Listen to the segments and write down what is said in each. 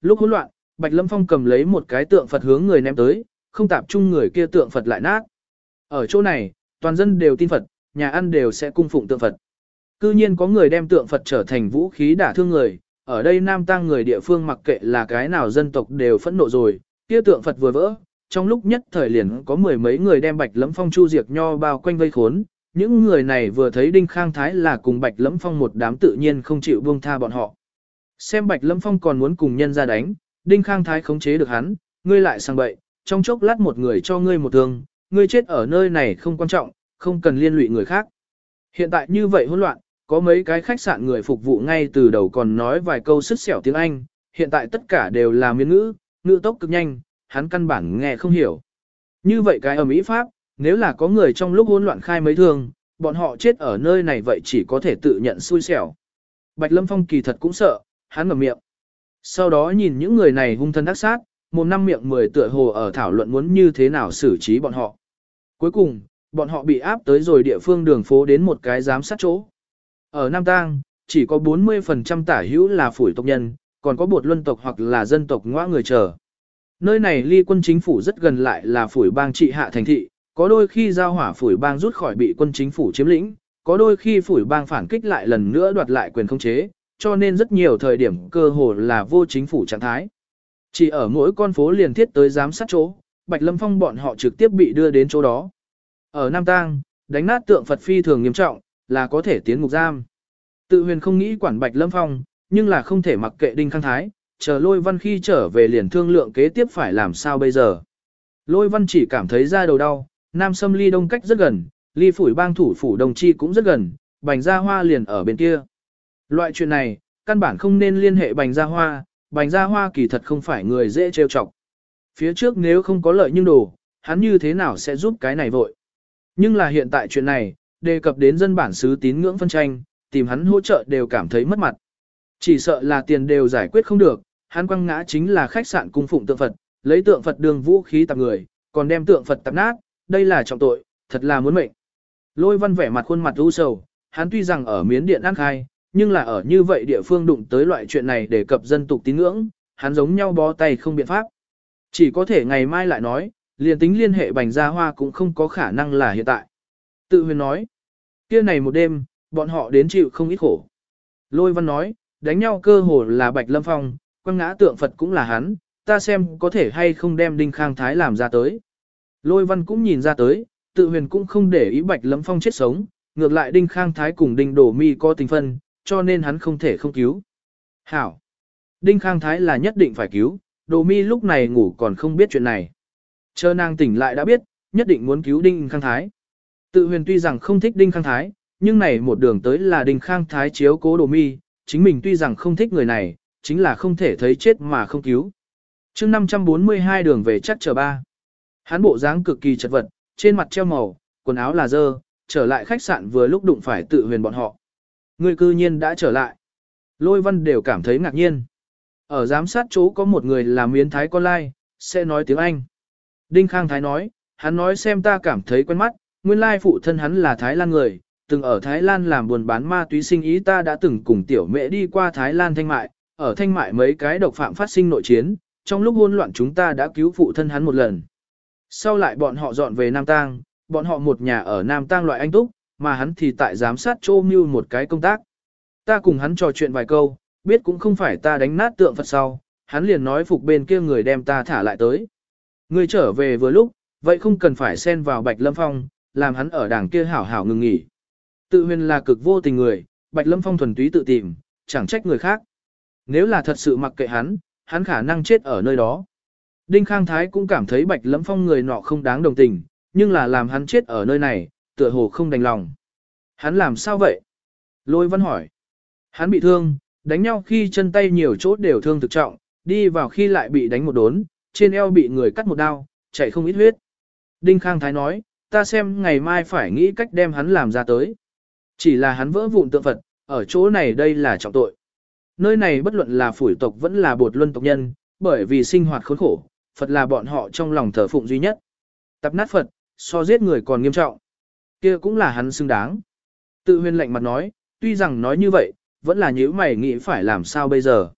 lúc hỗn loạn, Bạch Lâm Phong cầm lấy một cái tượng Phật hướng người ném tới, không tạp trung người kia tượng Phật lại nát. Ở chỗ này, toàn dân đều tin Phật, nhà ăn đều sẽ cung phụng tượng Phật. Cư nhiên có người đem tượng Phật trở thành vũ khí đả thương người, ở đây nam tang người địa phương mặc kệ là cái nào dân tộc đều phẫn nộ rồi, kia tượng Phật vừa vỡ, trong lúc nhất thời liền có mười mấy người đem Bạch Lâm Phong chu diệt nho bao quanh vây khốn, những người này vừa thấy Đinh Khang Thái là cùng Bạch Lâm Phong một đám tự nhiên không chịu buông tha bọn họ. Xem Bạch Lâm Phong còn muốn cùng nhân ra đánh, Đinh Khang Thái khống chế được hắn, ngươi lại sang bậy, trong chốc lát một người cho ngươi một thương, ngươi chết ở nơi này không quan trọng, không cần liên lụy người khác. Hiện tại như vậy hỗn loạn, có mấy cái khách sạn người phục vụ ngay từ đầu còn nói vài câu sứt xẻo tiếng Anh, hiện tại tất cả đều là miên ngữ, ngữ tốc cực nhanh, hắn căn bản nghe không hiểu. Như vậy cái ở Mỹ Pháp, nếu là có người trong lúc hỗn loạn khai mấy thương, bọn họ chết ở nơi này vậy chỉ có thể tự nhận xui xẻo. Bạch Lâm Phong kỳ thật cũng sợ, hắn ngậm miệng. Sau đó nhìn những người này hung thân ác sát, một năm miệng mười tựa hồ ở thảo luận muốn như thế nào xử trí bọn họ. Cuối cùng, bọn họ bị áp tới rồi địa phương đường phố đến một cái giám sát chỗ. Ở Nam Tang, chỉ có 40% tả hữu là phủi tộc nhân, còn có bột luân tộc hoặc là dân tộc ngoa người chờ. Nơi này ly quân chính phủ rất gần lại là phủi bang trị hạ thành thị, có đôi khi giao hỏa phủi bang rút khỏi bị quân chính phủ chiếm lĩnh, có đôi khi phủi bang phản kích lại lần nữa đoạt lại quyền không chế, cho nên rất nhiều thời điểm cơ hồ là vô chính phủ trạng thái. Chỉ ở mỗi con phố liền thiết tới giám sát chỗ, Bạch Lâm Phong bọn họ trực tiếp bị đưa đến chỗ đó. Ở Nam Tang, đánh nát tượng Phật phi thường nghiêm trọng, là có thể tiến ngục giam. Tự huyền không nghĩ quản Bạch Lâm Phong, nhưng là không thể mặc kệ Đinh Khang Thái, chờ lôi văn khi trở về liền thương lượng kế tiếp phải làm sao bây giờ. Lôi văn chỉ cảm thấy da đầu đau, Nam Sâm ly đông cách rất gần, ly phủi bang thủ phủ đồng chi cũng rất gần, bành gia hoa liền ở bên kia. Loại chuyện này, căn bản không nên liên hệ bành gia hoa, bành gia hoa kỳ thật không phải người dễ trêu chọc. Phía trước nếu không có lợi nhưng đồ, hắn như thế nào sẽ giúp cái này vội. Nhưng là hiện tại chuyện này, đề cập đến dân bản xứ tín ngưỡng phân tranh, tìm hắn hỗ trợ đều cảm thấy mất mặt. Chỉ sợ là tiền đều giải quyết không được, hắn quăng ngã chính là khách sạn cung phụng tượng Phật, lấy tượng Phật đường vũ khí tạp người, còn đem tượng Phật tạp nát, đây là trọng tội, thật là muốn mệnh. Lôi văn vẻ mặt khuôn mặt u sầu, hắn tuy rằng ở miến điện ăn khai, nhưng là ở như vậy địa phương đụng tới loại chuyện này để cập dân tục tín ngưỡng, hắn giống nhau bó tay không biện pháp. Chỉ có thể ngày mai lại nói, liền tính liên hệ bành gia hoa cũng không có khả năng là hiện tại. Tự huyền nói, kia này một đêm, bọn họ đến chịu không ít khổ. Lôi văn nói, đánh nhau cơ hồ là bạch lâm phong, quăng ngã tượng Phật cũng là hắn, ta xem có thể hay không đem đinh khang thái làm ra tới. Lôi văn cũng nhìn ra tới, tự huyền cũng không để ý bạch lâm phong chết sống, ngược lại đinh khang thái cùng đinh đổ mi có tình phân, cho nên hắn không thể không cứu. Hảo! Đinh khang thái là nhất định phải cứu, đồ mi lúc này ngủ còn không biết chuyện này. Chờ nàng tỉnh lại đã biết, nhất định muốn cứu đinh khang thái. Tự huyền tuy rằng không thích đinh khang thái, nhưng này một đường tới là đinh khang thái chiếu cố đồ mi, chính mình tuy rằng không thích người này, chính là không thể thấy chết mà không cứu. chương 542 đường về chắc chờ ba. Hắn bộ dáng cực kỳ chật vật, trên mặt treo màu, quần áo là dơ, trở lại khách sạn vừa lúc đụng phải tự huyền bọn họ. Người cư nhiên đã trở lại. Lôi văn đều cảm thấy ngạc nhiên. Ở giám sát chỗ có một người là miến thái con lai, sẽ nói tiếng Anh. Đinh Khang Thái nói, hắn nói xem ta cảm thấy quen mắt, nguyên lai phụ thân hắn là Thái Lan người, từng ở Thái Lan làm buồn bán ma túy sinh ý ta đã từng cùng tiểu mẹ đi qua Thái Lan thanh mại, ở thanh mại mấy cái độc phạm phát sinh nội chiến, trong lúc hỗn loạn chúng ta đã cứu phụ thân hắn một lần. Sau lại bọn họ dọn về Nam Tang, bọn họ một nhà ở Nam Tang loại anh túc, mà hắn thì tại giám sát chô mưu một cái công tác. Ta cùng hắn trò chuyện vài câu, biết cũng không phải ta đánh nát tượng Phật sau, hắn liền nói phục bên kia người đem ta thả lại tới. Người trở về vừa lúc, vậy không cần phải xen vào Bạch Lâm Phong, làm hắn ở đảng kia hảo hảo ngừng nghỉ. Tự huyền là cực vô tình người, Bạch Lâm Phong thuần túy tự tìm, chẳng trách người khác. Nếu là thật sự mặc kệ hắn, hắn khả năng chết ở nơi đó. Đinh Khang Thái cũng cảm thấy Bạch Lâm Phong người nọ không đáng đồng tình, nhưng là làm hắn chết ở nơi này, tựa hồ không đành lòng. Hắn làm sao vậy? Lôi văn hỏi. Hắn bị thương, đánh nhau khi chân tay nhiều chỗ đều thương thực trọng, đi vào khi lại bị đánh một đốn, trên eo bị người cắt một đao, chạy không ít huyết. Đinh Khang Thái nói, ta xem ngày mai phải nghĩ cách đem hắn làm ra tới. Chỉ là hắn vỡ vụn tượng Phật, ở chỗ này đây là trọng tội. Nơi này bất luận là phủi tộc vẫn là bột luân tộc nhân, bởi vì sinh hoạt khốn khổ, Phật là bọn họ trong lòng thờ phụng duy nhất. Tập nát Phật, so giết người còn nghiêm trọng. kia cũng là hắn xứng đáng. Tự huyền lạnh mặt nói, tuy rằng nói như vậy, vẫn là nhíu mày nghĩ phải làm sao bây giờ.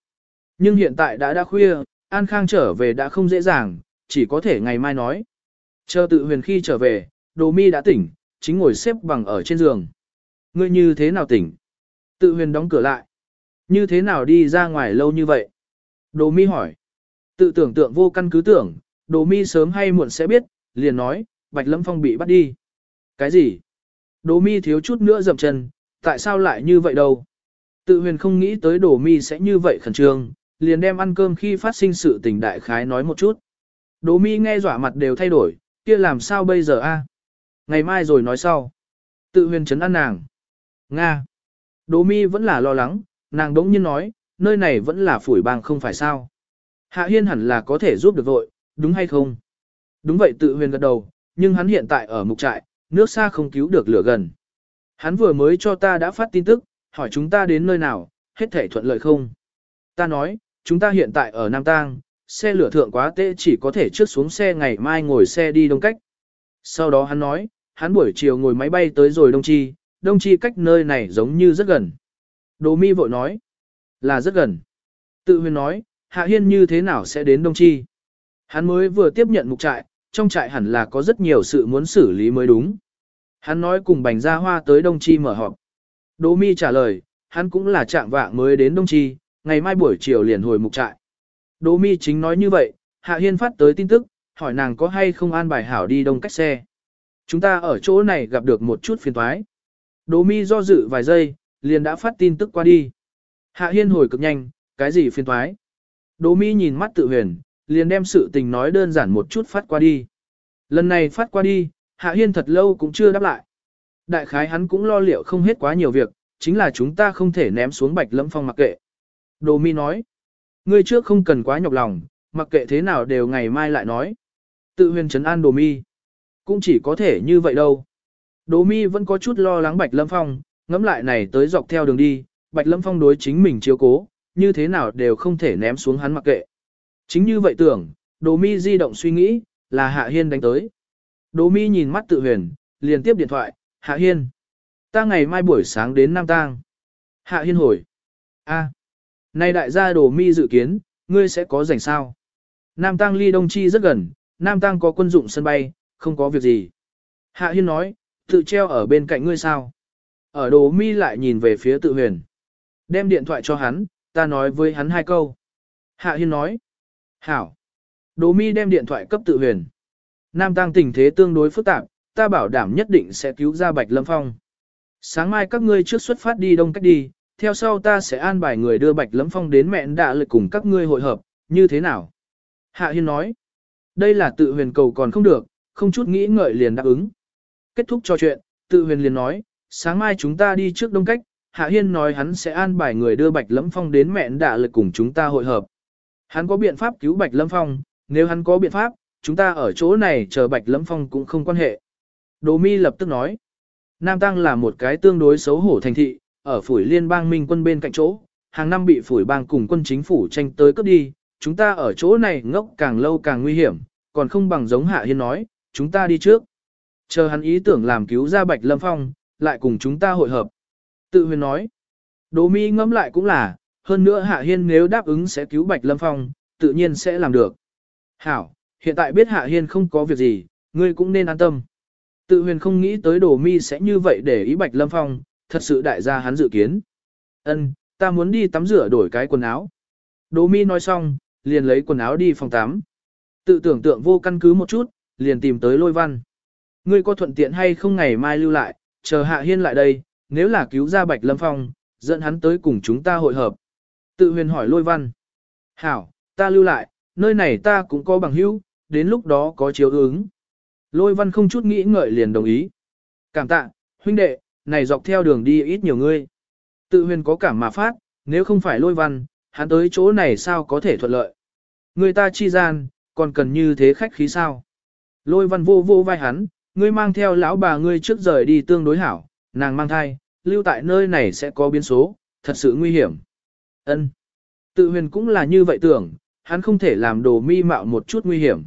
Nhưng hiện tại đã đã khuya, An Khang trở về đã không dễ dàng, chỉ có thể ngày mai nói. Chờ tự huyền khi trở về, đồ mi đã tỉnh, chính ngồi xếp bằng ở trên giường. Ngươi như thế nào tỉnh? Tự huyền đóng cửa lại. Như thế nào đi ra ngoài lâu như vậy? Đồ mi hỏi. Tự tưởng tượng vô căn cứ tưởng, đồ mi sớm hay muộn sẽ biết, liền nói, Bạch Lâm Phong bị bắt đi. Cái gì? Đỗ mi thiếu chút nữa dậm chân, tại sao lại như vậy đâu? Tự huyền không nghĩ tới Đỗ mi sẽ như vậy khẩn trương, liền đem ăn cơm khi phát sinh sự tình đại khái nói một chút. Đỗ mi nghe dọa mặt đều thay đổi, kia làm sao bây giờ a? Ngày mai rồi nói sau. Tự huyền chấn ăn nàng. Nga. Đỗ mi vẫn là lo lắng, nàng đống nhiên nói, nơi này vẫn là phủi bang không phải sao. Hạ hiên hẳn là có thể giúp được vội, đúng hay không? Đúng vậy tự huyền gật đầu, nhưng hắn hiện tại ở mục trại, nước xa không cứu được lửa gần. Hắn vừa mới cho ta đã phát tin tức, hỏi chúng ta đến nơi nào, hết thể thuận lợi không? Ta nói, chúng ta hiện tại ở Nam Tang, xe lửa thượng quá tệ chỉ có thể trước xuống xe ngày mai ngồi xe đi đông cách. Sau đó hắn nói, hắn buổi chiều ngồi máy bay tới rồi Đông Chi, Đông Chi cách nơi này giống như rất gần. Đồ mi vội nói, là rất gần. Tự huyền nói, Hạ Hiên như thế nào sẽ đến Đông Chi? Hắn mới vừa tiếp nhận mục trại, trong trại hẳn là có rất nhiều sự muốn xử lý mới đúng. Hắn nói cùng bành gia hoa tới Đông Chi mở họp. Đỗ mi trả lời, hắn cũng là trạng vạng mới đến Đông Chi, ngày mai buổi chiều liền hồi mục trại. Đỗ mi chính nói như vậy, Hạ Hiên phát tới tin tức, hỏi nàng có hay không an bài hảo đi đông cách xe. Chúng ta ở chỗ này gặp được một chút phiền thoái. Đỗ mi do dự vài giây, liền đã phát tin tức qua đi. Hạ Hiên hồi cực nhanh, cái gì phiền thoái? Đỗ mi nhìn mắt tự huyền, liền đem sự tình nói đơn giản một chút phát qua đi. Lần này phát qua đi, Hạ Hiên thật lâu cũng chưa đáp lại. Đại khái hắn cũng lo liệu không hết quá nhiều việc, chính là chúng ta không thể ném xuống bạch lâm phong mặc kệ. Đồ mi nói, ngươi trước không cần quá nhọc lòng, mặc kệ thế nào đều ngày mai lại nói. Tự huyền trấn an đồ mi. Cũng chỉ có thể như vậy đâu. Đồ mi vẫn có chút lo lắng bạch lâm phong, ngẫm lại này tới dọc theo đường đi, bạch lâm phong đối chính mình chiếu cố, như thế nào đều không thể ném xuống hắn mặc kệ. Chính như vậy tưởng, đồ mi di động suy nghĩ, là Hạ Hiên đánh tới. Đỗ mi nhìn mắt tự huyền, liền tiếp điện thoại, Hạ Hiên. Ta ngày mai buổi sáng đến Nam Tang. Hạ Hiên hồi. a nay đại gia Đỗ mi dự kiến, ngươi sẽ có rảnh sao? Nam Tang ly Đông Chi rất gần, Nam Tang có quân dụng sân bay, không có việc gì. Hạ Hiên nói, tự treo ở bên cạnh ngươi sao? Ở Đỗ mi lại nhìn về phía tự huyền. Đem điện thoại cho hắn, ta nói với hắn hai câu. Hạ Hiên nói. Hảo. Đỗ mi đem điện thoại cấp tự huyền. Nam Tăng tình thế tương đối phức tạp, ta bảo đảm nhất định sẽ cứu ra Bạch Lâm Phong. Sáng mai các ngươi trước xuất phát đi đông cách đi, theo sau ta sẽ an bài người đưa Bạch Lâm Phong đến mẹn đạ lực cùng các ngươi hội hợp, như thế nào? Hạ Hiên nói, đây là tự huyền cầu còn không được, không chút nghĩ ngợi liền đáp ứng. Kết thúc trò chuyện, tự huyền liền nói, sáng mai chúng ta đi trước đông cách, Hạ Hiên nói hắn sẽ an bài người đưa Bạch Lâm Phong đến mẹn đạ lực cùng chúng ta hội hợp. Hắn có biện pháp cứu Bạch Lâm Phong, nếu hắn có biện pháp, chúng ta ở chỗ này chờ Bạch Lâm Phong cũng không quan hệ. Đồ Mi lập tức nói, Nam Tăng là một cái tương đối xấu hổ thành thị, ở phủi liên bang minh quân bên cạnh chỗ, hàng năm bị phủi bang cùng quân chính phủ tranh tới cướp đi, chúng ta ở chỗ này ngốc càng lâu càng nguy hiểm, còn không bằng giống Hạ Hiên nói, chúng ta đi trước. Chờ hắn ý tưởng làm cứu ra Bạch Lâm Phong, lại cùng chúng ta hội hợp. Tự huyền nói, Đồ Mi ngẫm lại cũng là, hơn nữa Hạ Hiên nếu đáp ứng sẽ cứu Bạch Lâm Phong, tự nhiên sẽ làm được. Hảo, hiện tại biết Hạ Hiên không có việc gì, ngươi cũng nên an tâm. Tự huyền không nghĩ tới đồ mi sẽ như vậy để ý Bạch Lâm Phong, thật sự đại gia hắn dự kiến. Ân, ta muốn đi tắm rửa đổi cái quần áo. Đồ mi nói xong, liền lấy quần áo đi phòng tắm. Tự tưởng tượng vô căn cứ một chút, liền tìm tới lôi văn. Ngươi có thuận tiện hay không ngày mai lưu lại, chờ Hạ Hiên lại đây, nếu là cứu ra Bạch Lâm Phong, dẫn hắn tới cùng chúng ta hội hợp. Tự huyền hỏi lôi văn. Hảo, ta lưu lại, nơi này ta cũng có bằng hữu, đến lúc đó có chiếu ứng. Lôi văn không chút nghĩ ngợi liền đồng ý. Cảm tạ, huynh đệ, này dọc theo đường đi ít nhiều ngươi. Tự huyền có cảm mà phát, nếu không phải lôi văn, hắn tới chỗ này sao có thể thuận lợi. Người ta chi gian, còn cần như thế khách khí sao. Lôi văn vô vô vai hắn, ngươi mang theo lão bà ngươi trước rời đi tương đối hảo, nàng mang thai, lưu tại nơi này sẽ có biến số, thật sự nguy hiểm. Ân. Tự huyền cũng là như vậy tưởng, hắn không thể làm đồ mi mạo một chút nguy hiểm.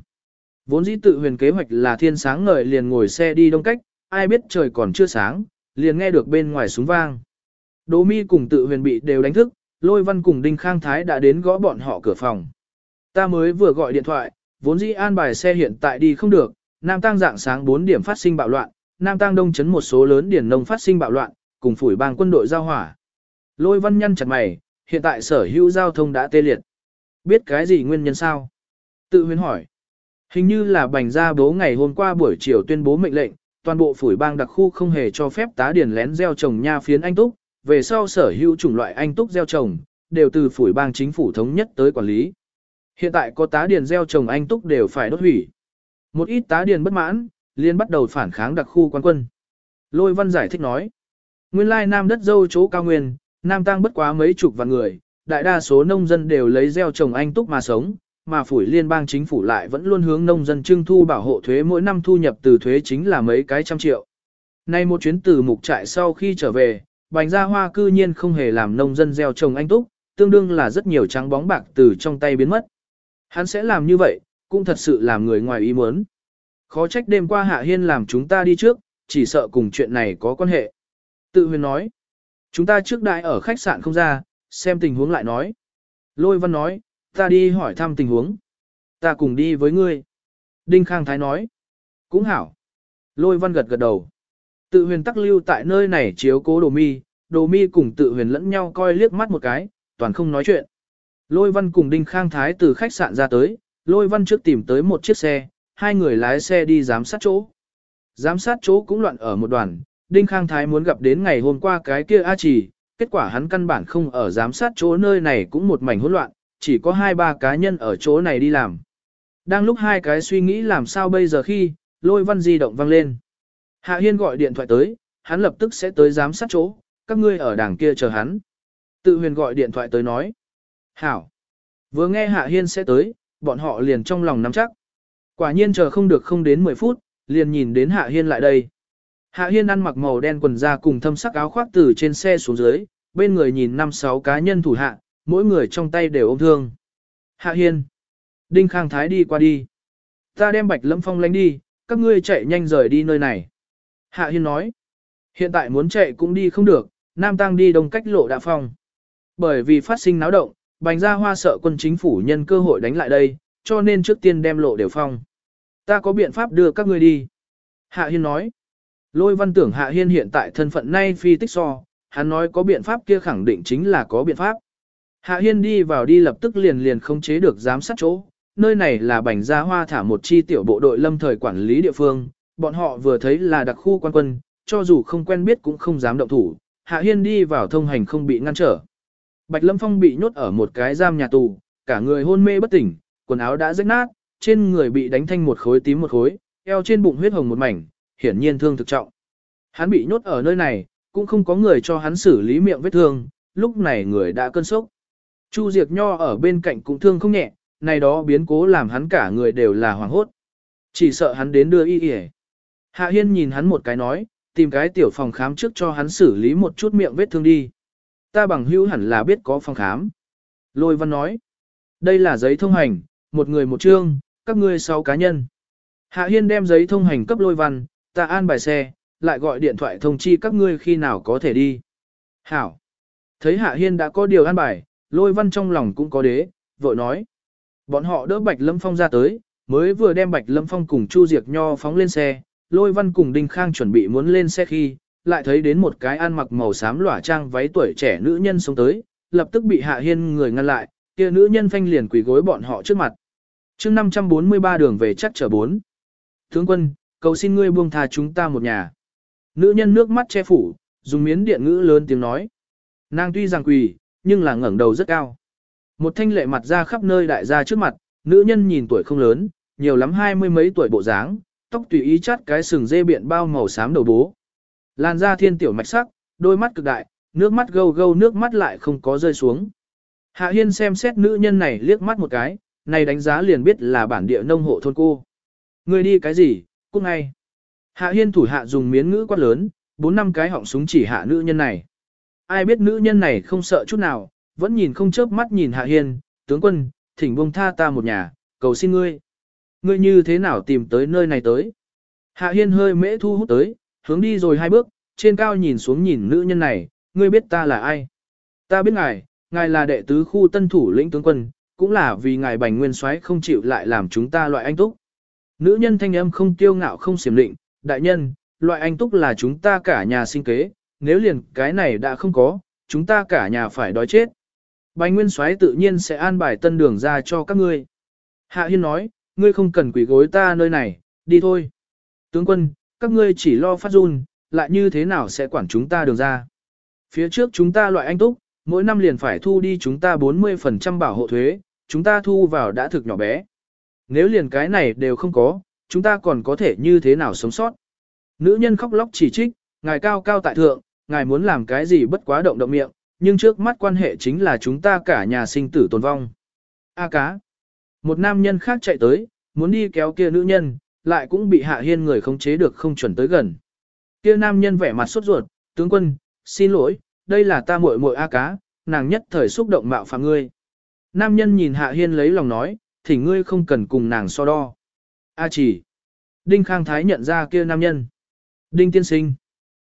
Vốn dĩ tự huyền kế hoạch là thiên sáng ngời liền ngồi xe đi đông cách, ai biết trời còn chưa sáng, liền nghe được bên ngoài súng vang. Đỗ mi cùng tự huyền bị đều đánh thức, Lôi Văn cùng Đinh Khang Thái đã đến gõ bọn họ cửa phòng. Ta mới vừa gọi điện thoại, vốn dĩ an bài xe hiện tại đi không được, Nam Tăng dạng sáng 4 điểm phát sinh bạo loạn, Nam Tăng đông chấn một số lớn điển nông phát sinh bạo loạn, cùng phủi bang quân đội giao hỏa. Lôi Văn nhăn chặt mày, hiện tại sở hữu giao thông đã tê liệt. Biết cái gì nguyên nhân sao? Tự huyền hỏi. Hình như là bành ra bố ngày hôm qua buổi chiều tuyên bố mệnh lệnh, toàn bộ phủi bang đặc khu không hề cho phép tá điền lén gieo trồng nha phiến anh túc, về sau sở hữu chủng loại anh túc gieo trồng, đều từ phủi bang chính phủ thống nhất tới quản lý. Hiện tại có tá điền gieo trồng anh túc đều phải đốt hủy. Một ít tá điền bất mãn, liên bắt đầu phản kháng đặc khu quan quân. Lôi văn giải thích nói, nguyên lai nam đất dâu chỗ cao nguyên, nam tăng bất quá mấy chục vạn người, đại đa số nông dân đều lấy gieo trồng anh túc mà sống, mà phủi liên bang chính phủ lại vẫn luôn hướng nông dân trưng thu bảo hộ thuế mỗi năm thu nhập từ thuế chính là mấy cái trăm triệu. Nay một chuyến từ mục trại sau khi trở về, bành gia hoa cư nhiên không hề làm nông dân gieo trồng anh túc, tương đương là rất nhiều trắng bóng bạc từ trong tay biến mất. Hắn sẽ làm như vậy, cũng thật sự làm người ngoài ý muốn. Khó trách đêm qua Hạ Hiên làm chúng ta đi trước, chỉ sợ cùng chuyện này có quan hệ. Tự huyền nói, chúng ta trước đại ở khách sạn không ra, xem tình huống lại nói. Lôi văn nói, ta đi hỏi thăm tình huống. Ta cùng đi với ngươi. Đinh Khang Thái nói, cũng hảo. Lôi văn gật gật đầu. Tự huyền tắc lưu tại nơi này chiếu cố đồ mi, đồ mi cùng tự huyền lẫn nhau coi liếc mắt một cái, toàn không nói chuyện. Lôi văn cùng Đinh Khang Thái từ khách sạn ra tới, lôi văn trước tìm tới một chiếc xe, hai người lái xe đi giám sát chỗ. Giám sát chỗ cũng loạn ở một đoàn, Đinh Khang Thái muốn gặp đến ngày hôm qua cái kia A trì, kết quả hắn căn bản không ở giám sát chỗ nơi này cũng một mảnh hỗn loạn, chỉ có hai ba cá nhân ở chỗ này đi làm. Đang lúc hai cái suy nghĩ làm sao bây giờ khi, lôi văn di động vang lên. Hạ Hiên gọi điện thoại tới, hắn lập tức sẽ tới giám sát chỗ, các ngươi ở đằng kia chờ hắn. Tự huyền gọi điện thoại tới nói. Hảo. Vừa nghe Hạ Hiên sẽ tới, bọn họ liền trong lòng nắm chắc. Quả nhiên chờ không được không đến 10 phút, liền nhìn đến Hạ Hiên lại đây. Hạ Hiên ăn mặc màu đen quần da cùng thâm sắc áo khoác từ trên xe xuống dưới, bên người nhìn năm sáu cá nhân thủ hạ, mỗi người trong tay đều ôm thương. Hạ Hiên. Đinh Khang Thái đi qua đi. Ta đem Bạch Lâm Phong lánh đi, các ngươi chạy nhanh rời đi nơi này. Hạ Hiên nói. Hiện tại muốn chạy cũng đi không được, Nam Tăng đi đông cách lộ đã phong. Bởi vì phát sinh náo động, Bành Gia Hoa sợ quân chính phủ nhân cơ hội đánh lại đây, cho nên trước tiên đem lộ đều phong. Ta có biện pháp đưa các ngươi đi. Hạ Hiên nói. Lôi văn tưởng Hạ Hiên hiện tại thân phận nay phi tích so, hắn nói có biện pháp kia khẳng định chính là có biện pháp. Hạ Hiên đi vào đi lập tức liền liền không chế được giám sát chỗ, nơi này là bành gia hoa thả một chi tiểu bộ đội lâm thời quản lý địa phương, bọn họ vừa thấy là đặc khu quan quân, cho dù không quen biết cũng không dám động thủ, Hạ Hiên đi vào thông hành không bị ngăn trở. Bạch Lâm Phong bị nhốt ở một cái giam nhà tù, cả người hôn mê bất tỉnh, quần áo đã rách nát, trên người bị đánh thanh một khối tím một khối, eo trên bụng huyết hồng một mảnh, hiển nhiên thương thực trọng. Hắn bị nhốt ở nơi này, cũng không có người cho hắn xử lý miệng vết thương, lúc này người đã cơn sốc. Chu Diệc Nho ở bên cạnh cũng thương không nhẹ, này đó biến cố làm hắn cả người đều là hoảng hốt. Chỉ sợ hắn đến đưa y y Hạ Hiên nhìn hắn một cái nói, tìm cái tiểu phòng khám trước cho hắn xử lý một chút miệng vết thương đi. Ta bằng hữu hẳn là biết có phòng khám. Lôi văn nói, đây là giấy thông hành, một người một chương, các ngươi sáu cá nhân. Hạ Hiên đem giấy thông hành cấp lôi văn, ta an bài xe, lại gọi điện thoại thông chi các ngươi khi nào có thể đi. Hảo. Thấy Hạ Hiên đã có điều an bài, lôi văn trong lòng cũng có đế, vội nói. Bọn họ đỡ Bạch Lâm Phong ra tới, mới vừa đem Bạch Lâm Phong cùng Chu Diệc Nho phóng lên xe, lôi văn cùng Đinh Khang chuẩn bị muốn lên xe khi, lại thấy đến một cái ăn mặc màu xám lỏa trang váy tuổi trẻ nữ nhân sống tới, lập tức bị Hạ Hiên người ngăn lại, kia nữ nhân phanh liền quỳ gối bọn họ trước mặt. chương 543 đường về chắc chở bốn. Tướng quân, cầu xin ngươi buông tha chúng ta một nhà. Nữ nhân nước mắt che phủ, dùng miến điện ngữ lớn tiếng nói. Nàng tuy rằng quỳ, nhưng là ngẩng đầu rất cao. Một thanh lệ mặt ra khắp nơi đại gia trước mặt, nữ nhân nhìn tuổi không lớn, nhiều lắm hai mươi mấy tuổi bộ dáng, tóc tùy ý chát cái sừng dê biện bao màu xám đầu bố. Làn da thiên tiểu mạch sắc, đôi mắt cực đại, nước mắt gâu gâu nước mắt lại không có rơi xuống. Hạ Hiên xem xét nữ nhân này liếc mắt một cái, này đánh giá liền biết là bản địa nông hộ thôn cô. Người đi cái gì, cũng ngay. Hạ Hiên thủ hạ dùng miến ngữ quát lớn, bốn năm cái họng súng chỉ hạ nữ nhân này. Ai biết nữ nhân này không sợ chút nào, vẫn nhìn không chớp mắt nhìn Hạ Hiên, tướng quân, thỉnh buông tha ta một nhà, cầu xin ngươi. Ngươi như thế nào tìm tới nơi này tới? Hạ Hiên hơi mễ thu hút tới, hướng đi rồi hai bước, trên cao nhìn xuống nhìn nữ nhân này, ngươi biết ta là ai? Ta biết ngài, ngài là đệ tứ khu tân thủ lĩnh tướng quân, cũng là vì ngài bành nguyên soái không chịu lại làm chúng ta loại anh túc. Nữ nhân thanh âm không tiêu ngạo không xiểm định, đại nhân, loại anh túc là chúng ta cả nhà sinh kế, nếu liền cái này đã không có, chúng ta cả nhà phải đói chết. Bành nguyên soái tự nhiên sẽ an bài tân đường ra cho các ngươi. Hạ Hiên nói, ngươi không cần quỷ gối ta nơi này, đi thôi. Tướng quân, các ngươi chỉ lo phát run, lại như thế nào sẽ quản chúng ta đường ra. Phía trước chúng ta loại anh túc, mỗi năm liền phải thu đi chúng ta 40% bảo hộ thuế, chúng ta thu vào đã thực nhỏ bé. Nếu liền cái này đều không có, chúng ta còn có thể như thế nào sống sót. Nữ nhân khóc lóc chỉ trích, ngài cao cao tại thượng, ngài muốn làm cái gì bất quá động động miệng, nhưng trước mắt quan hệ chính là chúng ta cả nhà sinh tử tồn vong. A cá. Một nam nhân khác chạy tới, muốn đi kéo kia nữ nhân, lại cũng bị hạ hiên người khống chế được không chuẩn tới gần. Kia nam nhân vẻ mặt sốt ruột, tướng quân, xin lỗi, đây là ta muội muội A cá, nàng nhất thời xúc động mạo phạm ngươi. Nam nhân nhìn hạ hiên lấy lòng nói, thì ngươi không cần cùng nàng so đo. A chỉ. Đinh Khang Thái nhận ra kia nam nhân. Đinh tiên sinh.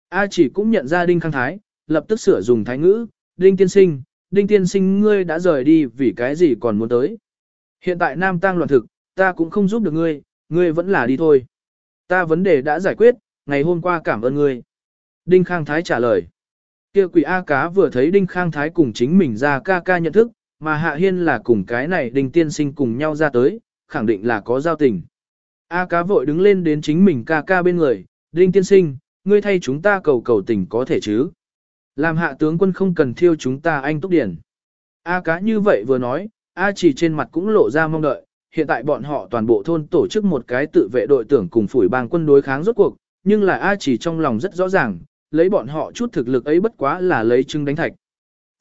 A chỉ cũng nhận ra Đinh Khang Thái, lập tức sửa dùng thái ngữ. Đinh tiên sinh, Đinh tiên sinh ngươi đã rời đi vì cái gì còn muốn tới. Hiện tại Nam Tăng loạn thực, ta cũng không giúp được ngươi, ngươi vẫn là đi thôi. Ta vấn đề đã giải quyết, ngày hôm qua cảm ơn ngươi. Đinh Khang Thái trả lời. Kia quỷ A cá vừa thấy Đinh Khang Thái cùng chính mình ra ca ca nhận thức, mà Hạ Hiên là cùng cái này Đinh Tiên Sinh cùng nhau ra tới, khẳng định là có giao tình. A cá vội đứng lên đến chính mình ca ca bên người, Đinh Tiên Sinh, ngươi thay chúng ta cầu cầu tình có thể chứ. Làm hạ tướng quân không cần thiêu chúng ta anh túc điển. A cá như vậy vừa nói, A chỉ trên mặt cũng lộ ra mong đợi, hiện tại bọn họ toàn bộ thôn tổ chức một cái tự vệ đội tưởng cùng phủi bang quân đối kháng rốt cuộc, nhưng là A chỉ trong lòng rất rõ ràng, lấy bọn họ chút thực lực ấy bất quá là lấy trứng đánh thạch.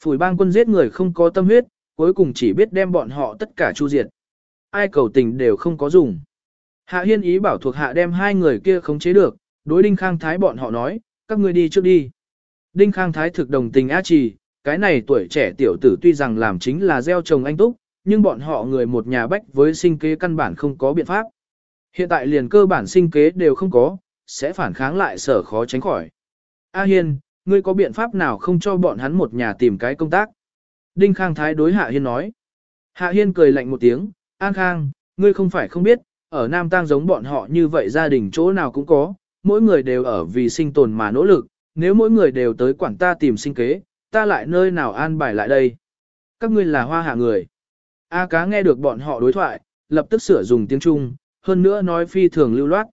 Phủi bang quân giết người không có tâm huyết, cuối cùng chỉ biết đem bọn họ tất cả chu diệt. Ai cầu tình đều không có dùng. Hạ Hiên ý bảo thuộc hạ đem hai người kia khống chế được, đối Đinh Khang Thái bọn họ nói, các ngươi đi trước đi. Đinh Khang Thái thực đồng tình á trì, cái này tuổi trẻ tiểu tử tuy rằng làm chính là gieo trồng anh túc, nhưng bọn họ người một nhà bách với sinh kế căn bản không có biện pháp. Hiện tại liền cơ bản sinh kế đều không có, sẽ phản kháng lại sở khó tránh khỏi. A Hiên, ngươi có biện pháp nào không cho bọn hắn một nhà tìm cái công tác? Đinh Khang Thái đối Hạ Hiên nói. Hạ Hiên cười lạnh một tiếng, An Khang, ngươi không phải không biết, ở Nam Tang giống bọn họ như vậy gia đình chỗ nào cũng có, mỗi người đều ở vì sinh tồn mà nỗ lực, nếu mỗi người đều tới quản ta tìm sinh kế, ta lại nơi nào an bài lại đây. Các ngươi là hoa hạ người. A cá nghe được bọn họ đối thoại, lập tức sửa dùng tiếng Trung, hơn nữa nói phi thường lưu loát.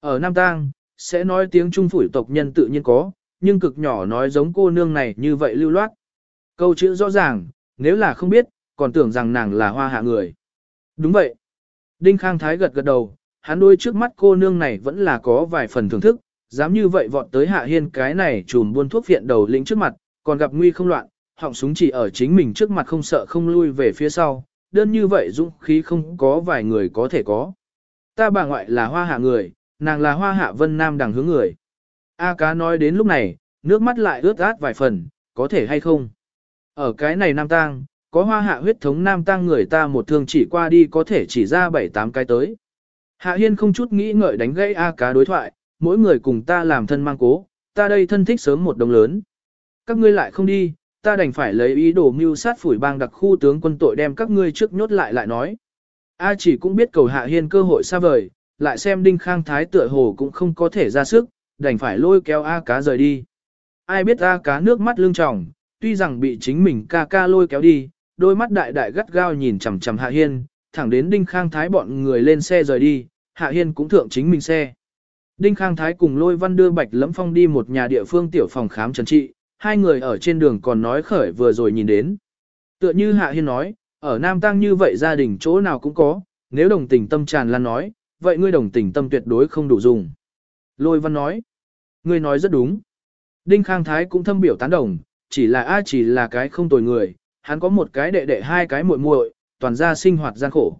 Ở Nam Tang, sẽ nói tiếng Trung phủi tộc nhân tự nhiên có, nhưng cực nhỏ nói giống cô nương này như vậy lưu loát. Câu chữ rõ ràng, nếu là không biết, còn tưởng rằng nàng là hoa hạ người. Đúng vậy. Đinh Khang Thái gật gật đầu, hắn đôi trước mắt cô nương này vẫn là có vài phần thưởng thức, dám như vậy vọt tới hạ hiên cái này trùm buôn thuốc viện đầu lĩnh trước mặt, còn gặp nguy không loạn, họng súng chỉ ở chính mình trước mặt không sợ không lui về phía sau, đơn như vậy dũng khí không có vài người có thể có. Ta bà ngoại là hoa hạ người, nàng là hoa hạ vân nam đằng hướng người. A cá nói đến lúc này, nước mắt lại ướt át vài phần, có thể hay không? Ở cái này nam tang, có hoa hạ huyết thống nam tang người ta một thương chỉ qua đi có thể chỉ ra bảy tám cái tới. Hạ Hiên không chút nghĩ ngợi đánh gãy A cá đối thoại, mỗi người cùng ta làm thân mang cố, ta đây thân thích sớm một đồng lớn. Các ngươi lại không đi, ta đành phải lấy ý đồ mưu sát phủi bang đặc khu tướng quân tội đem các ngươi trước nhốt lại lại nói. A chỉ cũng biết cầu Hạ Hiên cơ hội xa vời, lại xem Đinh Khang Thái tựa hồ cũng không có thể ra sức, đành phải lôi kéo A cá rời đi. Ai biết A cá nước mắt lưng tròng, tuy rằng bị chính mình ca ca lôi kéo đi, đôi mắt đại đại gắt gao nhìn chằm chằm Hạ Hiên, thẳng đến Đinh Khang Thái bọn người lên xe rời đi, Hạ Hiên cũng thượng chính mình xe. Đinh Khang Thái cùng Lôi Văn đưa Bạch Lẫm Phong đi một nhà địa phương tiểu phòng khám trần trị, hai người ở trên đường còn nói khởi vừa rồi nhìn đến. Tựa như Hạ Hiên nói, ở Nam Tăng như vậy gia đình chỗ nào cũng có, nếu đồng tình tâm tràn lan nói, vậy ngươi đồng tình tâm tuyệt đối không đủ dùng. Lôi Văn nói, ngươi nói rất đúng. Đinh Khang Thái cũng thâm biểu tán đồng, chỉ là A chỉ là cái không tồi người, hắn có một cái đệ đệ hai cái muội muội, toàn ra sinh hoạt gian khổ.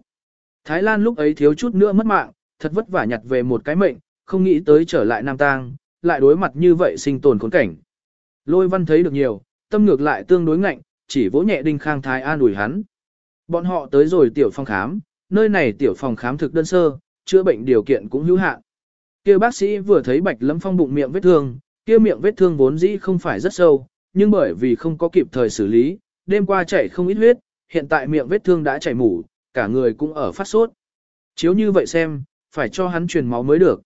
Thái Lan lúc ấy thiếu chút nữa mất mạng, thật vất vả nhặt về một cái mệnh, không nghĩ tới trở lại Nam Tang, lại đối mặt như vậy sinh tồn khốn cảnh. Lôi văn thấy được nhiều, tâm ngược lại tương đối ngạnh, chỉ vỗ nhẹ Đinh Khang Thái an ủi hắn. Bọn họ tới rồi tiểu phòng khám, nơi này tiểu phòng khám thực đơn sơ, chữa bệnh điều kiện cũng hữu hạn. Kia bác sĩ vừa thấy Bạch Lâm Phong bụng miệng vết thương, kia miệng vết thương vốn dĩ không phải rất sâu, nhưng bởi vì không có kịp thời xử lý, đêm qua chảy không ít huyết, hiện tại miệng vết thương đã chảy mủ, cả người cũng ở phát sốt. Chiếu như vậy xem, phải cho hắn truyền máu mới được.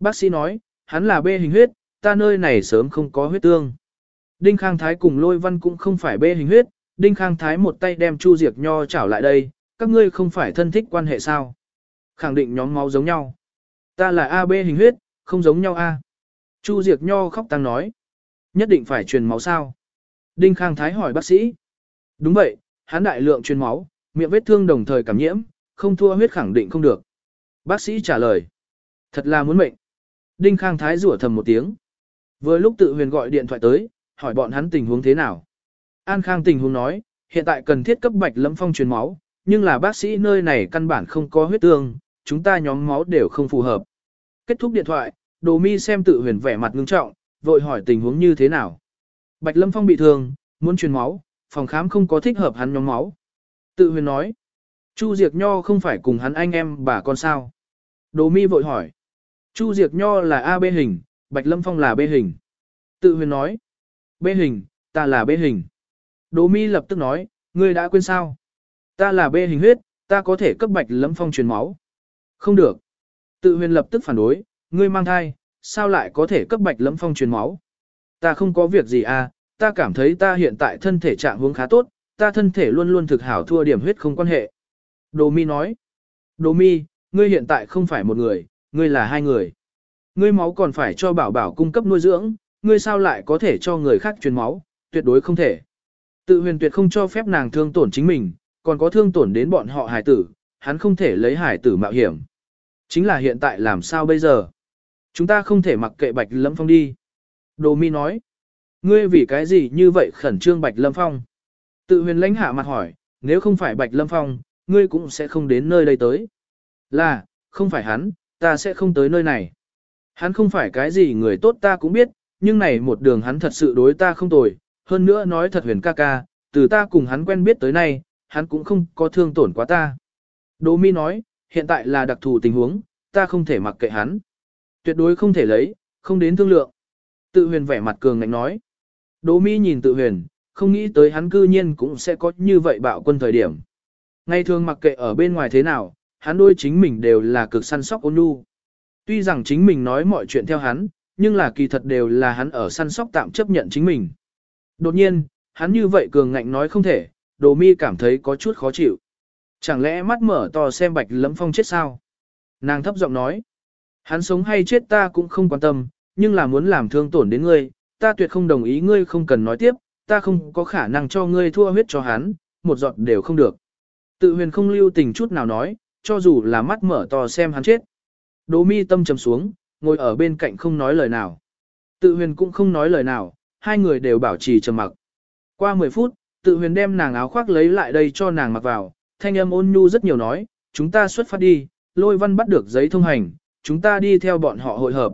Bác sĩ nói, hắn là bê hình huyết, ta nơi này sớm không có huyết tương. Đinh Khang Thái cùng lôi văn cũng không phải bê hình huyết, Đinh Khang Thái một tay đem Chu Diệc Nho chảo lại đây, các ngươi không phải thân thích quan hệ sao. Khẳng định nhóm máu giống nhau. Ta là AB hình huyết, không giống nhau A. Chu Diệc Nho khóc tăng nói. Nhất định phải truyền máu sao? Đinh Khang Thái hỏi bác sĩ. Đúng vậy, hắn đại lượng truyền máu, miệng vết thương đồng thời cảm nhiễm, không thua huyết khẳng định không được. Bác sĩ trả lời. Thật là muốn mệnh. Đinh Khang Thái rủa thầm một tiếng. Vừa lúc tự huyền gọi điện thoại tới, hỏi bọn hắn tình huống thế nào. An Khang tình huống nói, hiện tại cần thiết cấp bạch lâm phong truyền máu, nhưng là bác sĩ nơi này căn bản không có huyết tương, chúng ta nhóm máu đều không phù hợp. Kết thúc điện thoại, Đồ Mi xem tự huyền vẻ mặt ngưng trọng, vội hỏi tình huống như thế nào. Bạch Lâm Phong bị thương, muốn truyền máu, phòng khám không có thích hợp hắn nhóm máu. Tự huyền nói, Chu Diệc Nho không phải cùng hắn anh em bà con sao. Đồ Mi vội hỏi, Chu Diệc Nho là A B hình, Bạch Lâm Phong là B hình. Tự huyền nói, B hình, ta là B hình. Đồ Mi lập tức nói, ngươi đã quên sao? Ta là B hình huyết, ta có thể cấp Bạch Lâm Phong truyền máu. Không được. Tự huyền lập tức phản đối, ngươi mang thai, sao lại có thể cấp bạch Lâm phong truyền máu. Ta không có việc gì à, ta cảm thấy ta hiện tại thân thể trạng huống khá tốt, ta thân thể luôn luôn thực hảo thua điểm huyết không quan hệ. Đồ mi nói, Đồ mi, ngươi hiện tại không phải một người, ngươi là hai người. Ngươi máu còn phải cho bảo bảo cung cấp nuôi dưỡng, ngươi sao lại có thể cho người khác truyền máu, tuyệt đối không thể. Tự huyền tuyệt không cho phép nàng thương tổn chính mình, còn có thương tổn đến bọn họ hải tử, hắn không thể lấy hải tử mạo hiểm. Chính là hiện tại làm sao bây giờ? Chúng ta không thể mặc kệ Bạch Lâm Phong đi. Đồ mi nói. Ngươi vì cái gì như vậy khẩn trương Bạch Lâm Phong? Tự huyền lãnh hạ mặt hỏi, nếu không phải Bạch Lâm Phong, ngươi cũng sẽ không đến nơi đây tới. Là, không phải hắn, ta sẽ không tới nơi này. Hắn không phải cái gì người tốt ta cũng biết, nhưng này một đường hắn thật sự đối ta không tồi, hơn nữa nói thật huyền ca ca, từ ta cùng hắn quen biết tới nay, hắn cũng không có thương tổn quá ta. Đỗ Mi nói, hiện tại là đặc thù tình huống, ta không thể mặc kệ hắn. Tuyệt đối không thể lấy, không đến thương lượng. Tự huyền vẻ mặt cường ngạnh nói. Đỗ Mi nhìn tự huyền, không nghĩ tới hắn cư nhiên cũng sẽ có như vậy bạo quân thời điểm. Ngày thường mặc kệ ở bên ngoài thế nào, hắn đôi chính mình đều là cực săn sóc ôn nhu. Tuy rằng chính mình nói mọi chuyện theo hắn, nhưng là kỳ thật đều là hắn ở săn sóc tạm chấp nhận chính mình. Đột nhiên, hắn như vậy cường ngạnh nói không thể, đồ mi cảm thấy có chút khó chịu. Chẳng lẽ mắt mở to xem bạch lẫm phong chết sao? Nàng thấp giọng nói. Hắn sống hay chết ta cũng không quan tâm, nhưng là muốn làm thương tổn đến ngươi, ta tuyệt không đồng ý ngươi không cần nói tiếp, ta không có khả năng cho ngươi thua huyết cho hắn, một giọt đều không được. Tự huyền không lưu tình chút nào nói, cho dù là mắt mở to xem hắn chết. Đỗ mi tâm trầm xuống, ngồi ở bên cạnh không nói lời nào. Tự huyền cũng không nói lời nào, hai người đều bảo trì trầm mặc. Qua 10 phút, tự huyền đem nàng áo khoác lấy lại đây cho nàng mặc vào, thanh âm ôn nhu rất nhiều nói, chúng ta xuất phát đi, lôi văn bắt được giấy thông hành, chúng ta đi theo bọn họ hội hợp.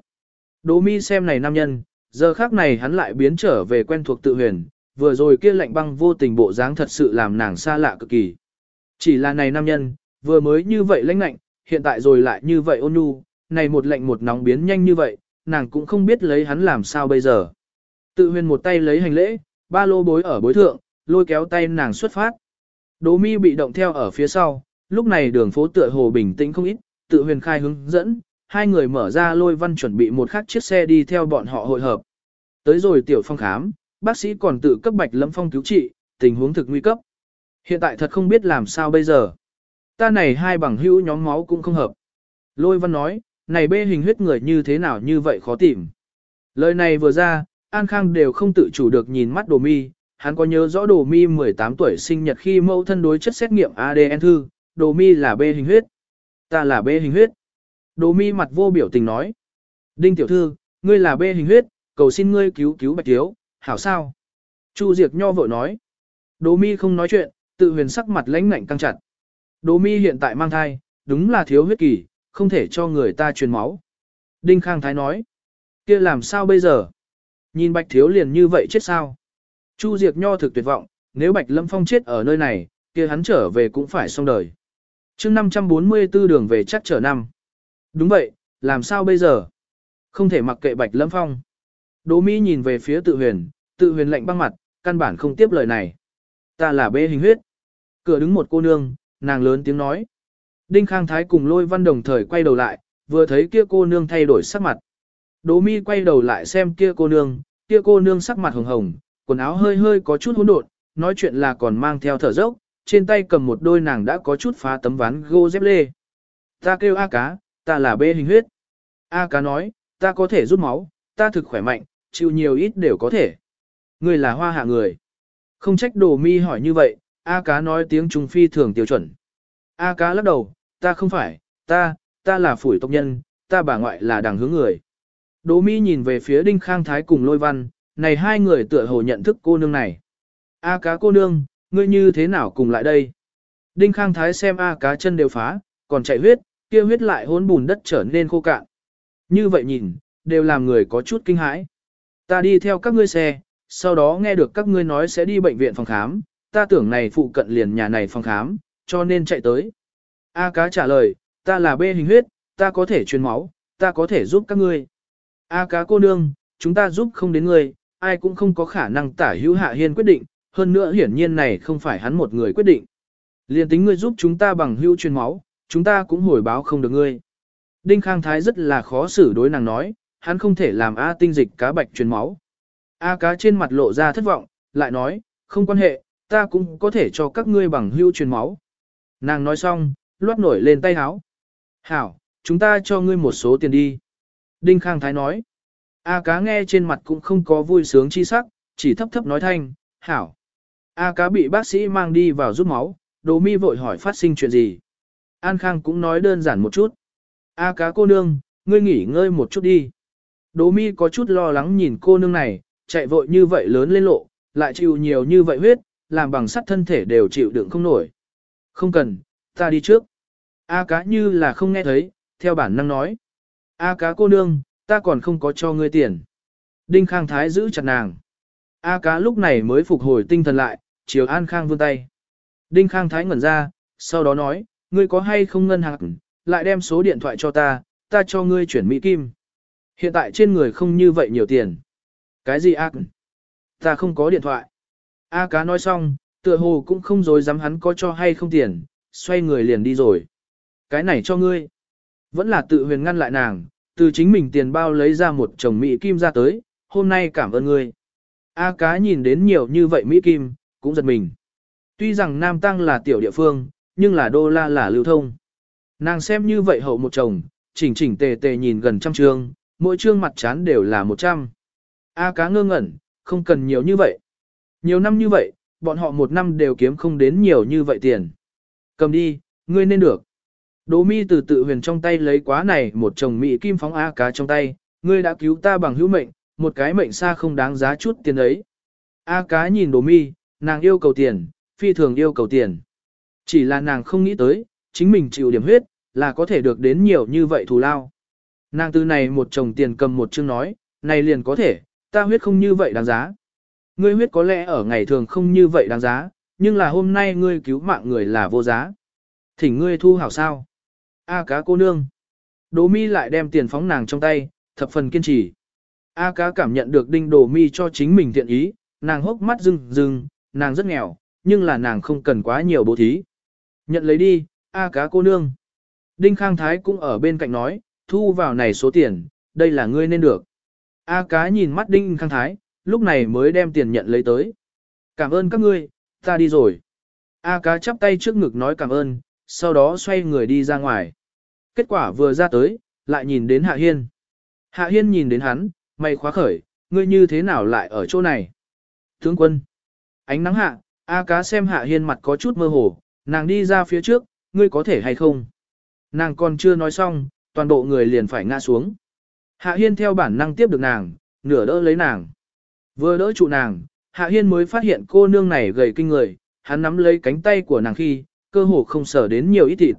Đỗ mi xem này nam nhân, giờ khác này hắn lại biến trở về quen thuộc tự huyền, vừa rồi kia lạnh băng vô tình bộ dáng thật sự làm nàng xa lạ cực kỳ. Chỉ là này nam nhân, vừa mới như vậy lãnh lạnh, hiện tại rồi lại như vậy ôn nhu, này một lạnh một nóng biến nhanh như vậy, nàng cũng không biết lấy hắn làm sao bây giờ. Tự huyền một tay lấy hành lễ, ba lô bối ở bối thượng, lôi kéo tay nàng xuất phát. Đỗ mi bị động theo ở phía sau, lúc này đường phố tựa hồ bình tĩnh không ít, tự huyền khai hướng dẫn, hai người mở ra lôi văn chuẩn bị một khắc chiếc xe đi theo bọn họ hội hợp. Tới rồi tiểu phong khám, bác sĩ còn tự cấp bạch lâm phong cứu trị, tình huống thực nguy cấp. Hiện tại thật không biết làm sao bây giờ. Ta này hai bằng hữu nhóm máu cũng không hợp. Lôi văn nói, này bê hình huyết người như thế nào như vậy khó tìm. Lời này vừa ra, An Khang đều không tự chủ được nhìn mắt đồ mi, hắn có nhớ rõ đồ mi 18 tuổi sinh nhật khi mẫu thân đối chất xét nghiệm ADN thư, đồ mi là bê hình huyết. Ta là bê hình huyết. Đồ mi mặt vô biểu tình nói. Đinh tiểu thư, ngươi là bê hình huyết, cầu xin ngươi cứu cứu bạch thiếu, hảo sao? Chu Diệc Nho vội nói. Đồ mi không nói chuyện, tự huyền sắc mặt lãnh ngạnh căng chặt. Đồ mi hiện tại mang thai, đúng là thiếu huyết kỳ, không thể cho người ta truyền máu. Đinh Khang Thái nói. kia làm sao bây giờ? Nhìn bạch thiếu liền như vậy chết sao? Chu Diệt Nho thực tuyệt vọng, nếu bạch lâm phong chết ở nơi này, kia hắn trở về cũng phải xong đời. mươi 544 đường về chắc trở năm. Đúng vậy, làm sao bây giờ? Không thể mặc kệ Bạch Lâm Phong. Đỗ Mỹ nhìn về phía tự huyền, tự huyền lạnh băng mặt, căn bản không tiếp lời này. Ta là bê hình huyết. Cửa đứng một cô nương, nàng lớn tiếng nói. Đinh Khang Thái cùng lôi văn đồng thời quay đầu lại, vừa thấy kia cô nương thay đổi sắc mặt. Đỗ mi quay đầu lại xem kia cô nương, kia cô nương sắc mặt hồng hồng, quần áo hơi hơi có chút hỗn độn, nói chuyện là còn mang theo thở dốc, trên tay cầm một đôi nàng đã có chút phá tấm ván gô dép lê. Ta kêu A cá, ta là bê hình huyết. A cá nói, ta có thể rút máu, ta thực khỏe mạnh, chịu nhiều ít đều có thể. Người là hoa hạ người. Không trách đồ mi hỏi như vậy, A cá nói tiếng Trung Phi thường tiêu chuẩn. A cá lắc đầu, ta không phải, ta, ta là phủi tộc nhân, ta bà ngoại là đằng hướng người. Đỗ mi nhìn về phía Đinh Khang Thái cùng lôi văn, này hai người tựa hồ nhận thức cô nương này. A cá cô nương, ngươi như thế nào cùng lại đây? Đinh Khang Thái xem A cá chân đều phá, còn chạy huyết, kia huyết lại hỗn bùn đất trở nên khô cạn. Như vậy nhìn, đều làm người có chút kinh hãi. Ta đi theo các ngươi xe, sau đó nghe được các ngươi nói sẽ đi bệnh viện phòng khám, ta tưởng này phụ cận liền nhà này phòng khám, cho nên chạy tới. A cá trả lời, ta là bê hình huyết, ta có thể truyền máu, ta có thể giúp các ngươi. A cá cô nương, chúng ta giúp không đến ngươi, ai cũng không có khả năng tả hữu hạ hiên quyết định, hơn nữa hiển nhiên này không phải hắn một người quyết định. Liên tính ngươi giúp chúng ta bằng hữu truyền máu, chúng ta cũng hồi báo không được ngươi. Đinh Khang Thái rất là khó xử đối nàng nói, hắn không thể làm A tinh dịch cá bạch truyền máu. A cá trên mặt lộ ra thất vọng, lại nói, không quan hệ, ta cũng có thể cho các ngươi bằng hưu truyền máu. Nàng nói xong, loát nổi lên tay háo. Hảo, chúng ta cho ngươi một số tiền đi. Đinh Khang Thái nói. A cá nghe trên mặt cũng không có vui sướng chi sắc, chỉ thấp thấp nói thanh, hảo. A cá bị bác sĩ mang đi vào rút máu, đồ mi vội hỏi phát sinh chuyện gì. An Khang cũng nói đơn giản một chút. A cá cô nương, ngươi nghỉ ngơi một chút đi. Đồ mi có chút lo lắng nhìn cô nương này, chạy vội như vậy lớn lên lộ, lại chịu nhiều như vậy huyết, làm bằng sắt thân thể đều chịu đựng không nổi. Không cần, ta đi trước. A cá như là không nghe thấy, theo bản năng nói. A cá cô nương, ta còn không có cho ngươi tiền. Đinh Khang Thái giữ chặt nàng. A cá lúc này mới phục hồi tinh thần lại, chiều An Khang vươn tay. Đinh Khang Thái ngẩn ra, sau đó nói, ngươi có hay không ngân hàng, lại đem số điện thoại cho ta, ta cho ngươi chuyển Mỹ Kim. Hiện tại trên người không như vậy nhiều tiền. Cái gì ác? Ta không có điện thoại. A cá nói xong, tựa hồ cũng không dối dám hắn có cho hay không tiền, xoay người liền đi rồi. Cái này cho ngươi. Vẫn là tự huyền ngăn lại nàng, từ chính mình tiền bao lấy ra một chồng Mỹ Kim ra tới, hôm nay cảm ơn ngươi. A cá nhìn đến nhiều như vậy Mỹ Kim, cũng giật mình. Tuy rằng Nam Tăng là tiểu địa phương, nhưng là đô la là lưu thông. Nàng xem như vậy hậu một chồng, chỉnh chỉnh tề tề nhìn gần trăm trương, mỗi trương mặt chán đều là một trăm. A cá ngơ ngẩn, không cần nhiều như vậy. Nhiều năm như vậy, bọn họ một năm đều kiếm không đến nhiều như vậy tiền. Cầm đi, ngươi nên được. Đỗ mi từ tự huyền trong tay lấy quá này một chồng mỹ kim phóng A cá trong tay, ngươi đã cứu ta bằng hữu mệnh, một cái mệnh xa không đáng giá chút tiền ấy. A cá nhìn Đỗ mi, nàng yêu cầu tiền, phi thường yêu cầu tiền. Chỉ là nàng không nghĩ tới, chính mình chịu điểm huyết, là có thể được đến nhiều như vậy thù lao. Nàng từ này một chồng tiền cầm một chương nói, này liền có thể, ta huyết không như vậy đáng giá. Ngươi huyết có lẽ ở ngày thường không như vậy đáng giá, nhưng là hôm nay ngươi cứu mạng người là vô giá. Thỉnh ngươi thu hảo sao. A cá cô nương. Đỗ mi lại đem tiền phóng nàng trong tay, thập phần kiên trì. A cá cảm nhận được đinh đồ mi cho chính mình thiện ý, nàng hốc mắt rưng rưng, nàng rất nghèo, nhưng là nàng không cần quá nhiều bố thí. Nhận lấy đi, A cá cô nương. Đinh Khang Thái cũng ở bên cạnh nói, thu vào này số tiền, đây là ngươi nên được. A cá nhìn mắt Đinh Khang Thái, lúc này mới đem tiền nhận lấy tới. Cảm ơn các ngươi, ta đi rồi. A cá chắp tay trước ngực nói cảm ơn, sau đó xoay người đi ra ngoài. Kết quả vừa ra tới, lại nhìn đến Hạ Hiên. Hạ Hiên nhìn đến hắn, mày khóa khởi, ngươi như thế nào lại ở chỗ này? Tướng quân. Ánh nắng hạ, A cá xem Hạ Hiên mặt có chút mơ hồ, nàng đi ra phía trước, ngươi có thể hay không? Nàng còn chưa nói xong, toàn bộ người liền phải ngã xuống. Hạ Hiên theo bản năng tiếp được nàng, nửa đỡ lấy nàng. Vừa đỡ trụ nàng, Hạ Hiên mới phát hiện cô nương này gầy kinh người, hắn nắm lấy cánh tay của nàng khi, cơ hồ không sở đến nhiều ít thịt.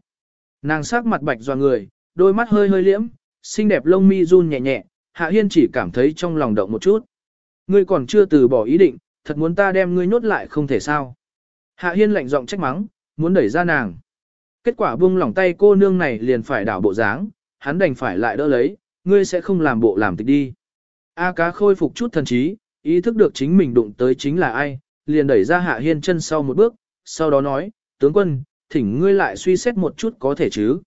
Nàng sắc mặt bạch doa người, đôi mắt hơi hơi liễm, xinh đẹp lông mi run nhẹ nhẹ, Hạ Hiên chỉ cảm thấy trong lòng động một chút. Ngươi còn chưa từ bỏ ý định, thật muốn ta đem ngươi nhốt lại không thể sao. Hạ Hiên lạnh giọng trách mắng, muốn đẩy ra nàng. Kết quả buông lỏng tay cô nương này liền phải đảo bộ dáng, hắn đành phải lại đỡ lấy, ngươi sẽ không làm bộ làm tịch đi. A cá khôi phục chút thần trí, ý thức được chính mình đụng tới chính là ai, liền đẩy ra Hạ Hiên chân sau một bước, sau đó nói, tướng quân, thỉnh ngươi lại suy xét một chút có thể chứ.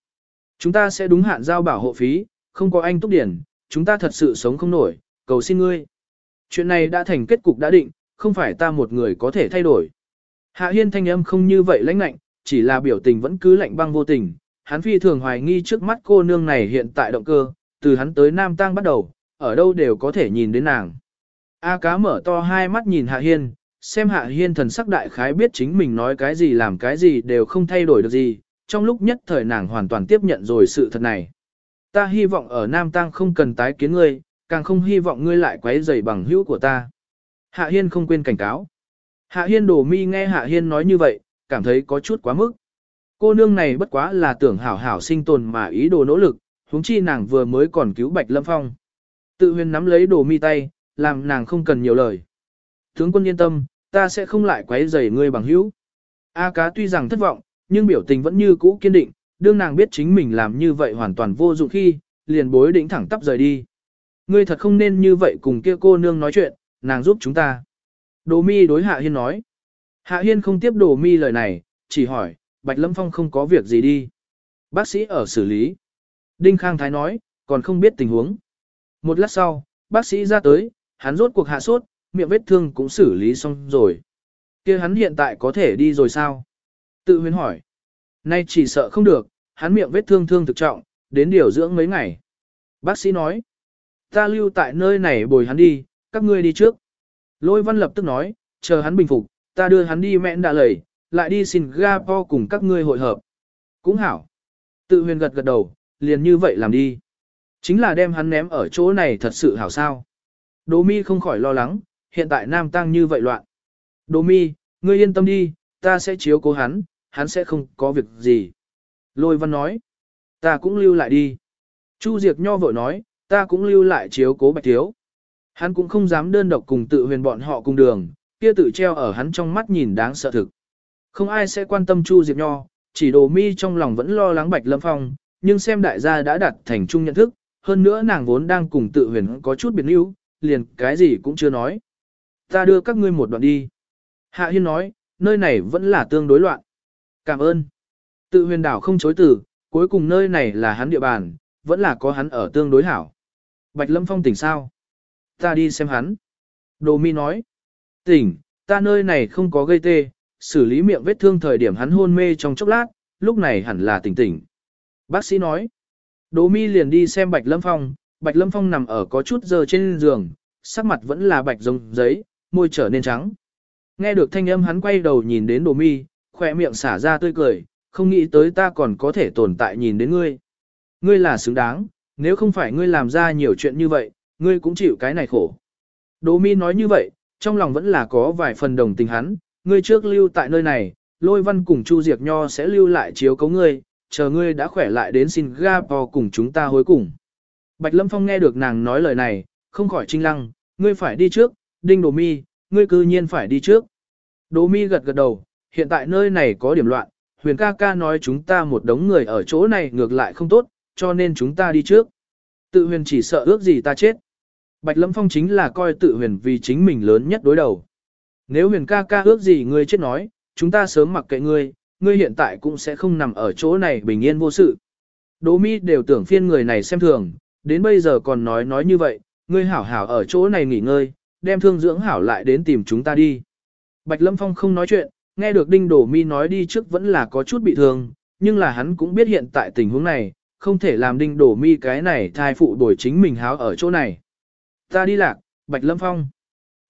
Chúng ta sẽ đúng hạn giao bảo hộ phí, không có anh túc điển, chúng ta thật sự sống không nổi, cầu xin ngươi. Chuyện này đã thành kết cục đã định, không phải ta một người có thể thay đổi. Hạ Hiên thanh âm không như vậy lãnh lạnh, chỉ là biểu tình vẫn cứ lạnh băng vô tình. Hắn phi thường hoài nghi trước mắt cô nương này hiện tại động cơ, từ hắn tới Nam Tang bắt đầu, ở đâu đều có thể nhìn đến nàng. A cá mở to hai mắt nhìn Hạ Hiên, xem Hạ Hiên thần sắc đại khái biết chính mình nói cái gì làm cái gì đều không thay đổi được gì, trong lúc nhất thời nàng hoàn toàn tiếp nhận rồi sự thật này. Ta hy vọng ở Nam Tăng không cần tái kiến ngươi, càng không hy vọng ngươi lại quấy rầy bằng hữu của ta. Hạ Hiên không quên cảnh cáo. Hạ Hiên đổ mi nghe Hạ Hiên nói như vậy, cảm thấy có chút quá mức. Cô nương này bất quá là tưởng hảo hảo sinh tồn mà ý đồ nỗ lực, huống chi nàng vừa mới còn cứu Bạch Lâm Phong. Tự huyền nắm lấy đồ mi tay, làm nàng không cần nhiều lời. Tướng quân yên tâm, ta sẽ không lại quấy rầy ngươi bằng hữu. A cá tuy rằng thất vọng, nhưng biểu tình vẫn như cũ kiên định, đương nàng biết chính mình làm như vậy hoàn toàn vô dụng khi, liền bối đỉnh thẳng tắp rời đi. Ngươi thật không nên như vậy cùng kia cô nương nói chuyện, nàng giúp chúng ta. Đồ mi đối Hạ Hiên nói. Hạ Hiên không tiếp đồ mi lời này, chỉ hỏi, Bạch Lâm Phong không có việc gì đi. Bác sĩ ở xử lý. Đinh Khang Thái nói, còn không biết tình huống. Một lát sau, bác sĩ ra tới, hắn rốt cuộc hạ sốt, miệng vết thương cũng xử lý xong rồi. kia hắn hiện tại có thể đi rồi sao? Tự Huyên hỏi. Nay chỉ sợ không được, hắn miệng vết thương thương thực trọng, đến điều dưỡng mấy ngày. Bác sĩ nói. Ta lưu tại nơi này bồi hắn đi, các ngươi đi trước. Lôi văn lập tức nói, chờ hắn bình phục, ta đưa hắn đi mẹn đã lầy, lại đi Singapore cùng các ngươi hội hợp. Cũng hảo. Tự huyền gật gật đầu, liền như vậy làm đi. Chính là đem hắn ném ở chỗ này thật sự hảo sao. Đỗ mi không khỏi lo lắng, hiện tại Nam Tăng như vậy loạn. Đỗ mi, ngươi yên tâm đi, ta sẽ chiếu cố hắn, hắn sẽ không có việc gì. Lôi văn nói, ta cũng lưu lại đi. Chu Diệp Nho vội nói, ta cũng lưu lại chiếu cố bạch thiếu. Hắn cũng không dám đơn độc cùng tự huyền bọn họ cùng đường, kia tự treo ở hắn trong mắt nhìn đáng sợ thực. Không ai sẽ quan tâm Chu Diệp Nho, chỉ đồ mi trong lòng vẫn lo lắng Bạch Lâm Phong, nhưng xem đại gia đã đặt thành chung nhận thức, hơn nữa nàng vốn đang cùng tự huyền có chút biệt níu, liền cái gì cũng chưa nói. Ta đưa các ngươi một đoạn đi. Hạ Hiên nói, nơi này vẫn là tương đối loạn. Cảm ơn. Tự huyền đảo không chối từ, cuối cùng nơi này là hắn địa bàn, vẫn là có hắn ở tương đối hảo. Bạch Lâm Phong tỉnh sao? Ta đi xem hắn. Đồ mi nói. Tỉnh, ta nơi này không có gây tê, xử lý miệng vết thương thời điểm hắn hôn mê trong chốc lát, lúc này hẳn là tỉnh tỉnh. Bác sĩ nói. Đỗ mi liền đi xem Bạch Lâm Phong, Bạch Lâm Phong nằm ở có chút giờ trên giường, sắc mặt vẫn là bạch giống giấy, môi trở nên trắng. Nghe được thanh âm hắn quay đầu nhìn đến đồ mi, khỏe miệng xả ra tươi cười, không nghĩ tới ta còn có thể tồn tại nhìn đến ngươi. Ngươi là xứng đáng, nếu không phải ngươi làm ra nhiều chuyện như vậy, ngươi cũng chịu cái này khổ. Đồ mi nói như vậy, trong lòng vẫn là có vài phần đồng tình hắn, ngươi trước lưu tại nơi này, lôi văn cùng Chu Diệp Nho sẽ lưu lại chiếu cấu ngươi, chờ ngươi đã khỏe lại đến Singapore cùng chúng ta hối cùng. Bạch Lâm Phong nghe được nàng nói lời này, không khỏi trinh lăng, ngươi phải đi trước, đinh đồ mi, ngươi cư nhiên phải đi trước. Đồ mi gật gật đầu, hiện tại nơi này có điểm loạn, huyền ca ca nói chúng ta một đống người ở chỗ này ngược lại không tốt, cho nên chúng ta đi trước. Tự huyền chỉ sợ ước gì ta chết. Bạch Lâm Phong chính là coi tự huyền vì chính mình lớn nhất đối đầu. Nếu huyền ca ca ước gì ngươi chết nói, chúng ta sớm mặc kệ ngươi, ngươi hiện tại cũng sẽ không nằm ở chỗ này bình yên vô sự. Đỗ mi đều tưởng phiên người này xem thường, đến bây giờ còn nói nói như vậy, ngươi hảo hảo ở chỗ này nghỉ ngơi, đem thương dưỡng hảo lại đến tìm chúng ta đi. Bạch Lâm Phong không nói chuyện, nghe được Đinh Đổ Mi nói đi trước vẫn là có chút bị thương, nhưng là hắn cũng biết hiện tại tình huống này, không thể làm Đinh Đổ Mi cái này thai phụ đổi chính mình háo ở chỗ này. Ta đi lạc, Bạch Lâm Phong.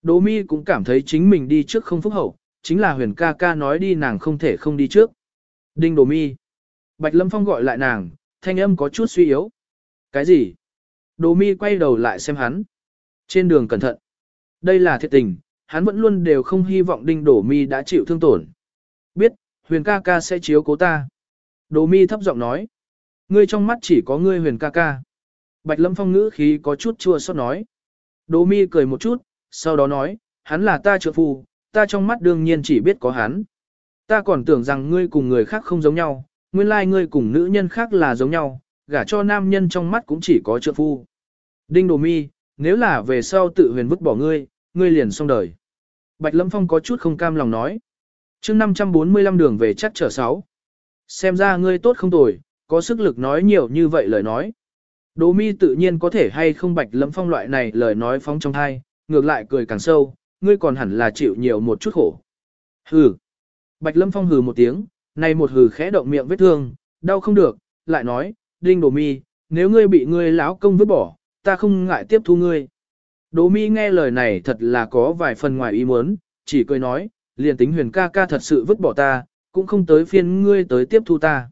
Đỗ Mi cũng cảm thấy chính mình đi trước không phúc hậu, chính là huyền ca ca nói đi nàng không thể không đi trước. Đinh Đổ Mi. Bạch Lâm Phong gọi lại nàng, thanh âm có chút suy yếu. Cái gì? Đồ Mi quay đầu lại xem hắn. Trên đường cẩn thận. Đây là thiệt tình, hắn vẫn luôn đều không hy vọng Đinh Đổ Mi đã chịu thương tổn. Biết, huyền ca ca sẽ chiếu cố ta. Đồ Mi thấp giọng nói. Ngươi trong mắt chỉ có ngươi huyền ca ca. Bạch Lâm Phong ngữ khí có chút chua xót nói. Đồ mi cười một chút, sau đó nói, hắn là ta trợ phu, ta trong mắt đương nhiên chỉ biết có hắn. Ta còn tưởng rằng ngươi cùng người khác không giống nhau, nguyên lai ngươi cùng nữ nhân khác là giống nhau, gả cho nam nhân trong mắt cũng chỉ có trợ phu. Đinh Đồ Mi, nếu là về sau tự huyền vứt bỏ ngươi, ngươi liền xong đời. Bạch Lâm Phong có chút không cam lòng nói. mươi 545 đường về chắc trở 6. Xem ra ngươi tốt không tồi, có sức lực nói nhiều như vậy lời nói. Đỗ mi tự nhiên có thể hay không Bạch Lâm Phong loại này lời nói phóng trong thai, ngược lại cười càng sâu, ngươi còn hẳn là chịu nhiều một chút khổ. Hừ. Bạch Lâm Phong hừ một tiếng, này một hừ khẽ động miệng vết thương, đau không được, lại nói, Đinh Đỗ mi, nếu ngươi bị ngươi lão công vứt bỏ, ta không ngại tiếp thu ngươi. Đỗ mi nghe lời này thật là có vài phần ngoài ý muốn, chỉ cười nói, liền tính huyền ca ca thật sự vứt bỏ ta, cũng không tới phiên ngươi tới tiếp thu ta.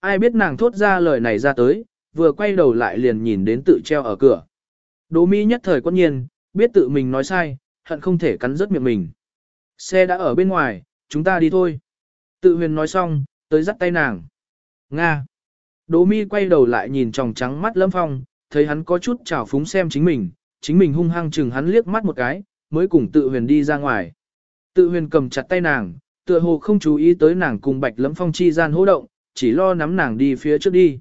Ai biết nàng thốt ra lời này ra tới, vừa quay đầu lại liền nhìn đến tự treo ở cửa. Đỗ mi nhất thời quân nhiên, biết tự mình nói sai, hận không thể cắn rớt miệng mình. Xe đã ở bên ngoài, chúng ta đi thôi. Tự huyền nói xong, tới dắt tay nàng. Nga. Đỗ mi quay đầu lại nhìn tròng trắng mắt lâm phong, thấy hắn có chút trào phúng xem chính mình, chính mình hung hăng chừng hắn liếc mắt một cái, mới cùng tự huyền đi ra ngoài. Tự huyền cầm chặt tay nàng, tựa hồ không chú ý tới nàng cùng bạch lẫm phong chi gian hỗ động, chỉ lo nắm nàng đi phía trước đi.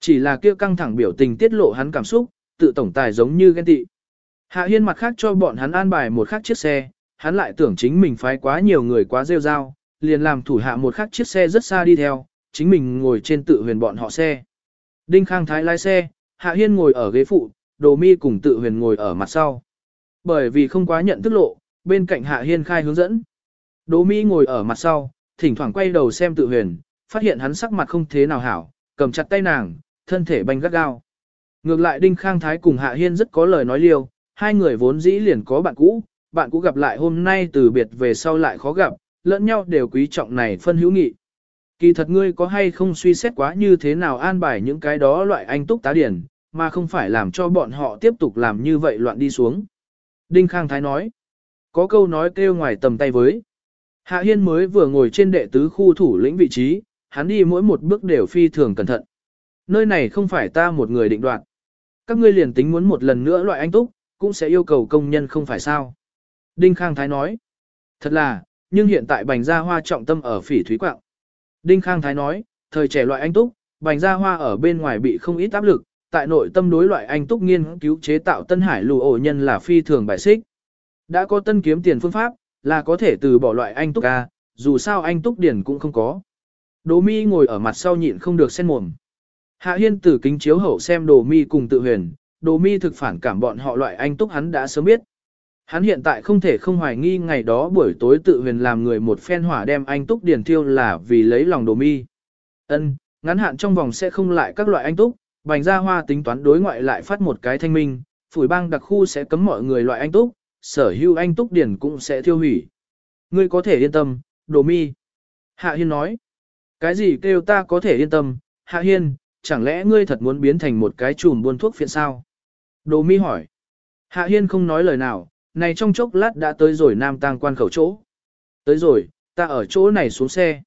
Chỉ là kia căng thẳng biểu tình tiết lộ hắn cảm xúc, tự tổng tài giống như ghen tị. Hạ Hiên mặt khác cho bọn hắn an bài một khác chiếc xe, hắn lại tưởng chính mình phái quá nhiều người quá rêu rao, liền làm thủ hạ một khác chiếc xe rất xa đi theo, chính mình ngồi trên tự huyền bọn họ xe. Đinh Khang Thái lái xe, Hạ Hiên ngồi ở ghế phụ, Đồ Mi cùng tự huyền ngồi ở mặt sau. Bởi vì không quá nhận thức lộ, bên cạnh Hạ Hiên khai hướng dẫn. Đồ Mi ngồi ở mặt sau, thỉnh thoảng quay đầu xem tự huyền, phát hiện hắn sắc mặt không thế nào hảo, cầm chặt tay nàng, thân thể banh gắt gao. Ngược lại Đinh Khang Thái cùng Hạ Hiên rất có lời nói liêu, hai người vốn dĩ liền có bạn cũ, bạn cũ gặp lại hôm nay từ biệt về sau lại khó gặp, lẫn nhau đều quý trọng này phân hữu nghị. Kỳ thật ngươi có hay không suy xét quá như thế nào an bài những cái đó loại anh túc tá điển, mà không phải làm cho bọn họ tiếp tục làm như vậy loạn đi xuống. Đinh Khang Thái nói, có câu nói kêu ngoài tầm tay với. Hạ Hiên mới vừa ngồi trên đệ tứ khu thủ lĩnh vị trí, hắn đi mỗi một bước đều phi thường cẩn thận. Nơi này không phải ta một người định đoạt. Các ngươi liền tính muốn một lần nữa loại anh túc, cũng sẽ yêu cầu công nhân không phải sao. Đinh Khang Thái nói, thật là, nhưng hiện tại bành gia hoa trọng tâm ở phỉ thúy quạng. Đinh Khang Thái nói, thời trẻ loại anh túc, bành gia hoa ở bên ngoài bị không ít áp lực, tại nội tâm đối loại anh túc nghiên cứu chế tạo tân hải lù ổ nhân là phi thường bài xích. Đã có tân kiếm tiền phương pháp, là có thể từ bỏ loại anh túc ca, dù sao anh túc điển cũng không có. Đỗ mi ngồi ở mặt sau nhịn không được sen mồm. Hạ Hiên từ kính chiếu hậu xem Đồ Mi cùng tự huyền, Đồ Mi thực phản cảm bọn họ loại anh túc hắn đã sớm biết. Hắn hiện tại không thể không hoài nghi ngày đó buổi tối tự huyền làm người một phen hỏa đem anh túc điền thiêu là vì lấy lòng Đồ Mi. Ân, ngắn hạn trong vòng sẽ không lại các loại anh túc, Bành Gia Hoa tính toán đối ngoại lại phát một cái thanh minh, phủi bang đặc khu sẽ cấm mọi người loại anh túc, sở hữu anh túc điền cũng sẽ tiêu hủy. Ngươi có thể yên tâm, Đồ Mi. Hạ Hiên nói. Cái gì kêu ta có thể yên tâm, Hạ Hiên, chẳng lẽ ngươi thật muốn biến thành một cái chùm buôn thuốc phiện sao? Đồ mi hỏi. Hạ Hiên không nói lời nào, này trong chốc lát đã tới rồi Nam Tăng quan khẩu chỗ. Tới rồi, ta ở chỗ này xuống xe.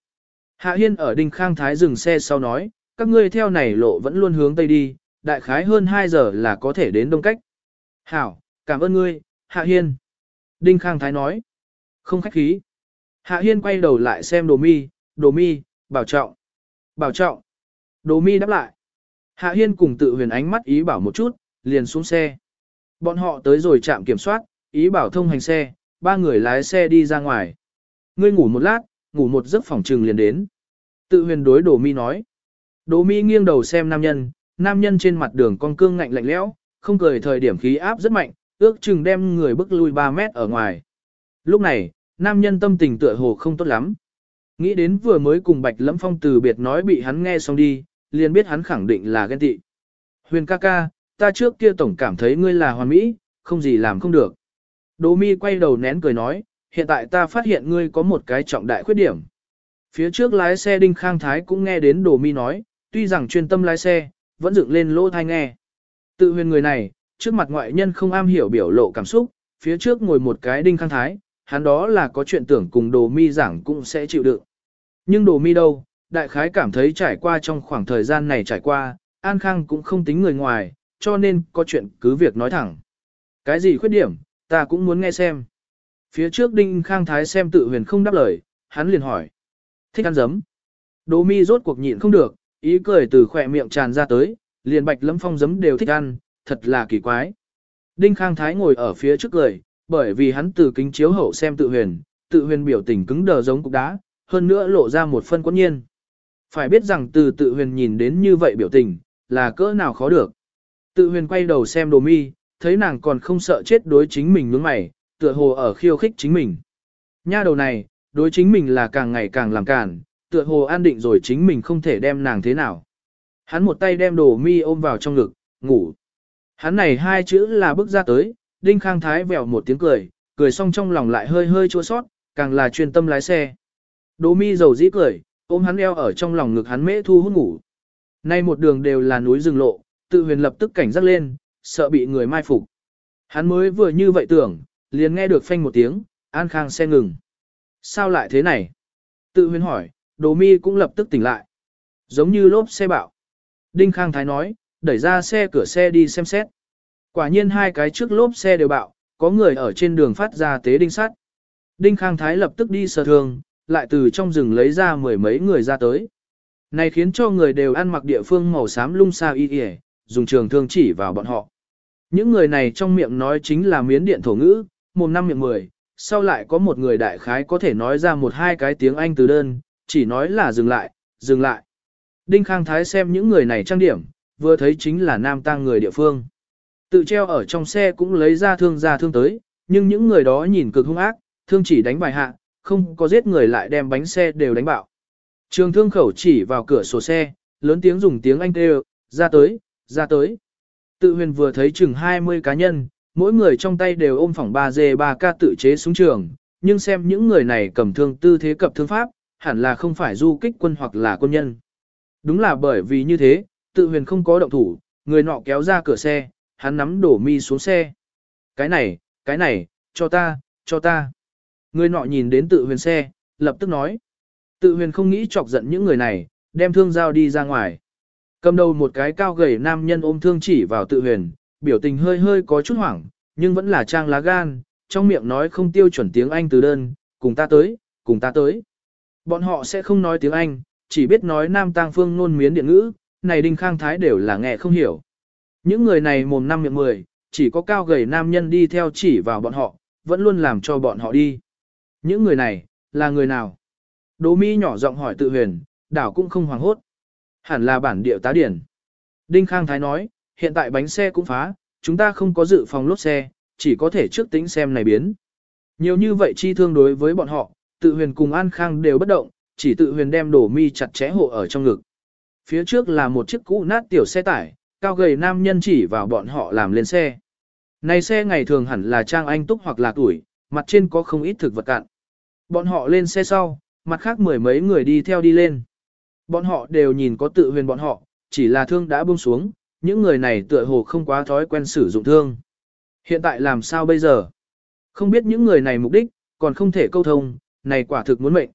Hạ Hiên ở Đinh Khang Thái dừng xe sau nói, các ngươi theo này lộ vẫn luôn hướng Tây đi, đại khái hơn 2 giờ là có thể đến Đông Cách. Hảo, cảm ơn ngươi, Hạ Hiên. Đinh Khang Thái nói, không khách khí. Hạ Hiên quay đầu lại xem đồ mi, đồ mi, bảo trọng. Bảo trọng. Đồ mi đáp lại. Hạ Hiên cùng tự huyền ánh mắt ý bảo một chút, liền xuống xe. Bọn họ tới rồi trạm kiểm soát, ý bảo thông hành xe, ba người lái xe đi ra ngoài. Ngươi ngủ một lát, ngủ một giấc phòng trừng liền đến. Tự huyền đối đồ mi nói. Đồ mi nghiêng đầu xem nam nhân, nam nhân trên mặt đường con cương ngạnh lạnh lẽo, không cười thời điểm khí áp rất mạnh, ước chừng đem người bước lui 3 mét ở ngoài. Lúc này, nam nhân tâm tình tựa hồ không tốt lắm. Nghĩ đến vừa mới cùng Bạch Lẫm Phong từ biệt nói bị hắn nghe xong đi, liền biết hắn khẳng định là ghen tị. Huyền ca ca, ta trước kia tổng cảm thấy ngươi là hoàn mỹ, không gì làm không được. Đỗ mi quay đầu nén cười nói, hiện tại ta phát hiện ngươi có một cái trọng đại khuyết điểm. Phía trước lái xe Đinh Khang Thái cũng nghe đến Đỗ mi nói, tuy rằng chuyên tâm lái xe, vẫn dựng lên lỗ thai nghe. Tự huyền người này, trước mặt ngoại nhân không am hiểu biểu lộ cảm xúc, phía trước ngồi một cái Đinh Khang Thái, hắn đó là có chuyện tưởng cùng Đỗ mi giảng cũng sẽ chịu đựng. Nhưng Đỗ mi đâu, đại khái cảm thấy trải qua trong khoảng thời gian này trải qua, An Khang cũng không tính người ngoài, cho nên có chuyện cứ việc nói thẳng. Cái gì khuyết điểm, ta cũng muốn nghe xem. Phía trước Đinh Khang Thái xem tự huyền không đáp lời, hắn liền hỏi. Thích ăn giấm. Đỗ mi rốt cuộc nhịn không được, ý cười từ khỏe miệng tràn ra tới, liền bạch lâm phong giấm đều thích ăn, thật là kỳ quái. Đinh Khang Thái ngồi ở phía trước cười, bởi vì hắn từ kính chiếu hậu xem tự huyền, tự huyền biểu tình cứng đờ giống cục đá, hơn nữa lộ ra một phân quẫn nhiên. Phải biết rằng từ tự huyền nhìn đến như vậy biểu tình, là cỡ nào khó được. Tự huyền quay đầu xem đồ mi, thấy nàng còn không sợ chết đối chính mình nhướng mày, tựa hồ ở khiêu khích chính mình. Nha đầu này, đối chính mình là càng ngày càng làm cản, tựa hồ an định rồi chính mình không thể đem nàng thế nào. Hắn một tay đem đồ mi ôm vào trong ngực, ngủ. Hắn này hai chữ là bước ra tới, Đinh Khang Thái vèo một tiếng cười, cười xong trong lòng lại hơi hơi chua sót, càng là chuyên tâm lái xe. Đồ mi dầu dĩ cười, ôm hắn eo ở trong lòng ngực hắn mễ thu hút ngủ. Nay một đường đều là núi rừng lộ, tự huyền lập tức cảnh giác lên, sợ bị người mai phục. Hắn mới vừa như vậy tưởng, liền nghe được phanh một tiếng, An Khang xe ngừng. Sao lại thế này? Tự huyên hỏi, đồ mi cũng lập tức tỉnh lại. Giống như lốp xe bạo. Đinh Khang Thái nói, đẩy ra xe cửa xe đi xem xét. Quả nhiên hai cái trước lốp xe đều bạo, có người ở trên đường phát ra tế đinh sắt. Đinh Khang Thái lập tức đi sờ thường, lại từ trong rừng lấy ra mười mấy người ra tới. Này khiến cho người đều ăn mặc địa phương màu xám lung xa y y, dùng trường thương chỉ vào bọn họ. Những người này trong miệng nói chính là miến điện thổ ngữ, mồm năm miệng mười, sau lại có một người đại khái có thể nói ra một hai cái tiếng Anh từ đơn, chỉ nói là dừng lại, dừng lại. Đinh Khang Thái xem những người này trang điểm, vừa thấy chính là nam tang người địa phương. Tự treo ở trong xe cũng lấy ra thương ra thương tới, nhưng những người đó nhìn cực hung ác, thương chỉ đánh bài hạ, không có giết người lại đem bánh xe đều đánh bạo. Trường thương khẩu chỉ vào cửa sổ xe, lớn tiếng dùng tiếng Anh kêu, ra tới, ra tới. Tự huyền vừa thấy chừng 20 cá nhân, mỗi người trong tay đều ôm phỏng 3G3K tự chế súng trường, nhưng xem những người này cầm thương tư thế cập thương pháp, hẳn là không phải du kích quân hoặc là quân nhân. Đúng là bởi vì như thế, tự huyền không có động thủ, người nọ kéo ra cửa xe, hắn nắm đổ mi xuống xe. Cái này, cái này, cho ta, cho ta. Người nọ nhìn đến tự huyền xe, lập tức nói. Tự huyền không nghĩ chọc giận những người này, đem thương giao đi ra ngoài. Cầm đầu một cái cao gầy nam nhân ôm thương chỉ vào tự huyền, biểu tình hơi hơi có chút hoảng, nhưng vẫn là trang lá gan, trong miệng nói không tiêu chuẩn tiếng Anh từ đơn, cùng ta tới, cùng ta tới. Bọn họ sẽ không nói tiếng Anh, chỉ biết nói nam tang phương nôn miến điện ngữ, này đinh khang thái đều là nghe không hiểu. Những người này mồm năm miệng mười, chỉ có cao gầy nam nhân đi theo chỉ vào bọn họ, vẫn luôn làm cho bọn họ đi. Những người này, là người nào? Đỗ mi nhỏ giọng hỏi tự huyền, đảo cũng không hoảng hốt. Hẳn là bản địa tá điển. Đinh Khang Thái nói, hiện tại bánh xe cũng phá, chúng ta không có dự phòng lốt xe, chỉ có thể trước tính xem này biến. Nhiều như vậy chi thương đối với bọn họ, tự huyền cùng An Khang đều bất động, chỉ tự huyền đem đổ mi chặt chẽ hộ ở trong ngực. Phía trước là một chiếc cũ nát tiểu xe tải, cao gầy nam nhân chỉ vào bọn họ làm lên xe. Này xe ngày thường hẳn là trang anh túc hoặc là tuổi, mặt trên có không ít thực vật cạn. Bọn họ lên xe sau, mặt khác mười mấy người đi theo đi lên. Bọn họ đều nhìn có tự huyền bọn họ, chỉ là thương đã buông xuống, những người này tựa hồ không quá thói quen sử dụng thương. Hiện tại làm sao bây giờ? Không biết những người này mục đích, còn không thể câu thông, này quả thực muốn mệnh.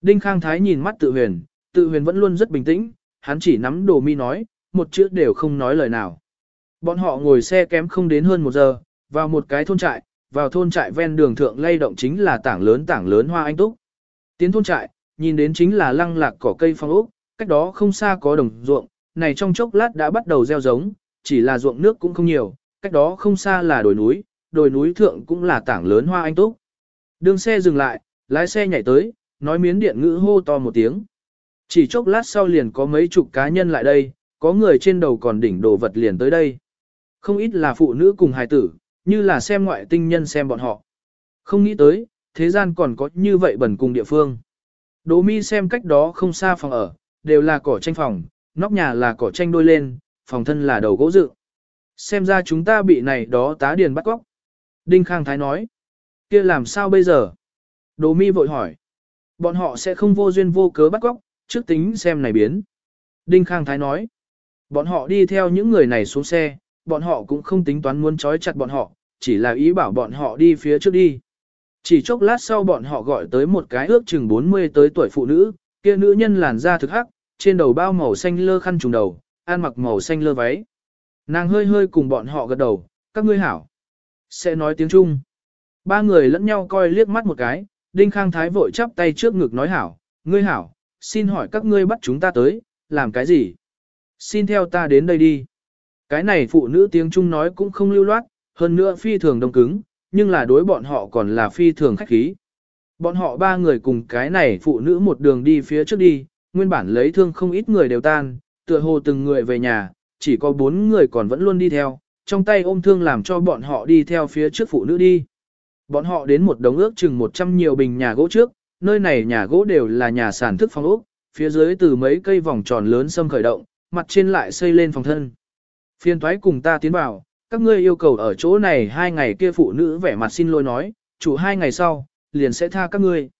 Đinh Khang Thái nhìn mắt tự huyền, tự huyền vẫn luôn rất bình tĩnh, hắn chỉ nắm đồ mi nói, một chữ đều không nói lời nào. Bọn họ ngồi xe kém không đến hơn một giờ, vào một cái thôn trại, vào thôn trại ven đường thượng lay động chính là tảng lớn tảng lớn hoa anh túc. Tiến thôn trại, nhìn đến chính là lăng lạc cỏ cây phong ốc, cách đó không xa có đồng ruộng, này trong chốc lát đã bắt đầu gieo giống, chỉ là ruộng nước cũng không nhiều, cách đó không xa là đồi núi, đồi núi thượng cũng là tảng lớn hoa anh túc. Đường xe dừng lại, lái xe nhảy tới, nói miến điện ngữ hô to một tiếng. Chỉ chốc lát sau liền có mấy chục cá nhân lại đây, có người trên đầu còn đỉnh đồ vật liền tới đây. Không ít là phụ nữ cùng hài tử, như là xem ngoại tinh nhân xem bọn họ. Không nghĩ tới, thế gian còn có như vậy bẩn cùng địa phương. Đỗ mi xem cách đó không xa phòng ở, đều là cỏ tranh phòng, nóc nhà là cỏ tranh đôi lên, phòng thân là đầu gỗ dự. Xem ra chúng ta bị này đó tá điền bắt cóc. Đinh Khang Thái nói, kia làm sao bây giờ? Đỗ mi vội hỏi, bọn họ sẽ không vô duyên vô cớ bắt cóc, trước tính xem này biến. Đinh Khang Thái nói, bọn họ đi theo những người này xuống xe, bọn họ cũng không tính toán muốn trói chặt bọn họ, chỉ là ý bảo bọn họ đi phía trước đi. Chỉ chốc lát sau bọn họ gọi tới một cái ước chừng 40 tới tuổi phụ nữ, kia nữ nhân làn da thực hắc, trên đầu bao màu xanh lơ khăn trùng đầu, ăn mặc màu xanh lơ váy. Nàng hơi hơi cùng bọn họ gật đầu, các ngươi hảo. Sẽ nói tiếng Trung. Ba người lẫn nhau coi liếc mắt một cái, Đinh Khang Thái vội chắp tay trước ngực nói hảo, ngươi hảo, xin hỏi các ngươi bắt chúng ta tới, làm cái gì? Xin theo ta đến đây đi. Cái này phụ nữ tiếng Trung nói cũng không lưu loát, hơn nữa phi thường đông cứng, nhưng là đối bọn họ còn là phi thường khách khí. Bọn họ ba người cùng cái này phụ nữ một đường đi phía trước đi, nguyên bản lấy thương không ít người đều tan, tựa hồ từng người về nhà, chỉ có bốn người còn vẫn luôn đi theo, trong tay ôm thương làm cho bọn họ đi theo phía trước phụ nữ đi. Bọn họ đến một đống ước chừng 100 nhiều bình nhà gỗ trước, nơi này nhà gỗ đều là nhà sản thức phong ốc, phía dưới từ mấy cây vòng tròn lớn xâm khởi động, mặt trên lại xây lên phòng thân. Phiên thoái cùng ta tiến vào, các ngươi yêu cầu ở chỗ này hai ngày kia phụ nữ vẻ mặt xin lỗi nói, chủ hai ngày sau, liền sẽ tha các ngươi.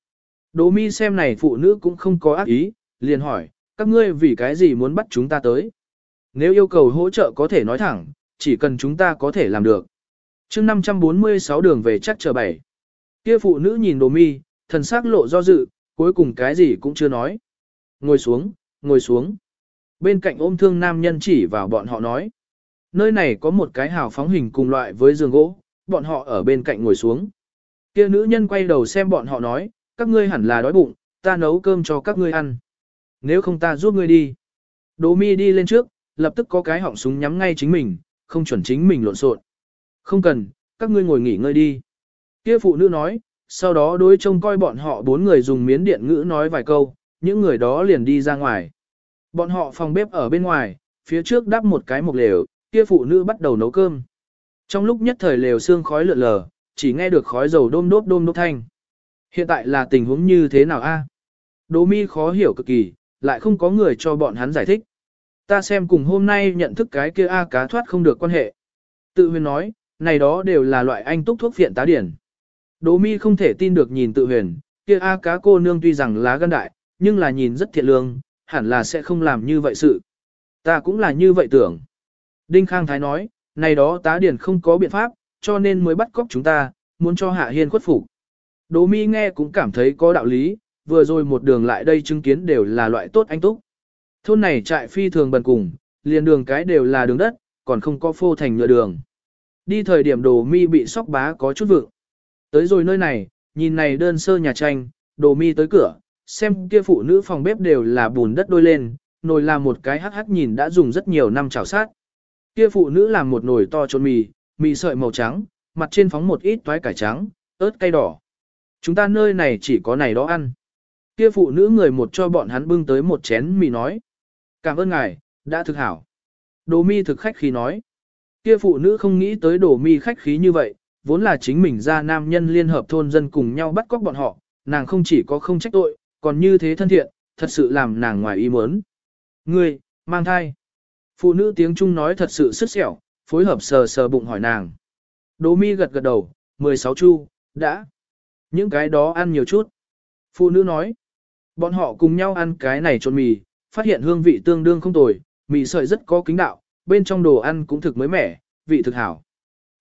Đỗ mi xem này phụ nữ cũng không có ác ý, liền hỏi, các ngươi vì cái gì muốn bắt chúng ta tới? Nếu yêu cầu hỗ trợ có thể nói thẳng, chỉ cần chúng ta có thể làm được. chương 546 đường về chắc chờ bảy. Kia phụ nữ nhìn đồ mi, thần sắc lộ do dự, cuối cùng cái gì cũng chưa nói. Ngồi xuống, ngồi xuống. Bên cạnh ôm thương nam nhân chỉ vào bọn họ nói. Nơi này có một cái hào phóng hình cùng loại với giường gỗ, bọn họ ở bên cạnh ngồi xuống. Kia nữ nhân quay đầu xem bọn họ nói, các ngươi hẳn là đói bụng, ta nấu cơm cho các ngươi ăn. Nếu không ta giúp ngươi đi. Đỗ mi đi lên trước, lập tức có cái họng súng nhắm ngay chính mình, không chuẩn chính mình lộn xộn. Không cần, các ngươi ngồi nghỉ ngơi đi. Kia phụ nữ nói, sau đó đối trông coi bọn họ bốn người dùng miến điện ngữ nói vài câu, những người đó liền đi ra ngoài. Bọn họ phòng bếp ở bên ngoài, phía trước đắp một cái mộc lều, kia phụ nữ bắt đầu nấu cơm. Trong lúc nhất thời lều xương khói lượn lờ, chỉ nghe được khói dầu đôm đốp đôm đốp thanh. Hiện tại là tình huống như thế nào a? Đỗ mi khó hiểu cực kỳ, lại không có người cho bọn hắn giải thích. Ta xem cùng hôm nay nhận thức cái kia A cá thoát không được quan hệ. Tự huyền nói, này đó đều là loại anh túc thuốc viện tá điển. Đỗ mi không thể tin được nhìn tự huyền, kia A cá cô nương tuy rằng lá gan đại, nhưng là nhìn rất thiện lương, hẳn là sẽ không làm như vậy sự. Ta cũng là như vậy tưởng. Đinh Khang Thái nói, này đó tá điển không có biện pháp, cho nên mới bắt cóc chúng ta, muốn cho Hạ Hiên khuất phục. Đỗ mi nghe cũng cảm thấy có đạo lý, vừa rồi một đường lại đây chứng kiến đều là loại tốt anh túc. Thôn này trại phi thường bần cùng, liền đường cái đều là đường đất, còn không có phô thành nhựa đường. Đi thời điểm đồ mi bị sóc bá có chút vượng. Tới rồi nơi này, nhìn này đơn sơ nhà tranh, đồ mi tới cửa, xem kia phụ nữ phòng bếp đều là bùn đất đôi lên, nồi là một cái hắc hắc nhìn đã dùng rất nhiều năm chảo sát. Kia phụ nữ làm một nồi to trộn mì, mì sợi màu trắng, mặt trên phóng một ít toái cải trắng, ớt cay đỏ. Chúng ta nơi này chỉ có này đó ăn. Kia phụ nữ người một cho bọn hắn bưng tới một chén mì nói. Cảm ơn ngài, đã thực hảo. Đồ mi thực khách khí nói. Kia phụ nữ không nghĩ tới đồ mi khách khí như vậy, vốn là chính mình ra nam nhân liên hợp thôn dân cùng nhau bắt cóc bọn họ, nàng không chỉ có không trách tội, còn như thế thân thiện, thật sự làm nàng ngoài ý muốn. Ngươi, mang thai. Phụ nữ tiếng Trung nói thật sự sức sẹo, phối hợp sờ sờ bụng hỏi nàng. Đỗ mi gật gật đầu, 16 chu, đã. Những cái đó ăn nhiều chút. Phụ nữ nói. Bọn họ cùng nhau ăn cái này trộn mì, phát hiện hương vị tương đương không tồi, mì sợi rất có kính đạo, bên trong đồ ăn cũng thực mới mẻ, vị thực hảo.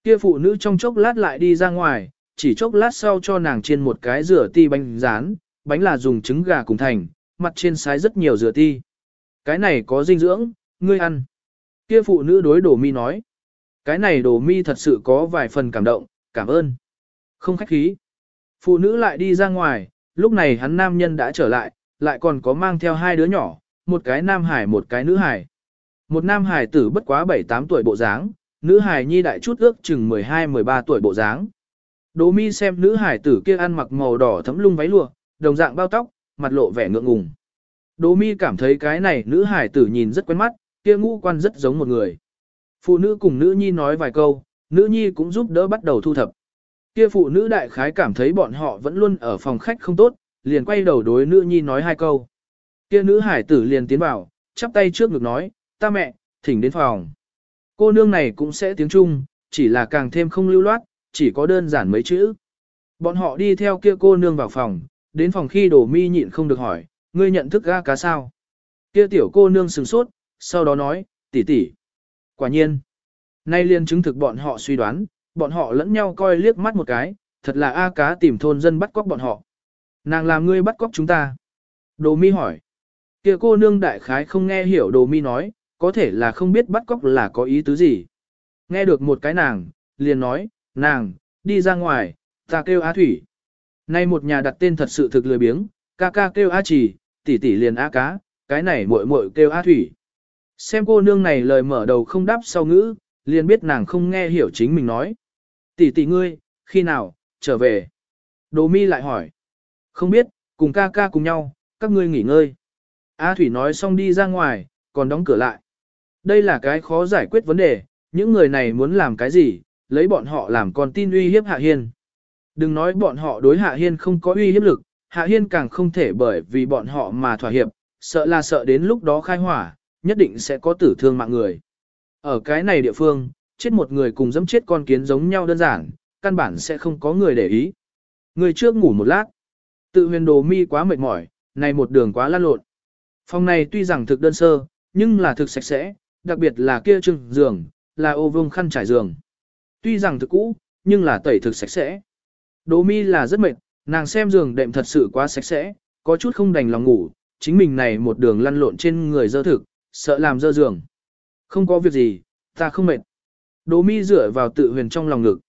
Kia phụ nữ trong chốc lát lại đi ra ngoài, chỉ chốc lát sau cho nàng trên một cái rửa ti bánh rán, bánh là dùng trứng gà cùng thành, mặt trên sái rất nhiều rửa ti. Cái này có dinh dưỡng, ngươi ăn. Kia phụ nữ đối đồ mi nói. Cái này đồ mi thật sự có vài phần cảm động, cảm ơn. Không khách khí. Phụ nữ lại đi ra ngoài, lúc này hắn nam nhân đã trở lại, lại còn có mang theo hai đứa nhỏ, một cái nam hải một cái nữ hải. Một nam hải tử bất quá 7-8 tuổi bộ dáng, nữ hải nhi đại chút ước chừng 12-13 tuổi bộ dáng. Đỗ mi xem nữ hải tử kia ăn mặc màu đỏ thấm lung váy lụa, đồng dạng bao tóc, mặt lộ vẻ ngượng ngùng. Đỗ mi cảm thấy cái này nữ hải tử nhìn rất quen mắt, kia ngũ quan rất giống một người. Phụ nữ cùng nữ nhi nói vài câu, nữ nhi cũng giúp đỡ bắt đầu thu thập. Kia phụ nữ đại khái cảm thấy bọn họ vẫn luôn ở phòng khách không tốt, liền quay đầu đối nữ nhi nói hai câu. Kia nữ hải tử liền tiến vào, chắp tay trước ngực nói, ta mẹ, thỉnh đến phòng. Cô nương này cũng sẽ tiếng Trung, chỉ là càng thêm không lưu loát, chỉ có đơn giản mấy chữ. Bọn họ đi theo kia cô nương vào phòng, đến phòng khi đổ mi nhịn không được hỏi, ngươi nhận thức ga cá sao? Kia tiểu cô nương sừng sốt, sau đó nói, tỷ tỷ. Quả nhiên, nay liên chứng thực bọn họ suy đoán, bọn họ lẫn nhau coi liếc mắt một cái, thật là A cá tìm thôn dân bắt cóc bọn họ. Nàng làm ngươi bắt cóc chúng ta. Đồ mi hỏi. kia cô nương đại khái không nghe hiểu đồ mi nói, có thể là không biết bắt cóc là có ý tứ gì. Nghe được một cái nàng, liền nói, nàng, đi ra ngoài, ta kêu A Thủy. Nay một nhà đặt tên thật sự thực lười biếng, ca ca kêu A Trì, tỷ tỷ liền A Cá, cái này muội muội kêu A Thủy. Xem cô nương này lời mở đầu không đáp sau ngữ, liền biết nàng không nghe hiểu chính mình nói. Tỷ tỷ ngươi, Khi nào, trở về? Đồ mi lại hỏi. Không biết, cùng ca ca cùng nhau, các ngươi nghỉ ngơi. A Thủy nói xong đi ra ngoài, còn đóng cửa lại. Đây là cái khó giải quyết vấn đề, những người này muốn làm cái gì, lấy bọn họ làm con tin uy hiếp Hạ Hiên. Đừng nói bọn họ đối Hạ Hiên không có uy hiếp lực, Hạ Hiên càng không thể bởi vì bọn họ mà thỏa hiệp, sợ là sợ đến lúc đó khai hỏa, nhất định sẽ có tử thương mạng người. Ở cái này địa phương, chết một người cùng dẫm chết con kiến giống nhau đơn giản, căn bản sẽ không có người để ý. Người trước ngủ một lát. Tự huyền đồ mi quá mệt mỏi, này một đường quá lăn lộn. Phòng này tuy rằng thực đơn sơ, nhưng là thực sạch sẽ, đặc biệt là kia trưng giường, là ô vương khăn trải giường. Tuy rằng thực cũ, nhưng là tẩy thực sạch sẽ. Đồ mi là rất mệt, nàng xem giường đệm thật sự quá sạch sẽ, có chút không đành lòng ngủ, chính mình này một đường lăn lộn trên người dơ thực, sợ làm dơ giường. Không có việc gì, ta không mệt. Đỗ mi dựa vào tự huyền trong lòng ngực.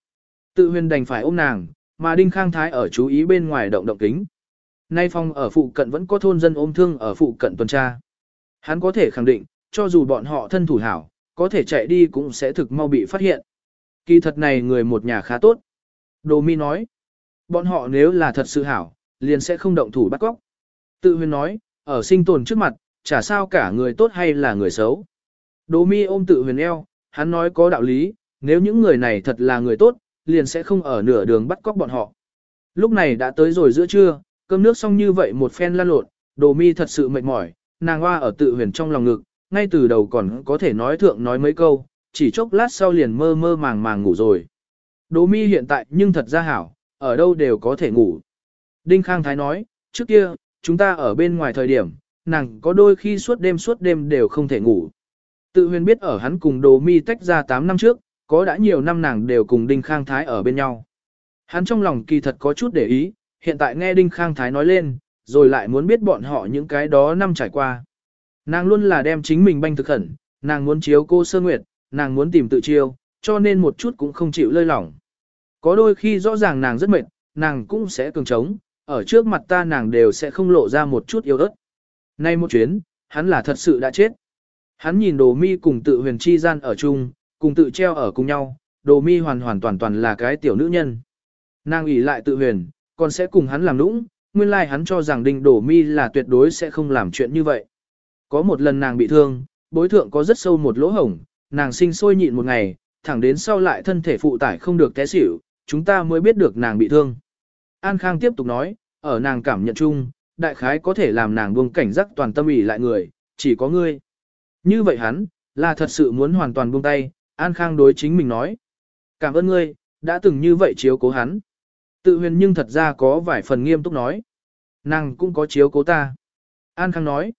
Tự huyền đành phải ôm nàng, mà Đinh Khang Thái ở chú ý bên ngoài động động kính. Nay phong ở phụ cận vẫn có thôn dân ôm thương ở phụ cận tuần tra. Hắn có thể khẳng định, cho dù bọn họ thân thủ hảo, có thể chạy đi cũng sẽ thực mau bị phát hiện. Kỳ thật này người một nhà khá tốt. Đồ mi nói, bọn họ nếu là thật sự hảo, liền sẽ không động thủ bắt cóc. Tự huyền nói, ở sinh tồn trước mặt, chả sao cả người tốt hay là người xấu. Đỗ mi ôm tự huyền eo, hắn nói có đạo lý, nếu những người này thật là người tốt, liền sẽ không ở nửa đường bắt cóc bọn họ. Lúc này đã tới rồi giữa trưa, cơm nước xong như vậy một phen lan lộn, đồ mi thật sự mệt mỏi, nàng hoa ở tự huyền trong lòng ngực, ngay từ đầu còn có thể nói thượng nói mấy câu, chỉ chốc lát sau liền mơ mơ màng màng ngủ rồi. Đồ mi hiện tại nhưng thật ra hảo, ở đâu đều có thể ngủ. Đinh Khang Thái nói, trước kia, chúng ta ở bên ngoài thời điểm, nàng có đôi khi suốt đêm suốt đêm đều không thể ngủ. Tự huyền biết ở hắn cùng đồ mi tách ra 8 năm trước, có đã nhiều năm nàng đều cùng Đinh Khang Thái ở bên nhau. Hắn trong lòng kỳ thật có chút để ý, hiện tại nghe Đinh Khang Thái nói lên, rồi lại muốn biết bọn họ những cái đó năm trải qua. Nàng luôn là đem chính mình banh thực khẩn, nàng muốn chiếu cô sơ nguyệt, nàng muốn tìm tự chiêu, cho nên một chút cũng không chịu lơi lỏng. Có đôi khi rõ ràng nàng rất mệt, nàng cũng sẽ cường trống, ở trước mặt ta nàng đều sẽ không lộ ra một chút yếu ớt. Nay một chuyến, hắn là thật sự đã chết. Hắn nhìn đồ mi cùng tự huyền chi gian ở chung, cùng tự treo ở cùng nhau, đồ mi hoàn hoàn toàn toàn là cái tiểu nữ nhân. Nàng ủy lại tự huyền, còn sẽ cùng hắn làm nũng, nguyên lai like hắn cho rằng đinh đồ mi là tuyệt đối sẽ không làm chuyện như vậy. Có một lần nàng bị thương, bối thượng có rất sâu một lỗ hổng, nàng sinh sôi nhịn một ngày, thẳng đến sau lại thân thể phụ tải không được té xỉu, chúng ta mới biết được nàng bị thương. An Khang tiếp tục nói, ở nàng cảm nhận chung, đại khái có thể làm nàng buông cảnh giác toàn tâm ủy lại người, chỉ có ngươi. Như vậy hắn, là thật sự muốn hoàn toàn buông tay, An Khang đối chính mình nói. Cảm ơn ngươi, đã từng như vậy chiếu cố hắn. Tự huyền nhưng thật ra có vài phần nghiêm túc nói. Nàng cũng có chiếu cố ta. An Khang nói.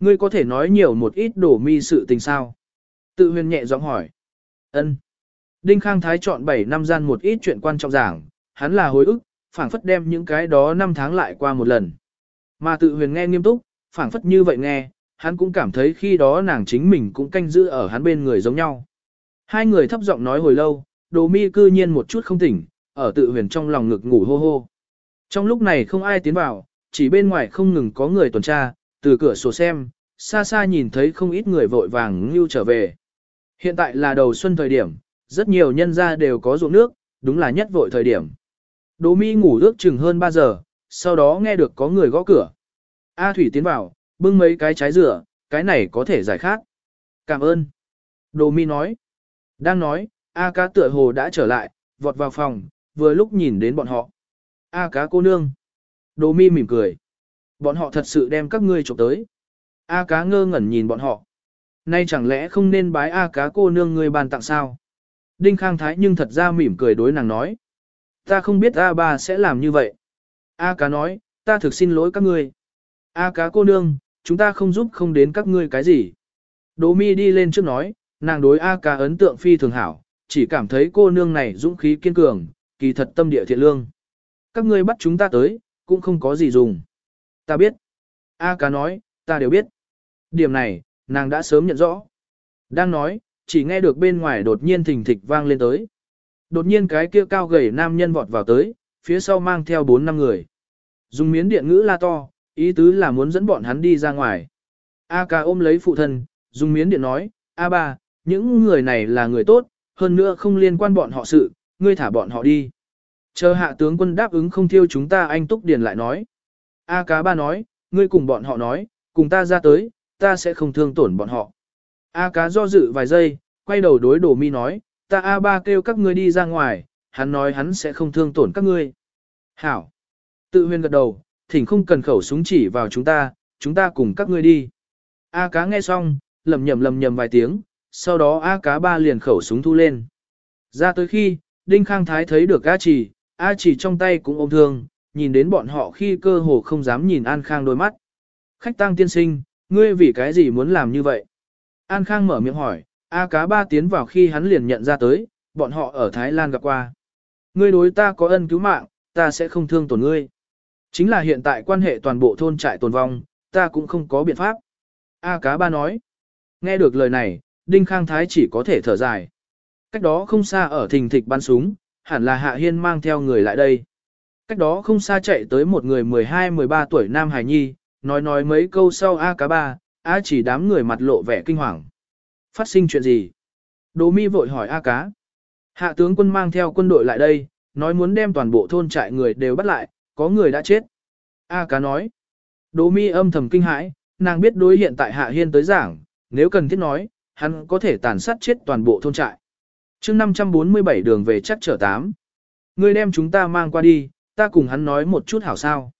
Ngươi có thể nói nhiều một ít đổ mi sự tình sao? Tự huyền nhẹ giọng hỏi. ân Đinh Khang Thái chọn 7 năm gian một ít chuyện quan trọng giảng, hắn là hối ức, phảng phất đem những cái đó năm tháng lại qua một lần. Mà tự huyền nghe nghiêm túc, phảng phất như vậy nghe, hắn cũng cảm thấy khi đó nàng chính mình cũng canh giữ ở hắn bên người giống nhau. Hai người thấp giọng nói hồi lâu, đồ mi cư nhiên một chút không tỉnh, ở tự huyền trong lòng ngực ngủ hô hô. Trong lúc này không ai tiến vào, chỉ bên ngoài không ngừng có người tuần tra, từ cửa sổ xem, xa xa nhìn thấy không ít người vội vàng ngưu trở về. Hiện tại là đầu xuân thời điểm, rất nhiều nhân gia đều có ruộng nước, đúng là nhất vội thời điểm. Đỗ mi ngủ ước chừng hơn 3 giờ, sau đó nghe được có người gõ cửa. A Thủy tiến vào, bưng mấy cái trái dừa, cái này có thể giải khát. Cảm ơn. Đồ mi nói. Đang nói, A cá tựa hồ đã trở lại, vọt vào phòng, vừa lúc nhìn đến bọn họ. A cá cô nương. Đồ mi mỉm cười. Bọn họ thật sự đem các ngươi chụp tới. A cá ngơ ngẩn nhìn bọn họ. Nay chẳng lẽ không nên bái A cá cô nương ngươi bàn tặng sao? Đinh Khang Thái nhưng thật ra mỉm cười đối nàng nói. Ta không biết A ba sẽ làm như vậy. A cá nói, ta thực xin lỗi các ngươi. A cá cô nương, chúng ta không giúp không đến các ngươi cái gì. Đỗ mi đi lên trước nói, nàng đối A cá ấn tượng phi thường hảo, chỉ cảm thấy cô nương này dũng khí kiên cường, kỳ thật tâm địa thiện lương. Các ngươi bắt chúng ta tới, cũng không có gì dùng. Ta biết. A cá nói, ta đều biết. Điểm này, nàng đã sớm nhận rõ. Đang nói, chỉ nghe được bên ngoài đột nhiên thình thịch vang lên tới. Đột nhiên cái kia cao gầy nam nhân vọt vào tới, phía sau mang theo 4 năm người. Dùng miến điện ngữ la to, ý tứ là muốn dẫn bọn hắn đi ra ngoài. A ca ôm lấy phụ thân, dùng miến điện nói, A ba, những người này là người tốt, hơn nữa không liên quan bọn họ sự, ngươi thả bọn họ đi. Chờ hạ tướng quân đáp ứng không thiêu chúng ta anh Túc Điền lại nói. A cá ba nói, ngươi cùng bọn họ nói, cùng ta ra tới, ta sẽ không thương tổn bọn họ. A cá do dự vài giây, quay đầu đối đồ mi nói, ta A ba kêu các ngươi đi ra ngoài, hắn nói hắn sẽ không thương tổn các ngươi. Hảo. Tự huyền gật đầu, thỉnh không cần khẩu súng chỉ vào chúng ta, chúng ta cùng các ngươi đi. A cá nghe xong, lầm nhầm lầm nhầm vài tiếng, sau đó A cá ba liền khẩu súng thu lên. Ra tới khi, Đinh Khang Thái thấy được A chỉ, A chỉ trong tay cũng ôm thương, nhìn đến bọn họ khi cơ hồ không dám nhìn An Khang đôi mắt. Khách tăng tiên sinh, ngươi vì cái gì muốn làm như vậy? An Khang mở miệng hỏi, A cá ba tiến vào khi hắn liền nhận ra tới, bọn họ ở Thái Lan gặp qua. Ngươi đối ta có ân cứu mạng, ta sẽ không thương tổn ngươi. Chính là hiện tại quan hệ toàn bộ thôn trại tồn vong, ta cũng không có biện pháp. A cá ba nói. Nghe được lời này, Đinh Khang Thái chỉ có thể thở dài. Cách đó không xa ở thình thịch bắn súng, hẳn là Hạ Hiên mang theo người lại đây. Cách đó không xa chạy tới một người 12-13 tuổi Nam Hải Nhi, nói nói mấy câu sau A cá ba, A chỉ đám người mặt lộ vẻ kinh hoàng. Phát sinh chuyện gì? Đỗ mi vội hỏi A cá. Hạ tướng quân mang theo quân đội lại đây, nói muốn đem toàn bộ thôn trại người đều bắt lại, có người đã chết. A cá nói. Đỗ mi âm thầm kinh hãi, nàng biết đối hiện tại Hạ Hiên tới giảng, nếu cần thiết nói, hắn có thể tàn sát chết toàn bộ thôn trại. chương 547 đường về chắc trở tám. Ngươi đem chúng ta mang qua đi, ta cùng hắn nói một chút hảo sao.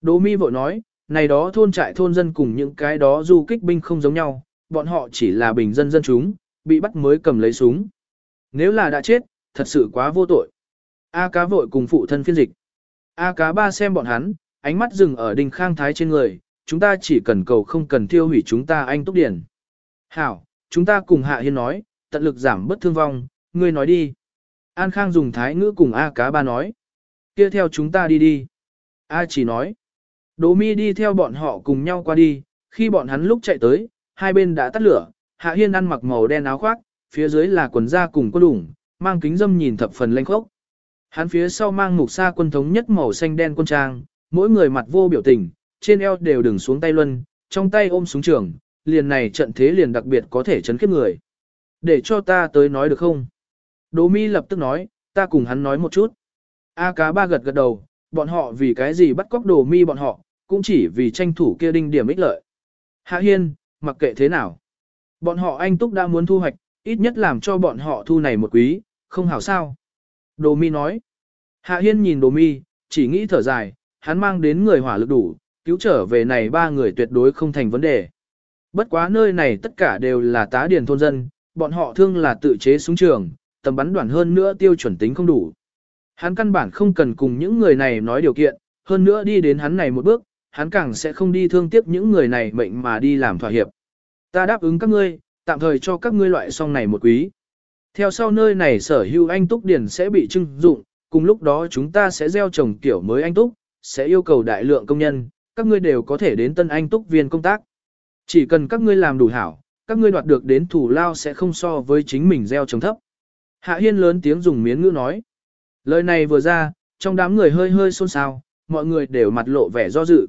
Đỗ mi vội nói, này đó thôn trại thôn dân cùng những cái đó du kích binh không giống nhau, bọn họ chỉ là bình dân dân chúng, bị bắt mới cầm lấy súng. Nếu là đã chết, thật sự quá vô tội. A cá vội cùng phụ thân phiên dịch. A cá ba xem bọn hắn, ánh mắt dừng ở đinh khang thái trên người, chúng ta chỉ cần cầu không cần tiêu hủy chúng ta anh túc điển. Hảo, chúng ta cùng hạ hiên nói, tận lực giảm bất thương vong, ngươi nói đi. An Khang dùng thái ngữ cùng A cá ba nói. kia theo chúng ta đi đi. A chỉ nói. Đỗ mi đi theo bọn họ cùng nhau qua đi, khi bọn hắn lúc chạy tới, hai bên đã tắt lửa, Hạ Hiên ăn mặc màu đen áo khoác, phía dưới là quần da cùng quân ủng, mang kính dâm nhìn thập phần lanh khốc. Hắn phía sau mang mục sa quân thống nhất màu xanh đen quân trang, mỗi người mặt vô biểu tình, trên eo đều đừng xuống tay luân, trong tay ôm súng trường, liền này trận thế liền đặc biệt có thể chấn khiếp người. Để cho ta tới nói được không? Đỗ mi lập tức nói, ta cùng hắn nói một chút. A cá ba gật gật đầu, bọn họ vì cái gì bắt cóc đồ mi bọn họ, cũng chỉ vì tranh thủ kia đinh điểm ích lợi. Hạ Hiên, mặc kệ thế nào. Bọn họ anh Túc đã muốn thu hoạch, ít nhất làm cho bọn họ thu này một quý, không hảo sao. Đồ mi nói. Hạ Hiên nhìn đồ mi, chỉ nghĩ thở dài, hắn mang đến người hỏa lực đủ, cứu trở về này ba người tuyệt đối không thành vấn đề. Bất quá nơi này tất cả đều là tá điền thôn dân, bọn họ thương là tự chế súng trường, tầm bắn đoạn hơn nữa tiêu chuẩn tính không đủ. Hắn căn bản không cần cùng những người này nói điều kiện, hơn nữa đi đến hắn này một bước, hắn càng sẽ không đi thương tiếc những người này mệnh mà đi làm thỏa hiệp. Ta đáp ứng các ngươi, tạm thời cho các ngươi loại song này một quý. Theo sau nơi này sở hữu anh túc điển sẽ bị trưng dụng, cùng lúc đó chúng ta sẽ gieo trồng kiểu mới anh túc, sẽ yêu cầu đại lượng công nhân, các ngươi đều có thể đến tân anh túc viên công tác. Chỉ cần các ngươi làm đủ hảo, các ngươi đoạt được đến thủ lao sẽ không so với chính mình gieo trồng thấp. Hạ Hiên lớn tiếng dùng miến ngữ nói. Lời này vừa ra, trong đám người hơi hơi xôn xao, mọi người đều mặt lộ vẻ do dự.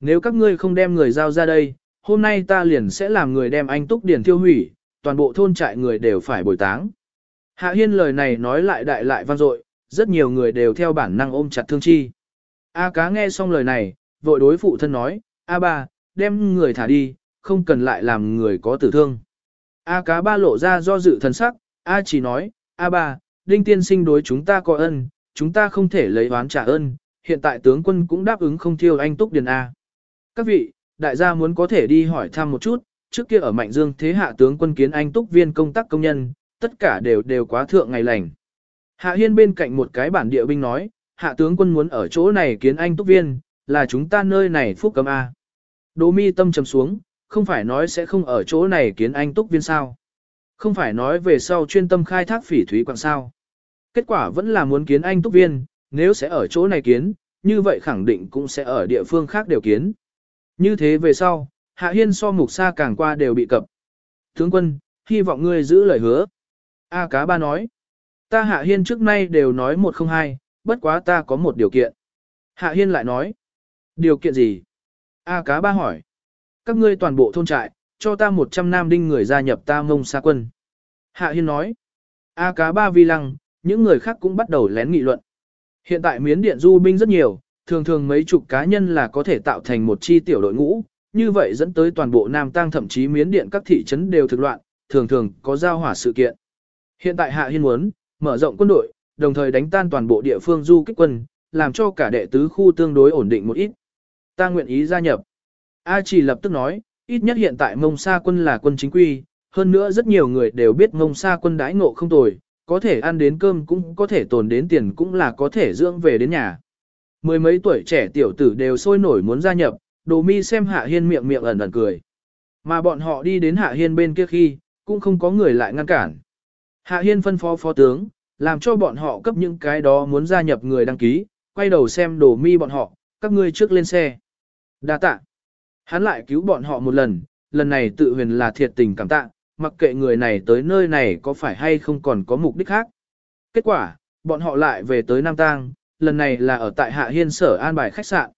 Nếu các ngươi không đem người giao ra đây, hôm nay ta liền sẽ làm người đem anh túc điền tiêu hủy, toàn bộ thôn trại người đều phải bồi táng. Hạ Hiên lời này nói lại đại lại vang dội, rất nhiều người đều theo bản năng ôm chặt thương chi. A cá nghe xong lời này, vội đối phụ thân nói, A ba, đem người thả đi, không cần lại làm người có tử thương. A cá ba lộ ra do dự thần sắc, A chỉ nói, A ba, đinh tiên sinh đối chúng ta có ân, chúng ta không thể lấy oán trả ơn, hiện tại tướng quân cũng đáp ứng không thiêu anh túc điền A. Các vị, đại gia muốn có thể đi hỏi thăm một chút, trước kia ở Mạnh Dương thế hạ tướng quân kiến anh túc viên công tác công nhân, tất cả đều đều quá thượng ngày lành. Hạ Hiên bên cạnh một cái bản địa binh nói, hạ tướng quân muốn ở chỗ này kiến anh túc viên, là chúng ta nơi này phúc cấm A. Đỗ mi tâm trầm xuống, không phải nói sẽ không ở chỗ này kiến anh túc viên sao. Không phải nói về sau chuyên tâm khai thác phỉ thúy quạng sao. Kết quả vẫn là muốn kiến anh túc viên, nếu sẽ ở chỗ này kiến, như vậy khẳng định cũng sẽ ở địa phương khác đều kiến. Như thế về sau, Hạ Hiên so mục xa càng qua đều bị cập. Tướng quân, hy vọng ngươi giữ lời hứa. A cá ba nói. Ta Hạ Hiên trước nay đều nói một không hai, bất quá ta có một điều kiện. Hạ Hiên lại nói. Điều kiện gì? A cá ba hỏi. Các ngươi toàn bộ thôn trại, cho ta 100 nam đinh người gia nhập ta mông xa quân. Hạ Hiên nói. A cá ba vi lăng, những người khác cũng bắt đầu lén nghị luận. Hiện tại miến điện du binh rất nhiều, thường thường mấy chục cá nhân là có thể tạo thành một chi tiểu đội ngũ, như vậy dẫn tới toàn bộ Nam Tăng thậm chí miến điện các thị trấn đều thực loạn, thường thường có giao hỏa sự kiện. Hiện tại Hạ Hiên muốn mở rộng quân đội, đồng thời đánh tan toàn bộ địa phương du kích quân, làm cho cả đệ tứ khu tương đối ổn định một ít. Ta nguyện ý gia nhập. A chỉ lập tức nói, ít nhất hiện tại mông sa quân là quân chính quy, hơn nữa rất nhiều người đều biết mông sa quân đãi ngộ không tồi, có thể ăn đến cơm cũng có thể tồn đến tiền cũng là có thể dưỡng về đến nhà. Mười mấy tuổi trẻ tiểu tử đều sôi nổi muốn gia nhập, đồ mi xem hạ hiên miệng miệng ẩn ẩn cười. Mà bọn họ đi đến hạ hiên bên kia khi, cũng không có người lại ngăn cản. Hạ hiên phân phó phó tướng, làm cho bọn họ cấp những cái đó muốn gia nhập người đăng ký, quay đầu xem đồ mi bọn họ, các ngươi trước lên xe. Đa tạ. Hắn lại cứu bọn họ một lần, lần này tự huyền là thiệt tình cảm tạ, mặc kệ người này tới nơi này có phải hay không còn có mục đích khác. Kết quả, bọn họ lại về tới Nam Tang, lần này là ở tại Hạ Hiên sở an bài khách sạn.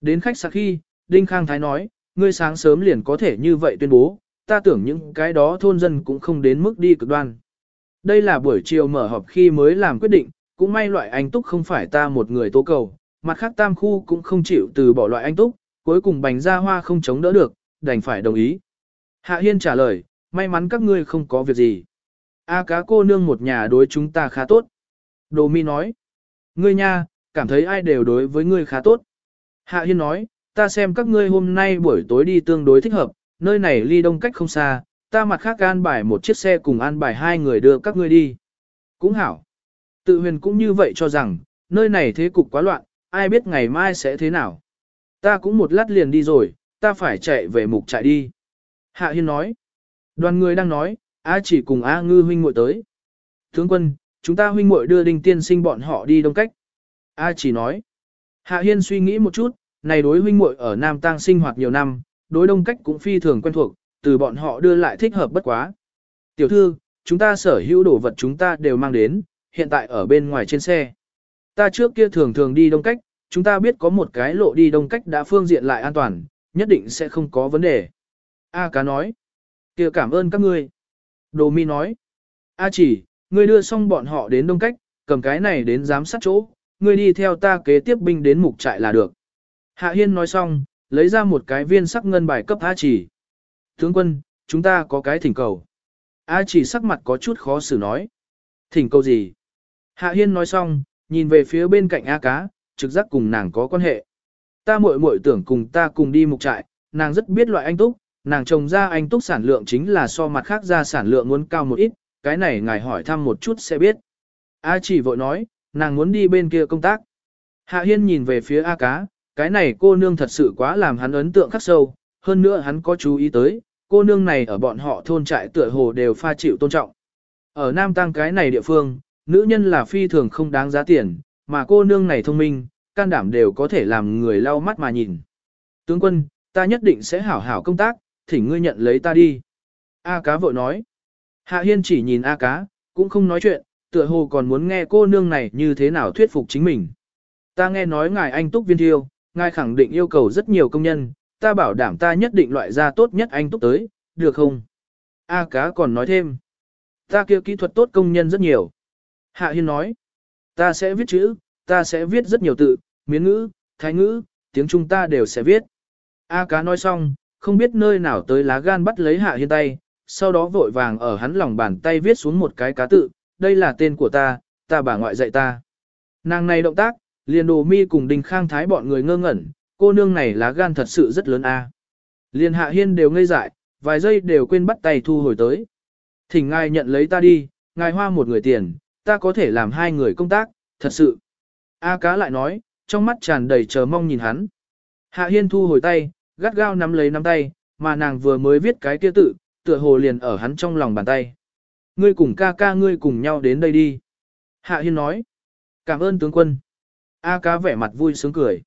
Đến khách sạn khi, Đinh Khang Thái nói, ngươi sáng sớm liền có thể như vậy tuyên bố, ta tưởng những cái đó thôn dân cũng không đến mức đi cực đoan. Đây là buổi chiều mở họp khi mới làm quyết định, cũng may loại anh túc không phải ta một người tố cầu, mặt khác tam khu cũng không chịu từ bỏ loại anh túc, cuối cùng bành ra hoa không chống đỡ được, đành phải đồng ý. Hạ Hiên trả lời, may mắn các ngươi không có việc gì. A cá cô nương một nhà đối chúng ta khá tốt. Đồ mi nói, ngươi nha, cảm thấy ai đều đối với ngươi khá tốt. Hạ Hiên nói, ta xem các ngươi hôm nay buổi tối đi tương đối thích hợp, nơi này ly đông cách không xa, ta mặt khác an bài một chiếc xe cùng an bài hai người đưa các ngươi đi. Cũng hảo. Tự huyền cũng như vậy cho rằng, nơi này thế cục quá loạn, ai biết ngày mai sẽ thế nào. Ta cũng một lát liền đi rồi, ta phải chạy về mục trại đi. Hạ Hiên nói. Đoàn người đang nói, A chỉ cùng A ngư huynh muội tới. Tướng quân, chúng ta huynh muội đưa đinh tiên sinh bọn họ đi đông cách. A chỉ nói. Hạ Hiên suy nghĩ một chút, này đối huynh muội ở Nam Tăng sinh hoạt nhiều năm, đối đông cách cũng phi thường quen thuộc, từ bọn họ đưa lại thích hợp bất quá. Tiểu thư, chúng ta sở hữu đồ vật chúng ta đều mang đến, hiện tại ở bên ngoài trên xe. Ta trước kia thường thường đi đông cách, chúng ta biết có một cái lộ đi đông cách đã phương diện lại an toàn, nhất định sẽ không có vấn đề. A cá nói, kia cảm ơn các ngươi. Đồ mi nói, A chỉ, ngươi đưa xong bọn họ đến đông cách, cầm cái này đến giám sát chỗ, ngươi đi theo ta kế tiếp binh đến mục trại là được. Hạ Hiên nói xong, lấy ra một cái viên sắc ngân bài cấp A chỉ. Tướng quân, chúng ta có cái thỉnh cầu. A chỉ sắc mặt có chút khó xử nói. Thỉnh cầu gì? Hạ Hiên nói xong, nhìn về phía bên cạnh A cá, trực giác cùng nàng có quan hệ. Ta muội muội tưởng cùng ta cùng đi mục trại, nàng rất biết loại anh túc, nàng trồng ra anh túc sản lượng chính là so mặt khác ra sản lượng muốn cao một ít, cái này ngài hỏi thăm một chút sẽ biết. A chỉ vội nói, nàng muốn đi bên kia công tác. Hạ Hiên nhìn về phía A cá, cái này cô nương thật sự quá làm hắn ấn tượng khắc sâu, hơn nữa hắn có chú ý tới, cô nương này ở bọn họ thôn trại tựa hồ đều pha chịu tôn trọng. Ở Nam Tăng cái này địa phương, nữ nhân là phi thường không đáng giá tiền, mà cô nương này thông minh, can đảm đều có thể làm người lau mắt mà nhìn. Tướng quân, ta nhất định sẽ hảo hảo công tác, thỉnh ngươi nhận lấy ta đi. A cá vội nói. Hạ Hiên chỉ nhìn A cá, cũng không nói chuyện, tựa hồ còn muốn nghe cô nương này như thế nào thuyết phục chính mình. Ta nghe nói ngài anh túc viên thiêu, ngài khẳng định yêu cầu rất nhiều công nhân, ta bảo đảm ta nhất định loại ra tốt nhất anh túc tới, được không? A cá còn nói thêm. Ta kia kỹ thuật tốt công nhân rất nhiều. Hạ Hiên nói. Ta sẽ viết chữ, ta sẽ viết rất nhiều tự, miến ngữ, thái ngữ, tiếng Trung ta đều sẽ viết. A cá nói xong, không biết nơi nào tới lá gan bắt lấy Hạ Hiên tay, sau đó vội vàng ở hắn lòng bàn tay viết xuống một cái cá tự, đây là tên của ta, ta bà ngoại dạy ta. Nàng này động tác, liền đồ mi cùng đình khang thái bọn người ngơ ngẩn, cô nương này lá gan thật sự rất lớn a. Liền Hạ Hiên đều ngây dại, vài giây đều quên bắt tay thu hồi tới. Thỉnh ngài nhận lấy ta đi, ngài hoa một người tiền, ta có thể làm hai người công tác, thật sự. A cá lại nói, trong mắt tràn đầy chờ mong nhìn hắn. Hạ Hiên thu hồi tay, gắt gao nắm lấy nắm tay, mà nàng vừa mới viết cái kia tự, tựa hồ liền ở hắn trong lòng bàn tay. Ngươi cùng ca ca ngươi cùng nhau đến đây đi. Hạ Hiên nói. Cảm ơn tướng quân. A cá vẻ mặt vui sướng cười.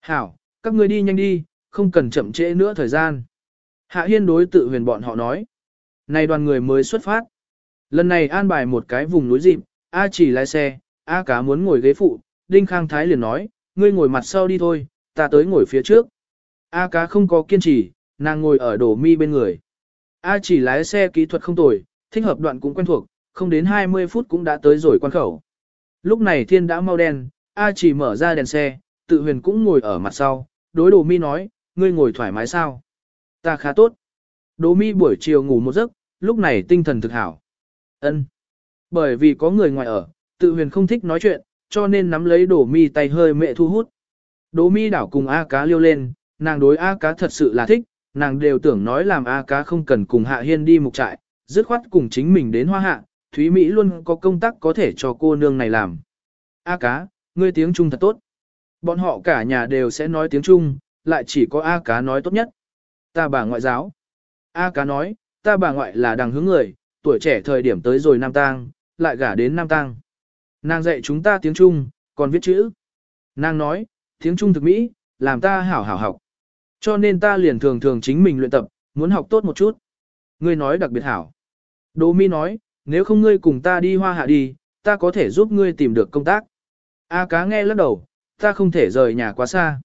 Hảo, các ngươi đi nhanh đi, không cần chậm trễ nữa thời gian. Hạ Hiên đối tự huyền bọn họ nói. Này đoàn người mới xuất phát. Lần này an bài một cái vùng núi dịp, A chỉ lái xe, A cá muốn ngồi ghế phụ, Đinh Khang Thái liền nói, ngươi ngồi mặt sau đi thôi, ta tới ngồi phía trước. A cá không có kiên trì, nàng ngồi ở đổ mi bên người. A chỉ lái xe kỹ thuật không tồi, thích hợp đoạn cũng quen thuộc, không đến 20 phút cũng đã tới rồi quan khẩu. Lúc này thiên đã mau đen, A chỉ mở ra đèn xe, tự huyền cũng ngồi ở mặt sau, đối đồ mi nói, ngươi ngồi thoải mái sao? Ta khá tốt. Đồ mi buổi chiều ngủ một giấc, lúc này tinh thần thực hảo. Ân. Bởi vì có người ngoài ở, tự huyền không thích nói chuyện, cho nên nắm lấy đồ mi tay hơi mẹ thu hút. Đồ mi đảo cùng A cá liêu lên, nàng đối A cá thật sự là thích, nàng đều tưởng nói làm A cá không cần cùng Hạ Hiên đi mục trại, dứt khoát cùng chính mình đến hoa hạ, Thúy Mỹ luôn có công tác có thể cho cô nương này làm. A cá, ngươi tiếng Trung thật tốt. Bọn họ cả nhà đều sẽ nói tiếng Trung, lại chỉ có A cá nói tốt nhất. Ta bà ngoại giáo. A cá nói, ta bà ngoại là đằng hướng người, tuổi trẻ thời điểm tới rồi Nam Tang, lại gả đến Nam Tang. Nàng dạy chúng ta tiếng Trung, còn viết chữ. Nàng nói, tiếng Trung thực Mỹ, làm ta hảo hảo học. Cho nên ta liền thường thường chính mình luyện tập, muốn học tốt một chút. Ngươi nói đặc biệt hảo. Đỗ Mi nói, nếu không ngươi cùng ta đi hoa hạ đi, ta có thể giúp ngươi tìm được công tác. A cá nghe lắc đầu, ta không thể rời nhà quá xa.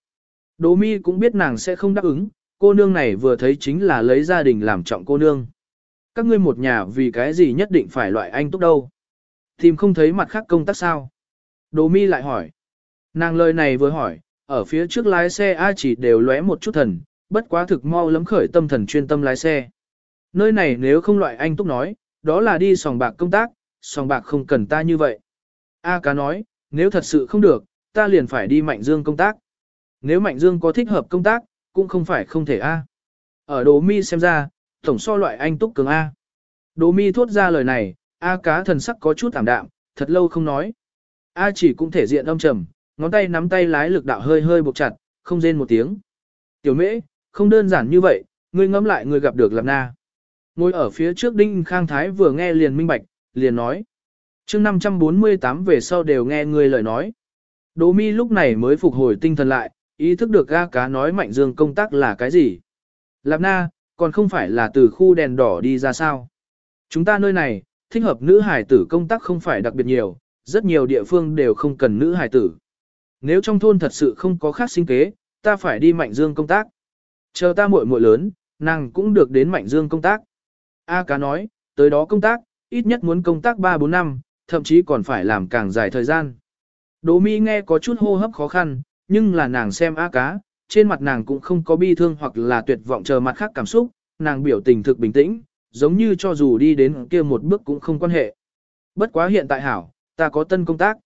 Đỗ Mi cũng biết nàng sẽ không đáp ứng, cô nương này vừa thấy chính là lấy gia đình làm trọng cô nương. Các ngươi một nhà vì cái gì nhất định phải loại anh túc đâu. Tìm không thấy mặt khác công tác sao. Đỗ Mi lại hỏi. Nàng lời này vừa hỏi, ở phía trước lái xe A chỉ đều lóe một chút thần, bất quá thực mau lấm khởi tâm thần chuyên tâm lái xe. Nơi này nếu không loại anh túc nói, đó là đi sòng bạc công tác, sòng bạc không cần ta như vậy. A cá nói, nếu thật sự không được, ta liền phải đi Mạnh Dương công tác. Nếu Mạnh Dương có thích hợp công tác, cũng không phải không thể A. Ở Đỗ Mi xem ra, tổng so loại anh túc cường A. Đỗ Mi thốt ra lời này, A cá thần sắc có chút tạm đạm, thật lâu không nói. A chỉ cũng thể diện âm trầm, ngón tay nắm tay lái lực đạo hơi hơi buộc chặt, không rên một tiếng. Tiểu mễ, không đơn giản như vậy, ngươi ngẫm lại người gặp được Lạp Na. Ngồi ở phía trước Đinh Khang Thái vừa nghe liền minh bạch, liền nói. chương 548 về sau đều nghe người lời nói. Đỗ mi lúc này mới phục hồi tinh thần lại, ý thức được ga cá nói mạnh dương công tác là cái gì. Lạp na, còn không phải là từ khu đèn đỏ đi ra sao. Chúng ta nơi này, thích hợp nữ hải tử công tác không phải đặc biệt nhiều, rất nhiều địa phương đều không cần nữ hải tử. Nếu trong thôn thật sự không có khác sinh kế, ta phải đi mạnh dương công tác. Chờ ta muội muội lớn, nàng cũng được đến mạnh dương công tác. A cá nói, tới đó công tác, ít nhất muốn công tác 3-4 năm, thậm chí còn phải làm càng dài thời gian. Đỗ mi nghe có chút hô hấp khó khăn, nhưng là nàng xem A cá, trên mặt nàng cũng không có bi thương hoặc là tuyệt vọng chờ mặt khác cảm xúc, nàng biểu tình thực bình tĩnh, giống như cho dù đi đến kia một bước cũng không quan hệ. Bất quá hiện tại hảo, ta có tân công tác.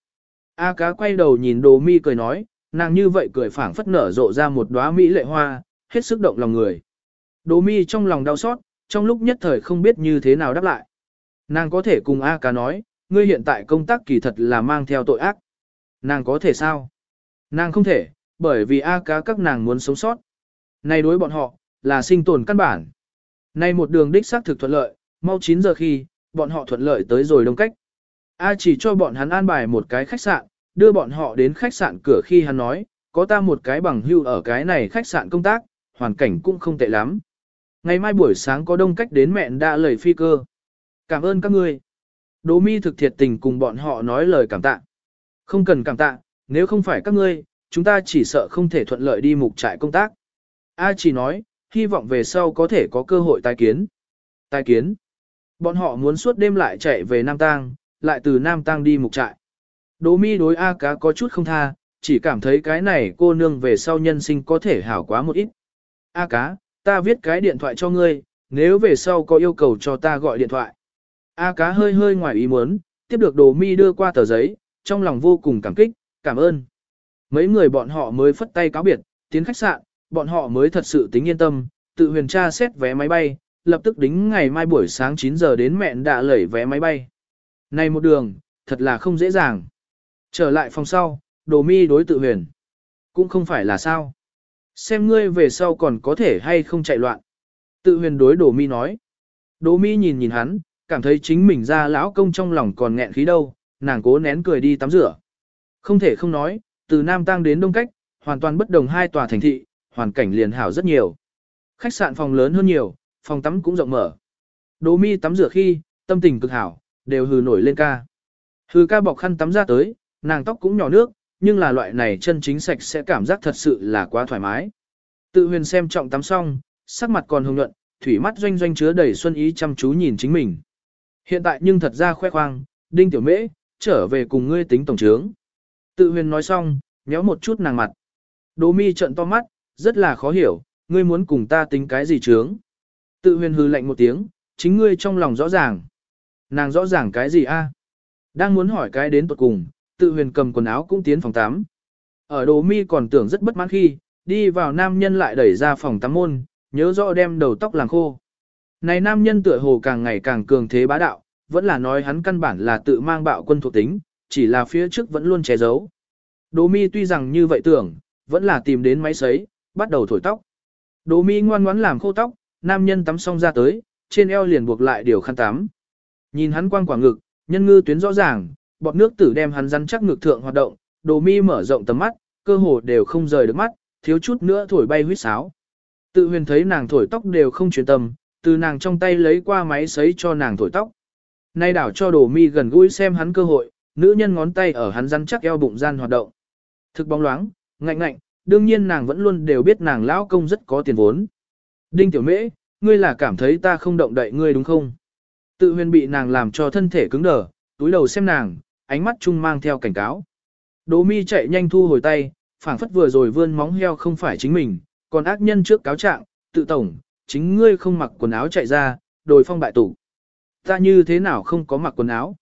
A cá quay đầu nhìn đồ mi cười nói, nàng như vậy cười phảng phất nở rộ ra một đóa mỹ lệ hoa, hết sức động lòng người. Đồ mi trong lòng đau xót, trong lúc nhất thời không biết như thế nào đáp lại. Nàng có thể cùng A cá nói, ngươi hiện tại công tác kỳ thật là mang theo tội ác. Nàng có thể sao? Nàng không thể, bởi vì A cá các nàng muốn sống sót. Này đối bọn họ, là sinh tồn căn bản. Này một đường đích xác thực thuận lợi, mau 9 giờ khi, bọn họ thuận lợi tới rồi đông cách. A chỉ cho bọn hắn an bài một cái khách sạn, đưa bọn họ đến khách sạn cửa khi hắn nói, có ta một cái bằng hưu ở cái này khách sạn công tác, hoàn cảnh cũng không tệ lắm. Ngày mai buổi sáng có đông cách đến mẹn đã lời phi cơ. Cảm ơn các ngươi. Đỗ mi thực thiệt tình cùng bọn họ nói lời cảm tạ. Không cần cảm tạ, nếu không phải các ngươi, chúng ta chỉ sợ không thể thuận lợi đi mục trại công tác. A chỉ nói, hy vọng về sau có thể có cơ hội tái kiến. Tái kiến. Bọn họ muốn suốt đêm lại chạy về Nam Tang, lại từ Nam Tăng đi mục trại. Đỗ mi đối A cá có chút không tha, chỉ cảm thấy cái này cô nương về sau nhân sinh có thể hảo quá một ít. A cá, ta viết cái điện thoại cho ngươi, nếu về sau có yêu cầu cho ta gọi điện thoại. A cá hơi hơi ngoài ý muốn, tiếp được đồ mi đưa qua tờ giấy, trong lòng vô cùng cảm kích, cảm ơn. Mấy người bọn họ mới phất tay cáo biệt, tiến khách sạn, bọn họ mới thật sự tính yên tâm, tự huyền tra xét vé máy bay, lập tức đính ngày mai buổi sáng 9 giờ đến mẹn đã lẩy vé máy bay. Này một đường, thật là không dễ dàng. Trở lại phòng sau, đồ mi đối tự huyền. Cũng không phải là sao. Xem ngươi về sau còn có thể hay không chạy loạn. Tự huyền đối đồ mi nói. Đồ mi nhìn nhìn hắn, cảm thấy chính mình ra lão công trong lòng còn nghẹn khí đâu, nàng cố nén cười đi tắm rửa. Không thể không nói, từ Nam Tăng đến Đông Cách, hoàn toàn bất đồng hai tòa thành thị, hoàn cảnh liền hảo rất nhiều. Khách sạn phòng lớn hơn nhiều, phòng tắm cũng rộng mở. Đồ mi tắm rửa khi, tâm tình cực hảo, đều hừ nổi lên ca. Hừ ca bọc khăn tắm ra tới, nàng tóc cũng nhỏ nước, nhưng là loại này chân chính sạch sẽ cảm giác thật sự là quá thoải mái. Tự huyền xem trọng tắm xong, sắc mặt còn hồng nhuận, thủy mắt doanh doanh chứa đầy xuân ý chăm chú nhìn chính mình. Hiện tại nhưng thật ra khoe khoang, đinh tiểu mễ, trở về cùng ngươi tính tổng trướng. Tự huyền nói xong, nhéo một chút nàng mặt. Đỗ mi trận to mắt, rất là khó hiểu, ngươi muốn cùng ta tính cái gì trướng. Tự huyền hư lạnh một tiếng, chính ngươi trong lòng rõ ràng. Nàng rõ ràng cái gì a? Đang muốn hỏi cái đến tuột cùng, tự huyền cầm quần áo cũng tiến phòng tắm. Ở đồ mi còn tưởng rất bất mãn khi, đi vào nam nhân lại đẩy ra phòng tắm môn, nhớ rõ đem đầu tóc làm khô. Này nam nhân tựa hồ càng ngày càng cường thế bá đạo, vẫn là nói hắn căn bản là tự mang bạo quân thuộc tính, chỉ là phía trước vẫn luôn che giấu. Đỗ mi tuy rằng như vậy tưởng, vẫn là tìm đến máy sấy, bắt đầu thổi tóc. Đỗ mi ngoan ngoãn làm khô tóc, nam nhân tắm xong ra tới, trên eo liền buộc lại điều khăn tắm. Nhìn hắn quang quả ngực, nhân ngư tuyến rõ ràng, bọt nước tử đem hắn rắn chắc ngực thượng hoạt động, đồ mi mở rộng tầm mắt, cơ hồ đều không rời được mắt, thiếu chút nữa thổi bay huyết sáo. Tự huyền thấy nàng thổi tóc đều không chuyển tâm, từ nàng trong tay lấy qua máy sấy cho nàng thổi tóc. Nay đảo cho đồ mi gần gũi xem hắn cơ hội, nữ nhân ngón tay ở hắn rắn chắc eo bụng gian hoạt động. Thực bóng loáng, ngạnh ngạnh, đương nhiên nàng vẫn luôn đều biết nàng lão công rất có tiền vốn. Đinh tiểu mễ, ngươi là cảm thấy ta không động đậy ngươi đúng không? Tự huyền bị nàng làm cho thân thể cứng đờ, túi đầu xem nàng, ánh mắt chung mang theo cảnh cáo. Đỗ mi chạy nhanh thu hồi tay, phảng phất vừa rồi vươn móng heo không phải chính mình, còn ác nhân trước cáo trạng, tự tổng, chính ngươi không mặc quần áo chạy ra, đồi phong bại tủ. Ta như thế nào không có mặc quần áo?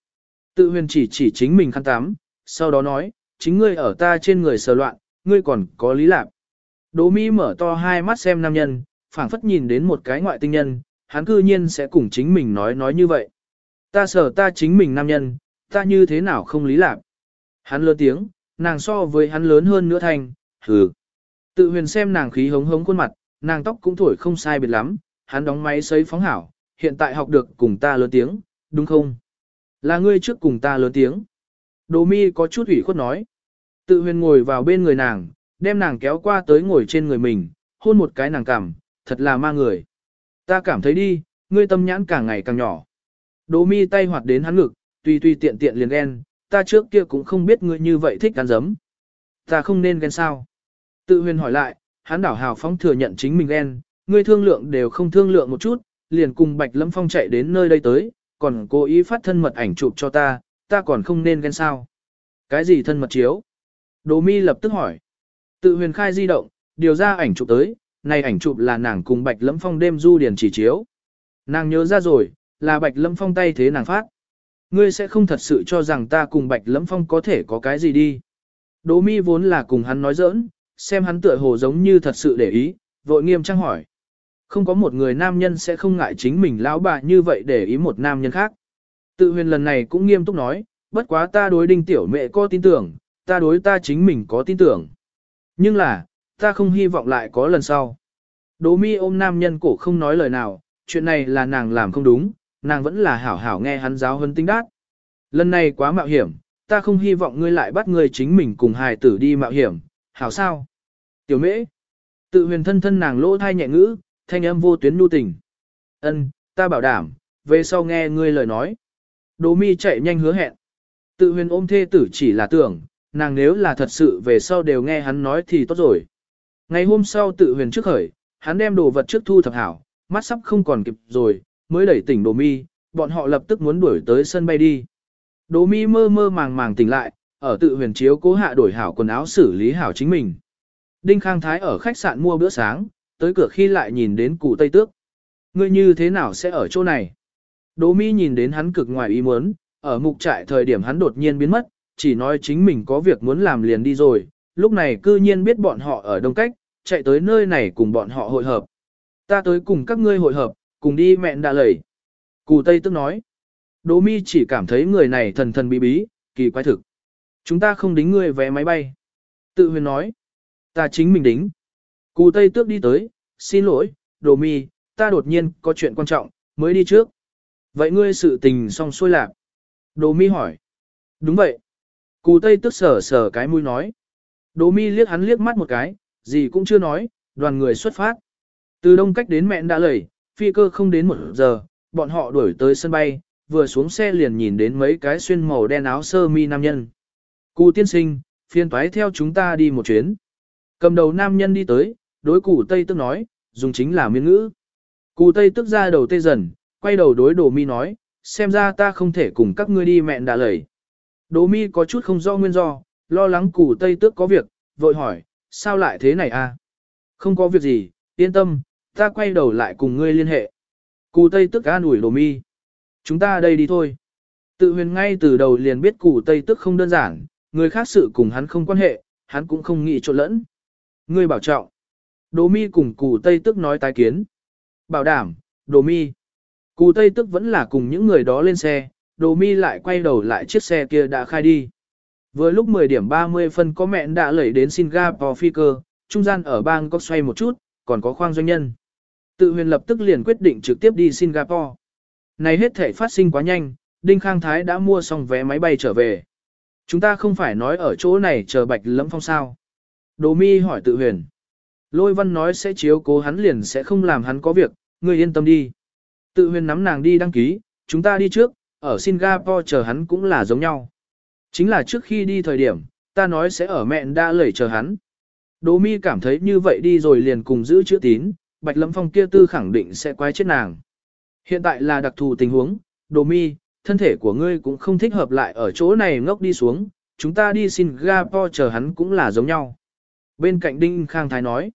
Tự huyền chỉ chỉ chính mình khăn tắm, sau đó nói, chính ngươi ở ta trên người sờ loạn, ngươi còn có lý lạc. Đỗ Mi mở to hai mắt xem nam nhân, phảng phất nhìn đến một cái ngoại tinh nhân, hắn cư nhiên sẽ cùng chính mình nói nói như vậy. Ta sở ta chính mình nam nhân, ta như thế nào không lý lạc. Hắn lớn tiếng, nàng so với hắn lớn hơn nữa thành, hừ. Tự huyền xem nàng khí hống hống khuôn mặt, nàng tóc cũng thổi không sai biệt lắm, hắn đóng máy sấy phóng hảo, hiện tại học được cùng ta lớn tiếng, đúng không? Là ngươi trước cùng ta lớn tiếng. Đồ mi có chút ủy khuất nói. Tự huyền ngồi vào bên người nàng, đem nàng kéo qua tới ngồi trên người mình, hôn một cái nàng cảm, thật là ma người. Ta cảm thấy đi, ngươi tâm nhãn càng ngày càng nhỏ. Đỗ mi tay hoạt đến hắn ngực, tùy tùy tiện tiện liền ghen, ta trước kia cũng không biết ngươi như vậy thích ăn dấm. Ta không nên ghen sao? Tự huyền hỏi lại, hắn đảo hào phóng thừa nhận chính mình ghen, ngươi thương lượng đều không thương lượng một chút, liền cùng Bạch Lâm Phong chạy đến nơi đây tới, còn cố ý phát thân mật ảnh chụp cho ta, ta còn không nên ghen sao. Cái gì thân mật chiếu? Đỗ mi lập tức hỏi. Tự huyền khai di động, điều ra ảnh chụp tới, này ảnh chụp là nàng cùng Bạch Lâm Phong đêm du điển chỉ chiếu. Nàng nhớ ra rồi, là Bạch Lâm Phong tay thế nàng phát. Ngươi sẽ không thật sự cho rằng ta cùng Bạch Lâm Phong có thể có cái gì đi. Đỗ mi vốn là cùng hắn nói giỡn, xem hắn tựa hồ giống như thật sự để ý, vội nghiêm trang hỏi. Không có một người nam nhân sẽ không ngại chính mình lão bà như vậy để ý một nam nhân khác. Tự huyền lần này cũng nghiêm túc nói, bất quá ta đối đinh tiểu mẹ có tin tưởng, ta đối ta chính mình có tin tưởng. Nhưng là, ta không hy vọng lại có lần sau. Đỗ mi ôm nam nhân cổ không nói lời nào, chuyện này là nàng làm không đúng, nàng vẫn là hảo hảo nghe hắn giáo hơn tinh đát. Lần này quá mạo hiểm, ta không hy vọng ngươi lại bắt ngươi chính mình cùng hài tử đi mạo hiểm, hảo sao? Tiểu mễ, tự huyền thân thân nàng lỗ thai nhẹ ngữ, thanh âm vô tuyến nu tình. Ân, ta bảo đảm, về sau nghe ngươi lời nói. Đỗ mi chạy nhanh hứa hẹn. Tự huyền ôm thê tử chỉ là tưởng, nàng nếu là thật sự về sau đều nghe hắn nói thì tốt rồi. Ngày hôm sau tự huyền trước khởi, hắn đem đồ vật trước thu thập hảo, mắt sắp không còn kịp rồi, mới đẩy tỉnh đồ mi, bọn họ lập tức muốn đuổi tới sân bay đi. Đồ mi mơ mơ màng màng tỉnh lại, ở tự huyền chiếu cố hạ đổi hảo quần áo xử lý hảo chính mình. Đinh Khang Thái ở khách sạn mua bữa sáng, tới cửa khi lại nhìn đến cụ Tây Tước. Ngươi như thế nào sẽ ở chỗ này? Đỗ Mi nhìn đến hắn cực ngoài ý muốn, ở mục trại thời điểm hắn đột nhiên biến mất, chỉ nói chính mình có việc muốn làm liền đi rồi, lúc này cư nhiên biết bọn họ ở đông cách, chạy tới nơi này cùng bọn họ hội hợp. Ta tới cùng các ngươi hội hợp, cùng đi mẹn đã lầy. Cù Tây tức nói. Đỗ mi chỉ cảm thấy người này thần thần bí bí, kỳ quái thực. Chúng ta không đính ngươi vé máy bay. Tự huyền nói. Ta chính mình đính. Cù Tây tước đi tới, xin lỗi, Đỗ mi, ta đột nhiên có chuyện quan trọng, mới đi trước. Vậy ngươi sự tình xong xuôi lạc. Đỗ mi hỏi. Đúng vậy. Cù Tây tức sở sở cái mũi nói. Đỗ mi liếc hắn liếc mắt một cái, gì cũng chưa nói, đoàn người xuất phát. Từ đông cách đến mẹn đã lầy, phi cơ không đến một giờ, bọn họ đuổi tới sân bay, vừa xuống xe liền nhìn đến mấy cái xuyên màu đen áo sơ mi nam nhân. Cụ tiên sinh, phiên toái theo chúng ta đi một chuyến. Cầm đầu nam nhân đi tới, đối cụ Tây tức nói, dùng chính là miên ngữ. Cụ Tây tức ra đầu tê dần, quay đầu đối đồ mi nói, xem ra ta không thể cùng các ngươi đi mẹn đã lầy. Đồ mi có chút không do nguyên do, lo lắng củ tây tước có việc, vội hỏi, sao lại thế này a? Không có việc gì, yên tâm, ta quay đầu lại cùng ngươi liên hệ. Cù tây tức an ủi đồ mi. Chúng ta đây đi thôi. Tự huyền ngay từ đầu liền biết cù tây tức không đơn giản, người khác sự cùng hắn không quan hệ, hắn cũng không nghĩ trộn lẫn. Ngươi bảo trọng. Đồ mi cùng cù tây tức nói tái kiến. Bảo đảm, đồ mi. Cù tây tức vẫn là cùng những người đó lên xe, đồ mi lại quay đầu lại chiếc xe kia đã khai đi. Vừa lúc 10 điểm 30 phân có mẹ đã lẩy đến Singapore phi cơ, trung gian ở bang có xoay một chút, còn có khoang doanh nhân. Tự huyền lập tức liền quyết định trực tiếp đi Singapore. Này hết thể phát sinh quá nhanh, Đinh Khang Thái đã mua xong vé máy bay trở về. Chúng ta không phải nói ở chỗ này chờ bạch lẫm phong sao. Đồ mi hỏi tự huyền. Lôi văn nói sẽ chiếu cố hắn liền sẽ không làm hắn có việc, ngươi yên tâm đi. Tự huyền nắm nàng đi đăng ký, chúng ta đi trước, ở Singapore chờ hắn cũng là giống nhau. Chính là trước khi đi thời điểm, ta nói sẽ ở mẹn đã lẩy chờ hắn. Đỗ mi cảm thấy như vậy đi rồi liền cùng giữ chữ tín, bạch lâm phong kia tư khẳng định sẽ quái chết nàng. Hiện tại là đặc thù tình huống, Đỗ mi, thân thể của ngươi cũng không thích hợp lại ở chỗ này ngốc đi xuống, chúng ta đi Singapore chờ hắn cũng là giống nhau. Bên cạnh Đinh Khang Thái nói,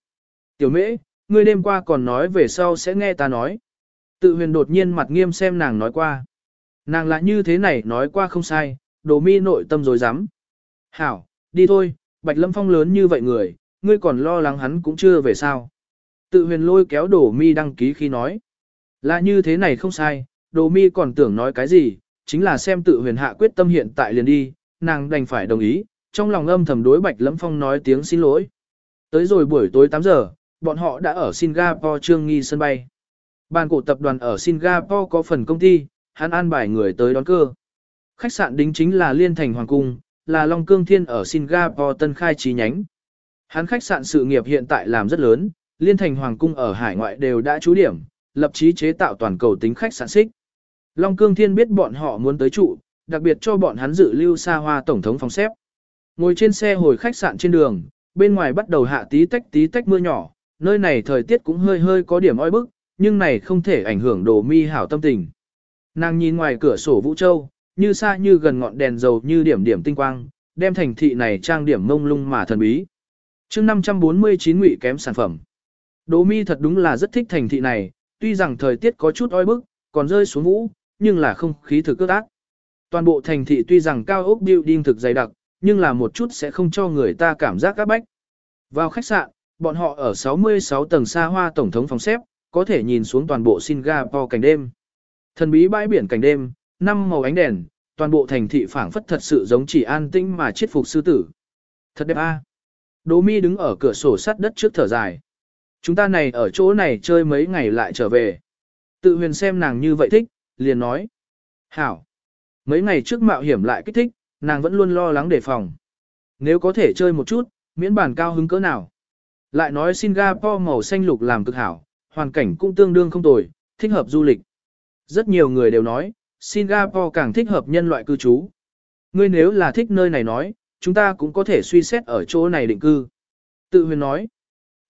tiểu mễ, ngươi đêm qua còn nói về sau sẽ nghe ta nói. Tự huyền đột nhiên mặt nghiêm xem nàng nói qua. Nàng lại như thế này nói qua không sai, đồ mi nội tâm rồi dám. Hảo, đi thôi, Bạch Lâm Phong lớn như vậy người, ngươi còn lo lắng hắn cũng chưa về sao. Tự huyền lôi kéo đồ mi đăng ký khi nói. Là như thế này không sai, đồ mi còn tưởng nói cái gì, chính là xem tự huyền hạ quyết tâm hiện tại liền đi, nàng đành phải đồng ý, trong lòng âm thầm đối Bạch Lâm Phong nói tiếng xin lỗi. Tới rồi buổi tối 8 giờ, bọn họ đã ở Singapore trương nghi sân bay. Bàn cổ tập đoàn ở Singapore có phần công ty, hắn an bài người tới đón cơ. Khách sạn đính chính là Liên Thành Hoàng Cung, là Long Cương Thiên ở Singapore tân khai trí nhánh. Hắn khách sạn sự nghiệp hiện tại làm rất lớn, Liên Thành Hoàng Cung ở hải ngoại đều đã trú điểm, lập chí chế tạo toàn cầu tính khách sạn xích. Long Cương Thiên biết bọn họ muốn tới trụ, đặc biệt cho bọn hắn dự lưu xa hoa tổng thống phòng xếp. Ngồi trên xe hồi khách sạn trên đường, bên ngoài bắt đầu hạ tí tách tí tách mưa nhỏ, nơi này thời tiết cũng hơi hơi có điểm oi bức, nhưng này không thể ảnh hưởng đồ mi hảo tâm tình. Nàng nhìn ngoài cửa sổ Vũ Châu, như xa như gần ngọn đèn dầu như điểm điểm tinh quang, đem thành thị này trang điểm mông lung mà thần bí. chương 549 ngụy kém sản phẩm. Đỗ mi thật đúng là rất thích thành thị này, tuy rằng thời tiết có chút oi bức, còn rơi xuống vũ, nhưng là không khí thực cước ác. Toàn bộ thành thị tuy rằng cao ốc building thực dày đặc, nhưng là một chút sẽ không cho người ta cảm giác các bách. Vào khách sạn, bọn họ ở 66 tầng xa hoa tổng thống phòng xếp, có thể nhìn xuống toàn bộ Singapore cảnh đêm. Thần bí bãi biển cảnh đêm, năm màu ánh đèn, toàn bộ thành thị phảng phất thật sự giống chỉ an tinh mà chết phục sư tử. Thật đẹp a. À. Đỗ Mi đứng ở cửa sổ sắt đất trước thở dài. Chúng ta này ở chỗ này chơi mấy ngày lại trở về. Tự huyền xem nàng như vậy thích, liền nói. Hảo. Mấy ngày trước mạo hiểm lại kích thích, nàng vẫn luôn lo lắng đề phòng. Nếu có thể chơi một chút, miễn bản cao hứng cỡ nào. Lại nói Singapore màu xanh lục làm cực hảo, hoàn cảnh cũng tương đương không tồi, thích hợp du lịch. Rất nhiều người đều nói, Singapore càng thích hợp nhân loại cư trú. Ngươi nếu là thích nơi này nói, chúng ta cũng có thể suy xét ở chỗ này định cư. Tự huyền nói,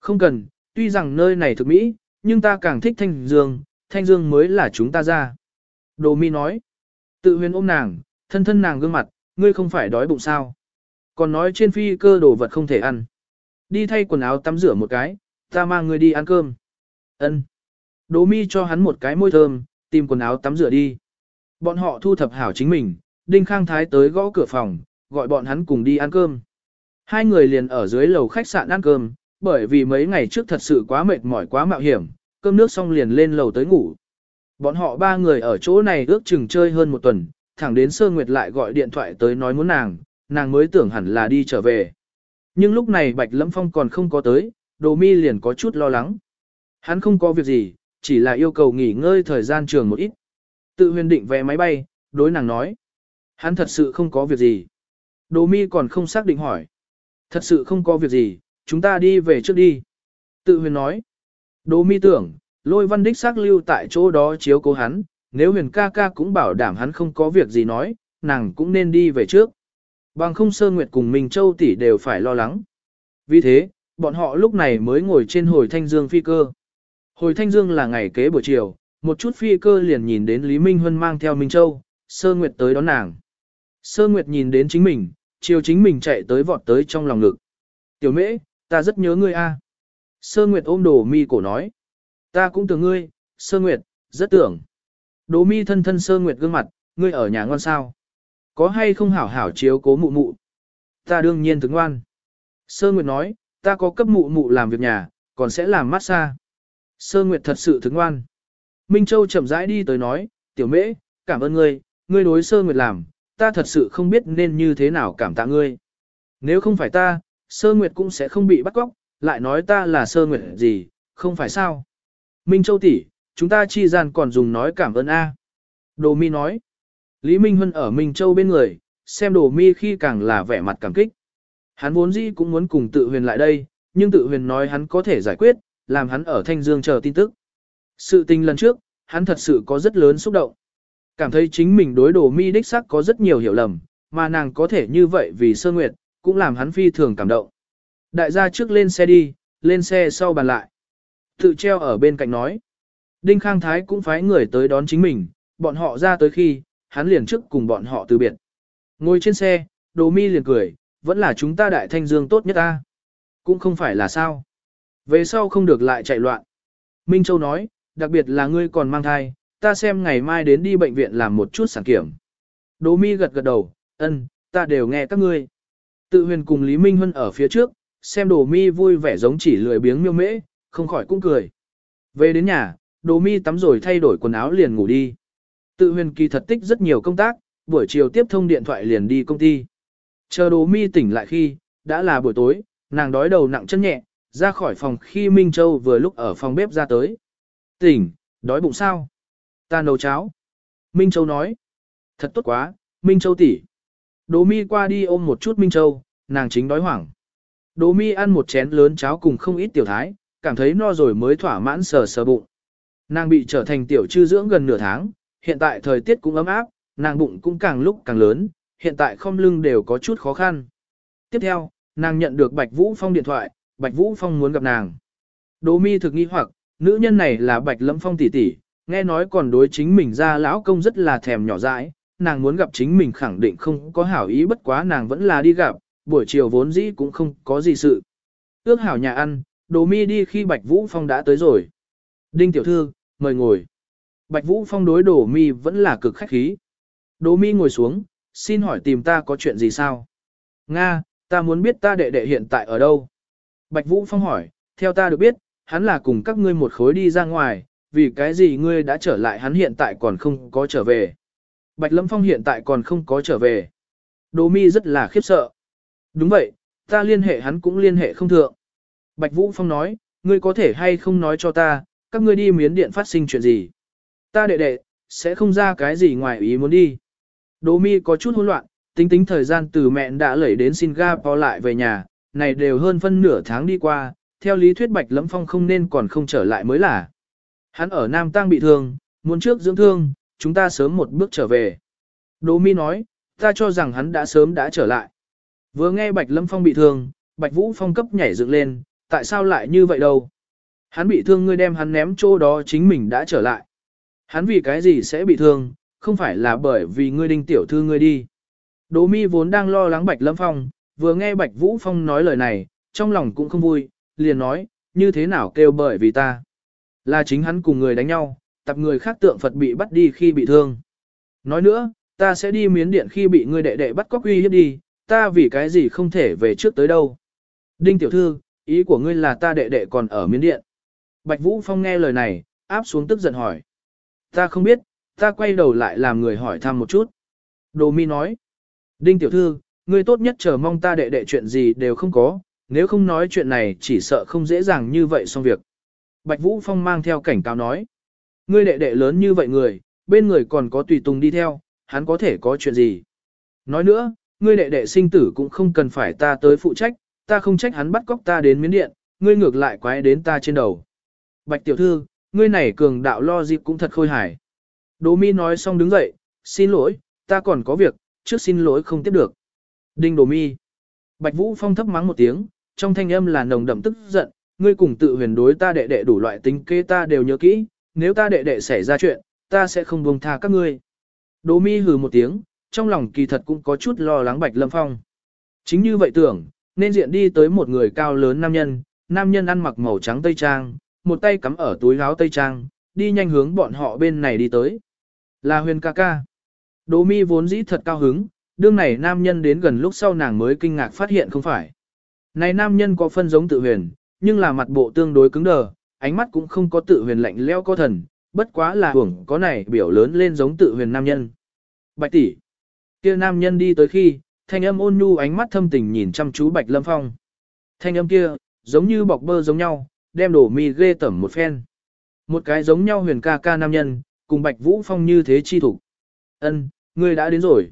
không cần, tuy rằng nơi này thực mỹ, nhưng ta càng thích Thanh Dương, Thanh Dương mới là chúng ta ra. Đồ mi nói, tự huyền ôm nàng, thân thân nàng gương mặt, ngươi không phải đói bụng sao. Còn nói trên phi cơ đồ vật không thể ăn. Đi thay quần áo tắm rửa một cái, ta mang ngươi đi ăn cơm. Ân. Đỗ mi cho hắn một cái môi thơm, tìm quần áo tắm rửa đi. Bọn họ thu thập hảo chính mình, Đinh Khang Thái tới gõ cửa phòng, gọi bọn hắn cùng đi ăn cơm. Hai người liền ở dưới lầu khách sạn ăn cơm, bởi vì mấy ngày trước thật sự quá mệt mỏi quá mạo hiểm, cơm nước xong liền lên lầu tới ngủ. Bọn họ ba người ở chỗ này ước chừng chơi hơn một tuần, thẳng đến Sơ Nguyệt lại gọi điện thoại tới nói muốn nàng, nàng mới tưởng hẳn là đi trở về. Nhưng lúc này Bạch Lâm Phong còn không có tới, Đồ Mi liền có chút lo lắng. Hắn không có việc gì, chỉ là yêu cầu nghỉ ngơi thời gian trường một ít. Tự huyền định vé máy bay, đối nàng nói. Hắn thật sự không có việc gì. Đồ mi còn không xác định hỏi. Thật sự không có việc gì, chúng ta đi về trước đi. Tự huyền nói. Đồ mi tưởng, lôi văn đích xác lưu tại chỗ đó chiếu cố hắn, nếu huyền ca ca cũng bảo đảm hắn không có việc gì nói, nàng cũng nên đi về trước. Bằng không sơ nguyệt cùng mình châu tỷ đều phải lo lắng. Vì thế, bọn họ lúc này mới ngồi trên hồi thanh dương phi cơ. Hồi thanh dương là ngày kế buổi chiều, một chút phi cơ liền nhìn đến Lý Minh Huân mang theo Minh Châu, Sơ Nguyệt tới đón nàng. Sơ Nguyệt nhìn đến chính mình, chiều chính mình chạy tới vọt tới trong lòng ngực. Tiểu mễ, ta rất nhớ ngươi a. Sơ Nguyệt ôm đồ mi cổ nói. Ta cũng tưởng ngươi, Sơ Nguyệt, rất tưởng. Đồ mi thân thân Sơ Nguyệt gương mặt, ngươi ở nhà ngon sao? Có hay không hảo hảo chiếu cố mụ mụ? Ta đương nhiên thức ngoan. Sơ Nguyệt nói, ta có cấp mụ mụ làm việc nhà, còn sẽ làm massage. Sơ Nguyệt thật sự thức ngoan. Minh Châu chậm rãi đi tới nói, tiểu mễ, cảm ơn ngươi, ngươi đối Sơ Nguyệt làm, ta thật sự không biết nên như thế nào cảm tạ ngươi. Nếu không phải ta, Sơ Nguyệt cũng sẽ không bị bắt cóc, lại nói ta là Sơ Nguyệt gì, không phải sao. Minh Châu tỷ, chúng ta chi gian còn dùng nói cảm ơn A. Đồ mi nói. Lý Minh Huân ở Minh Châu bên người, xem đồ mi khi càng là vẻ mặt cảm kích. Hắn vốn dĩ cũng muốn cùng tự huyền lại đây, nhưng tự huyền nói hắn có thể giải quyết, làm hắn ở Thanh Dương chờ tin tức. Sự tình lần trước, hắn thật sự có rất lớn xúc động. Cảm thấy chính mình đối đồ mi đích sắc có rất nhiều hiểu lầm, mà nàng có thể như vậy vì sơ nguyệt, cũng làm hắn phi thường cảm động. Đại gia trước lên xe đi, lên xe sau bàn lại. Tự treo ở bên cạnh nói. Đinh Khang Thái cũng phái người tới đón chính mình, bọn họ ra tới khi, hắn liền trước cùng bọn họ từ biệt. Ngồi trên xe, đồ mi liền cười, vẫn là chúng ta đại thanh dương tốt nhất ta. Cũng không phải là sao. Về sau không được lại chạy loạn. Minh Châu nói, đặc biệt là ngươi còn mang thai, ta xem ngày mai đến đi bệnh viện làm một chút sản kiểm. Đỗ mi gật gật đầu, ân, ta đều nghe các ngươi. Tự huyền cùng Lý Minh Huân ở phía trước, xem đồ mi vui vẻ giống chỉ lười biếng miêu mễ, không khỏi cũng cười. Về đến nhà, đồ mi tắm rồi thay đổi quần áo liền ngủ đi. Tự huyền kỳ thật tích rất nhiều công tác, buổi chiều tiếp thông điện thoại liền đi công ty. Chờ đồ mi tỉnh lại khi, đã là buổi tối, nàng đói đầu nặng chân nhẹ, ra khỏi phòng khi Minh Châu vừa lúc ở phòng bếp ra tới. Tỉnh, đói bụng sao? Ta nấu cháo. Minh Châu nói. Thật tốt quá, Minh Châu tỷ. Đỗ mi qua đi ôm một chút Minh Châu, nàng chính đói hoảng. Đỗ mi ăn một chén lớn cháo cùng không ít tiểu thái, cảm thấy no rồi mới thỏa mãn sờ sờ bụng. Nàng bị trở thành tiểu chư dưỡng gần nửa tháng, hiện tại thời tiết cũng ấm áp, nàng bụng cũng càng lúc càng lớn, hiện tại không lưng đều có chút khó khăn. Tiếp theo, nàng nhận được Bạch Vũ Phong điện thoại, Bạch Vũ Phong muốn gặp nàng. Đỗ mi thực nghi hoặc, nữ nhân này là Bạch Lâm Phong tỷ tỷ, nghe nói còn đối chính mình ra lão công rất là thèm nhỏ dãi, nàng muốn gặp chính mình khẳng định không có hảo ý bất quá nàng vẫn là đi gặp, buổi chiều vốn dĩ cũng không có gì sự. Ước hảo nhà ăn, đồ mi đi khi Bạch Vũ Phong đã tới rồi. Đinh tiểu thư, mời ngồi. Bạch Vũ Phong đối đồ mi vẫn là cực khách khí. Đồ mi ngồi xuống, xin hỏi tìm ta có chuyện gì sao? Nga, ta muốn biết ta đệ đệ hiện tại ở đâu? Bạch Vũ Phong hỏi, theo ta được biết, hắn là cùng các ngươi một khối đi ra ngoài, vì cái gì ngươi đã trở lại hắn hiện tại còn không có trở về. Bạch Lâm Phong hiện tại còn không có trở về. Đỗ mi rất là khiếp sợ. Đúng vậy, ta liên hệ hắn cũng liên hệ không thượng. Bạch Vũ Phong nói, ngươi có thể hay không nói cho ta, các ngươi đi miến điện phát sinh chuyện gì. Ta đệ đệ, sẽ không ra cái gì ngoài ý muốn đi. Đỗ mi có chút hỗn loạn, tính tính thời gian từ mẹ đã lẩy đến Singapore lại về nhà, này đều hơn phân nửa tháng đi qua, theo lý thuyết Bạch Lâm Phong không nên còn không trở lại mới là. Hắn ở Nam Tăng bị thương, muốn trước dưỡng thương, chúng ta sớm một bước trở về. Đỗ Mi nói, ta cho rằng hắn đã sớm đã trở lại. Vừa nghe Bạch Lâm Phong bị thương, Bạch Vũ Phong cấp nhảy dựng lên, tại sao lại như vậy đâu? Hắn bị thương ngươi đem hắn ném chỗ đó chính mình đã trở lại. Hắn vì cái gì sẽ bị thương, không phải là bởi vì ngươi đinh tiểu thư ngươi đi. Đỗ Mi vốn đang lo lắng Bạch Lâm Phong, vừa nghe Bạch Vũ Phong nói lời này, trong lòng cũng không vui, liền nói, như thế nào kêu bởi vì ta. Là chính hắn cùng người đánh nhau, tập người khác tượng Phật bị bắt đi khi bị thương. Nói nữa, ta sẽ đi miến điện khi bị người đệ đệ bắt cóc uy hiếp đi, ta vì cái gì không thể về trước tới đâu. Đinh tiểu thư, ý của ngươi là ta đệ đệ còn ở miến điện. Bạch Vũ Phong nghe lời này, áp xuống tức giận hỏi. Ta không biết, ta quay đầu lại làm người hỏi thăm một chút. Đồ mi nói. Đinh tiểu thư, ngươi tốt nhất chờ mong ta đệ đệ chuyện gì đều không có, nếu không nói chuyện này chỉ sợ không dễ dàng như vậy xong việc. Bạch Vũ Phong mang theo cảnh cáo nói. Ngươi đệ đệ lớn như vậy người, bên người còn có tùy tùng đi theo, hắn có thể có chuyện gì. Nói nữa, ngươi đệ đệ sinh tử cũng không cần phải ta tới phụ trách, ta không trách hắn bắt cóc ta đến miến điện, ngươi ngược lại quái đến ta trên đầu. Bạch tiểu thư, ngươi này cường đạo lo dịp cũng thật khôi hài. Đỗ mi nói xong đứng dậy, xin lỗi, ta còn có việc, trước xin lỗi không tiếp được. Đinh Đỗ mi. Bạch Vũ Phong thấp mắng một tiếng, trong thanh âm là nồng đậm tức giận, ngươi cùng tự huyền đối ta đệ đệ đủ loại tính kế ta đều nhớ kỹ, nếu ta đệ đệ xảy ra chuyện, ta sẽ không buông tha các ngươi. Đỗ mi hừ một tiếng, trong lòng kỳ thật cũng có chút lo lắng Bạch Lâm Phong. Chính như vậy tưởng, nên diện đi tới một người cao lớn nam nhân, nam nhân ăn mặc màu trắng tây trang, một tay cắm ở túi áo tây trang, đi nhanh hướng bọn họ bên này đi tới. Là huyền ca ca. Đỗ mi vốn dĩ thật cao hứng, đương này nam nhân đến gần lúc sau nàng mới kinh ngạc phát hiện không phải. Này nam nhân có phân giống tự huyền, nhưng là mặt bộ tương đối cứng đờ, ánh mắt cũng không có tự huyền lạnh leo có thần, bất quá là hưởng có này biểu lớn lên giống tự huyền nam nhân. Bạch tỷ, kia nam nhân đi tới khi, thanh âm ôn nhu ánh mắt thâm tình nhìn chăm chú Bạch Lâm Phong. Thanh âm kia, giống như bọc bơ giống nhau, đem đổ mì ghê tẩm một phen. Một cái giống nhau huyền ca ca nam nhân, cùng Bạch Vũ Phong như thế chi thủ. Ân, ngươi đã đến rồi.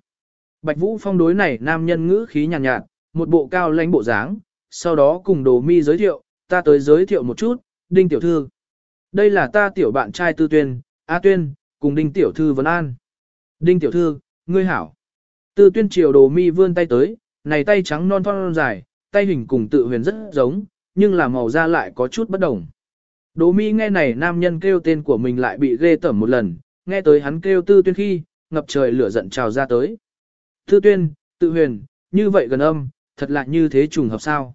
Bạch Vũ Phong đối này nam nhân ngữ khí nhàn nhạt, nhạt, một bộ cao lãnh bộ dáng, sau đó cùng đồ mi giới thiệu, ta tới giới thiệu một chút, Đinh Tiểu Thư. Đây là ta tiểu bạn trai Tư Tuyên, A Tuyên, cùng Đinh Tiểu Thư Vấn An. Đinh Tiểu Thư, ngươi hảo. Tư Tuyên chiều đồ mi vươn tay tới, này tay trắng non thon dài, tay hình cùng tự huyền rất giống, nhưng là màu da lại có chút bất đồng. Đồ mi nghe này nam nhân kêu tên của mình lại bị ghê tởm một lần, nghe tới hắn kêu Tư Tuyên khi, ngập trời lửa giận trào ra tới. Tư Tuyên, tự huyền, như vậy gần âm, thật lạ như thế trùng hợp sao.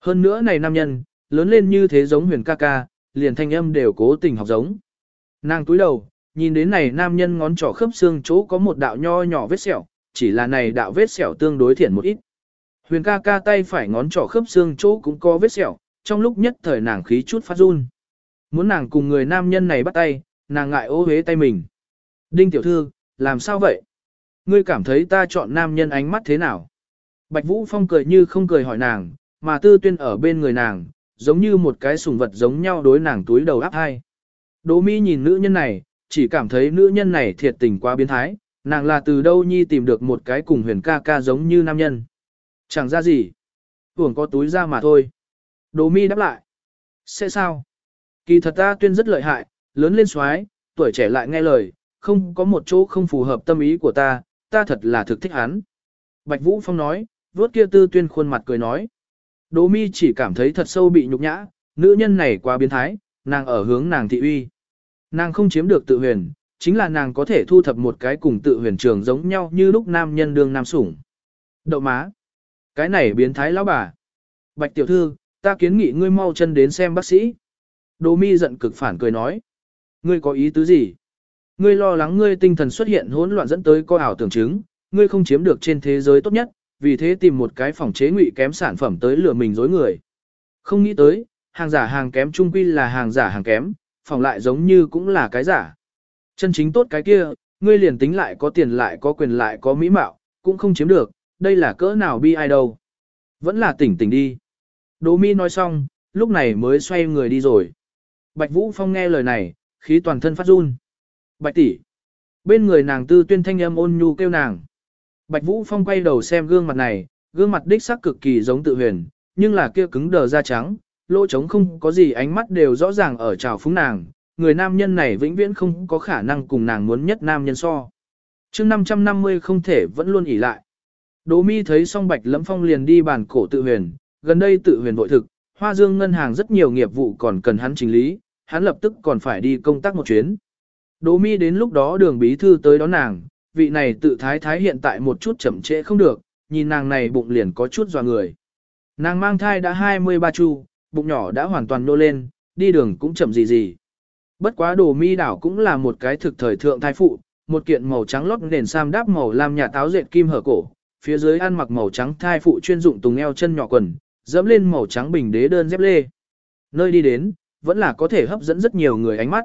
Hơn nữa này nam nhân, lớn lên như thế giống huyền ca ca, liền thanh âm đều cố tình học giống. Nàng túi đầu, nhìn đến này nam nhân ngón trỏ khớp xương chỗ có một đạo nho nhỏ vết sẹo, chỉ là này đạo vết sẹo tương đối thiện một ít. Huyền ca ca tay phải ngón trỏ khớp xương chỗ cũng có vết sẹo, trong lúc nhất thời nàng khí chút phát run. Muốn nàng cùng người nam nhân này bắt tay, nàng ngại ô hế tay mình. Đinh tiểu thư, làm sao vậy? Ngươi cảm thấy ta chọn nam nhân ánh mắt thế nào? Bạch Vũ Phong cười như không cười hỏi nàng, mà tư tuyên ở bên người nàng, giống như một cái sùng vật giống nhau đối nàng túi đầu áp hai. Đỗ Mi nhìn nữ nhân này, chỉ cảm thấy nữ nhân này thiệt tình quá biến thái, nàng là từ đâu nhi tìm được một cái cùng huyền ca ca giống như nam nhân. Chẳng ra gì. Hưởng có túi ra mà thôi. Đỗ Mi đáp lại. Sẽ sao? Kỳ thật ta tuyên rất lợi hại, lớn lên xoái, tuổi trẻ lại nghe lời, không có một chỗ không phù hợp tâm ý của ta, ta thật là thực thích hắn. Bạch Vũ Phong nói, vuốt kia tư tuyên khuôn mặt cười nói. Đỗ mi chỉ cảm thấy thật sâu bị nhục nhã, nữ nhân này quá biến thái, nàng ở hướng nàng thị uy. Nàng không chiếm được tự huyền, chính là nàng có thể thu thập một cái cùng tự huyền trường giống nhau như lúc nam nhân đương nam sủng. Đậu má. Cái này biến thái lão bà. Bạch tiểu thư, ta kiến nghị ngươi mau chân đến xem bác sĩ. Đỗ mi giận cực phản cười nói. Ngươi có ý tứ gì? Ngươi lo lắng ngươi tinh thần xuất hiện hỗn loạn dẫn tới có ảo tưởng chứng, ngươi không chiếm được trên thế giới tốt nhất, vì thế tìm một cái phòng chế ngụy kém sản phẩm tới lừa mình dối người. Không nghĩ tới, hàng giả hàng kém trung quy là hàng giả hàng kém, phòng lại giống như cũng là cái giả. Chân chính tốt cái kia, ngươi liền tính lại có tiền lại có quyền lại có mỹ mạo, cũng không chiếm được, đây là cỡ nào bi ai đâu. Vẫn là tỉnh tỉnh đi. Đỗ Mi nói xong, lúc này mới xoay người đi rồi. Bạch Vũ Phong nghe lời này, khí toàn thân phát run. Bạch tỷ. Bên người nàng tư tuyên thanh âm ôn nhu kêu nàng. Bạch Vũ Phong quay đầu xem gương mặt này, gương mặt đích sắc cực kỳ giống tự huyền, nhưng là kia cứng đờ da trắng, lỗ trống không có gì ánh mắt đều rõ ràng ở trào phúng nàng, người nam nhân này vĩnh viễn không có khả năng cùng nàng muốn nhất nam nhân so. chương 550 không thể vẫn luôn ỉ lại. Đỗ mi thấy xong Bạch Lâm Phong liền đi bàn cổ tự huyền, gần đây tự huyền vội thực, Hoa Dương ngân hàng rất nhiều nghiệp vụ còn cần hắn chỉnh lý, hắn lập tức còn phải đi công tác một chuyến. Đỗ mi đến lúc đó đường bí thư tới đón nàng, vị này tự thái thái hiện tại một chút chậm trễ không được, nhìn nàng này bụng liền có chút dò người. Nàng mang thai đã 23 chu, bụng nhỏ đã hoàn toàn nô lên, đi đường cũng chậm gì gì. Bất quá đồ mi đảo cũng là một cái thực thời thượng thai phụ, một kiện màu trắng lót nền sam đáp màu làm nhà táo dệt kim hở cổ, phía dưới ăn mặc màu trắng thai phụ chuyên dụng tùng eo chân nhỏ quần, dẫm lên màu trắng bình đế đơn dép lê. Nơi đi đến, vẫn là có thể hấp dẫn rất nhiều người ánh mắt.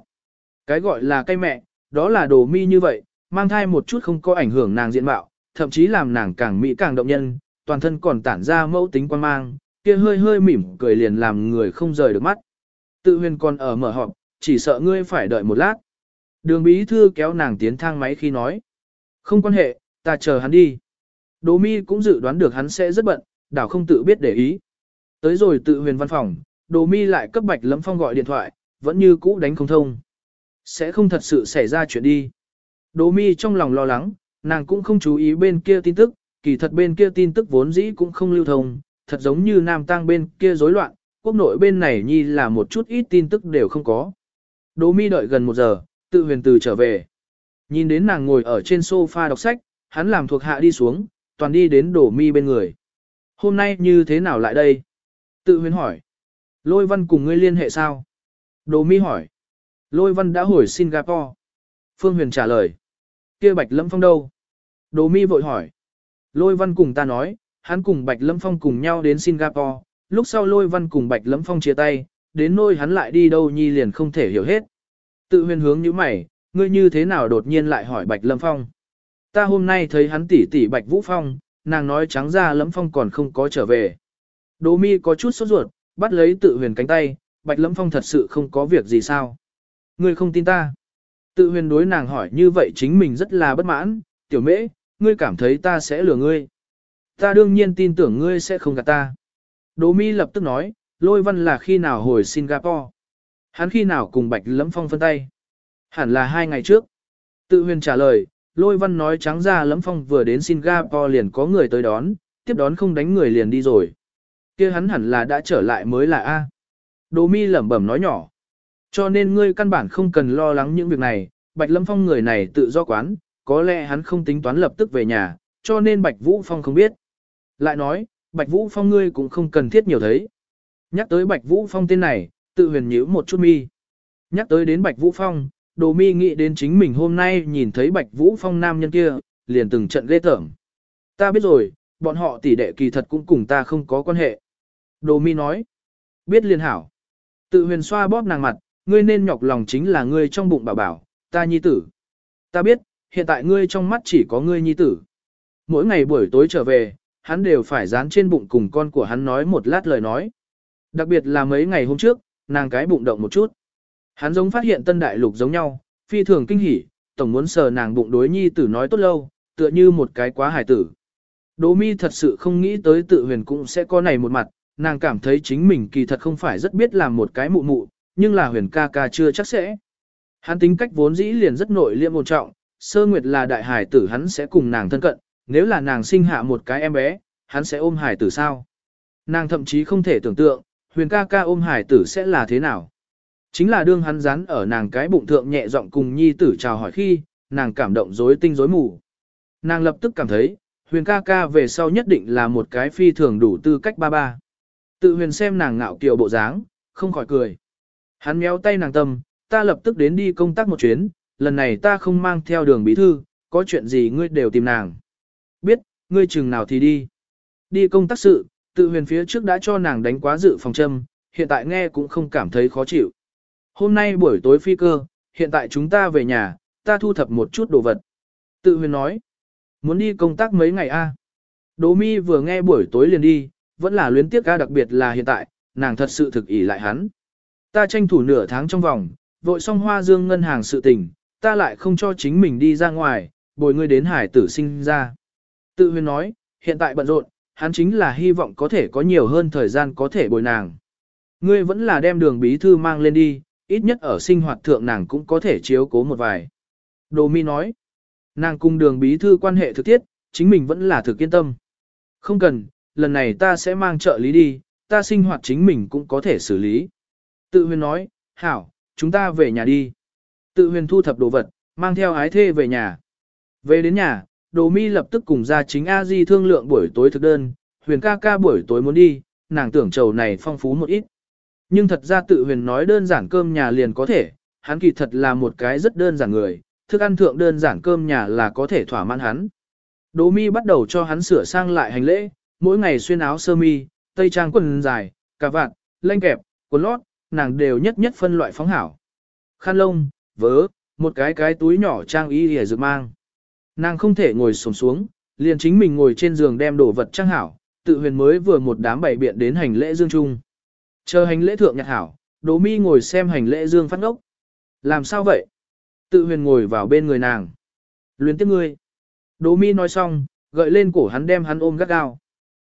Cái gọi là cây mẹ, đó là đồ mi như vậy, mang thai một chút không có ảnh hưởng nàng diện mạo, thậm chí làm nàng càng mỹ càng động nhân, toàn thân còn tản ra mẫu tính quan mang, kia hơi hơi mỉm cười liền làm người không rời được mắt. Tự huyền còn ở mở họp, chỉ sợ ngươi phải đợi một lát. Đường bí thư kéo nàng tiến thang máy khi nói. Không quan hệ, ta chờ hắn đi. Đỗ mi cũng dự đoán được hắn sẽ rất bận, đảo không tự biết để ý. Tới rồi tự huyền văn phòng, Đỗ mi lại cấp bạch lâm phong gọi điện thoại, vẫn như cũ đánh không thông. Sẽ không thật sự xảy ra chuyện đi. Đỗ mi trong lòng lo lắng, nàng cũng không chú ý bên kia tin tức, kỳ thật bên kia tin tức vốn dĩ cũng không lưu thông, thật giống như Nam Tăng bên kia rối loạn, quốc nội bên này nhi là một chút ít tin tức đều không có. Đỗ mi đợi gần một giờ, tự huyền từ trở về. Nhìn đến nàng ngồi ở trên sofa đọc sách, hắn làm thuộc hạ đi xuống, toàn đi đến đỗ mi bên người. Hôm nay như thế nào lại đây? Tự huyền hỏi. Lôi văn cùng ngươi liên hệ sao? Đỗ mi hỏi. Lôi văn đã hồi Singapore. Phương huyền trả lời. kia bạch lâm phong đâu? Đồ mi vội hỏi. Lôi văn cùng ta nói, hắn cùng bạch lâm phong cùng nhau đến Singapore. Lúc sau lôi văn cùng bạch lâm phong chia tay, đến nôi hắn lại đi đâu nhi liền không thể hiểu hết. Tự huyền hướng như mày, ngươi như thế nào đột nhiên lại hỏi bạch lâm phong? Ta hôm nay thấy hắn tỷ tỷ bạch vũ phong, nàng nói trắng ra lâm phong còn không có trở về. Đồ mi có chút sốt ruột, bắt lấy tự huyền cánh tay, Bạch Lâm Phong thật sự không có việc gì sao. Ngươi không tin ta. Tự huyền đối nàng hỏi như vậy chính mình rất là bất mãn, tiểu mễ, ngươi cảm thấy ta sẽ lừa ngươi. Ta đương nhiên tin tưởng ngươi sẽ không gạt ta. Đỗ mi lập tức nói, lôi văn là khi nào hồi Singapore. Hắn khi nào cùng Bạch Lẫm Phong phân tay. Hẳn là hai ngày trước. Tự huyền trả lời, lôi văn nói trắng ra Lẫm Phong vừa đến Singapore liền có người tới đón, tiếp đón không đánh người liền đi rồi kia hắn hẳn là đã trở lại mới là A. Đỗ mi lẩm bẩm nói nhỏ. Cho nên ngươi căn bản không cần lo lắng những việc này, Bạch Lâm Phong người này tự do quán, có lẽ hắn không tính toán lập tức về nhà, cho nên Bạch Vũ Phong không biết. Lại nói, Bạch Vũ Phong ngươi cũng không cần thiết nhiều thấy. Nhắc tới Bạch Vũ Phong tên này, tự huyền nhíu một chút mi. Nhắc tới đến Bạch Vũ Phong, Đồ Mi nghĩ đến chính mình hôm nay nhìn thấy Bạch Vũ Phong nam nhân kia, liền từng trận ghê tởm. Ta biết rồi, bọn họ tỷ đệ kỳ thật cũng cùng ta không có quan hệ. Đồ mi nói. Biết liền hảo. Tự huyền xoa bóp nàng mặt, ngươi nên nhọc lòng chính là ngươi trong bụng bảo bảo, ta nhi tử. Ta biết, hiện tại ngươi trong mắt chỉ có ngươi nhi tử. Mỗi ngày buổi tối trở về, hắn đều phải dán trên bụng cùng con của hắn nói một lát lời nói. Đặc biệt là mấy ngày hôm trước, nàng cái bụng động một chút. Hắn giống phát hiện tân đại lục giống nhau, phi thường kinh hỉ, tổng muốn sờ nàng bụng đối nhi tử nói tốt lâu, tựa như một cái quá hài tử. Đỗ mi thật sự không nghĩ tới tự huyền cũng sẽ có này một mặt, nàng cảm thấy chính mình kỳ thật không phải rất biết làm một cái mụ mụ, nhưng là huyền ca ca chưa chắc sẽ. Hắn tính cách vốn dĩ liền rất nội liêm một trọng, sơ nguyệt là đại hải tử hắn sẽ cùng nàng thân cận, nếu là nàng sinh hạ một cái em bé, hắn sẽ ôm hải tử sao. Nàng thậm chí không thể tưởng tượng, huyền ca ca ôm hải tử sẽ là thế nào. Chính là đương hắn rắn ở nàng cái bụng thượng nhẹ giọng cùng nhi tử chào hỏi khi, nàng cảm động rối tinh rối mù. Nàng lập tức cảm thấy, huyền ca ca về sau nhất định là một cái phi thường đủ tư cách ba ba. Tự huyền xem nàng ngạo kiều bộ dáng, không khỏi cười. Hắn méo tay nàng tâm, ta lập tức đến đi công tác một chuyến, lần này ta không mang theo đường bí thư, có chuyện gì ngươi đều tìm nàng. Biết, ngươi chừng nào thì đi. Đi công tác sự, tự huyền phía trước đã cho nàng đánh quá dự phòng châm, hiện tại nghe cũng không cảm thấy khó chịu. Hôm nay buổi tối phi cơ, hiện tại chúng ta về nhà, ta thu thập một chút đồ vật. Tự huyền nói, muốn đi công tác mấy ngày a? À? Đỗ mi vừa nghe buổi tối liền đi, vẫn là luyến tiếc ca đặc biệt là hiện tại, nàng thật sự thực ỷ lại hắn. Ta tranh thủ nửa tháng trong vòng, vội xong hoa dương ngân hàng sự tình, ta lại không cho chính mình đi ra ngoài, bồi ngươi đến hải tử sinh ra. Tự huyền nói, hiện tại bận rộn, hắn chính là hy vọng có thể có nhiều hơn thời gian có thể bồi nàng. Ngươi vẫn là đem đường bí thư mang lên đi, ít nhất ở sinh hoạt thượng nàng cũng có thể chiếu cố một vài. Đồ mi nói, nàng cùng đường bí thư quan hệ thực thiết, chính mình vẫn là thực kiên tâm. Không cần, lần này ta sẽ mang trợ lý đi, ta sinh hoạt chính mình cũng có thể xử lý. Tự huyền nói, hảo, chúng ta về nhà đi. Tự huyền thu thập đồ vật, mang theo ái thê về nhà. Về đến nhà, đồ mi lập tức cùng ra chính a di thương lượng buổi tối thực đơn, huyền ca ca buổi tối muốn đi, nàng tưởng trầu này phong phú một ít. Nhưng thật ra tự huyền nói đơn giản cơm nhà liền có thể, hắn kỳ thật là một cái rất đơn giản người, thức ăn thượng đơn giản cơm nhà là có thể thỏa mãn hắn. Đỗ mi bắt đầu cho hắn sửa sang lại hành lễ, mỗi ngày xuyên áo sơ mi, tây trang quần dài, cà vạt, lanh kẹp, quần lót, nàng đều nhất nhất phân loại phóng hảo. Khăn lông, vớ, một cái cái túi nhỏ trang y hề dược mang. Nàng không thể ngồi xổm xuống, liền chính mình ngồi trên giường đem đồ vật trang hảo, tự huyền mới vừa một đám bảy biện đến hành lễ dương trung. Chờ hành lễ thượng nhạc hảo, Đỗ Mi ngồi xem hành lễ dương phát ngốc. Làm sao vậy? Tự huyền ngồi vào bên người nàng. Luyến tiếc ngươi. Đỗ Mi nói xong, gợi lên cổ hắn đem hắn ôm gắt gao.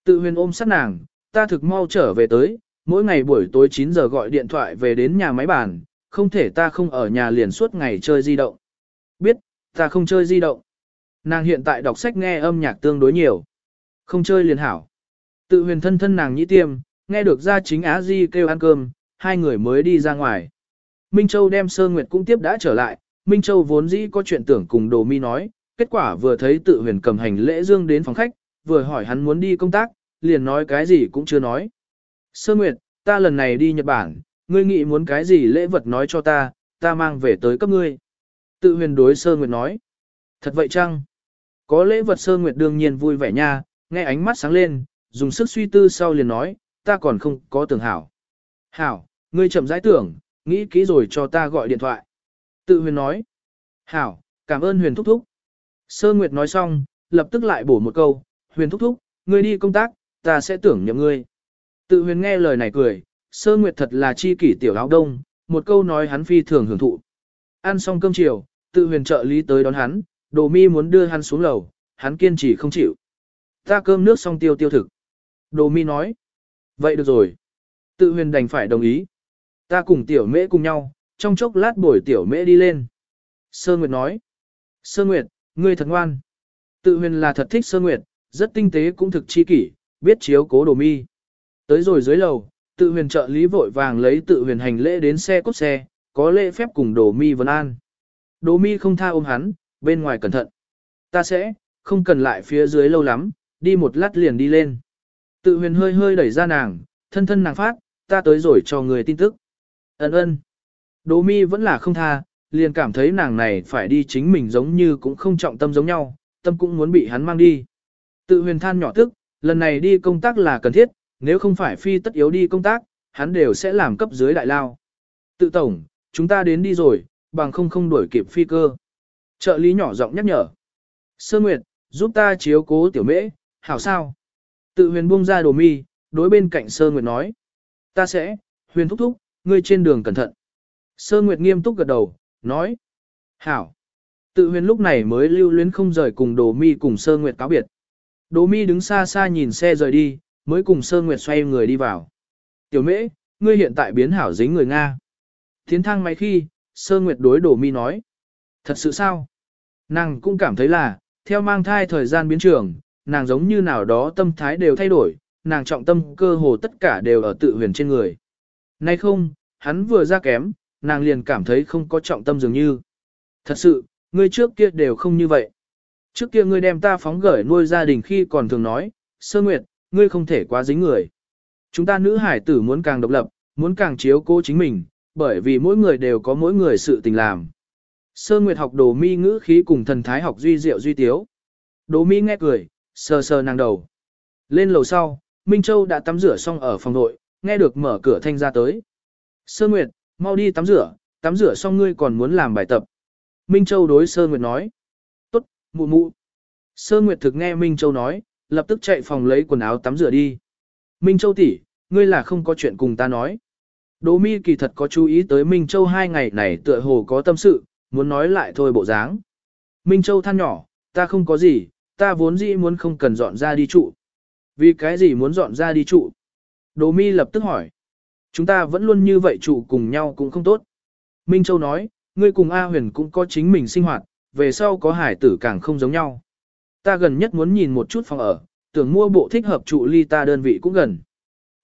Tự huyền ôm sát nàng, ta thực mau trở về tới, mỗi ngày buổi tối 9 giờ gọi điện thoại về đến nhà máy bàn, không thể ta không ở nhà liền suốt ngày chơi di động. Biết, ta không chơi di động. Nàng hiện tại đọc sách nghe âm nhạc tương đối nhiều. Không chơi liền hảo. Tự huyền thân thân nàng nhĩ tiêm, nghe được ra chính Á Di kêu ăn cơm, hai người mới đi ra ngoài. Minh Châu đem Sơ Nguyệt cũng tiếp đã trở lại, Minh Châu vốn dĩ có chuyện tưởng cùng Đồ Mi nói, kết quả vừa thấy tự huyền cầm hành lễ dương đến phòng khách, vừa hỏi hắn muốn đi công tác, liền nói cái gì cũng chưa nói. Sơ Nguyệt, ta lần này đi Nhật Bản, ngươi nghĩ muốn cái gì lễ vật nói cho ta, ta mang về tới cấp ngươi. Tự huyền đối Sơ Nguyệt nói. Thật vậy chăng? Có lễ vật Sơ Nguyệt đương nhiên vui vẻ nha, nghe ánh mắt sáng lên, dùng sức suy tư sau liền nói, ta còn không có tưởng hảo. Hảo, ngươi chậm rãi tưởng, nghĩ kỹ rồi cho ta gọi điện thoại. Tự huyền nói. Hảo, cảm ơn huyền thúc thúc. Sơ Nguyệt nói xong, lập tức lại bổ một câu, huyền thúc thúc, ngươi đi công tác, ta sẽ tưởng nhậm ngươi. Tự huyền nghe lời này cười, sơ Nguyệt thật là chi kỷ tiểu áo đông, một câu nói hắn phi thường hưởng thụ. Ăn xong cơm chiều, tự huyền trợ lý tới đón hắn, đồ mi muốn đưa hắn xuống lầu, hắn kiên trì không chịu. Ta cơm nước xong tiêu tiêu thực. Đồ mi nói. Vậy được rồi. Tự huyền đành phải đồng ý. Ta cùng tiểu mễ cùng nhau, trong chốc lát buổi tiểu mễ đi lên. Sơ Nguyệt nói. Sơ Nguyệt, ngươi thật ngoan. Tự huyền là thật thích Sơ Nguyệt, rất tinh tế cũng thực chi kỷ, biết chiếu cố đồ mi. Tới rồi dưới lầu, tự huyền trợ lý vội vàng lấy tự huyền hành lễ đến xe cốt xe, có lễ phép cùng đồ mi vấn an. Đồ mi không tha ôm hắn, bên ngoài cẩn thận. Ta sẽ, không cần lại phía dưới lâu lắm, đi một lát liền đi lên. Tự huyền hơi hơi đẩy ra nàng, thân thân nàng phát, ta tới rồi cho người tin tức. Ấn ơn. Đồ mi vẫn là không tha, liền cảm thấy nàng này phải đi chính mình giống như cũng không trọng tâm giống nhau, tâm cũng muốn bị hắn mang đi. Tự huyền than nhỏ tức, lần này đi công tác là cần thiết, nếu không phải phi tất yếu đi công tác, hắn đều sẽ làm cấp dưới đại lao. Tự tổng, chúng ta đến đi rồi, bằng không không đuổi kịp phi cơ. Trợ lý nhỏ giọng nhắc nhở. Sơ Nguyệt, giúp ta chiếu cố tiểu mễ, hảo sao? Tự huyền buông ra đồ mi, đối bên cạnh Sơ Nguyệt nói. Ta sẽ, huyền thúc thúc, ngươi trên đường cẩn thận. Sơ Nguyệt nghiêm túc gật đầu, nói. Hảo. Tự huyền lúc này mới lưu luyến không rời cùng đồ mi cùng Sơ Nguyệt cáo biệt. Đồ mi đứng xa xa nhìn xe rời đi, mới cùng Sơ Nguyệt xoay người đi vào. Tiểu mễ, ngươi hiện tại biến hảo dính người Nga. Tiến thang máy khi, Sơ Nguyệt đối đồ mi nói. Thật sự sao? Nàng cũng cảm thấy là, theo mang thai thời gian biến trường, nàng giống như nào đó tâm thái đều thay đổi, nàng trọng tâm cơ hồ tất cả đều ở tự huyền trên người. Nay không, hắn vừa ra kém, nàng liền cảm thấy không có trọng tâm dường như. Thật sự, ngươi trước kia đều không như vậy. Trước kia ngươi đem ta phóng gởi nuôi gia đình khi còn thường nói, sơ nguyệt, ngươi không thể quá dính người. Chúng ta nữ hải tử muốn càng độc lập, muốn càng chiếu cố chính mình, bởi vì mỗi người đều có mỗi người sự tình làm. Sơ Nguyệt học đồ mi ngữ khí cùng thần thái học duy diệu duy tiếu. Đồ mi nghe cười, sờ sờ nàng đầu. Lên lầu sau, Minh Châu đã tắm rửa xong ở phòng nội, nghe được mở cửa thanh ra tới. Sơ Nguyệt, mau đi tắm rửa, tắm rửa xong ngươi còn muốn làm bài tập. Minh Châu đối Sơ Nguyệt nói. Tốt, mụ mụ. Sơ Nguyệt thực nghe Minh Châu nói, lập tức chạy phòng lấy quần áo tắm rửa đi. Minh Châu tỷ, ngươi là không có chuyện cùng ta nói. Đỗ mi kỳ thật có chú ý tới Minh Châu hai ngày này tựa hồ có tâm sự, muốn nói lại thôi bộ dáng. Minh Châu than nhỏ, ta không có gì, ta vốn dĩ muốn không cần dọn ra đi trụ. Vì cái gì muốn dọn ra đi trụ? Đỗ mi lập tức hỏi. Chúng ta vẫn luôn như vậy trụ cùng nhau cũng không tốt. Minh Châu nói, ngươi cùng A huyền cũng có chính mình sinh hoạt, về sau có hải tử càng không giống nhau. Ta gần nhất muốn nhìn một chút phòng ở, tưởng mua bộ thích hợp trụ ly ta đơn vị cũng gần.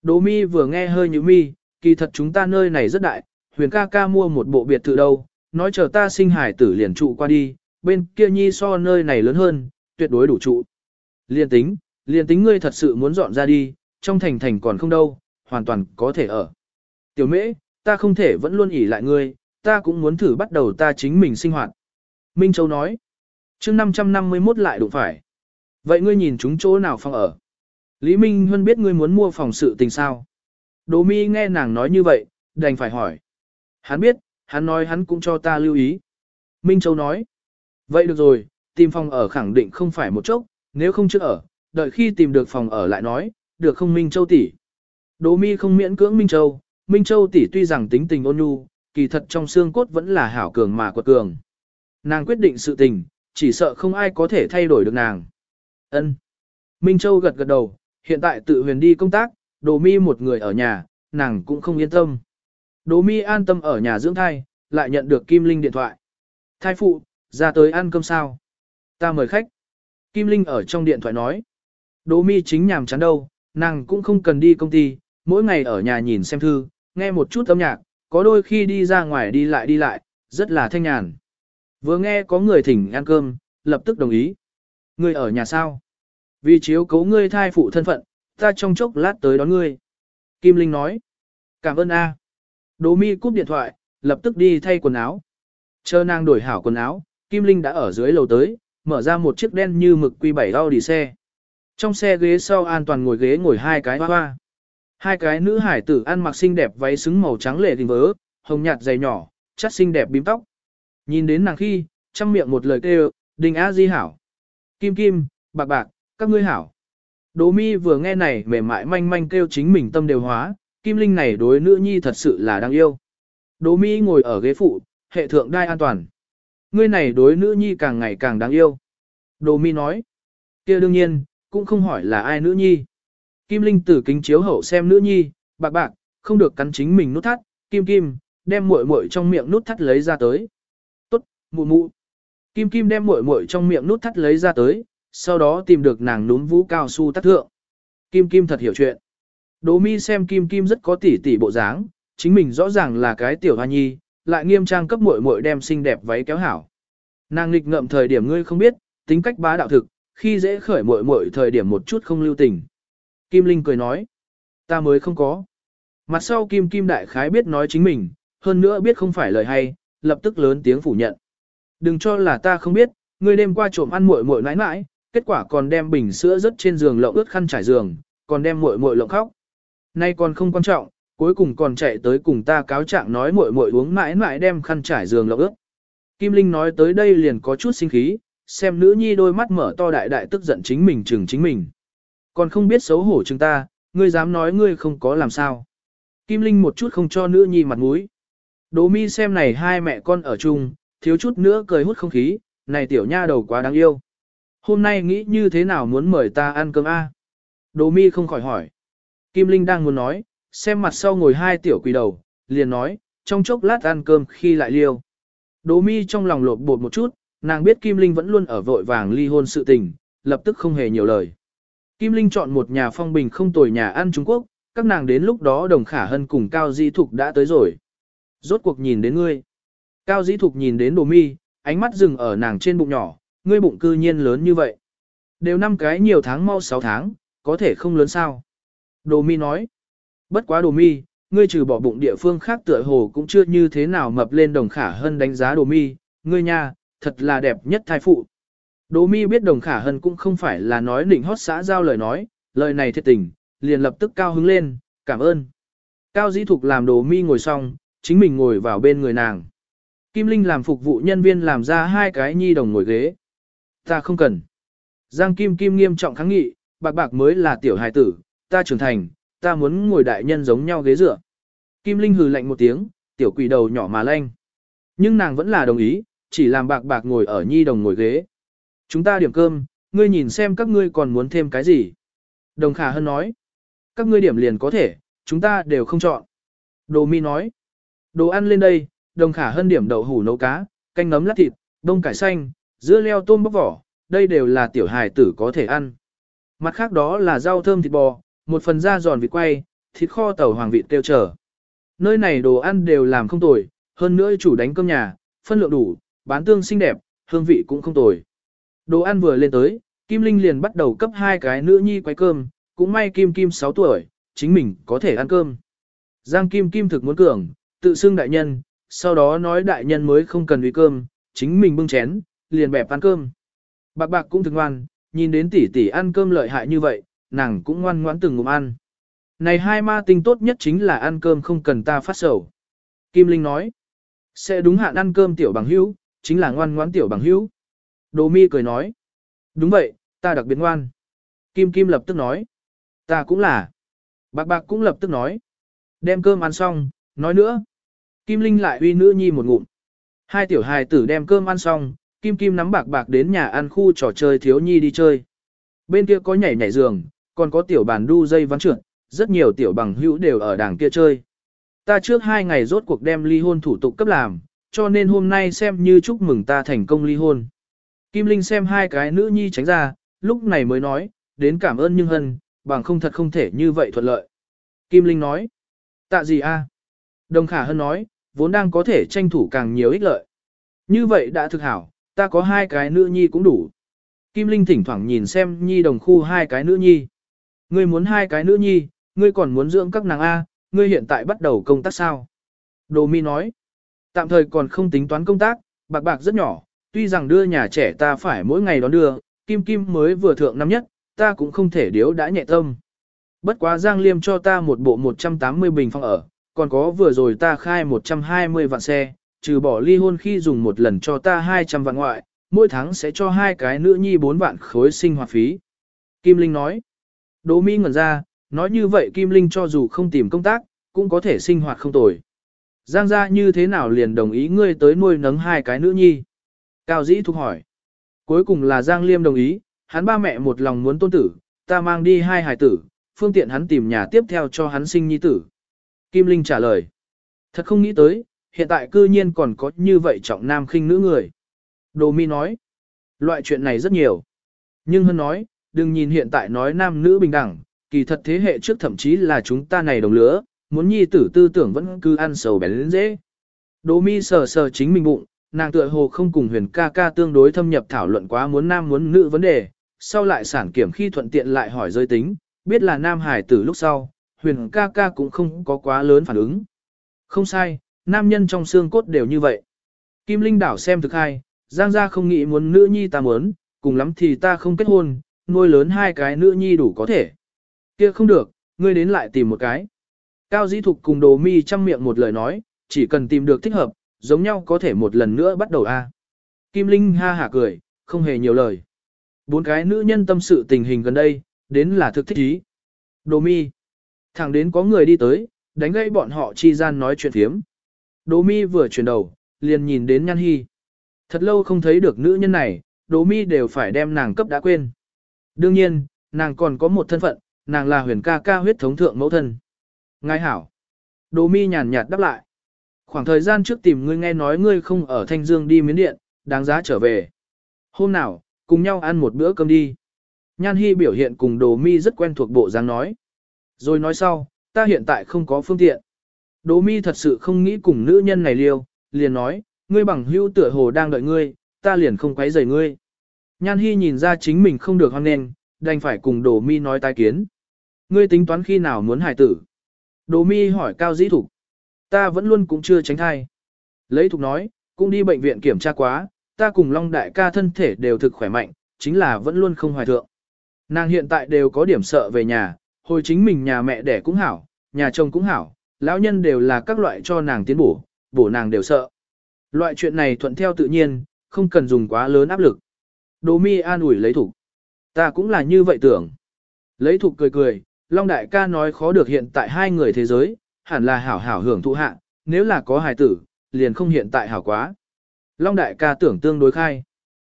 Đỗ mi vừa nghe hơi như mi, kỳ thật chúng ta nơi này rất đại, huyền ca ca mua một bộ biệt thự đâu, nói chờ ta sinh hải tử liền trụ qua đi, bên kia nhi so nơi này lớn hơn, tuyệt đối đủ trụ. Liên tính, liên tính ngươi thật sự muốn dọn ra đi, trong thành thành còn không đâu, hoàn toàn có thể ở. Tiểu mễ, ta không thể vẫn luôn ỉ lại ngươi, ta cũng muốn thử bắt đầu ta chính mình sinh hoạt. Minh Châu nói, chương 551 lại đụng phải. Vậy ngươi nhìn chúng chỗ nào phòng ở? Lý Minh Huân biết ngươi muốn mua phòng sự tình sao? Đỗ mi nghe nàng nói như vậy, đành phải hỏi. Hắn biết, hắn nói hắn cũng cho ta lưu ý. Minh Châu nói. Vậy được rồi, tìm phòng ở khẳng định không phải một chốc, nếu không trước ở, đợi khi tìm được phòng ở lại nói, được không Minh Châu tỷ. Đỗ mi không miễn cưỡng Minh Châu, Minh Châu tỷ tuy rằng tính tình ôn nhu, kỳ thật trong xương cốt vẫn là hảo cường mà quật cường. Nàng quyết định sự tình, chỉ sợ không ai có thể thay đổi được nàng. Ân. Minh Châu gật gật đầu, hiện tại tự huyền đi công tác, Đồ Mi một người ở nhà, nàng cũng không yên tâm. Đồ Mi an tâm ở nhà dưỡng thai, lại nhận được Kim Linh điện thoại. Thai phụ, ra tới ăn cơm sao? Ta mời khách. Kim Linh ở trong điện thoại nói. Đồ Mi chính nhàm chán đâu, nàng cũng không cần đi công ty, mỗi ngày ở nhà nhìn xem thư, nghe một chút âm nhạc, có đôi khi đi ra ngoài đi lại đi lại, rất là thanh nhàn. Vừa nghe có người thỉnh ăn cơm, lập tức đồng ý. Người ở nhà sao? Vì chiếu cố ngươi thai phụ thân phận, ta trong chốc lát tới đón ngươi. Kim Linh nói. Cảm ơn A. Đỗ mi cúp điện thoại, lập tức đi thay quần áo. Chờ nàng đổi hảo quần áo, Kim Linh đã ở dưới lầu tới, mở ra một chiếc đen như mực quy 7 Audi xe. Trong xe ghế sau an toàn ngồi ghế ngồi hai cái hoa hoa. Hai cái nữ hải tử ăn mặc xinh đẹp váy xứng màu trắng lệ tình vớ, hồng nhạt dày nhỏ, chất xinh đẹp bím tóc. Nhìn đến nàng khi, trong miệng một lời kêu, đình a di hảo. Kim kim, bạc bạc, các ngươi hảo. Đỗ mi vừa nghe này mềm mại manh manh kêu chính mình tâm đều hóa, kim linh này đối nữ nhi thật sự là đáng yêu. Đỗ mi ngồi ở ghế phụ, hệ thượng đai an toàn. Ngươi này đối nữ nhi càng ngày càng đáng yêu. Đỗ mi nói, kia đương nhiên, cũng không hỏi là ai nữ nhi. Kim Linh từ kính chiếu hậu xem nữ nhi, bạc bạc, không được cắn chính mình nút thắt, kim kim, đem muội muội trong miệng nút thắt lấy ra tới. Mụ mụ. Kim kim đem muội muội trong miệng nút thắt lấy ra tới, sau đó tìm được nàng núm vũ cao su tắt thượng. Kim kim thật hiểu chuyện. Đỗ mi xem kim kim rất có tỉ tỉ bộ dáng, chính mình rõ ràng là cái tiểu hoa nhi, lại nghiêm trang cấp muội muội đem xinh đẹp váy kéo hảo. Nàng nghịch ngợm thời điểm ngươi không biết, tính cách bá đạo thực, khi dễ khởi muội muội thời điểm một chút không lưu tình. Kim Linh cười nói, ta mới không có. Mặt sau Kim Kim đại khái biết nói chính mình, hơn nữa biết không phải lời hay, lập tức lớn tiếng phủ nhận. Đừng cho là ta không biết, ngươi đêm qua trộm ăn muội muội nãi nãi, kết quả còn đem bình sữa rớt trên giường lộng ướt khăn trải giường, còn đem muội muội lộng khóc. Nay còn không quan trọng, cuối cùng còn chạy tới cùng ta cáo trạng nói muội muội uống mãi mãi đem khăn trải giường lộng ướt. Kim Linh nói tới đây liền có chút sinh khí, xem nữ nhi đôi mắt mở to đại đại tức giận chính mình chừng chính mình. Còn không biết xấu hổ chúng ta, ngươi dám nói ngươi không có làm sao. Kim Linh một chút không cho nữ nhi mặt mũi. Đỗ mi xem này hai mẹ con ở chung, thiếu chút nữa cười hút không khí, này tiểu nha đầu quá đáng yêu. Hôm nay nghĩ như thế nào muốn mời ta ăn cơm a? Đỗ mi không khỏi hỏi. Kim Linh đang muốn nói, xem mặt sau ngồi hai tiểu quỷ đầu, liền nói, trong chốc lát ăn cơm khi lại liêu. Đỗ mi trong lòng lột bột một chút, nàng biết Kim Linh vẫn luôn ở vội vàng ly hôn sự tình, lập tức không hề nhiều lời. Kim Linh chọn một nhà phong bình không tồi nhà ăn Trung Quốc, các nàng đến lúc đó đồng khả hân cùng Cao Di Thục đã tới rồi. Rốt cuộc nhìn đến ngươi. Cao Dĩ Thục nhìn đến đồ mi, ánh mắt dừng ở nàng trên bụng nhỏ, ngươi bụng cư nhiên lớn như vậy. Đều năm cái nhiều tháng mau 6 tháng, có thể không lớn sao. Đồ mi nói. Bất quá đồ mi, ngươi trừ bỏ bụng địa phương khác tựa hồ cũng chưa như thế nào mập lên đồng khả hơn đánh giá đồ mi, ngươi nha, thật là đẹp nhất thai phụ. Đồ mi biết đồng khả hân cũng không phải là nói nịnh hót xã giao lời nói, lời này thiệt tình, liền lập tức cao hứng lên, cảm ơn. Cao dĩ thục làm đồ mi ngồi xong, chính mình ngồi vào bên người nàng. Kim Linh làm phục vụ nhân viên làm ra hai cái nhi đồng ngồi ghế. Ta không cần. Giang Kim Kim nghiêm trọng kháng nghị, bạc bạc mới là tiểu hài tử, ta trưởng thành, ta muốn ngồi đại nhân giống nhau ghế dựa. Kim Linh hừ lạnh một tiếng, tiểu quỷ đầu nhỏ mà lanh. Nhưng nàng vẫn là đồng ý, chỉ làm bạc bạc ngồi ở nhi đồng ngồi ghế. Chúng ta điểm cơm, ngươi nhìn xem các ngươi còn muốn thêm cái gì. Đồng Khả Hân nói. Các ngươi điểm liền có thể, chúng ta đều không chọn. Đồ mi nói. Đồ ăn lên đây, đồng Khả Hân điểm đậu hủ nấu cá, canh nấm lát thịt, đông cải xanh, dưa leo tôm bóc vỏ, đây đều là tiểu hài tử có thể ăn. Mặt khác đó là rau thơm thịt bò, một phần da giòn vịt quay, thịt kho tàu hoàng vịt tiêu trở. Nơi này đồ ăn đều làm không tồi, hơn nữa chủ đánh cơm nhà, phân lượng đủ, bán tương xinh đẹp, hương vị cũng không tồi. Đồ ăn vừa lên tới, Kim Linh liền bắt đầu cấp hai cái nữ nhi quay cơm, cũng may Kim Kim 6 tuổi, chính mình có thể ăn cơm. Giang Kim Kim thực muốn cường, tự xưng đại nhân, sau đó nói đại nhân mới không cần uy cơm, chính mình bưng chén, liền bẹp ăn cơm. Bạc bạc cũng thực ngoan, nhìn đến tỷ tỷ ăn cơm lợi hại như vậy, nàng cũng ngoan ngoãn từng ngụm ăn. Này hai ma tinh tốt nhất chính là ăn cơm không cần ta phát sầu. Kim Linh nói, sẽ đúng hạn ăn cơm tiểu bằng hữu, chính là ngoan ngoãn tiểu bằng hữu. Đồ mi cười nói. Đúng vậy, ta đặc biệt ngoan. Kim Kim lập tức nói. Ta cũng là. Bạc bạc cũng lập tức nói. Đem cơm ăn xong, nói nữa. Kim Linh lại uy nữ nhi một ngụm. Hai tiểu hài tử đem cơm ăn xong, Kim Kim nắm bạc bạc đến nhà ăn khu trò chơi thiếu nhi đi chơi. Bên kia có nhảy nhảy giường, còn có tiểu bàn đu dây ván trượt, rất nhiều tiểu bằng hữu đều ở đàng kia chơi. Ta trước hai ngày rốt cuộc đem ly hôn thủ tục cấp làm, cho nên hôm nay xem như chúc mừng ta thành công ly hôn. Kim Linh xem hai cái nữ nhi tránh ra, lúc này mới nói, đến cảm ơn nhưng hân, bằng không thật không thể như vậy thuận lợi. Kim Linh nói, tạ gì a? Đồng Khả Hân nói, vốn đang có thể tranh thủ càng nhiều ích lợi. Như vậy đã thực hảo, ta có hai cái nữ nhi cũng đủ. Kim Linh thỉnh thoảng nhìn xem nhi đồng khu hai cái nữ nhi. Ngươi muốn hai cái nữ nhi, ngươi còn muốn dưỡng các nàng A, ngươi hiện tại bắt đầu công tác sao? Đồ mi nói, tạm thời còn không tính toán công tác, bạc bạc rất nhỏ, tuy rằng đưa nhà trẻ ta phải mỗi ngày đón đưa, kim kim mới vừa thượng năm nhất, ta cũng không thể điếu đã nhẹ tâm. Bất quá Giang Liêm cho ta một bộ 180 bình phong ở, còn có vừa rồi ta khai 120 vạn xe, trừ bỏ ly hôn khi dùng một lần cho ta 200 vạn ngoại, mỗi tháng sẽ cho hai cái nữ nhi 4 vạn khối sinh hoạt phí. Kim Linh nói, Đỗ Mỹ ngẩn ra, nói như vậy Kim Linh cho dù không tìm công tác, cũng có thể sinh hoạt không tồi. Giang gia như thế nào liền đồng ý ngươi tới nuôi nấng hai cái nữ nhi? Cao dĩ thúc hỏi. Cuối cùng là Giang Liêm đồng ý, hắn ba mẹ một lòng muốn tôn tử, ta mang đi hai hài tử, phương tiện hắn tìm nhà tiếp theo cho hắn sinh nhi tử. Kim Linh trả lời. Thật không nghĩ tới, hiện tại cư nhiên còn có như vậy trọng nam khinh nữ người. Đồ mi nói. Loại chuyện này rất nhiều. Nhưng hơn nói, đừng nhìn hiện tại nói nam nữ bình đẳng, kỳ thật thế hệ trước thậm chí là chúng ta này đồng lứa, muốn nhi tử tư tưởng vẫn cứ ăn sầu bén lên dễ. Đồ mi sờ sờ chính mình bụng, nàng tựa hồ không cùng huyền ca ca tương đối thâm nhập thảo luận quá muốn nam muốn nữ vấn đề, sau lại sản kiểm khi thuận tiện lại hỏi giới tính, biết là nam hải tử lúc sau, huyền ca ca cũng không có quá lớn phản ứng. Không sai, nam nhân trong xương cốt đều như vậy. Kim Linh đảo xem thực hai, Giang gia không nghĩ muốn nữ nhi ta muốn, cùng lắm thì ta không kết hôn, nuôi lớn hai cái nữ nhi đủ có thể. Kia không được, ngươi đến lại tìm một cái. Cao dĩ thục cùng đồ mi chăm miệng một lời nói, chỉ cần tìm được thích hợp, giống nhau có thể một lần nữa bắt đầu a. Kim Linh ha hả cười, không hề nhiều lời. Bốn cái nữ nhân tâm sự tình hình gần đây, đến là thực thích ý. Đồ mi. Thẳng đến có người đi tới, đánh gãy bọn họ chi gian nói chuyện thiếm. Đỗ mi vừa chuyển đầu, liền nhìn đến Nhan Hi. Thật lâu không thấy được nữ nhân này, Đỗ mi đều phải đem nàng cấp đã quên. Đương nhiên, nàng còn có một thân phận, nàng là huyền ca ca huyết thống thượng mẫu thân. Ngài hảo. Đỗ mi nhàn nhạt đáp lại. Khoảng thời gian trước tìm ngươi nghe nói ngươi không ở Thanh Dương đi miến điện, đáng giá trở về. Hôm nào, cùng nhau ăn một bữa cơm đi. Nhan Hi biểu hiện cùng Đồ Mi rất quen thuộc bộ dáng nói. Rồi nói sau, ta hiện tại không có phương tiện. Đỗ Mi thật sự không nghĩ cùng nữ nhân này liêu, liền nói, ngươi bằng hữu tựa hồ đang đợi ngươi, ta liền không quấy rầy ngươi. Nhan Hi nhìn ra chính mình không được hoan nên, đành phải cùng Đỗ Mi nói tai kiến. Ngươi tính toán khi nào muốn hài tử? Đỗ Mi hỏi Cao Dĩ Thục. Ta vẫn luôn cũng chưa tránh thai. Lấy Thục nói, cũng đi bệnh viện kiểm tra quá, ta cùng Long Đại ca thân thể đều thực khỏe mạnh, chính là vẫn luôn không hoài thượng. Nàng hiện tại đều có điểm sợ về nhà, hồi chính mình nhà mẹ đẻ cũng hảo, nhà chồng cũng hảo, lão nhân đều là các loại cho nàng tiến bổ, bổ nàng đều sợ. Loại chuyện này thuận theo tự nhiên, không cần dùng quá lớn áp lực. Đồ mi an ủi lấy thủ. Ta cũng là như vậy tưởng. Lấy thủ cười cười, Long đại ca nói khó được hiện tại hai người thế giới, hẳn là hảo hảo hưởng thụ hạ, nếu là có hài tử, liền không hiện tại hảo quá. Long đại ca tưởng tương đối khai.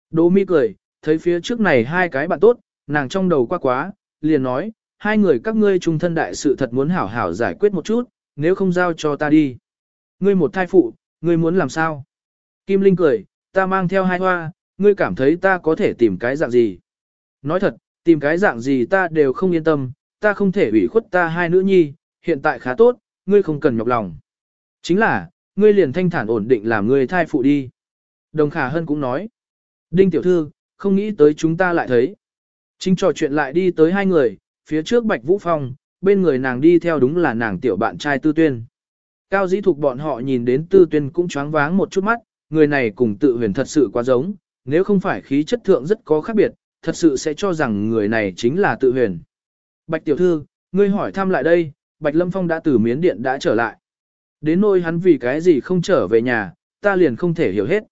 Đỗ mi cười, thấy phía trước này hai cái bạn tốt, nàng trong đầu qua quá, liền nói, hai người các ngươi trung thân đại sự thật muốn hảo hảo giải quyết một chút, nếu không giao cho ta đi. Ngươi một thai phụ, ngươi muốn làm sao? Kim Linh cười, ta mang theo hai hoa, ngươi cảm thấy ta có thể tìm cái dạng gì? Nói thật, tìm cái dạng gì ta đều không yên tâm, ta không thể ủy khuất ta hai nữ nhi, hiện tại khá tốt, ngươi không cần nhọc lòng. Chính là, ngươi liền thanh thản ổn định làm ngươi thai phụ đi. Đồng Khả Hân cũng nói, Đinh tiểu thư, không nghĩ tới chúng ta lại thấy. Chính trò chuyện lại đi tới hai người, phía trước Bạch Vũ Phong, bên người nàng đi theo đúng là nàng tiểu bạn trai Tư Tuyên. Cao dĩ thục bọn họ nhìn đến Tư Tuyên cũng choáng váng một chút mắt, người này cùng tự huyền thật sự quá giống, nếu không phải khí chất thượng rất có khác biệt, thật sự sẽ cho rằng người này chính là tự huyền. Bạch tiểu thư, ngươi hỏi thăm lại đây, Bạch Lâm Phong đã từ miến điện đã trở lại. Đến nỗi hắn vì cái gì không trở về nhà, ta liền không thể hiểu hết.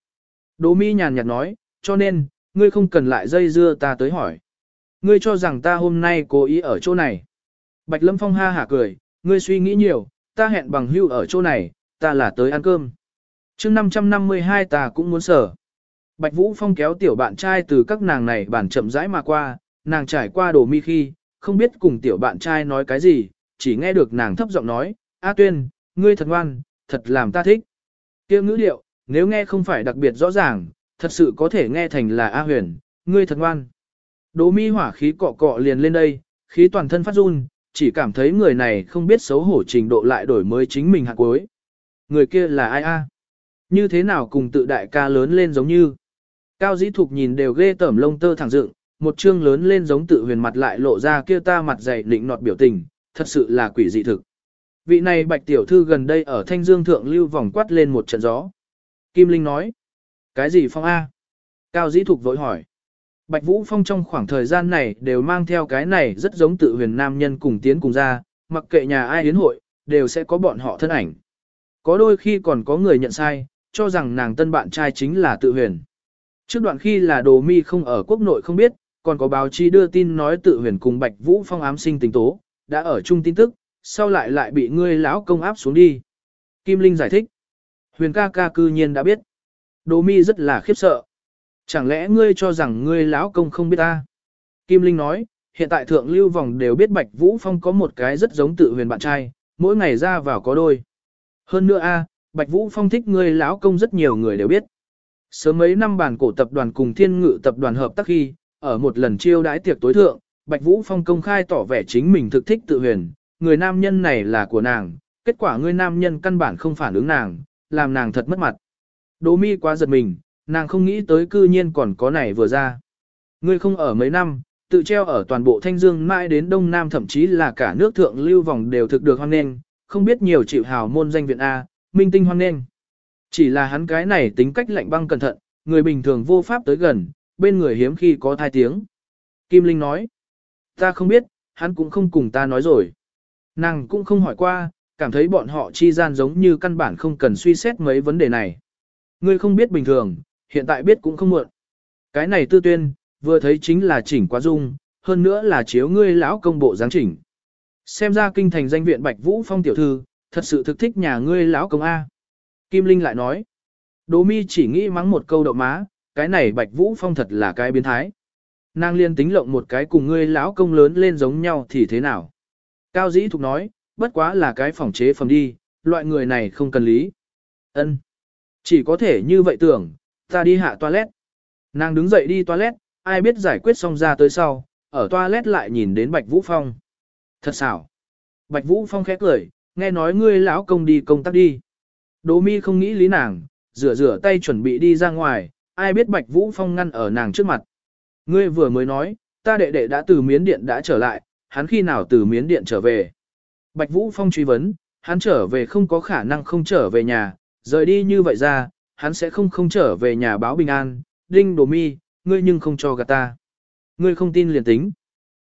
Đỗ Mi nhàn nhạt nói, cho nên, ngươi không cần lại dây dưa ta tới hỏi. Ngươi cho rằng ta hôm nay cố ý ở chỗ này. Bạch Lâm Phong ha hả cười, ngươi suy nghĩ nhiều, ta hẹn bằng hưu ở chỗ này, ta là tới ăn cơm. mươi 552 ta cũng muốn sở. Bạch Vũ Phong kéo tiểu bạn trai từ các nàng này bản chậm rãi mà qua, nàng trải qua đồ mi khi, không biết cùng tiểu bạn trai nói cái gì, chỉ nghe được nàng thấp giọng nói, A Tuyên, ngươi thật ngoan, thật làm ta thích. Kêu ngữ điệu, nếu nghe không phải đặc biệt rõ ràng, thật sự có thể nghe thành là A Huyền, ngươi thật ngoan. Đỗ mi hỏa khí cọ cọ liền lên đây, khí toàn thân phát run, chỉ cảm thấy người này không biết xấu hổ trình độ lại đổi mới chính mình hạt cuối. Người kia là ai a? Như thế nào cùng tự đại ca lớn lên giống như? Cao dĩ thục nhìn đều ghê tởm lông tơ thẳng dựng, một chương lớn lên giống tự huyền mặt lại lộ ra kia ta mặt dày định nọt biểu tình, thật sự là quỷ dị thực. Vị này bạch tiểu thư gần đây ở thanh dương thượng lưu vòng quát lên một trận gió. Kim Linh nói, cái gì phong A? Cao dĩ thục vội hỏi. Bạch Vũ Phong trong khoảng thời gian này đều mang theo cái này rất giống tự huyền nam nhân cùng tiến cùng ra, mặc kệ nhà ai yến hội, đều sẽ có bọn họ thân ảnh. Có đôi khi còn có người nhận sai, cho rằng nàng tân bạn trai chính là tự huyền. Trước đoạn khi là đồ mi không ở quốc nội không biết, còn có báo chí đưa tin nói tự huyền cùng Bạch Vũ Phong ám sinh tình tố, đã ở chung tin tức, sau lại lại bị ngươi lão công áp xuống đi. Kim Linh giải thích. Huyền ca ca cư nhiên đã biết. Đồ mi rất là khiếp sợ. Chẳng lẽ ngươi cho rằng ngươi lão công không biết ta? Kim Linh nói, hiện tại thượng lưu vòng đều biết Bạch Vũ Phong có một cái rất giống tự huyền bạn trai, mỗi ngày ra vào có đôi. Hơn nữa a, Bạch Vũ Phong thích ngươi lão công rất nhiều người đều biết. Sớm mấy năm bản cổ tập đoàn cùng thiên ngự tập đoàn hợp tác khi, ở một lần chiêu đãi tiệc tối thượng, Bạch Vũ Phong công khai tỏ vẻ chính mình thực thích tự huyền, người nam nhân này là của nàng, kết quả ngươi nam nhân căn bản không phản ứng nàng, làm nàng thật mất mặt. Đỗ mi quá giật mình, nàng không nghĩ tới cư nhiên còn có này vừa ra. Ngươi không ở mấy năm, tự treo ở toàn bộ Thanh Dương mãi đến Đông Nam thậm chí là cả nước thượng lưu vòng đều thực được hoan nghênh, không biết nhiều chịu hào môn danh viện A, minh tinh hoan nghênh. Chỉ là hắn cái này tính cách lạnh băng cẩn thận, người bình thường vô pháp tới gần, bên người hiếm khi có thai tiếng. Kim Linh nói, ta không biết, hắn cũng không cùng ta nói rồi. Nàng cũng không hỏi qua, cảm thấy bọn họ chi gian giống như căn bản không cần suy xét mấy vấn đề này. Ngươi không biết bình thường, hiện tại biết cũng không muộn. Cái này tư tuyên, vừa thấy chính là chỉnh quá dung, hơn nữa là chiếu ngươi lão công bộ giáng chỉnh. Xem ra kinh thành danh viện Bạch Vũ Phong tiểu thư, thật sự thực thích nhà ngươi lão công A. Kim Linh lại nói, Đỗ mi chỉ nghĩ mắng một câu đậu má, cái này Bạch Vũ Phong thật là cái biến thái. Nàng liên tính lộng một cái cùng ngươi lão công lớn lên giống nhau thì thế nào? Cao dĩ thục nói, bất quá là cái phòng chế phẩm đi, loại người này không cần lý. Ân, Chỉ có thể như vậy tưởng, ta đi hạ toilet. Nàng đứng dậy đi toilet, ai biết giải quyết xong ra tới sau, ở toilet lại nhìn đến Bạch Vũ Phong. Thật xảo. Bạch Vũ Phong khẽ cười, nghe nói ngươi lão công đi công tác đi. Đỗ mi không nghĩ lý nàng, rửa rửa tay chuẩn bị đi ra ngoài, ai biết Bạch Vũ Phong ngăn ở nàng trước mặt. Ngươi vừa mới nói, ta đệ đệ đã từ miến điện đã trở lại, hắn khi nào từ miến điện trở về. Bạch Vũ Phong truy vấn, hắn trở về không có khả năng không trở về nhà, rời đi như vậy ra, hắn sẽ không không trở về nhà báo bình an, đinh đồ mi, ngươi nhưng không cho gạt ta. Ngươi không tin liền tính.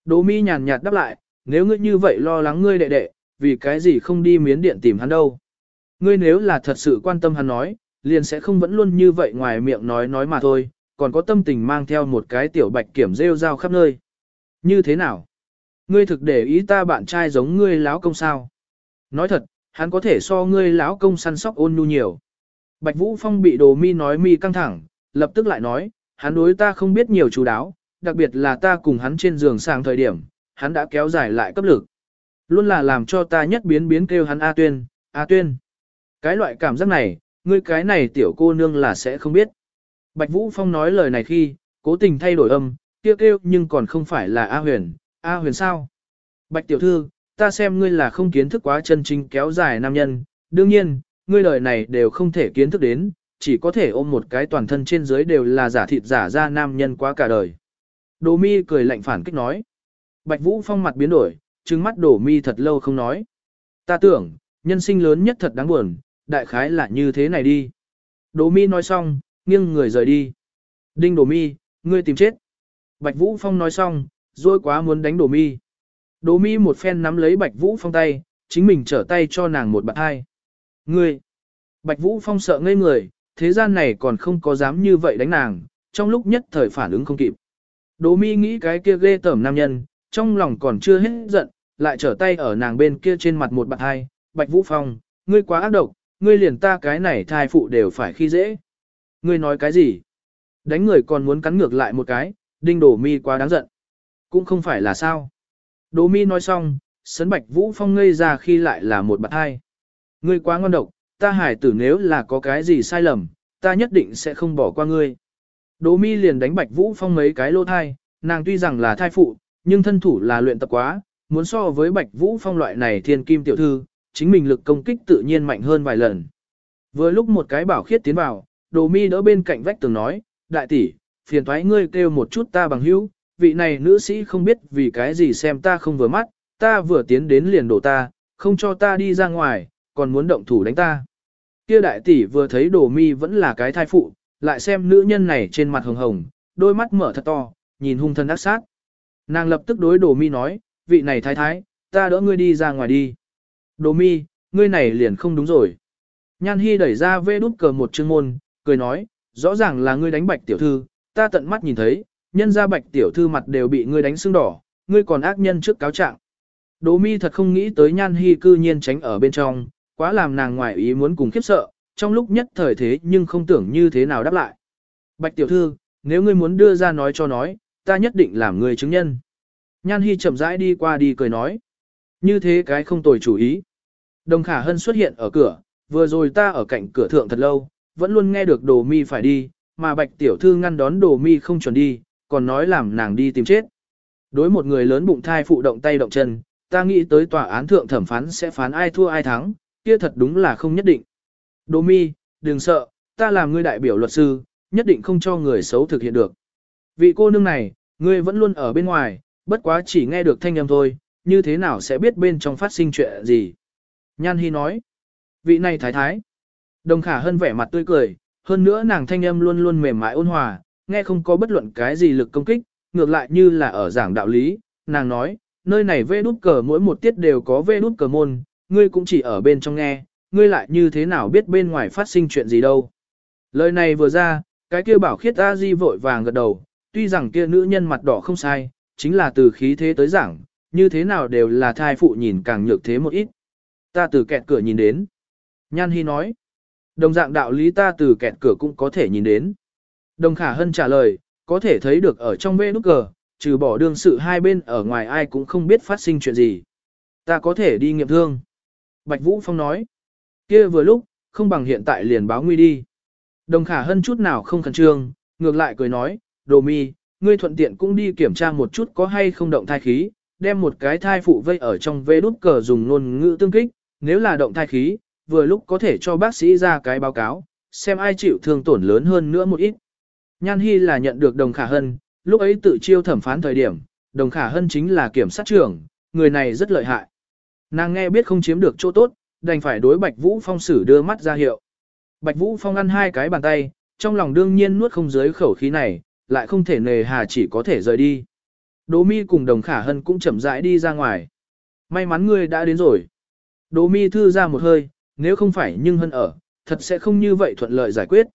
Đồ mi nhàn nhạt đáp lại, nếu ngươi như vậy lo lắng ngươi đệ đệ, vì cái gì không đi miến điện tìm hắn đâu. Ngươi nếu là thật sự quan tâm hắn nói, liền sẽ không vẫn luôn như vậy ngoài miệng nói nói mà thôi, còn có tâm tình mang theo một cái tiểu bạch kiểm rêu rao khắp nơi. Như thế nào? Ngươi thực để ý ta bạn trai giống ngươi láo công sao? Nói thật, hắn có thể so ngươi láo công săn sóc ôn nhu nhiều. Bạch Vũ Phong bị đồ mi nói mi căng thẳng, lập tức lại nói, hắn đối ta không biết nhiều chú đáo, đặc biệt là ta cùng hắn trên giường sang thời điểm, hắn đã kéo dài lại cấp lực. Luôn là làm cho ta nhất biến biến kêu hắn A Tuyên, A Tuyên. Cái loại cảm giác này, ngươi cái này tiểu cô nương là sẽ không biết. Bạch Vũ Phong nói lời này khi, cố tình thay đổi âm, kêu kêu nhưng còn không phải là A Huyền, A Huyền sao? Bạch tiểu thư, ta xem ngươi là không kiến thức quá chân chính kéo dài nam nhân, đương nhiên, ngươi lời này đều không thể kiến thức đến, chỉ có thể ôm một cái toàn thân trên dưới đều là giả thịt giả ra nam nhân quá cả đời. Đồ mi cười lạnh phản kích nói. Bạch Vũ Phong mặt biến đổi, trừng mắt đổ mi thật lâu không nói. Ta tưởng, nhân sinh lớn nhất thật đáng buồn, đại khái là như thế này đi. Đồ mi nói xong, nghiêng người rời đi. Đinh đồ mi, ngươi tìm chết. Bạch Vũ Phong nói xong, rồi quá muốn đánh đồ mi. Đồ mi một phen nắm lấy Bạch Vũ Phong tay, chính mình trở tay cho nàng một bạn hai. Ngươi! Bạch Vũ Phong sợ ngây người, thế gian này còn không có dám như vậy đánh nàng, trong lúc nhất thời phản ứng không kịp. đỗ mi nghĩ cái kia ghê tởm nam nhân, trong lòng còn chưa hết giận, lại trở tay ở nàng bên kia trên mặt một bạn hai. Bạch Vũ Phong, ngươi quá ác độc, ngươi liền ta cái này thai phụ đều phải khi dễ. Ngươi nói cái gì? Đánh người còn muốn cắn ngược lại một cái, đinh đổ mi quá đáng giận. Cũng không phải là sao. Đỗ mi nói xong, sấn bạch vũ phong ngây ra khi lại là một bạn hai. Ngươi quá ngon độc, ta hải tử nếu là có cái gì sai lầm, ta nhất định sẽ không bỏ qua ngươi. Đỗ mi liền đánh bạch vũ phong mấy cái lô thai, nàng tuy rằng là thai phụ, nhưng thân thủ là luyện tập quá, muốn so với bạch vũ phong loại này thiên kim tiểu thư, chính mình lực công kích tự nhiên mạnh hơn vài lần. Vừa lúc một cái bảo khiết tiến vào, đồ mi đỡ bên cạnh vách tường nói, đại tỷ, phiền thoái ngươi kêu một chút ta bằng hữu, vị này nữ sĩ không biết vì cái gì xem ta không vừa mắt, ta vừa tiến đến liền đổ ta, không cho ta đi ra ngoài, còn muốn động thủ đánh ta. Kia đại tỷ vừa thấy đồ mi vẫn là cái thai phụ, lại xem nữ nhân này trên mặt hồng hồng, đôi mắt mở thật to, nhìn hung thân ác sát. Nàng lập tức đối đồ mi nói, vị này thái thái, ta đỡ ngươi đi ra ngoài đi. Đồ mi, ngươi này liền không đúng rồi. Nhan Hi đẩy ra vê đút cờ một chương môn, cười nói, rõ ràng là ngươi đánh bạch tiểu thư, ta tận mắt nhìn thấy, nhân ra bạch tiểu thư mặt đều bị ngươi đánh sưng đỏ, ngươi còn ác nhân trước cáo trạng. Đỗ mi thật không nghĩ tới Nhan Hi cư nhiên tránh ở bên trong, quá làm nàng ngoài ý muốn cùng khiếp sợ, trong lúc nhất thời thế nhưng không tưởng như thế nào đáp lại. Bạch tiểu thư, nếu ngươi muốn đưa ra nói cho nói, ta nhất định làm người chứng nhân. Nhan Hi chậm rãi đi qua đi cười nói. Như thế cái không tồi chủ ý. Đồng Khả Hân xuất hiện ở cửa, vừa rồi ta ở cạnh cửa thượng thật lâu, vẫn luôn nghe được đồ mi phải đi, mà bạch tiểu thư ngăn đón đồ mi không chuẩn đi, còn nói làm nàng đi tìm chết. Đối một người lớn bụng thai phụ động tay động chân, ta nghĩ tới tòa án thượng thẩm phán sẽ phán ai thua ai thắng, kia thật đúng là không nhất định. Đỗ mi, đừng sợ, ta làm ngươi đại biểu luật sư, nhất định không cho người xấu thực hiện được. Vị cô nương này, ngươi vẫn luôn ở bên ngoài, bất quá chỉ nghe được thanh âm thôi, như thế nào sẽ biết bên trong phát sinh chuyện gì. Nhan Hi nói, vị này thái thái. Đồng khả hân vẻ mặt tươi cười, hơn nữa nàng thanh âm luôn luôn mềm mại ôn hòa, nghe không có bất luận cái gì lực công kích, ngược lại như là ở giảng đạo lý. Nàng nói, nơi này vê đút cờ mỗi một tiết đều có vê đút cờ môn, ngươi cũng chỉ ở bên trong nghe, ngươi lại như thế nào biết bên ngoài phát sinh chuyện gì đâu. Lời này vừa ra, cái kia bảo khiết A Di vội vàng gật đầu, tuy rằng kia nữ nhân mặt đỏ không sai, chính là từ khí thế tới giảng, như thế nào đều là thai phụ nhìn càng nhược thế một ít. Ta từ kẹt cửa nhìn đến. Nhan Hi nói. Đồng dạng đạo lý ta từ kẹt cửa cũng có thể nhìn đến. Đồng Khả Hân trả lời, có thể thấy được ở trong bê nút cờ, trừ bỏ đương sự hai bên ở ngoài ai cũng không biết phát sinh chuyện gì. Ta có thể đi nghiệm thương. Bạch Vũ Phong nói. kia vừa lúc, không bằng hiện tại liền báo nguy đi. Đồng Khả Hân chút nào không khẩn trương, ngược lại cười nói, đồ mi, ngươi thuận tiện cũng đi kiểm tra một chút có hay không động thai khí, đem một cái thai phụ vây ở trong vê đút cờ dùng ngôn ngữ tương kích, nếu là động thai khí, vừa lúc có thể cho bác sĩ ra cái báo cáo, xem ai chịu thương tổn lớn hơn nữa một ít. Nhan Hi là nhận được đồng khả hân, lúc ấy tự chiêu thẩm phán thời điểm, đồng khả hân chính là kiểm sát trưởng, người này rất lợi hại. Nàng nghe biết không chiếm được chỗ tốt, đành phải đối Bạch Vũ Phong xử đưa mắt ra hiệu. Bạch Vũ Phong ăn hai cái bàn tay, trong lòng đương nhiên nuốt không dưới khẩu khí này, lại không thể nề hà chỉ có thể rời đi. Đỗ mi cùng đồng khả hân cũng chậm rãi đi ra ngoài. May mắn ngươi đã đến rồi. Đỗ mi thư ra một hơi, nếu không phải nhưng hân ở, thật sẽ không như vậy thuận lợi giải quyết.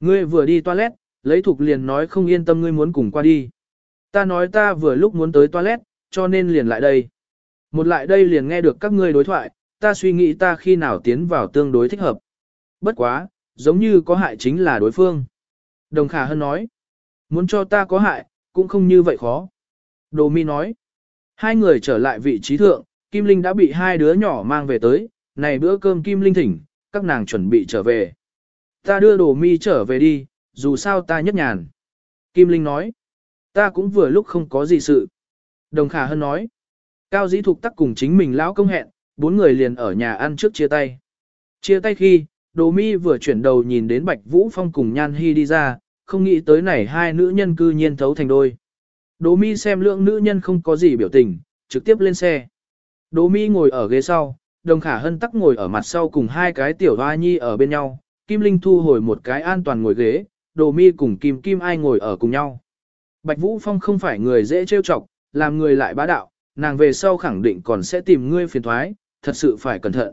Ngươi vừa đi toilet, lấy thục liền nói không yên tâm ngươi muốn cùng qua đi. Ta nói ta vừa lúc muốn tới toilet, cho nên liền lại đây. Một lại đây liền nghe được các ngươi đối thoại, ta suy nghĩ ta khi nào tiến vào tương đối thích hợp. Bất quá, giống như có hại chính là đối phương. Đồng Khả Hân nói, muốn cho ta có hại, cũng không như vậy khó. Đồ Mi nói, hai người trở lại vị trí thượng, Kim Linh đã bị hai đứa nhỏ mang về tới, này bữa cơm Kim Linh thỉnh, các nàng chuẩn bị trở về. Ta đưa đồ mi trở về đi, dù sao ta nhất nhàn. Kim Linh nói, ta cũng vừa lúc không có gì sự. Đồng Khả Hân nói, Cao Dĩ Thục tắc cùng chính mình lão công hẹn, bốn người liền ở nhà ăn trước chia tay. Chia tay khi, Đồ Mi vừa chuyển đầu nhìn đến Bạch Vũ Phong cùng Nhan Hi đi ra, không nghĩ tới này hai nữ nhân cư nhiên thấu thành đôi. Đồ Mi xem lượng nữ nhân không có gì biểu tình, trực tiếp lên xe. Đồ Mi ngồi ở ghế sau, Đồng Khả Hân tắc ngồi ở mặt sau cùng hai cái tiểu hoa nhi ở bên nhau, Kim Linh thu hồi một cái an toàn ngồi ghế, Đồ Mi cùng Kim Kim ai ngồi ở cùng nhau. Bạch Vũ Phong không phải người dễ trêu chọc, làm người lại bá đạo, nàng về sau khẳng định còn sẽ tìm ngươi phiền thoái, thật sự phải cẩn thận.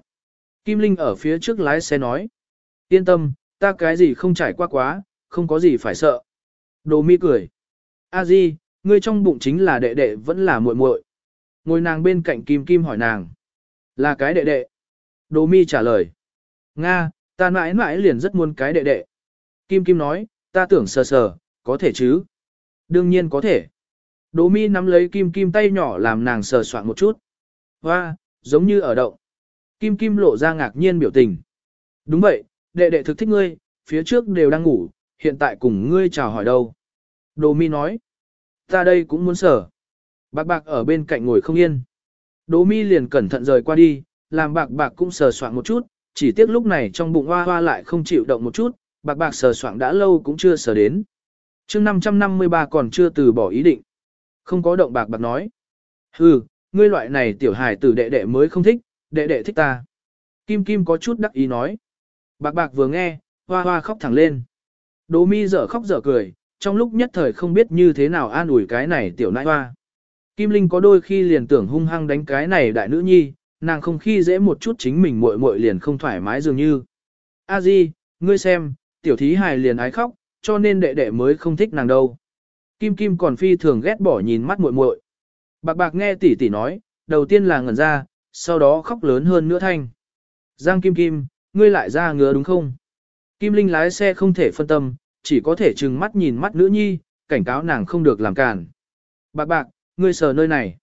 Kim Linh ở phía trước lái xe nói, yên tâm, ta cái gì không trải qua quá, không có gì phải sợ. Đồ Mi cười, A Di, ngươi trong bụng chính là đệ đệ vẫn là muội muội. Ngồi nàng bên cạnh Kim Kim hỏi nàng. Là cái đệ đệ. Đồ mi trả lời. Nga, ta mãi mãi liền rất muốn cái đệ đệ. Kim Kim nói, ta tưởng sờ sờ, có thể chứ. Đương nhiên có thể. Đỗ mi nắm lấy Kim Kim tay nhỏ làm nàng sờ soạn một chút. Hoa, giống như ở động. Kim Kim lộ ra ngạc nhiên biểu tình. Đúng vậy, đệ đệ thực thích ngươi, phía trước đều đang ngủ, hiện tại cùng ngươi chào hỏi đâu. Đỗ mi nói, ta đây cũng muốn sờ. Bạc bạc ở bên cạnh ngồi không yên. Đỗ mi liền cẩn thận rời qua đi, làm bạc bạc cũng sờ soạn một chút, chỉ tiếc lúc này trong bụng hoa hoa lại không chịu động một chút, bạc bạc sờ soạn đã lâu cũng chưa sờ đến. chương 553 còn chưa từ bỏ ý định. Không có động bạc bạc nói. Hừ, ngươi loại này tiểu hài tử đệ đệ mới không thích, đệ đệ thích ta. Kim Kim có chút đắc ý nói. Bạc bạc vừa nghe, hoa hoa khóc thẳng lên. Đỗ mi dở khóc dở cười, trong lúc nhất thời không biết như thế nào an ủi cái này tiểu nãi hoa. Kim Linh có đôi khi liền tưởng hung hăng đánh cái này đại nữ nhi, nàng không khi dễ một chút chính mình muội muội liền không thoải mái dường như. A Di, ngươi xem, tiểu thí hài liền ái khóc, cho nên đệ đệ mới không thích nàng đâu. Kim Kim còn phi thường ghét bỏ nhìn mắt muội muội. Bạc bạc nghe tỷ tỷ nói, đầu tiên là ngẩn ra, sau đó khóc lớn hơn nữa thanh. Giang Kim Kim, ngươi lại ra ngứa đúng không? Kim Linh lái xe không thể phân tâm, chỉ có thể trừng mắt nhìn mắt nữ nhi, cảnh cáo nàng không được làm cản. Bạc bạc, ngươi sờ nơi này.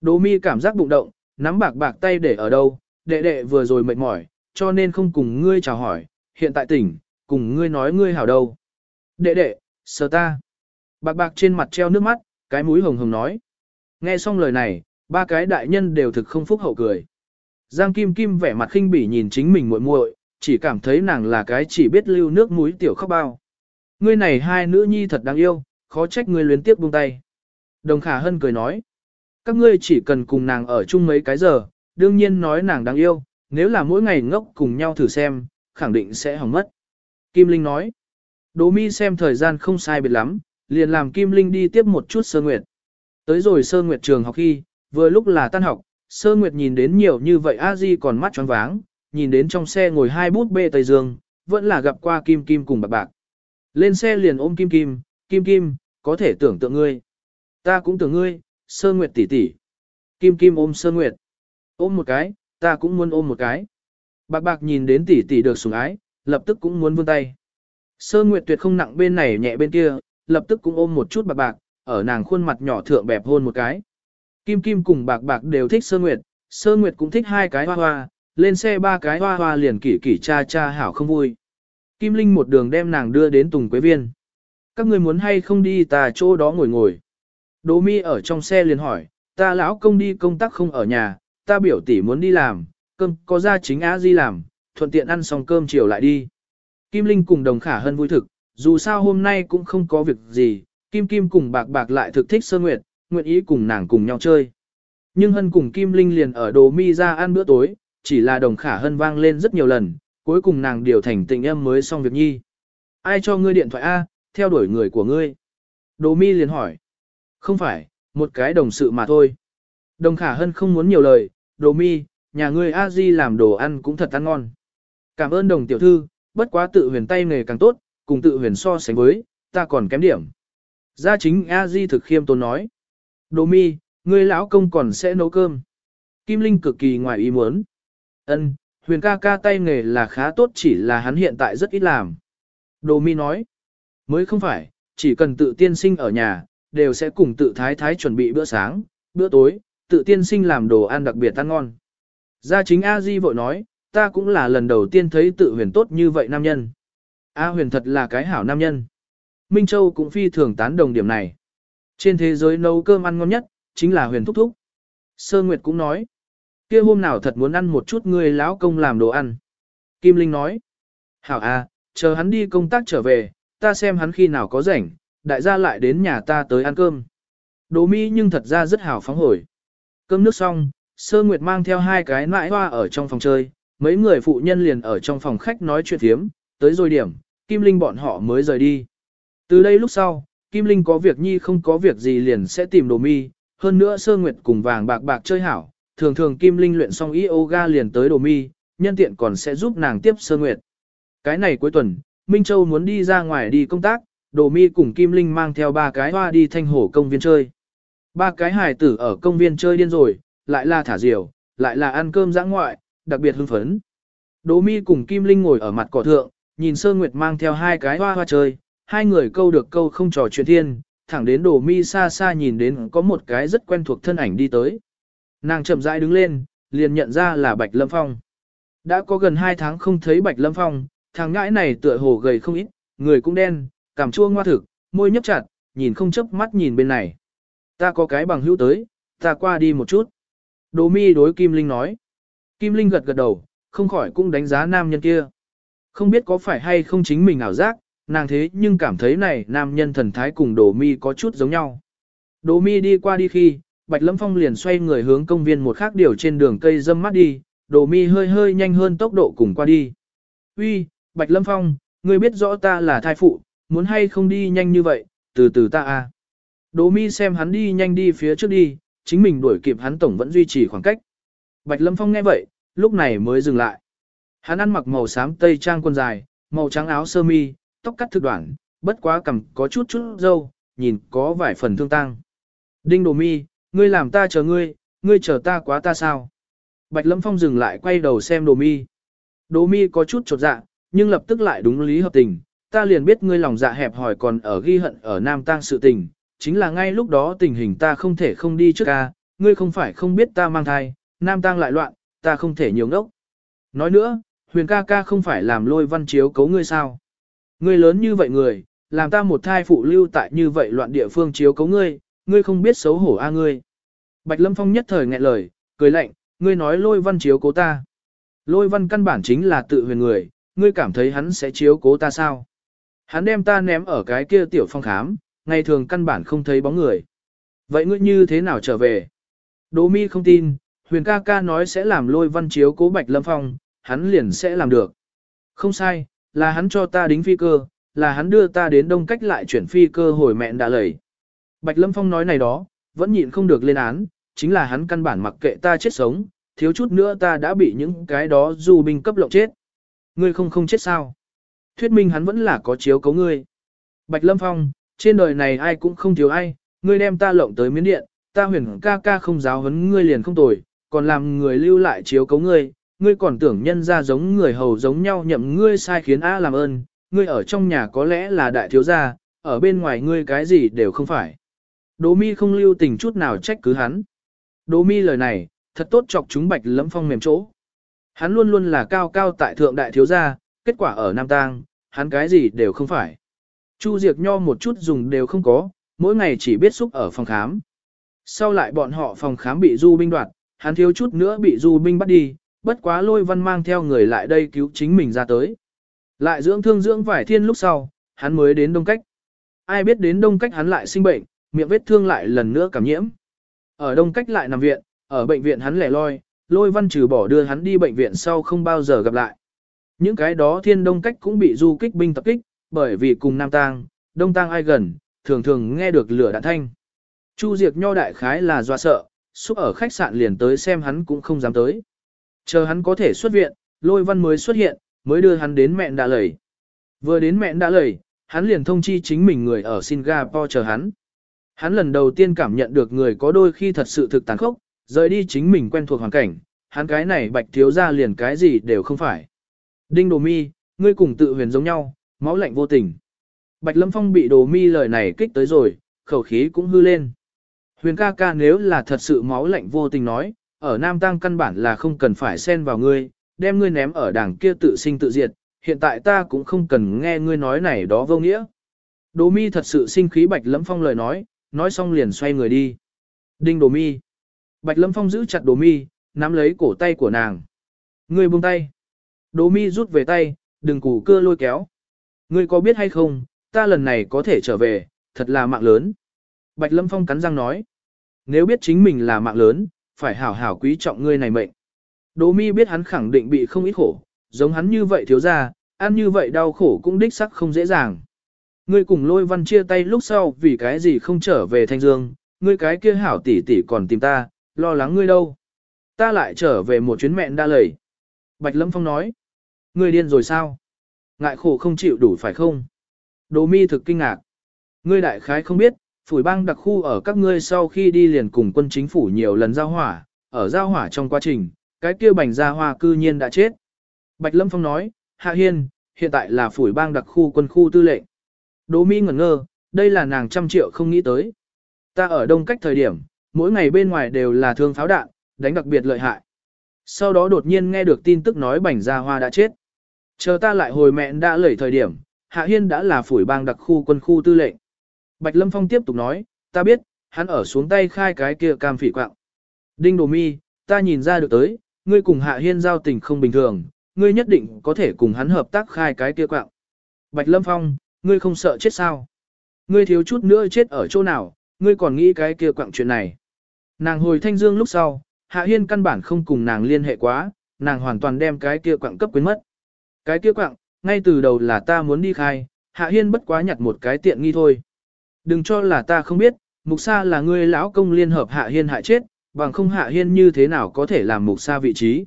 Đỗ mi cảm giác bụng động, nắm bạc bạc tay để ở đâu, đệ đệ vừa rồi mệt mỏi, cho nên không cùng ngươi chào hỏi, hiện tại tỉnh, cùng ngươi nói ngươi hảo đâu. Đệ đệ, sờ ta. Bạc bạc trên mặt treo nước mắt, cái mũi hồng hồng nói. Nghe xong lời này, ba cái đại nhân đều thực không phúc hậu cười. Giang Kim Kim vẻ mặt khinh bỉ nhìn chính mình muội muội, chỉ cảm thấy nàng là cái chỉ biết lưu nước mũi tiểu khóc bao. Ngươi này hai nữ nhi thật đáng yêu, khó trách ngươi luyến tiếp buông tay. Đồng Khả Hân cười nói, các ngươi chỉ cần cùng nàng ở chung mấy cái giờ, đương nhiên nói nàng đáng yêu, nếu là mỗi ngày ngốc cùng nhau thử xem, khẳng định sẽ hỏng mất. Kim Linh nói, Đỗ Mi xem thời gian không sai biệt lắm, liền làm Kim Linh đi tiếp một chút sơ nguyệt. Tới rồi sơ nguyệt trường học khi, vừa lúc là tan học, sơ nguyệt nhìn đến nhiều như vậy a di còn mắt tròn váng, nhìn đến trong xe ngồi hai bút bê Tây Dương, vẫn là gặp qua Kim Kim cùng bạc bạc. Lên xe liền ôm Kim Kim, Kim Kim, có thể tưởng tượng ngươi. Ta cũng tưởng ngươi, sơ nguyệt tỷ tỷ. Kim Kim ôm sơ nguyệt. Ôm một cái, ta cũng muốn ôm một cái. Bạc bạc nhìn đến tỷ tỷ được sủng ái, lập tức cũng muốn vươn tay. Sơ nguyệt tuyệt không nặng bên này nhẹ bên kia, lập tức cũng ôm một chút bạc bạc, ở nàng khuôn mặt nhỏ thượng bẹp hôn một cái. Kim Kim cùng bạc bạc đều thích sơ nguyệt, sơ nguyệt cũng thích hai cái hoa hoa, lên xe ba cái hoa hoa liền kỷ kỷ cha cha hảo không vui. Kim Linh một đường đem nàng đưa đến Tùng Quế Viên. Các người muốn hay không đi ta chỗ đó ngồi ngồi. Đỗ mi ở trong xe liền hỏi, ta lão công đi công tác không ở nhà, ta biểu tỷ muốn đi làm, cơm có ra chính á di làm, thuận tiện ăn xong cơm chiều lại đi. Kim Linh cùng đồng khả hân vui thực, dù sao hôm nay cũng không có việc gì, Kim Kim cùng bạc bạc lại thực thích sơ nguyệt, nguyện ý cùng nàng cùng nhau chơi. Nhưng hân cùng Kim Linh liền ở đồ mi ra ăn bữa tối, chỉ là đồng khả hân vang lên rất nhiều lần, cuối cùng nàng điều thành tình em mới xong việc nhi. Ai cho ngươi điện thoại A, theo đuổi người của ngươi? Đồ mi liền hỏi. Không phải, một cái đồng sự mà thôi. Đồng khả hân không muốn nhiều lời, đồ mi, nhà ngươi a di làm đồ ăn cũng thật ăn ngon. Cảm ơn đồng tiểu thư, bất quá tự huyền tay nghề càng tốt, cùng tự huyền so sánh với, ta còn kém điểm. Gia chính a di thực khiêm tốn nói. Đồ mi, ngươi lão công còn sẽ nấu cơm. Kim Linh cực kỳ ngoài ý muốn. Ân, huyền ca ca tay nghề là khá tốt chỉ là hắn hiện tại rất ít làm. Đồ mi nói. Mới không phải, chỉ cần tự tiên sinh ở nhà, đều sẽ cùng tự thái thái chuẩn bị bữa sáng, bữa tối, tự tiên sinh làm đồ ăn đặc biệt ăn ngon. Gia chính A Di vội nói, ta cũng là lần đầu tiên thấy tự huyền tốt như vậy nam nhân. A huyền thật là cái hảo nam nhân. Minh Châu cũng phi thường tán đồng điểm này. Trên thế giới nấu cơm ăn ngon nhất, chính là huyền thúc thúc. Sơ Nguyệt cũng nói, kia hôm nào thật muốn ăn một chút người lão công làm đồ ăn. Kim Linh nói, hảo a, chờ hắn đi công tác trở về, ta xem hắn khi nào có rảnh, đại gia lại đến nhà ta tới ăn cơm. Đồ mi nhưng thật ra rất hào phóng hồi. Cơm nước xong, Sơ Nguyệt mang theo hai cái nãi hoa ở trong phòng chơi, mấy người phụ nhân liền ở trong phòng khách nói chuyện thiếm, tới rồi điểm, Kim Linh bọn họ mới rời đi. Từ đây lúc sau, Kim Linh có việc nhi không có việc gì liền sẽ tìm đồ mi, hơn nữa Sơ Nguyệt cùng vàng bạc bạc chơi hảo, thường thường Kim Linh luyện xong yoga liền tới đồ mi, nhân tiện còn sẽ giúp nàng tiếp Sơ Nguyệt. Cái này cuối tuần, Minh Châu muốn đi ra ngoài đi công tác, Đồ Mi cùng Kim Linh mang theo ba cái hoa đi thanh hổ công viên chơi. Ba cái hài tử ở công viên chơi điên rồi, lại là thả diều, lại là ăn cơm giã ngoại, đặc biệt hưng phấn. Đồ Mi cùng Kim Linh ngồi ở mặt cỏ thượng, nhìn Sơ Nguyệt mang theo hai cái hoa hoa chơi, hai người câu được câu không trò chuyện thiên, thẳng đến Đồ Mi xa xa nhìn đến có một cái rất quen thuộc thân ảnh đi tới. Nàng chậm rãi đứng lên, liền nhận ra là Bạch Lâm Phong. Đã có gần hai tháng không thấy Bạch Lâm Phong, thằng ngãi này tựa hồ gầy không ít, người cũng đen, cảm chua ngoa thực, môi nhấp chặt, nhìn không chớp mắt nhìn bên này. Ta có cái bằng hữu tới, ta qua đi một chút. Đồ mi đối Kim Linh nói. Kim Linh gật gật đầu, không khỏi cũng đánh giá nam nhân kia. Không biết có phải hay không chính mình ảo giác, nàng thế nhưng cảm thấy này nam nhân thần thái cùng đồ mi có chút giống nhau. Đỗ mi đi qua đi khi, Bạch Lâm Phong liền xoay người hướng công viên một khác điều trên đường cây dâm mắt đi, Đỗ mi hơi hơi nhanh hơn tốc độ cùng qua đi. Uy, Bạch Lâm Phong, ngươi biết rõ ta là thai phụ, muốn hay không đi nhanh như vậy, từ từ ta a. Đỗ mi xem hắn đi nhanh đi phía trước đi, chính mình đuổi kịp hắn tổng vẫn duy trì khoảng cách. Bạch Lâm Phong nghe vậy, lúc này mới dừng lại. Hắn ăn mặc màu xám tây trang quần dài, màu trắng áo sơ mi, tóc cắt thực đoạn, bất quá cầm có chút chút dâu, nhìn có vài phần thương tăng. Đinh Đồ Mi, ngươi làm ta chờ ngươi, ngươi chờ ta quá ta sao? Bạch Lâm Phong dừng lại quay đầu xem Đồ Mi. Đồ Mi có chút chột dạ, nhưng lập tức lại đúng lý hợp tình. Ta liền biết ngươi lòng dạ hẹp hỏi còn ở ghi hận ở Nam Tang sự tình, chính là ngay lúc đó tình hình ta không thể không đi trước ca, ngươi không phải không biết ta mang thai, Nam Tang lại loạn, ta không thể nhiều ngốc. Nói nữa, huyền ca ca không phải làm lôi văn chiếu cấu ngươi sao? Ngươi lớn như vậy người, làm ta một thai phụ lưu tại như vậy loạn địa phương chiếu cấu ngươi, ngươi không biết xấu hổ a ngươi. Bạch Lâm Phong nhất thời nghẹn lời, cười lạnh, ngươi nói lôi văn chiếu cố ta. Lôi văn căn bản chính là tự huyền người, ngươi cảm thấy hắn sẽ chiếu cố ta sao? Hắn đem ta ném ở cái kia tiểu phong khám, ngày thường căn bản không thấy bóng người. Vậy ngươi như thế nào trở về? Đỗ mi không tin, huyền ca ca nói sẽ làm lôi văn chiếu cố Bạch Lâm Phong, hắn liền sẽ làm được. Không sai, là hắn cho ta đính phi cơ, là hắn đưa ta đến đông cách lại chuyển phi cơ hồi mẹn đã lầy. Bạch Lâm Phong nói này đó, vẫn nhịn không được lên án, chính là hắn căn bản mặc kệ ta chết sống, thiếu chút nữa ta đã bị những cái đó dù binh cấp lộng chết. Ngươi không không chết sao? Thuyết minh hắn vẫn là có chiếu cấu ngươi. Bạch Lâm Phong, trên đời này ai cũng không thiếu ai, ngươi đem ta lộng tới miến điện, ta huyền ca ca không giáo huấn ngươi liền không tồi, còn làm người lưu lại chiếu cấu ngươi, ngươi còn tưởng nhân ra giống người hầu giống nhau nhậm ngươi sai khiến A làm ơn, ngươi ở trong nhà có lẽ là đại thiếu gia, ở bên ngoài ngươi cái gì đều không phải. Đỗ mi không lưu tình chút nào trách cứ hắn. Đỗ mi lời này, thật tốt chọc chúng bạch lẫm phong mềm chỗ. Hắn luôn luôn là cao cao tại thượng đại thiếu gia, kết quả ở Nam Tang, hắn cái gì đều không phải. Chu Diệc Nho một chút dùng đều không có, mỗi ngày chỉ biết xúc ở phòng khám. Sau lại bọn họ phòng khám bị du binh đoạt, hắn thiếu chút nữa bị du binh bắt đi, bất quá lôi văn mang theo người lại đây cứu chính mình ra tới. Lại dưỡng thương dưỡng vải thiên lúc sau, hắn mới đến đông cách. Ai biết đến đông cách hắn lại sinh bệnh, miệng vết thương lại lần nữa cảm nhiễm. Ở đông cách lại nằm viện, ở bệnh viện hắn lẻ loi, lôi văn trừ bỏ đưa hắn đi bệnh viện sau không bao giờ gặp lại. Những cái đó thiên đông cách cũng bị du kích binh tập kích, bởi vì cùng Nam Tang, Đông Tang ai gần, thường thường nghe được lửa đạn thanh. Chu Diệt nho đại khái là do sợ, xúc ở khách sạn liền tới xem hắn cũng không dám tới. Chờ hắn có thể xuất viện, lôi văn mới xuất hiện, mới đưa hắn đến mẹn đã lầy. Vừa đến mẹn đã lầy, hắn liền thông chi chính mình người ở Singapore chờ hắn. Hắn lần đầu tiên cảm nhận được người có đôi khi thật sự thực tàn khốc, rời đi chính mình quen thuộc hoàn cảnh, hắn cái này bạch thiếu ra liền cái gì đều không phải. Đinh Đồ Mi, ngươi cùng tự huyền giống nhau, máu lạnh vô tình. Bạch Lâm Phong bị Đồ Mi lời này kích tới rồi, khẩu khí cũng hư lên. Huyền ca ca nếu là thật sự máu lạnh vô tình nói, ở Nam Tăng căn bản là không cần phải xen vào ngươi, đem ngươi ném ở đảng kia tự sinh tự diệt, hiện tại ta cũng không cần nghe ngươi nói này đó vô nghĩa. Đồ mi thật sự sinh khí Bạch Lâm Phong lời nói, nói xong liền xoay người đi. Đinh Đồ mi. Bạch Lâm Phong giữ chặt Đồ mi, nắm lấy cổ tay của nàng. Ngươi buông tay. Đồ mi rút về tay, đừng củ cưa lôi kéo. Ngươi có biết hay không, ta lần này có thể trở về, thật là mạng lớn. Bạch Lâm Phong cắn răng nói. Nếu biết chính mình là mạng lớn, phải hảo hảo quý trọng ngươi này mệnh. Đỗ mi biết hắn khẳng định bị không ít khổ, giống hắn như vậy thiếu ra, ăn như vậy đau khổ cũng đích sắc không dễ dàng. Ngươi cùng lôi văn chia tay lúc sau vì cái gì không trở về Thanh Dương, ngươi cái kia hảo tỷ tỷ còn tìm ta, lo lắng ngươi đâu. Ta lại trở về một chuyến mẹn đa lầy. Bạch Lâm Phong nói, ngươi điên rồi sao? Ngại khổ không chịu đủ phải không? Đỗ mi thực kinh ngạc. Ngươi đại khái không biết, phủi bang đặc khu ở các ngươi sau khi đi liền cùng quân chính phủ nhiều lần giao hỏa, ở giao hỏa trong quá trình, cái kia bành gia hoa cư nhiên đã chết. Bạch Lâm Phong nói, Hạ Hiên, hiện tại là phủi bang đặc khu quân khu tư lệnh. Đỗ Mỹ ngẩn ngơ, đây là nàng trăm triệu không nghĩ tới. Ta ở đông cách thời điểm, mỗi ngày bên ngoài đều là thương pháo đạn, đánh đặc biệt lợi hại. Sau đó đột nhiên nghe được tin tức nói bành gia hoa đã chết. Chờ ta lại hồi mẹn đã lẩy thời điểm, Hạ Hiên đã là phủi bang đặc khu quân khu tư lệnh. Bạch Lâm Phong tiếp tục nói, ta biết, hắn ở xuống tay khai cái kia cam phỉ quạng. Đinh Đồ Mi, ta nhìn ra được tới, ngươi cùng Hạ Hiên giao tình không bình thường, ngươi nhất định có thể cùng hắn hợp tác khai cái kia quạng. Bạch Lâm Phong, ngươi không sợ chết sao? Ngươi thiếu chút nữa chết ở chỗ nào, ngươi còn nghĩ cái kia quặng chuyện này. Nàng hồi thanh dương lúc sau, Hạ Hiên căn bản không cùng nàng liên hệ quá, nàng hoàn toàn đem cái kia quặng cấp quyến mất. Cái kia quặng, ngay từ đầu là ta muốn đi khai, Hạ Hiên bất quá nhặt một cái tiện nghi thôi. Đừng cho là ta không biết, mục sa là ngươi lão công liên hợp Hạ Hiên hại chết, bằng không Hạ Hiên như thế nào có thể làm mục sa vị trí.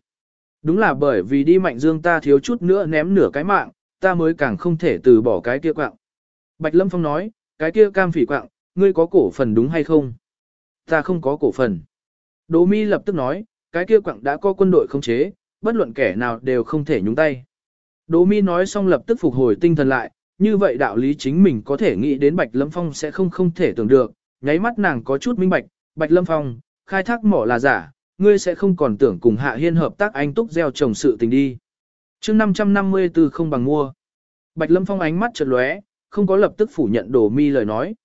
Đúng là bởi vì đi mạnh dương ta thiếu chút nữa ném nửa cái mạng, ta mới càng không thể từ bỏ cái kia quạng. Bạch Lâm Phong nói, cái kia cam phỉ quạng, ngươi có cổ phần đúng hay không? Ta không có cổ phần. Đỗ Mi lập tức nói, cái kia quạng đã có quân đội khống chế, bất luận kẻ nào đều không thể nhúng tay. Đỗ Mi nói xong lập tức phục hồi tinh thần lại, như vậy đạo lý chính mình có thể nghĩ đến Bạch Lâm Phong sẽ không không thể tưởng được, nháy mắt nàng có chút minh bạch, Bạch Lâm Phong, khai thác mỏ là giả, ngươi sẽ không còn tưởng cùng Hạ Hiên hợp tác anh túc gieo trồng sự tình đi. chương 554 không bằng mua. Bạch Lâm Phong ánh mắt chợt lóe, không có lập tức phủ nhận Đồ Mi lời nói.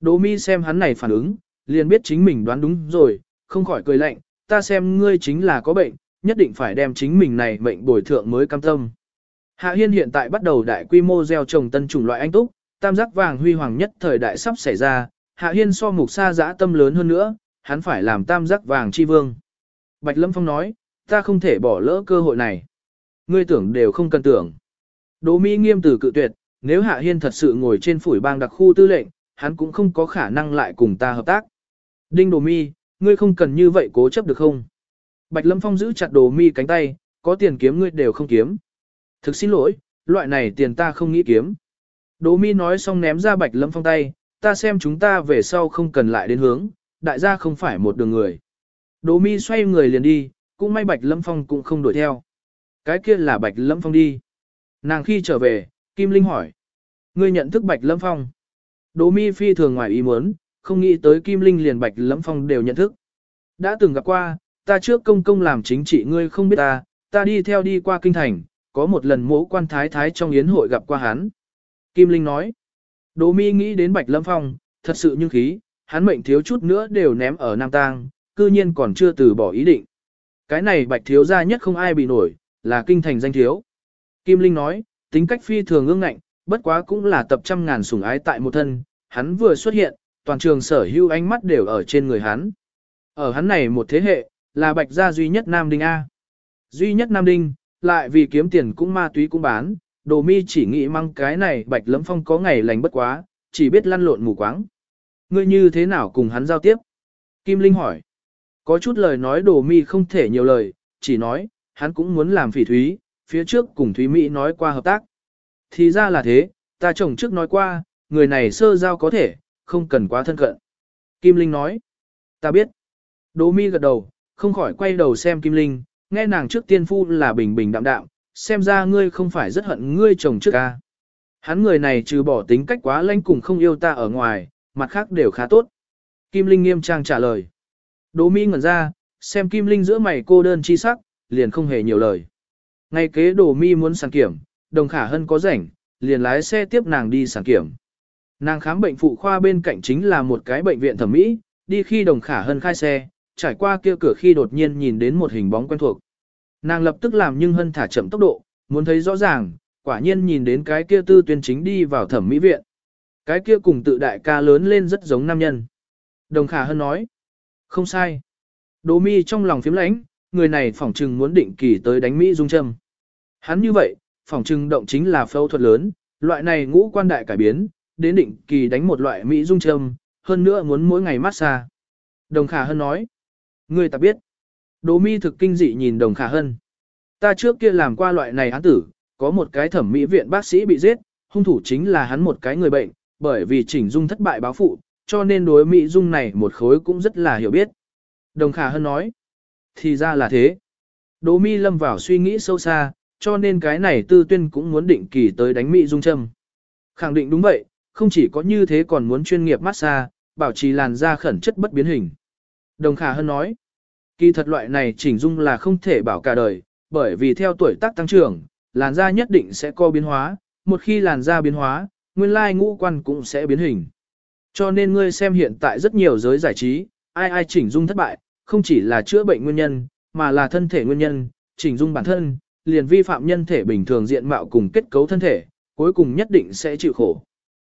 Đồ Mi xem hắn này phản ứng, liền biết chính mình đoán đúng rồi, không khỏi cười lạnh, ta xem ngươi chính là có bệnh, nhất định phải đem chính mình này mệnh bồi thượng mới cam tâm. Hạ Hiên hiện tại bắt đầu đại quy mô gieo trồng tân chủng loại anh túc, tam giác vàng huy hoàng nhất thời đại sắp xảy ra, Hạ Hiên so mục sa dã tâm lớn hơn nữa, hắn phải làm tam giác vàng chi vương. Bạch Lâm Phong nói, ta không thể bỏ lỡ cơ hội này. Ngươi tưởng đều không cần tưởng. Đỗ Mỹ nghiêm từ cự tuyệt, nếu Hạ Hiên thật sự ngồi trên phủi bang đặc khu tư lệnh, hắn cũng không có khả năng lại cùng ta hợp tác. Đinh Đồ Mi, ngươi không cần như vậy cố chấp được không? Bạch Lâm Phong giữ chặt Đồ Mi cánh tay, có tiền kiếm ngươi đều không kiếm. Thực xin lỗi, loại này tiền ta không nghĩ kiếm. Đỗ Mi nói xong ném ra Bạch Lâm Phong tay, ta xem chúng ta về sau không cần lại đến hướng, đại gia không phải một đường người. Đỗ Mi xoay người liền đi, cũng may Bạch Lâm Phong cũng không đuổi theo. Cái kia là Bạch Lâm Phong đi. Nàng khi trở về, Kim Linh hỏi. Ngươi nhận thức Bạch Lâm Phong. Đỗ Mi phi thường ngoài ý muốn, không nghĩ tới Kim Linh liền Bạch Lâm Phong đều nhận thức. Đã từng gặp qua, ta trước công công làm chính trị ngươi không biết ta, ta đi theo đi qua kinh thành, có một lần mỗ quan thái thái trong yến hội gặp qua hắn. Kim Linh nói. Đỗ Mi nghĩ đến Bạch Lâm Phong, thật sự như khí, hắn mệnh thiếu chút nữa đều ném ở Nam Tang, cư nhiên còn chưa từ bỏ ý định. Cái này Bạch thiếu gia nhất không ai bị nổi, là kinh thành danh thiếu. Kim Linh nói, tính cách phi thường ương ngạnh, bất quá cũng là tập trăm ngàn sủng ái tại một thân, hắn vừa xuất hiện, toàn trường sở hữu ánh mắt đều ở trên người hắn. Ở hắn này một thế hệ, là Bạch gia duy nhất Nam Đinh A. Duy nhất Nam Đinh, lại vì kiếm tiền cũng ma túy cũng bán, đồ mi chỉ nghĩ mang cái này Bạch Lấm Phong có ngày lành bất quá, chỉ biết lăn lộn mù quáng. Ngươi như thế nào cùng hắn giao tiếp? Kim Linh hỏi. Có chút lời nói đồ mi không thể nhiều lời, chỉ nói, hắn cũng muốn làm phỉ thúy, phía trước cùng Thúy Mỹ nói qua hợp tác. Thì ra là thế, ta chồng trước nói qua, người này sơ giao có thể, không cần quá thân cận. Kim Linh nói, ta biết. Đỗ mi gật đầu, không khỏi quay đầu xem Kim Linh, nghe nàng trước tiên phu là bình bình đạm đạm, xem ra ngươi không phải rất hận ngươi chồng trước ca. Hắn người này trừ bỏ tính cách quá lanh cùng không yêu ta ở ngoài, mặt khác đều khá tốt. Kim Linh nghiêm trang trả lời. Đỗ mi ngẩn ra, xem Kim Linh giữa mày cô đơn chi sắc, liền không hề nhiều lời. Ngay kế Đỗ mi muốn sản kiểm, đồng khả hân có rảnh, liền lái xe tiếp nàng đi sản kiểm. Nàng khám bệnh phụ khoa bên cạnh chính là một cái bệnh viện thẩm mỹ, đi khi đồng khả hân khai xe, trải qua kia cửa khi đột nhiên nhìn đến một hình bóng quen thuộc. Nàng lập tức làm nhưng hân thả chậm tốc độ, muốn thấy rõ ràng, quả nhiên nhìn đến cái kia tư tuyên chính đi vào thẩm mỹ viện. Cái kia cùng tự đại ca lớn lên rất giống nam nhân. Đồng khả hân nói, không sai. Đỗ mi trong lòng phím lãnh, người này phỏng trừng muốn định kỳ tới đánh Mỹ dung châm. Hắn như vậy, phỏng trừng động chính là phẫu thuật lớn, loại này ngũ quan đại cải biến, đến định kỳ đánh một loại Mỹ dung châm, hơn nữa muốn mỗi ngày massage. Đồng Khả Hân nói, ngươi ta biết. Đỗ mi thực kinh dị nhìn Đồng Khả Hân. Ta trước kia làm qua loại này án tử, có một cái thẩm mỹ viện bác sĩ bị giết, hung thủ chính là hắn một cái người bệnh, bởi vì chỉnh dung thất bại báo phụ, cho nên đối mỹ dung này một khối cũng rất là hiểu biết. Đồng Khả Hân nói, thì ra là thế. Đỗ mi lâm vào suy nghĩ sâu xa, cho nên cái này tư tuyên cũng muốn định kỳ tới đánh mỹ dung châm. Khẳng định đúng vậy, không chỉ có như thế còn muốn chuyên nghiệp massage, bảo trì làn da khẩn chất bất biến hình. Đồng Khả Hân nói, kỳ thật loại này chỉnh dung là không thể bảo cả đời, bởi vì theo tuổi tác tăng trưởng, làn da nhất định sẽ co biến hóa, một khi làn da biến hóa, nguyên lai ngũ quan cũng sẽ biến hình. Cho nên ngươi xem hiện tại rất nhiều giới giải trí, ai ai chỉnh dung thất bại, không chỉ là chữa bệnh nguyên nhân, mà là thân thể nguyên nhân, chỉnh dung bản thân, liền vi phạm nhân thể bình thường diện mạo cùng kết cấu thân thể, cuối cùng nhất định sẽ chịu khổ.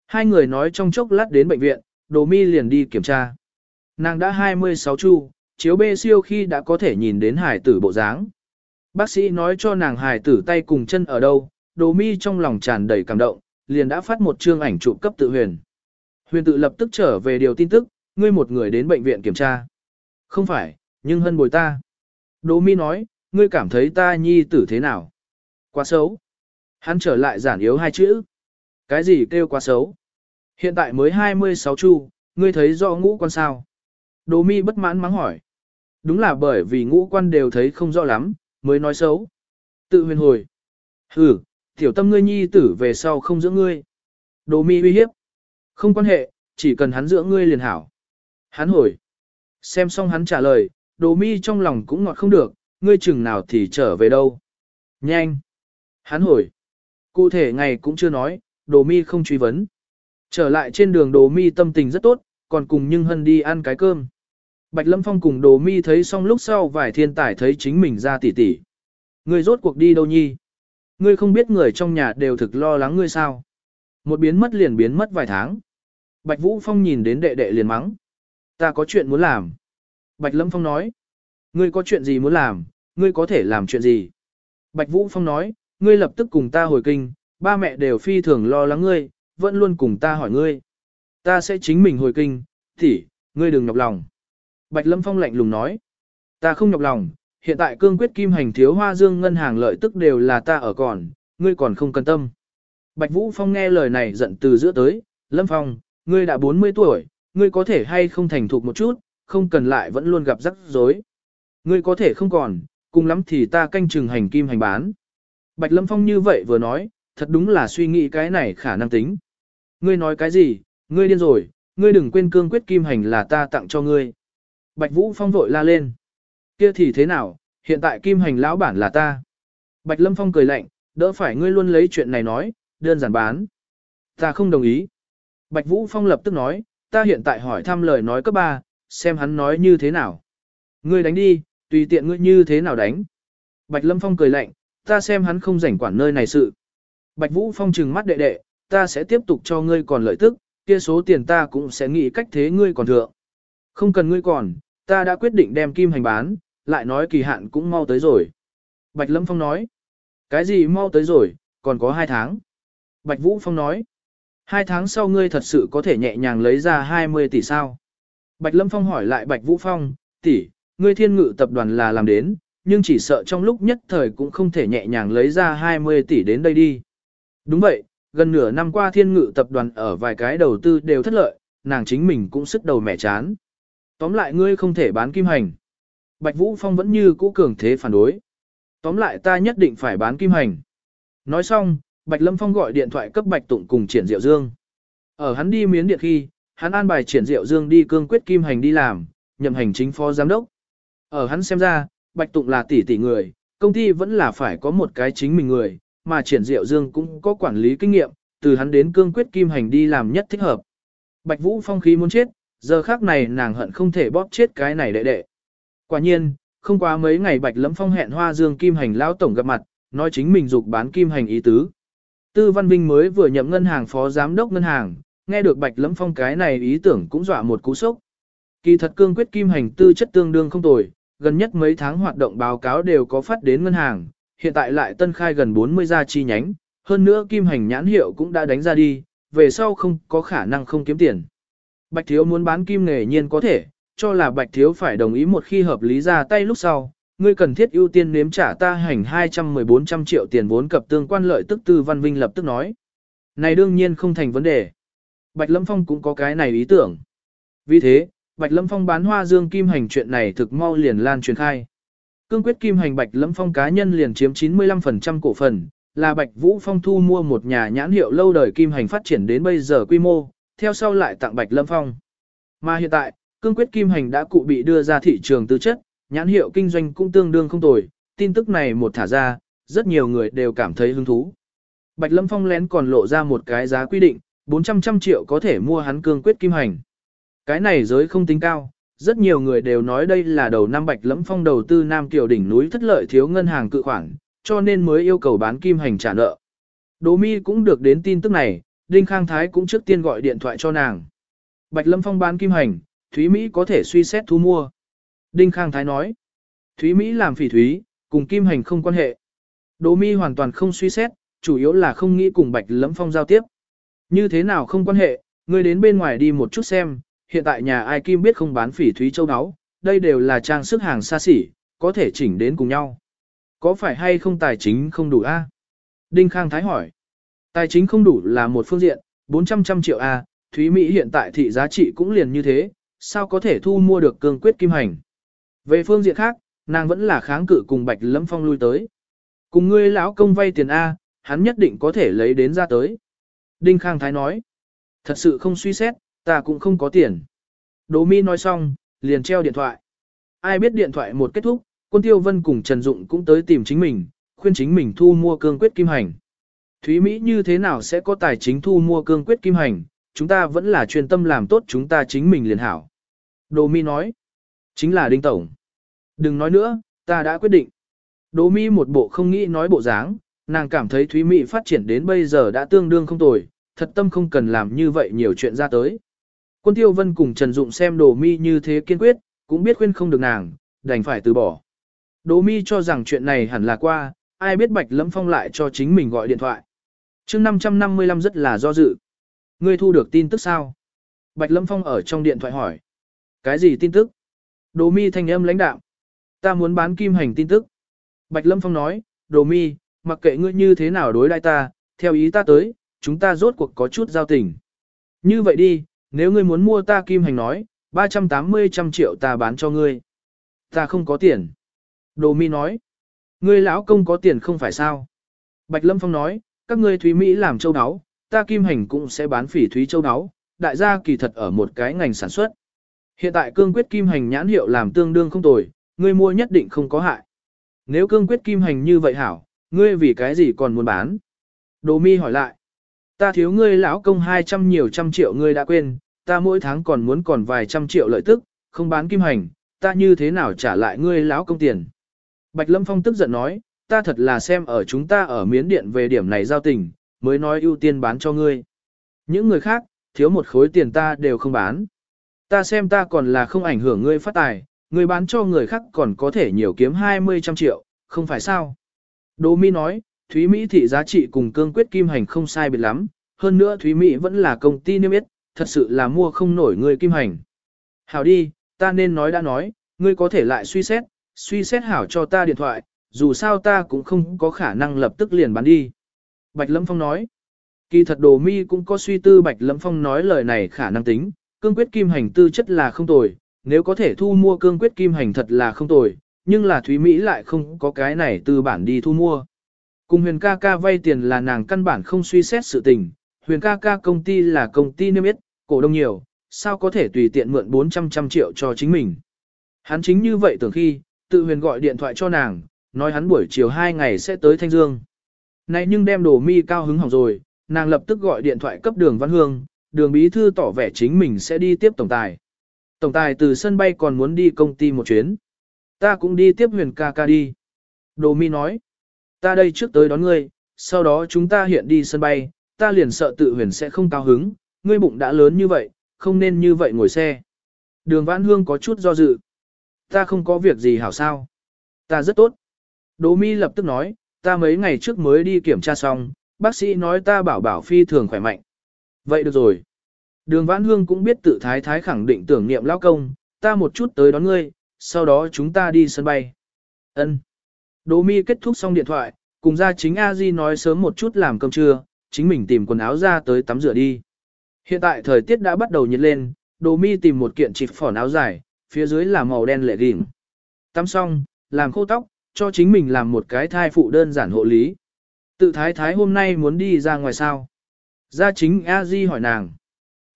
Hai người nói trong chốc lát đến bệnh viện, đồ mi liền đi kiểm tra. Nàng đã 26 chu, chiếu bê siêu khi đã có thể nhìn đến hải tử bộ dáng. Bác sĩ nói cho nàng hải tử tay cùng chân ở đâu, đồ mi trong lòng tràn đầy cảm động, liền đã phát một chương ảnh chụp cấp tự huyền. Huyền tự lập tức trở về điều tin tức, ngươi một người đến bệnh viện kiểm tra. Không phải, nhưng hân bồi ta. Đồ mi nói, ngươi cảm thấy ta nhi tử thế nào? Quá xấu. Hắn trở lại giản yếu hai chữ. Cái gì kêu quá xấu? Hiện tại mới 26 chu, ngươi thấy do ngũ quan sao? Đồ mi bất mãn mắng hỏi. Đúng là bởi vì ngũ quan đều thấy không rõ lắm, mới nói xấu. Tự huyền hồi. Ừ, tiểu tâm ngươi nhi tử về sau không dưỡng ngươi. Đồ mi uy hiếp. Không quan hệ, chỉ cần hắn dưỡng ngươi liền hảo. Hắn hồi. Xem xong hắn trả lời, đồ mi trong lòng cũng ngọt không được, ngươi chừng nào thì trở về đâu. Nhanh. Hắn hồi. Cụ thể ngày cũng chưa nói, đồ mi không truy vấn. Trở lại trên đường đồ mi tâm tình rất tốt, còn cùng nhưng hân đi ăn cái cơm. Bạch Lâm Phong cùng đồ mi thấy xong lúc sau vài thiên tài thấy chính mình ra tỉ tỉ. Ngươi rốt cuộc đi đâu nhi? Ngươi không biết người trong nhà đều thực lo lắng ngươi sao? Một biến mất liền biến mất vài tháng. Bạch Vũ Phong nhìn đến đệ đệ liền mắng. Ta có chuyện muốn làm. Bạch Lâm Phong nói. Ngươi có chuyện gì muốn làm, ngươi có thể làm chuyện gì? Bạch Vũ Phong nói, ngươi lập tức cùng ta hồi kinh, ba mẹ đều phi thường lo lắng ngươi, vẫn luôn cùng ta hỏi ngươi. Ta sẽ chính mình hồi kinh, thì, ngươi đừng nhọc lòng. Bạch Lâm Phong lạnh lùng nói, ta không nhọc lòng, hiện tại cương quyết kim hành thiếu hoa dương ngân hàng lợi tức đều là ta ở còn, ngươi còn không cần tâm. Bạch Vũ Phong nghe lời này giận từ giữa tới, Lâm Phong, ngươi đã 40 tuổi, ngươi có thể hay không thành thục một chút, không cần lại vẫn luôn gặp rắc rối. Ngươi có thể không còn, cùng lắm thì ta canh chừng hành kim hành bán. Bạch Lâm Phong như vậy vừa nói, thật đúng là suy nghĩ cái này khả năng tính. Ngươi nói cái gì, ngươi điên rồi, ngươi đừng quên cương quyết kim hành là ta tặng cho ngươi. Bạch Vũ Phong vội la lên. Kia thì thế nào, hiện tại kim hành lão bản là ta. Bạch Lâm Phong cười lạnh, đỡ phải ngươi luôn lấy chuyện này nói, đơn giản bán. Ta không đồng ý. Bạch Vũ Phong lập tức nói, ta hiện tại hỏi thăm lời nói cấp ba, xem hắn nói như thế nào. Ngươi đánh đi, tùy tiện ngươi như thế nào đánh. Bạch Lâm Phong cười lạnh, ta xem hắn không rảnh quản nơi này sự. Bạch Vũ Phong trừng mắt đệ đệ, ta sẽ tiếp tục cho ngươi còn lợi tức, kia số tiền ta cũng sẽ nghĩ cách thế ngươi còn thượng. Không cần ngươi còn, ta đã quyết định đem kim hành bán, lại nói kỳ hạn cũng mau tới rồi. Bạch Lâm Phong nói, cái gì mau tới rồi, còn có hai tháng. Bạch Vũ Phong nói, hai tháng sau ngươi thật sự có thể nhẹ nhàng lấy ra 20 tỷ sao. Bạch Lâm Phong hỏi lại Bạch Vũ Phong, tỷ, ngươi thiên ngự tập đoàn là làm đến, nhưng chỉ sợ trong lúc nhất thời cũng không thể nhẹ nhàng lấy ra 20 tỷ đến đây đi. Đúng vậy, gần nửa năm qua thiên ngự tập đoàn ở vài cái đầu tư đều thất lợi, nàng chính mình cũng sức đầu mẻ chán. Tóm lại ngươi không thể bán kim hành. Bạch Vũ Phong vẫn như cũ cường thế phản đối. Tóm lại ta nhất định phải bán kim hành. Nói xong, Bạch Lâm Phong gọi điện thoại cấp Bạch Tụng cùng Triển Diệu Dương. Ở hắn đi miến điện khi, hắn an bài Triển Diệu Dương đi cương quyết kim hành đi làm, nhậm hành chính phó giám đốc. Ở hắn xem ra, Bạch Tụng là tỷ tỷ người, công ty vẫn là phải có một cái chính mình người, mà Triển Diệu Dương cũng có quản lý kinh nghiệm, từ hắn đến cương quyết kim hành đi làm nhất thích hợp. Bạch Vũ phong khí muốn chết, giờ khác này nàng hận không thể bóp chết cái này đệ đệ. Quả nhiên, không quá mấy ngày Bạch Lâm Phong hẹn Hoa Dương Kim Hành lão tổng gặp mặt, nói chính mình dục bán Kim Hành ý tứ. Tư Văn Vinh mới vừa nhậm ngân hàng phó giám đốc ngân hàng, nghe được Bạch Lâm Phong cái này ý tưởng cũng dọa một cú sốc. Kỳ thật cương quyết Kim Hành tư chất tương đương không tồi, gần nhất mấy tháng hoạt động báo cáo đều có phát đến ngân hàng, hiện tại lại tân khai gần 40 gia chi nhánh, hơn nữa Kim Hành nhãn hiệu cũng đã đánh ra đi, về sau không có khả năng không kiếm tiền. Bạch Thiếu muốn bán kim nghề nhiên có thể, cho là Bạch Thiếu phải đồng ý một khi hợp lý ra tay lúc sau, ngươi cần thiết ưu tiên nếm trả ta hành 21400 triệu tiền vốn cập tương quan lợi tức tư văn vinh lập tức nói. Này đương nhiên không thành vấn đề. Bạch Lâm Phong cũng có cái này ý tưởng. Vì thế, Bạch Lâm Phong bán hoa dương kim hành chuyện này thực mau liền lan truyền khai. Cương quyết kim hành Bạch Lâm Phong cá nhân liền chiếm 95% cổ phần, là Bạch Vũ Phong thu mua một nhà nhãn hiệu lâu đời kim hành phát triển đến bây giờ quy mô, theo sau lại tặng Bạch Lâm Phong. Mà hiện tại, cương quyết kim hành đã cụ bị đưa ra thị trường tư chất, nhãn hiệu kinh doanh cũng tương đương không tồi, tin tức này một thả ra, rất nhiều người đều cảm thấy hứng thú. Bạch Lâm Phong lén còn lộ ra một cái giá quy định, 400 trăm triệu có thể mua hắn cương quyết kim hành. Cái này giới không tính cao, rất nhiều người đều nói đây là đầu năm Bạch Lâm Phong đầu tư Nam Kiều đỉnh núi thất lợi thiếu ngân hàng cự khoản, cho nên mới yêu cầu bán kim hành trả nợ. Đỗ Mi cũng được đến tin tức này, Đinh Khang Thái cũng trước tiên gọi điện thoại cho nàng. Bạch Lâm Phong bán kim hành, Thúy Mỹ có thể suy xét thu mua. Đinh Khang Thái nói, Thúy Mỹ làm phỉ Thúy, cùng kim hành không quan hệ. Đỗ Mi hoàn toàn không suy xét, chủ yếu là không nghĩ cùng Bạch Lâm Phong giao tiếp. Như thế nào không quan hệ, ngươi đến bên ngoài đi một chút xem, hiện tại nhà ai kim biết không bán phỉ Thúy châu áo, đây đều là trang sức hàng xa xỉ, có thể chỉnh đến cùng nhau. Có phải hay không tài chính không đủ a? Đinh Khang Thái hỏi. Tài chính không đủ là một phương diện, 400 trăm triệu a, Thúy Mỹ hiện tại thị giá trị cũng liền như thế, sao có thể thu mua được cương quyết kim hành. Về phương diện khác, nàng vẫn là kháng cự cùng Bạch Lâm Phong lui tới. Cùng ngươi lão công vay tiền A, hắn nhất định có thể lấy đến ra tới. Đinh Khang Thái nói, thật sự không suy xét, ta cũng không có tiền. Đỗ Mi nói xong, liền treo điện thoại. Ai biết điện thoại một kết thúc, quân tiêu vân cùng Trần Dụng cũng tới tìm chính mình, khuyên chính mình thu mua cương quyết kim hành. Thúy Mỹ như thế nào sẽ có tài chính thu mua cương quyết kim hành, chúng ta vẫn là chuyên tâm làm tốt chúng ta chính mình liền hảo. Đồ Mi nói, chính là Đinh Tổng. Đừng nói nữa, ta đã quyết định. Đồ Mi một bộ không nghĩ nói bộ dáng, nàng cảm thấy Thúy Mỹ phát triển đến bây giờ đã tương đương không tồi, thật tâm không cần làm như vậy nhiều chuyện ra tới. Quân Tiêu Vân cùng Trần Dụng xem Đồ Mi như thế kiên quyết, cũng biết khuyên không được nàng, đành phải từ bỏ. Đồ Mi cho rằng chuyện này hẳn là qua, ai biết Bạch Lâm Phong lại cho chính mình gọi điện thoại. Chương 555 rất là do dự. Ngươi thu được tin tức sao? Bạch Lâm Phong ở trong điện thoại hỏi. Cái gì tin tức? Đồ mi thanh âm lãnh đạo. Ta muốn bán kim hành tin tức. Bạch Lâm Phong nói, Đồ mi, mặc kệ ngươi như thế nào đối đãi ta, theo ý ta tới, chúng ta rốt cuộc có chút giao tình. Như vậy đi, nếu ngươi muốn mua ta kim hành nói, 380 trăm triệu ta bán cho ngươi. Ta không có tiền. Đồ mi nói, ngươi lão công có tiền không phải sao? Bạch Lâm Phong nói, các ngươi Thúy Mỹ làm châu áo, ta kim hành cũng sẽ bán phỉ Thúy châu áo, đại gia kỳ thật ở một cái ngành sản xuất. Hiện tại cương quyết kim hành nhãn hiệu làm tương đương không tồi, ngươi mua nhất định không có hại. Nếu cương quyết kim hành như vậy hảo, ngươi vì cái gì còn muốn bán? Đồ mi hỏi lại. Ta thiếu ngươi lão công 200 nhiều trăm triệu ngươi đã quên, ta mỗi tháng còn muốn còn vài trăm triệu lợi tức, không bán kim hành, ta như thế nào trả lại ngươi lão công tiền? Bạch Lâm Phong tức giận nói, ta thật là xem ở chúng ta ở miến điện về điểm này giao tình, mới nói ưu tiên bán cho ngươi. Những người khác, thiếu một khối tiền ta đều không bán. Ta xem ta còn là không ảnh hưởng ngươi phát tài, ngươi bán cho người khác còn có thể nhiều kiếm 20 trăm triệu, không phải sao? Đỗ Mỹ nói, Thúy Mỹ thị giá trị cùng cương quyết kim hành không sai biệt lắm, hơn nữa Thúy Mỹ vẫn là công ty niêm yết, thật sự là mua không nổi người kim hành. Hảo đi, ta nên nói đã nói, ngươi có thể lại suy xét, suy xét hảo cho ta điện thoại, dù sao ta cũng không có khả năng lập tức liền bán đi. Bạch Lâm Phong nói, kỳ thật đồ mi cũng có suy tư Bạch Lâm Phong nói lời này khả năng tính, cương quyết kim hành tư chất là không tồi, nếu có thể thu mua cương quyết kim hành thật là không tồi, nhưng là Thúy Mỹ lại không có cái này tư bản đi thu mua. Cùng huyền ca ca vay tiền là nàng căn bản không suy xét sự tình, huyền ca ca công ty là công ty niêm yết, cổ đông nhiều, sao có thể tùy tiện mượn 400 trăm triệu cho chính mình. Hắn chính như vậy tưởng khi, tự huyền gọi điện thoại cho nàng, nói hắn buổi chiều 2 ngày sẽ tới Thanh Dương. Này nhưng đem đồ mi cao hứng hỏng rồi, nàng lập tức gọi điện thoại cấp đường Văn Hương, đường bí thư tỏ vẻ chính mình sẽ đi tiếp tổng tài. Tổng tài từ sân bay còn muốn đi công ty một chuyến. Ta cũng đi tiếp huyền ca ca đi. Đồ mi nói, ta đây trước tới đón ngươi, sau đó chúng ta hiện đi sân bay, ta liền sợ tự huyền sẽ không cao hứng, ngươi bụng đã lớn như vậy, không nên như vậy ngồi xe. Đường Văn Hương có chút do dự. Ta không có việc gì hảo sao. Ta rất tốt. Đỗ Mi lập tức nói, ta mấy ngày trước mới đi kiểm tra xong, bác sĩ nói ta bảo bảo phi thường khỏe mạnh. Vậy được rồi. Đường Vãn Hương cũng biết tự thái thái khẳng định tưởng niệm lao công, ta một chút tới đón ngươi, sau đó chúng ta đi sân bay. Ân. Đỗ Mi kết thúc xong điện thoại, cùng ra chính A Di nói sớm một chút làm cơm trưa, chính mình tìm quần áo ra tới tắm rửa đi. Hiện tại thời tiết đã bắt đầu nhiệt lên, Đỗ Mi tìm một kiện chịp phỏn áo dài, phía dưới là màu đen lệ đỉnh. Tắm xong, làm khô tóc, cho chính mình làm một cái thai phụ đơn giản hộ lý. Tự thái thái hôm nay muốn đi ra ngoài sao? Gia chính A Di hỏi nàng.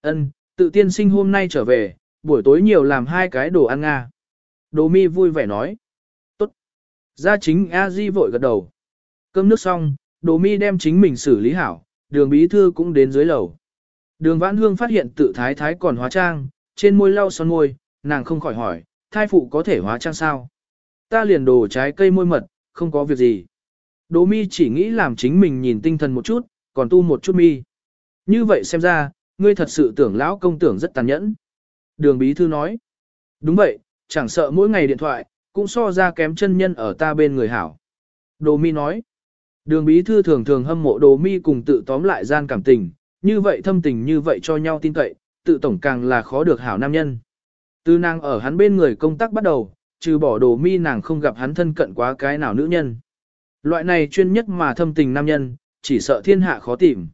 Ân, tự tiên sinh hôm nay trở về, buổi tối nhiều làm hai cái đồ ăn nga. Đồ mi vui vẻ nói. Tốt. Gia chính A Di vội gật đầu. Cơm nước xong, đồ mi đem chính mình xử lý hảo, đường bí thư cũng đến dưới lầu. Đường vãn hương phát hiện tự thái thái còn hóa trang, trên môi lau son môi, nàng không khỏi hỏi, thai phụ có thể hóa trang sao? Ta liền đồ trái cây môi mật, không có việc gì. Đỗ mi chỉ nghĩ làm chính mình nhìn tinh thần một chút, còn tu một chút mi. Như vậy xem ra, ngươi thật sự tưởng lão công tưởng rất tàn nhẫn. Đường bí thư nói. Đúng vậy, chẳng sợ mỗi ngày điện thoại, cũng so ra kém chân nhân ở ta bên người hảo. Đồ mi nói. Đường bí thư thường thường hâm mộ đồ mi cùng tự tóm lại gian cảm tình, như vậy thâm tình như vậy cho nhau tin cậy, tự tổng càng là khó được hảo nam nhân. Từ nàng ở hắn bên người công tác bắt đầu, trừ bỏ đồ mi nàng không gặp hắn thân cận quá cái nào nữ nhân. Loại này chuyên nhất mà thâm tình nam nhân, chỉ sợ thiên hạ khó tìm.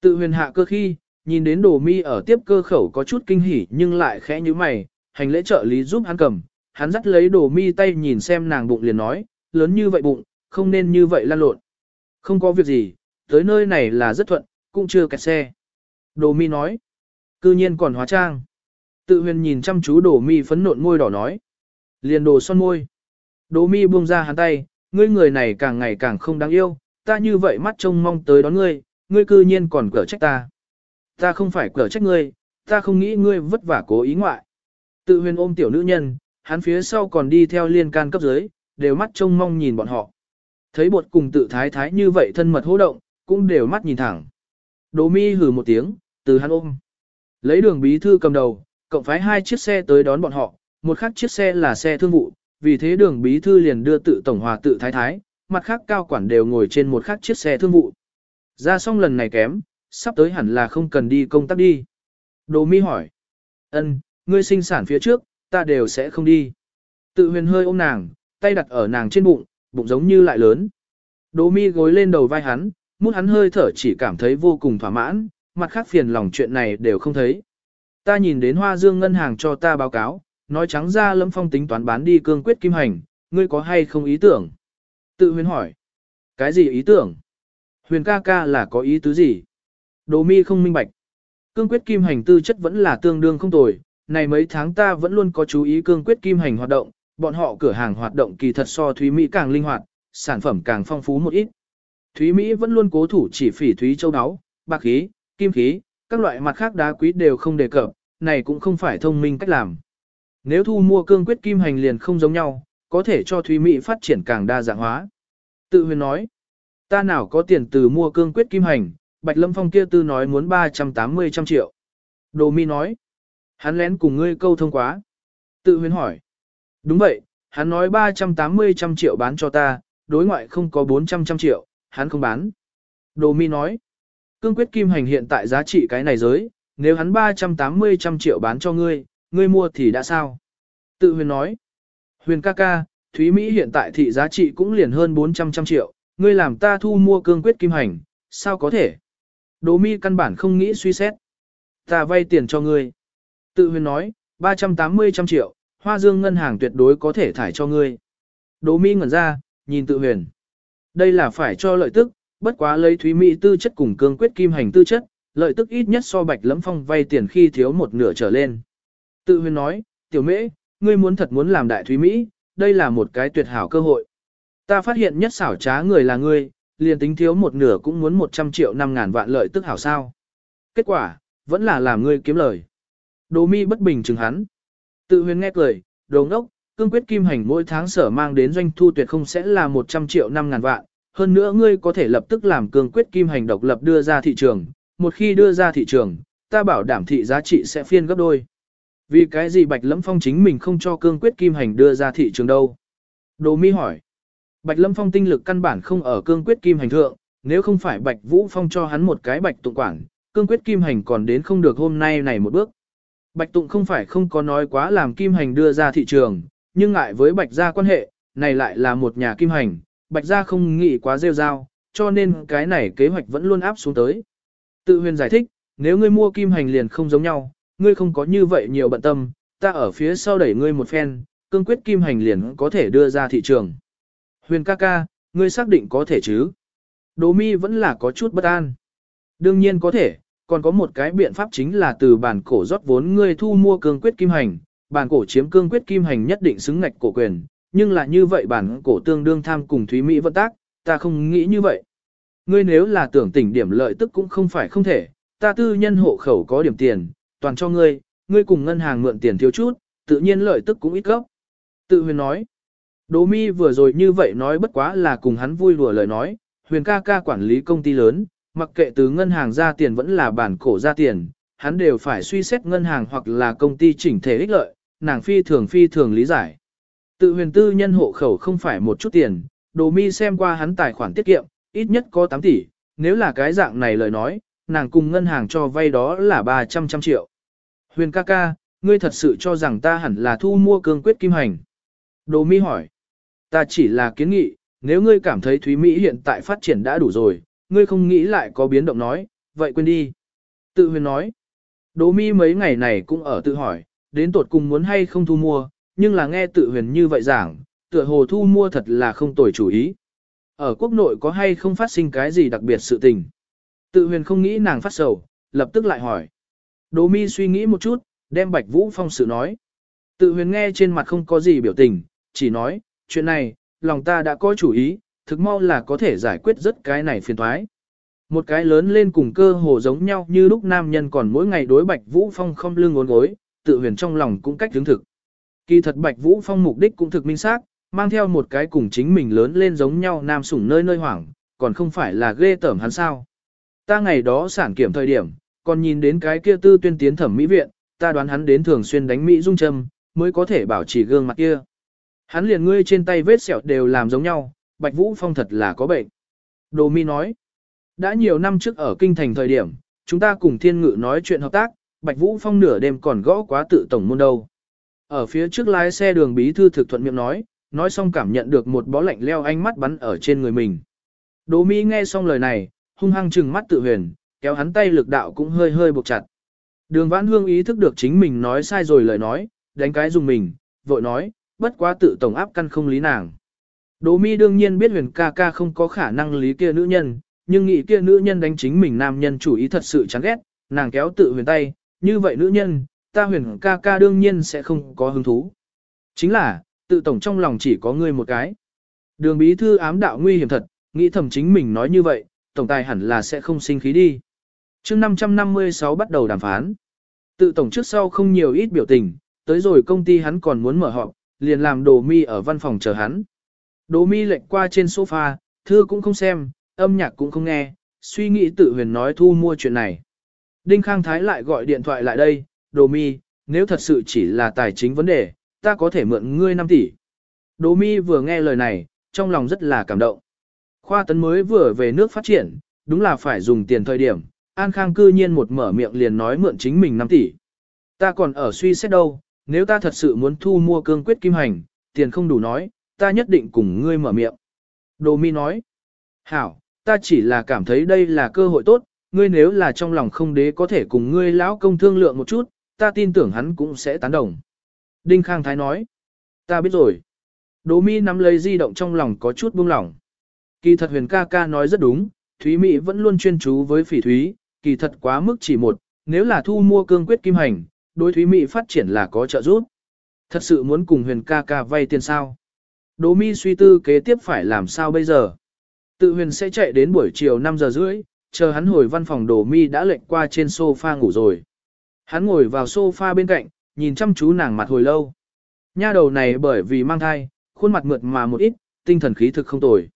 Tự huyền hạ cơ khi, nhìn đến đồ mi ở tiếp cơ khẩu có chút kinh hỉ nhưng lại khẽ như mày, hành lễ trợ lý giúp hắn cầm, hắn dắt lấy đồ mi tay nhìn xem nàng bụng liền nói, lớn như vậy bụng, không nên như vậy lan lộn. Không có việc gì, tới nơi này là rất thuận, cũng chưa kẹt xe. Đồ mi nói, cư nhiên còn hóa trang. Tự huyền nhìn chăm chú đồ mi phấn nộn môi đỏ nói. Liền đồ son môi. Đỗ mi buông ra hắn tay, ngươi người này càng ngày càng không đáng yêu, ta như vậy mắt trông mong tới đón ngươi, ngươi cư nhiên còn cở trách ta. Ta không phải cở trách ngươi, ta không nghĩ ngươi vất vả cố ý ngoại. Tự huyền ôm tiểu nữ nhân, hắn phía sau còn đi theo liên can cấp dưới, đều mắt trông mong nhìn bọn họ. Thấy bột cùng tự thái thái như vậy thân mật hô động, cũng đều mắt nhìn thẳng. Đỗ mi hừ một tiếng, từ hắn ôm. Lấy đường bí thư cầm đầu, cộng phái hai chiếc xe tới đón bọn họ, một khác chiếc xe là xe thương vụ, vì thế đường bí thư liền đưa tự tổng hòa tự thái thái, mặt khác cao quản đều ngồi trên một khác chiếc xe thương vụ. Ra xong lần này kém, sắp tới hẳn là không cần đi công tác đi. Đồ mi hỏi. ân, ngươi sinh sản phía trước, ta đều sẽ không đi. Tự huyền hơi ôm nàng, tay đặt ở nàng trên bụng, bụng giống như lại lớn. Đồ mi gối lên đầu vai hắn, mút hắn hơi thở chỉ cảm thấy vô cùng thỏa mãn, mặt khác phiền lòng chuyện này đều không thấy. Ta nhìn đến hoa dương ngân hàng cho ta báo cáo, nói trắng ra lâm phong tính toán bán đi cương quyết kim hành, ngươi có hay không ý tưởng? Tự huyền hỏi. Cái gì ý tưởng? Huyền ca ca là có ý tứ gì? Đồ mi không minh bạch. Cương quyết kim hành tư chất vẫn là tương đương không tồi, này mấy tháng ta vẫn luôn có chú ý cương quyết kim hành hoạt động, bọn họ cửa hàng hoạt động kỳ thật so Thúy Mỹ càng linh hoạt, sản phẩm càng phong phú một ít. Thúy Mỹ vẫn luôn cố thủ chỉ phỉ Thúy châu đáo, bạc khí, kim khí, các loại mặt khác đá quý đều không đề cập, này cũng không phải thông minh cách làm. Nếu thu mua cương quyết kim hành liền không giống nhau, có thể cho Thúy Mỹ phát triển càng đa dạng hóa. Tự huyền nói, ta nào có tiền từ mua cương quyết kim hành, Bạch Lâm Phong kia tư nói muốn 380 trăm triệu. Đồ mi nói, hắn lén cùng ngươi câu thông quá. Tự huyền hỏi, đúng vậy, hắn nói 380 trăm triệu bán cho ta, đối ngoại không có 400 trăm triệu, hắn không bán. Đồ mi nói, cương quyết kim hành hiện tại giá trị cái này giới, nếu hắn 380 trăm triệu bán cho ngươi, ngươi mua thì đã sao? Tự huyền nói, huyền ca ca, Thúy Mỹ hiện tại thị giá trị cũng liền hơn 400 trăm triệu, ngươi làm ta thu mua cương quyết kim hành, sao có thể? Đỗ mi căn bản không nghĩ suy xét. Ta vay tiền cho ngươi. Tự huyền nói, 380 trăm triệu, hoa dương ngân hàng tuyệt đối có thể thải cho ngươi. Đỗ mi ngẩn ra, nhìn tự huyền. Đây là phải cho lợi tức, bất quá lấy thúy mỹ tư chất cùng cương quyết kim hành tư chất, lợi tức ít nhất so bạch lẫm phong vay tiền khi thiếu một nửa trở lên. Tự huyền nói, tiểu mễ, ngươi muốn thật muốn làm đại thúy mỹ, đây là một cái tuyệt hảo cơ hội. Ta phát hiện nhất xảo trá người là ngươi, liền tính thiếu một nửa cũng muốn 100 triệu 5 ngàn vạn lợi tức hảo sao. Kết quả, vẫn là làm ngươi kiếm lời. Đồ mi bất bình chừng hắn. Tự huyền nghe cười, đồ ngốc, cương quyết kim hành mỗi tháng sở mang đến doanh thu tuyệt không sẽ là 100 triệu 5 ngàn vạn. Hơn nữa ngươi có thể lập tức làm cương quyết kim hành độc lập đưa ra thị trường. Một khi đưa ra thị trường, ta bảo đảm thị giá trị sẽ phiên gấp đôi. Vì cái gì Bạch Lâm Phong chính mình không cho cương quyết kim hành đưa ra thị trường đâu? Đồ mi hỏi. Bạch Lâm Phong tinh lực căn bản không ở cương quyết kim hành thượng, nếu không phải Bạch Vũ Phong cho hắn một cái bạch tụng quản, cương quyết kim hành còn đến không được hôm nay này một bước. Bạch tụng không phải không có nói quá làm kim hành đưa ra thị trường, nhưng ngại với Bạch gia quan hệ, này lại là một nhà kim hành, Bạch gia không nghĩ quá rêu rao, cho nên cái này kế hoạch vẫn luôn áp xuống tới. Tự huyền giải thích, nếu ngươi mua kim hành liền không giống nhau, ngươi không có như vậy nhiều bận tâm, ta ở phía sau đẩy ngươi một phen, cương quyết kim hành liền có thể đưa ra thị trường. Huyền ca ca, ngươi xác định có thể chứ? Đỗ mi vẫn là có chút bất an. Đương nhiên có thể, còn có một cái biện pháp chính là từ bản cổ rót vốn ngươi thu mua cương quyết kim hành, bản cổ chiếm cương quyết kim hành nhất định xứng ngạch cổ quyền, nhưng là như vậy bản cổ tương đương tham cùng Thúy Mỹ vận tác, ta không nghĩ như vậy. Ngươi nếu là tưởng tỉnh điểm lợi tức cũng không phải không thể, ta tư nhân hộ khẩu có điểm tiền, toàn cho ngươi, ngươi cùng ngân hàng mượn tiền thiếu chút, tự nhiên lợi tức cũng ít gốc. Tự huyền nói, Đỗ mi vừa rồi như vậy nói bất quá là cùng hắn vui đùa lời nói, huyền ca ca quản lý công ty lớn, mặc kệ từ ngân hàng ra tiền vẫn là bản cổ ra tiền, hắn đều phải suy xét ngân hàng hoặc là công ty chỉnh thể ích lợi, nàng phi thường phi thường lý giải. Tự huyền tư nhân hộ khẩu không phải một chút tiền, đồ mi xem qua hắn tài khoản tiết kiệm, ít nhất có 8 tỷ, nếu là cái dạng này lời nói, nàng cùng ngân hàng cho vay đó là 300 trăm triệu. Huyền ca ca, ngươi thật sự cho rằng ta hẳn là thu mua cương quyết kim hành. Đồ mi hỏi, ta chỉ là kiến nghị, nếu ngươi cảm thấy Thúy Mỹ hiện tại phát triển đã đủ rồi, ngươi không nghĩ lại có biến động nói, vậy quên đi. Tự huyền nói, Đỗ mi mấy ngày này cũng ở tự hỏi, đến tột cùng muốn hay không thu mua, nhưng là nghe tự huyền như vậy giảng, tựa hồ thu mua thật là không tồi chủ ý. Ở quốc nội có hay không phát sinh cái gì đặc biệt sự tình. Tự huyền không nghĩ nàng phát sầu, lập tức lại hỏi. Đỗ mi suy nghĩ một chút, đem Bạch Vũ Phong sự nói. Tự huyền nghe trên mặt không có gì biểu tình, chỉ nói, chuyện này, lòng ta đã có chủ ý, thực mau là có thể giải quyết rất cái này phiền thoái. Một cái lớn lên cùng cơ hồ giống nhau như lúc nam nhân còn mỗi ngày đối Bạch Vũ Phong không lưng ngốn gối, tự huyền trong lòng cũng cách hướng thực. Kỳ thật Bạch Vũ Phong mục đích cũng thực minh xác, mang theo một cái cùng chính mình lớn lên giống nhau nam sủng nơi nơi hoảng, còn không phải là ghê tởm hắn sao. Ta ngày đó sản kiểm thời điểm, còn nhìn đến cái kia tư tuyên tiến thẩm mỹ viện, ta đoán hắn đến thường xuyên đánh mỹ dung châm, mới có thể bảo trì gương mặt kia. Hắn liền ngươi trên tay vết sẹo đều làm giống nhau, Bạch Vũ Phong thật là có bệnh. Đồ mi nói, đã nhiều năm trước ở kinh thành thời điểm, chúng ta cùng thiên ngự nói chuyện hợp tác, Bạch Vũ Phong nửa đêm còn gõ quá tự tổng môn đâu. Ở phía trước lái xe đường bí thư thực thuận miệng nói, nói xong cảm nhận được một bó lạnh leo ánh mắt bắn ở trên người mình. Đỗ Mi nghe xong lời này, hung hăng trừng mắt tự huyền, kéo hắn tay lực đạo cũng hơi hơi buộc chặt. Đường Vãn Hương ý thức được chính mình nói sai rồi lời nói, đánh cái dùng mình, vội nói, bất quá tự tổng áp căn không lý nàng. Đỗ Mi đương nhiên biết huyền ca ca không có khả năng lý kia nữ nhân, nhưng nghĩ kia nữ nhân đánh chính mình nam nhân chủ ý thật sự chán ghét, nàng kéo tự huyền tay, như vậy nữ nhân, ta huyền ca ca đương nhiên sẽ không có hứng thú. Chính là, tự tổng trong lòng chỉ có ngươi một cái. Đường bí thư ám đạo nguy hiểm thật, nghĩ thầm chính mình nói như vậy, tổng tài hẳn là sẽ không sinh khí đi. chương 556 bắt đầu đàm phán. Tự tổng trước sau không nhiều ít biểu tình, tới rồi công ty hắn còn muốn mở họp, liền làm đồ mi ở văn phòng chờ hắn. Đồ mi lệnh qua trên sofa, thư cũng không xem, âm nhạc cũng không nghe, suy nghĩ tự huyền nói thu mua chuyện này. Đinh Khang Thái lại gọi điện thoại lại đây, đồ mi, nếu thật sự chỉ là tài chính vấn đề, ta có thể mượn ngươi 5 tỷ. Đồ mi vừa nghe lời này, trong lòng rất là cảm động. Khoa tấn mới vừa về nước phát triển, đúng là phải dùng tiền thời điểm, An Khang cư nhiên một mở miệng liền nói mượn chính mình 5 tỷ. Ta còn ở suy xét đâu, nếu ta thật sự muốn thu mua cương quyết kim hành, tiền không đủ nói, ta nhất định cùng ngươi mở miệng. Đồ mi nói, hảo, ta chỉ là cảm thấy đây là cơ hội tốt, ngươi nếu là trong lòng không đế có thể cùng ngươi lão công thương lượng một chút, ta tin tưởng hắn cũng sẽ tán đồng. Đinh Khang Thái nói, ta biết rồi. Đỗ Mi nắm lấy di động trong lòng có chút buông lỏng. Kỳ thật huyền ca ca nói rất đúng, Thúy Mỹ vẫn luôn chuyên chú với phỉ thúy, kỳ thật quá mức chỉ một, nếu là thu mua cương quyết kim hành, đối Thúy Mỹ phát triển là có trợ giúp. Thật sự muốn cùng huyền ca ca vay tiền sao? Đỗ Mi suy tư kế tiếp phải làm sao bây giờ? Tự huyền sẽ chạy đến buổi chiều 5 giờ rưỡi, chờ hắn hồi văn phòng Đỗ Mi đã lệnh qua trên sofa ngủ rồi. Hắn ngồi vào sofa bên cạnh, nhìn chăm chú nàng mặt hồi lâu. Nha đầu này bởi vì mang thai, khuôn mặt mượt mà một ít, tinh thần khí thực không tồi.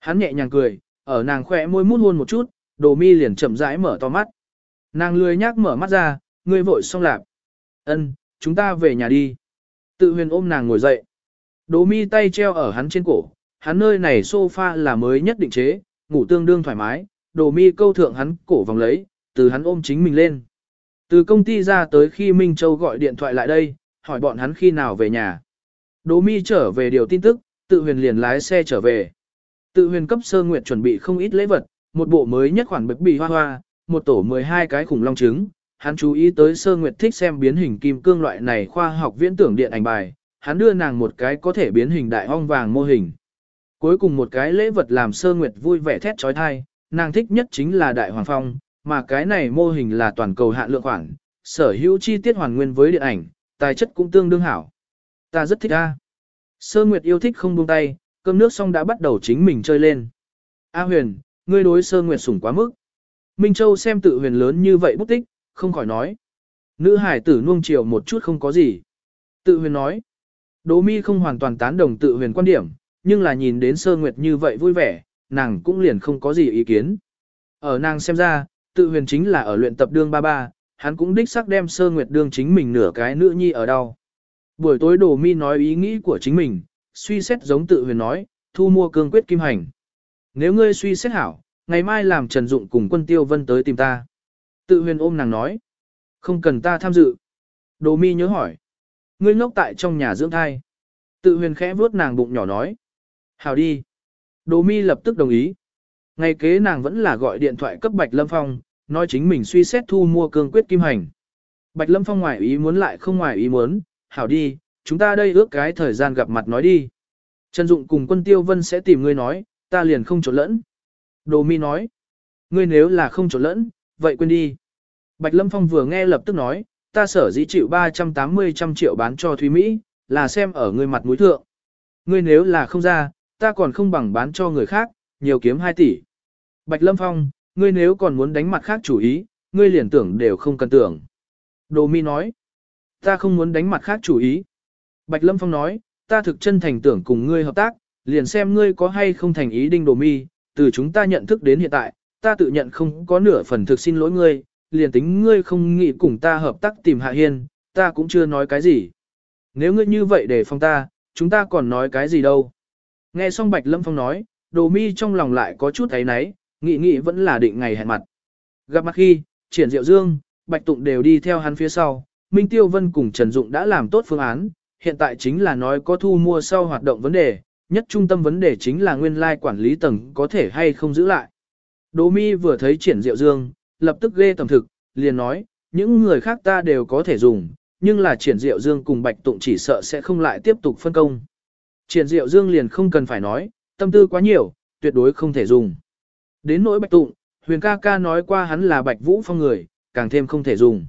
Hắn nhẹ nhàng cười, ở nàng khỏe môi mút hôn một chút, đồ mi liền chậm rãi mở to mắt. Nàng lười nhác mở mắt ra, ngươi vội xong lạp. Ân, chúng ta về nhà đi. Tự huyền ôm nàng ngồi dậy. Đồ mi tay treo ở hắn trên cổ, hắn nơi này sofa là mới nhất định chế, ngủ tương đương thoải mái, đồ mi câu thượng hắn cổ vòng lấy, từ hắn ôm chính mình lên. Từ công ty ra tới khi Minh Châu gọi điện thoại lại đây, hỏi bọn hắn khi nào về nhà. Đỗ mi trở về điều tin tức, tự huyền liền lái xe trở về. Tự huyền cấp sơ nguyệt chuẩn bị không ít lễ vật, một bộ mới nhất khoản bịch bì hoa hoa, một tổ 12 cái khủng long trứng. Hắn chú ý tới sơ nguyệt thích xem biến hình kim cương loại này khoa học viễn tưởng điện ảnh bài, hắn đưa nàng một cái có thể biến hình đại ong vàng mô hình. Cuối cùng một cái lễ vật làm sơ nguyệt vui vẻ thét trói thai, nàng thích nhất chính là đại hoàng phong, mà cái này mô hình là toàn cầu hạn lượng khoản, sở hữu chi tiết hoàn nguyên với điện ảnh, tài chất cũng tương đương hảo. Ta rất thích A. Sơ Nguyệt yêu thích không buông tay, cơm nước xong đã bắt đầu chính mình chơi lên. A huyền, ngươi đối Sơ Nguyệt sủng quá mức. Minh Châu xem tự huyền lớn như vậy bút tích, không khỏi nói. Nữ hải tử nuông chiều một chút không có gì. Tự huyền nói. Đỗ mi không hoàn toàn tán đồng tự huyền quan điểm, nhưng là nhìn đến Sơ Nguyệt như vậy vui vẻ, nàng cũng liền không có gì ý kiến. Ở nàng xem ra, tự huyền chính là ở luyện tập đương ba ba, hắn cũng đích xác đem sơ nguyệt đương chính mình nửa cái nữ nhi ở đâu. Buổi tối đồ mi nói ý nghĩ của chính mình, suy xét giống tự huyền nói, thu mua cương quyết kim hành. Nếu ngươi suy xét hảo, ngày mai làm Trần Dụng cùng quân tiêu vân tới tìm ta. Tự huyền ôm nàng nói, không cần ta tham dự. Đồ mi nhớ hỏi, ngươi ngốc tại trong nhà dưỡng thai. Tự huyền khẽ vuốt nàng bụng nhỏ nói, hảo đi. Đồ mi lập tức đồng ý. Ngày kế nàng vẫn là gọi điện thoại cấp Bạch Lâm Phong, nói chính mình suy xét thu mua cương quyết kim hành. Bạch Lâm Phong ngoài ý muốn lại không ngoài ý muốn, hảo đi, chúng ta đây ước cái thời gian gặp mặt nói đi. Trần Dụng cùng quân tiêu vân sẽ tìm ngươi nói, ta liền không trộn lẫn. Đồ mi nói, ngươi nếu là không trộn lẫn, vậy quên đi. Bạch Lâm Phong vừa nghe lập tức nói, ta sở dĩ chịu 380 trăm triệu bán cho Thúy Mỹ, là xem ở ngươi mặt mũi thượng. Ngươi nếu là không ra, ta còn không bằng bán cho người khác, nhiều kiếm 2 tỷ. Bạch Lâm Phong, ngươi nếu còn muốn đánh mặt khác chủ ý, ngươi liền tưởng đều không cần tưởng. Đồ mi nói, ta không muốn đánh mặt khác chủ ý. Bạch Lâm Phong nói, ta thực chân thành tưởng cùng ngươi hợp tác, liền xem ngươi có hay không thành ý đinh đồ mi, từ chúng ta nhận thức đến hiện tại, ta tự nhận không có nửa phần thực xin lỗi ngươi, liền tính ngươi không nghĩ cùng ta hợp tác tìm Hạ Hiên, ta cũng chưa nói cái gì. Nếu ngươi như vậy để phong ta, chúng ta còn nói cái gì đâu. Nghe xong Bạch Lâm Phong nói, đồ mi trong lòng lại có chút thấy náy, nghĩ nghĩ vẫn là định ngày hẹn mặt. Gặp mặt khi, triển diệu dương, Bạch Tụng đều đi theo hắn phía sau, Minh Tiêu Vân cùng Trần Dụng đã làm tốt phương án, hiện tại chính là nói có thu mua sau hoạt động vấn đề, nhất trung tâm vấn đề chính là nguyên lai quản lý tầng có thể hay không giữ lại. Đỗ Mi vừa thấy triển diệu dương, lập tức ghê tầm thực, liền nói, những người khác ta đều có thể dùng, nhưng là triển diệu dương cùng Bạch Tụng chỉ sợ sẽ không lại tiếp tục phân công. Triển diệu dương liền không cần phải nói, tâm tư quá nhiều, tuyệt đối không thể dùng. Đến nỗi Bạch Tụng, huyền ca ca nói qua hắn là Bạch Vũ Phong người, càng thêm không thể dùng.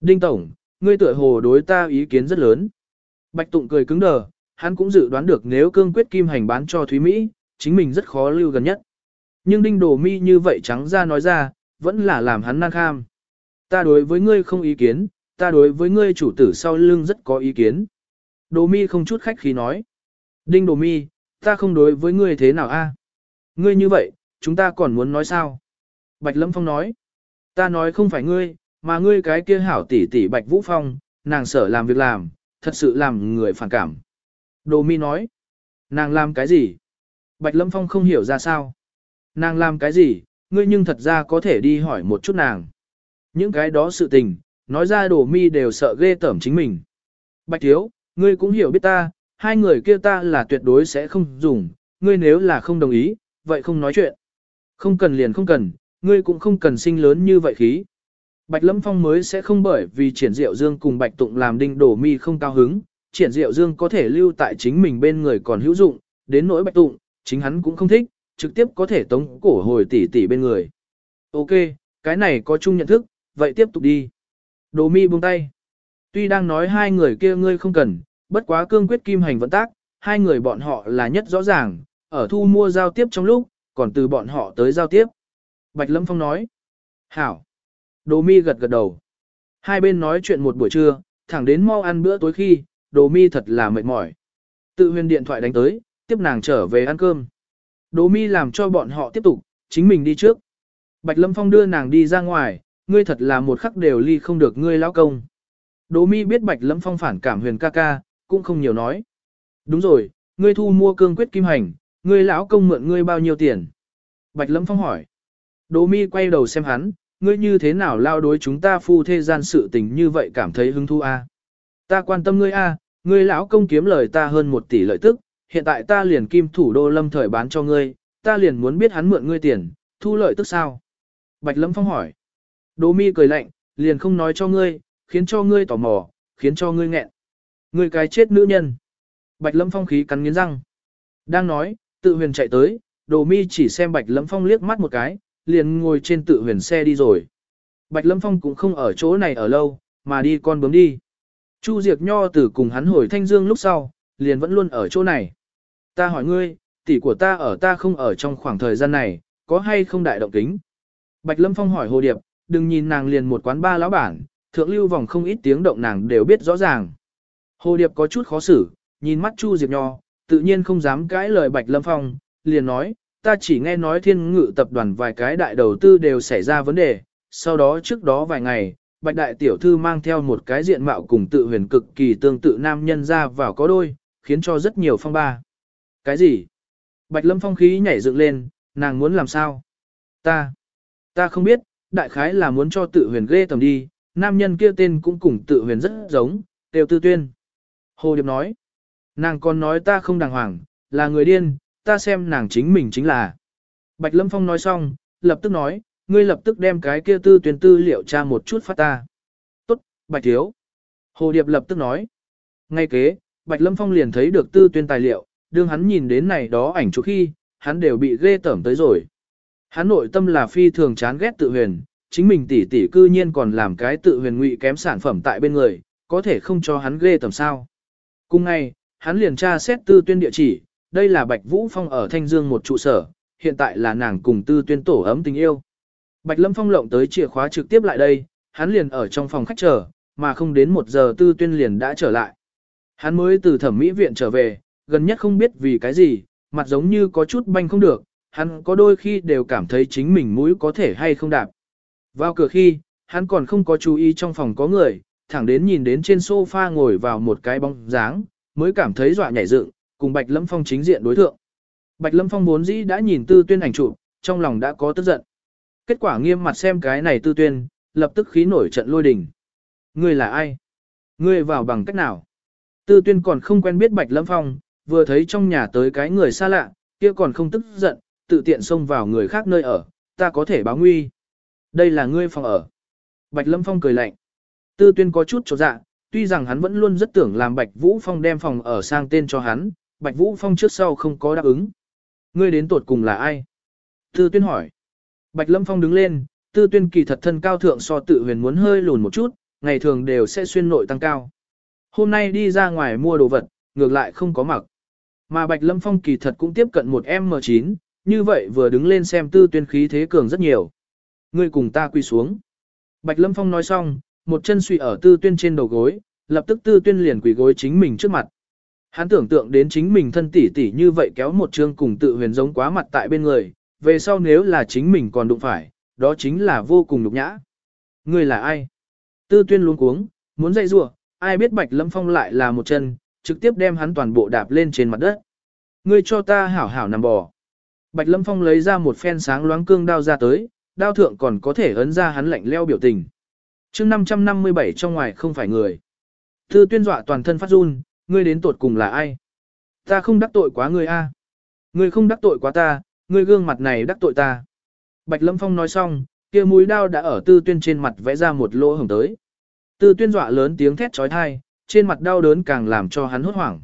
Đinh Tổng, ngươi tựa hồ đối ta ý kiến rất lớn. Bạch Tụng cười cứng đờ, hắn cũng dự đoán được nếu cương quyết kim hành bán cho Thúy Mỹ, chính mình rất khó lưu gần nhất. Nhưng Đinh Đồ Mi như vậy trắng ra nói ra, vẫn là làm hắn năng kham. Ta đối với ngươi không ý kiến, ta đối với ngươi chủ tử sau lưng rất có ý kiến. Đồ Mi không chút khách khí nói. Đinh Đồ Mi, ta không đối với ngươi thế nào a? Ngươi như vậy, chúng ta còn muốn nói sao? Bạch Lâm Phong nói. Ta nói không phải ngươi, mà ngươi cái kia hảo tỷ tỷ Bạch Vũ Phong, nàng sở làm việc làm, thật sự làm người phản cảm. Đồ mi nói, nàng làm cái gì? Bạch Lâm Phong không hiểu ra sao. Nàng làm cái gì, ngươi nhưng thật ra có thể đi hỏi một chút nàng. Những cái đó sự tình, nói ra đồ mi đều sợ ghê tởm chính mình. Bạch Thiếu, ngươi cũng hiểu biết ta, hai người kia ta là tuyệt đối sẽ không dùng, ngươi nếu là không đồng ý, vậy không nói chuyện. Không cần liền không cần, ngươi cũng không cần sinh lớn như vậy khí. Bạch Lâm Phong mới sẽ không bởi vì triển diệu dương cùng Bạch Tụng làm đinh đổ mi không cao hứng, triển diệu dương có thể lưu tại chính mình bên người còn hữu dụng, đến nỗi Bạch Tụng, chính hắn cũng không thích, trực tiếp có thể tống cổ hồi tỷ tỷ bên người. Ok, cái này có chung nhận thức, vậy tiếp tục đi. Đồ mi buông tay. Tuy đang nói hai người kia ngươi không cần, bất quá cương quyết kim hành vận tác, hai người bọn họ là nhất rõ ràng, ở thu mua giao tiếp trong lúc, còn từ bọn họ tới giao tiếp. Bạch Lâm Phong nói. Hảo. Đồ mi gật gật đầu. Hai bên nói chuyện một buổi trưa, thẳng đến mau ăn bữa tối khi, đồ mi thật là mệt mỏi. Tự huyền điện thoại đánh tới, tiếp nàng trở về ăn cơm. Đồ mi làm cho bọn họ tiếp tục, chính mình đi trước. Bạch Lâm Phong đưa nàng đi ra ngoài, ngươi thật là một khắc đều ly không được ngươi lão công. Đồ mi biết Bạch Lâm Phong phản cảm huyền ca ca, cũng không nhiều nói. Đúng rồi, ngươi thu mua cương quyết kim hành, ngươi lão công mượn ngươi bao nhiêu tiền? Bạch Lâm Phong hỏi. Đồ mi quay đầu xem hắn, ngươi như thế nào lao đối chúng ta phu thế gian sự tình như vậy cảm thấy hứng thú a? Ta quan tâm ngươi a, ngươi lão công kiếm lời ta hơn một tỷ lợi tức, hiện tại ta liền kim thủ đô lâm thời bán cho ngươi, ta liền muốn biết hắn mượn ngươi tiền, thu lợi tức sao? Bạch Lâm Phong hỏi. Đỗ mi cười lạnh, liền không nói cho ngươi, khiến cho ngươi tò mò, khiến cho ngươi nghẹn. Ngươi cái chết nữ nhân. Bạch Lâm Phong khí cắn nghiến răng. Đang nói, tự huyền chạy tới, Đỗ mi chỉ xem Bạch Lâm Phong liếc mắt một cái, liền ngồi trên tự huyền xe đi rồi. Bạch Lâm Phong cũng không ở chỗ này ở lâu, mà đi con bướm đi. Chu Diệc Nho từ cùng hắn hồi Thanh Dương lúc sau, liền vẫn luôn ở chỗ này. Ta hỏi ngươi, tỷ của ta ở ta không ở trong khoảng thời gian này, có hay không đại động kính? Bạch Lâm Phong hỏi Hồ Điệp, đừng nhìn nàng liền một quán ba lão bản, thượng lưu vòng không ít tiếng động nàng đều biết rõ ràng. Hồ Điệp có chút khó xử, nhìn mắt Chu Diệp Nho, tự nhiên không dám cãi lời Bạch Lâm Phong, liền nói, ta chỉ nghe nói thiên ngự tập đoàn vài cái đại đầu tư đều xảy ra vấn đề, sau đó trước đó vài ngày, Bạch đại tiểu thư mang theo một cái diện mạo cùng tự huyền cực kỳ tương tự nam nhân ra vào có đôi, khiến cho rất nhiều phong ba. Cái gì? Bạch lâm phong khí nhảy dựng lên, nàng muốn làm sao? Ta, ta không biết, đại khái là muốn cho tự huyền ghê tầm đi, nam nhân kia tên cũng cùng tự huyền rất giống, đều tư tuyên. Hồ Điệp nói, nàng còn nói ta không đàng hoàng, là người điên, ta xem nàng chính mình chính là. Bạch Lâm Phong nói xong, lập tức nói, ngươi lập tức đem cái kia tư tuyên tư liệu tra một chút phát ta. Tốt, Bạch Thiếu. Hồ Điệp lập tức nói. Ngay kế, Bạch Lâm Phong liền thấy được tư tuyên tài liệu, đương hắn nhìn đến này đó ảnh chụp khi, hắn đều bị ghê tởm tới rồi. Hắn nội tâm là phi thường chán ghét tự huyền, chính mình tỷ tỷ cư nhiên còn làm cái tự huyền ngụy kém sản phẩm tại bên người, có thể không cho hắn ghê tởm sao. Cùng ngày, hắn liền tra xét tư tuyên địa chỉ, đây là Bạch Vũ Phong ở Thanh Dương một trụ sở, hiện tại là nàng cùng tư tuyên tổ ấm tình yêu. Bạch Lâm Phong lộng tới chìa khóa trực tiếp lại đây, hắn liền ở trong phòng khách chờ, mà không đến một giờ tư tuyên liền đã trở lại. Hắn mới từ thẩm mỹ viện trở về, gần nhất không biết vì cái gì, mặt giống như có chút banh không được, hắn có đôi khi đều cảm thấy chính mình mũi có thể hay không đạp. Vào cửa khi, hắn còn không có chú ý trong phòng có người, thẳng đến nhìn đến trên sofa ngồi vào một cái bóng dáng, mới cảm thấy dọa nhảy dựng, cùng Bạch Lâm Phong chính diện đối thượng. Bạch Lâm Phong vốn dĩ đã nhìn tư tuyên ảnh chụp, trong lòng đã có tức giận. Kết quả nghiêm mặt xem cái này tư tuyên, lập tức khí nổi trận lôi đình. Ngươi là ai? Ngươi vào bằng cách nào? Tư tuyên còn không quen biết Bạch Lâm Phong, vừa thấy trong nhà tới cái người xa lạ, kia còn không tức giận, tự tiện xông vào người khác nơi ở, ta có thể báo nguy. Đây là ngươi phòng ở. Bạch Lâm Phong cười lạnh. Tư tuyên có chút chột dạ, tuy rằng hắn vẫn luôn rất tưởng làm Bạch Vũ Phong đem phòng ở sang tên cho hắn, Bạch Vũ Phong trước sau không có đáp ứng. Ngươi đến tột cùng là ai? Tư tuyên hỏi. Bạch Lâm Phong đứng lên, tư tuyên kỳ thật thân cao thượng so tự huyền muốn hơi lùn một chút, ngày thường đều sẽ xuyên nội tăng cao. Hôm nay đi ra ngoài mua đồ vật, ngược lại không có mặc. Mà Bạch Lâm Phong kỳ thật cũng tiếp cận một M9, như vậy vừa đứng lên xem tư tuyên khí thế cường rất nhiều. Ngươi cùng ta quy xuống. Bạch Lâm Phong nói xong, một chân suy ở tư tuyên trên đầu gối, lập tức tư tuyên liền quỳ gối chính mình trước mặt. Hắn tưởng tượng đến chính mình thân tỷ tỷ như vậy kéo một chương cùng tự huyền giống quá mặt tại bên người, về sau nếu là chính mình còn đụng phải, đó chính là vô cùng nhục nhã. người là ai? Tư tuyên luôn cuống, muốn dạy rủa, ai biết Bạch Lâm Phong lại là một chân, trực tiếp đem hắn toàn bộ đạp lên trên mặt đất. Ngươi cho ta hảo hảo nằm bò. Bạch Lâm Phong lấy ra một phen sáng loáng cương đao ra tới, đao thượng còn có thể ấn ra hắn lạnh leo biểu tình. chương 557 trong ngoài không phải người. Tư tuyên dọa toàn thân phát run, ngươi đến tột cùng là ai? Ta không đắc tội quá ngươi a. Ngươi không đắc tội quá ta, ngươi gương mặt này đắc tội ta. Bạch Lâm Phong nói xong, kia mũi đao đã ở tư tuyên trên mặt vẽ ra một lỗ hồng tới. Tư tuyên dọa lớn tiếng thét trói thai, trên mặt đau đớn càng làm cho hắn hốt hoảng.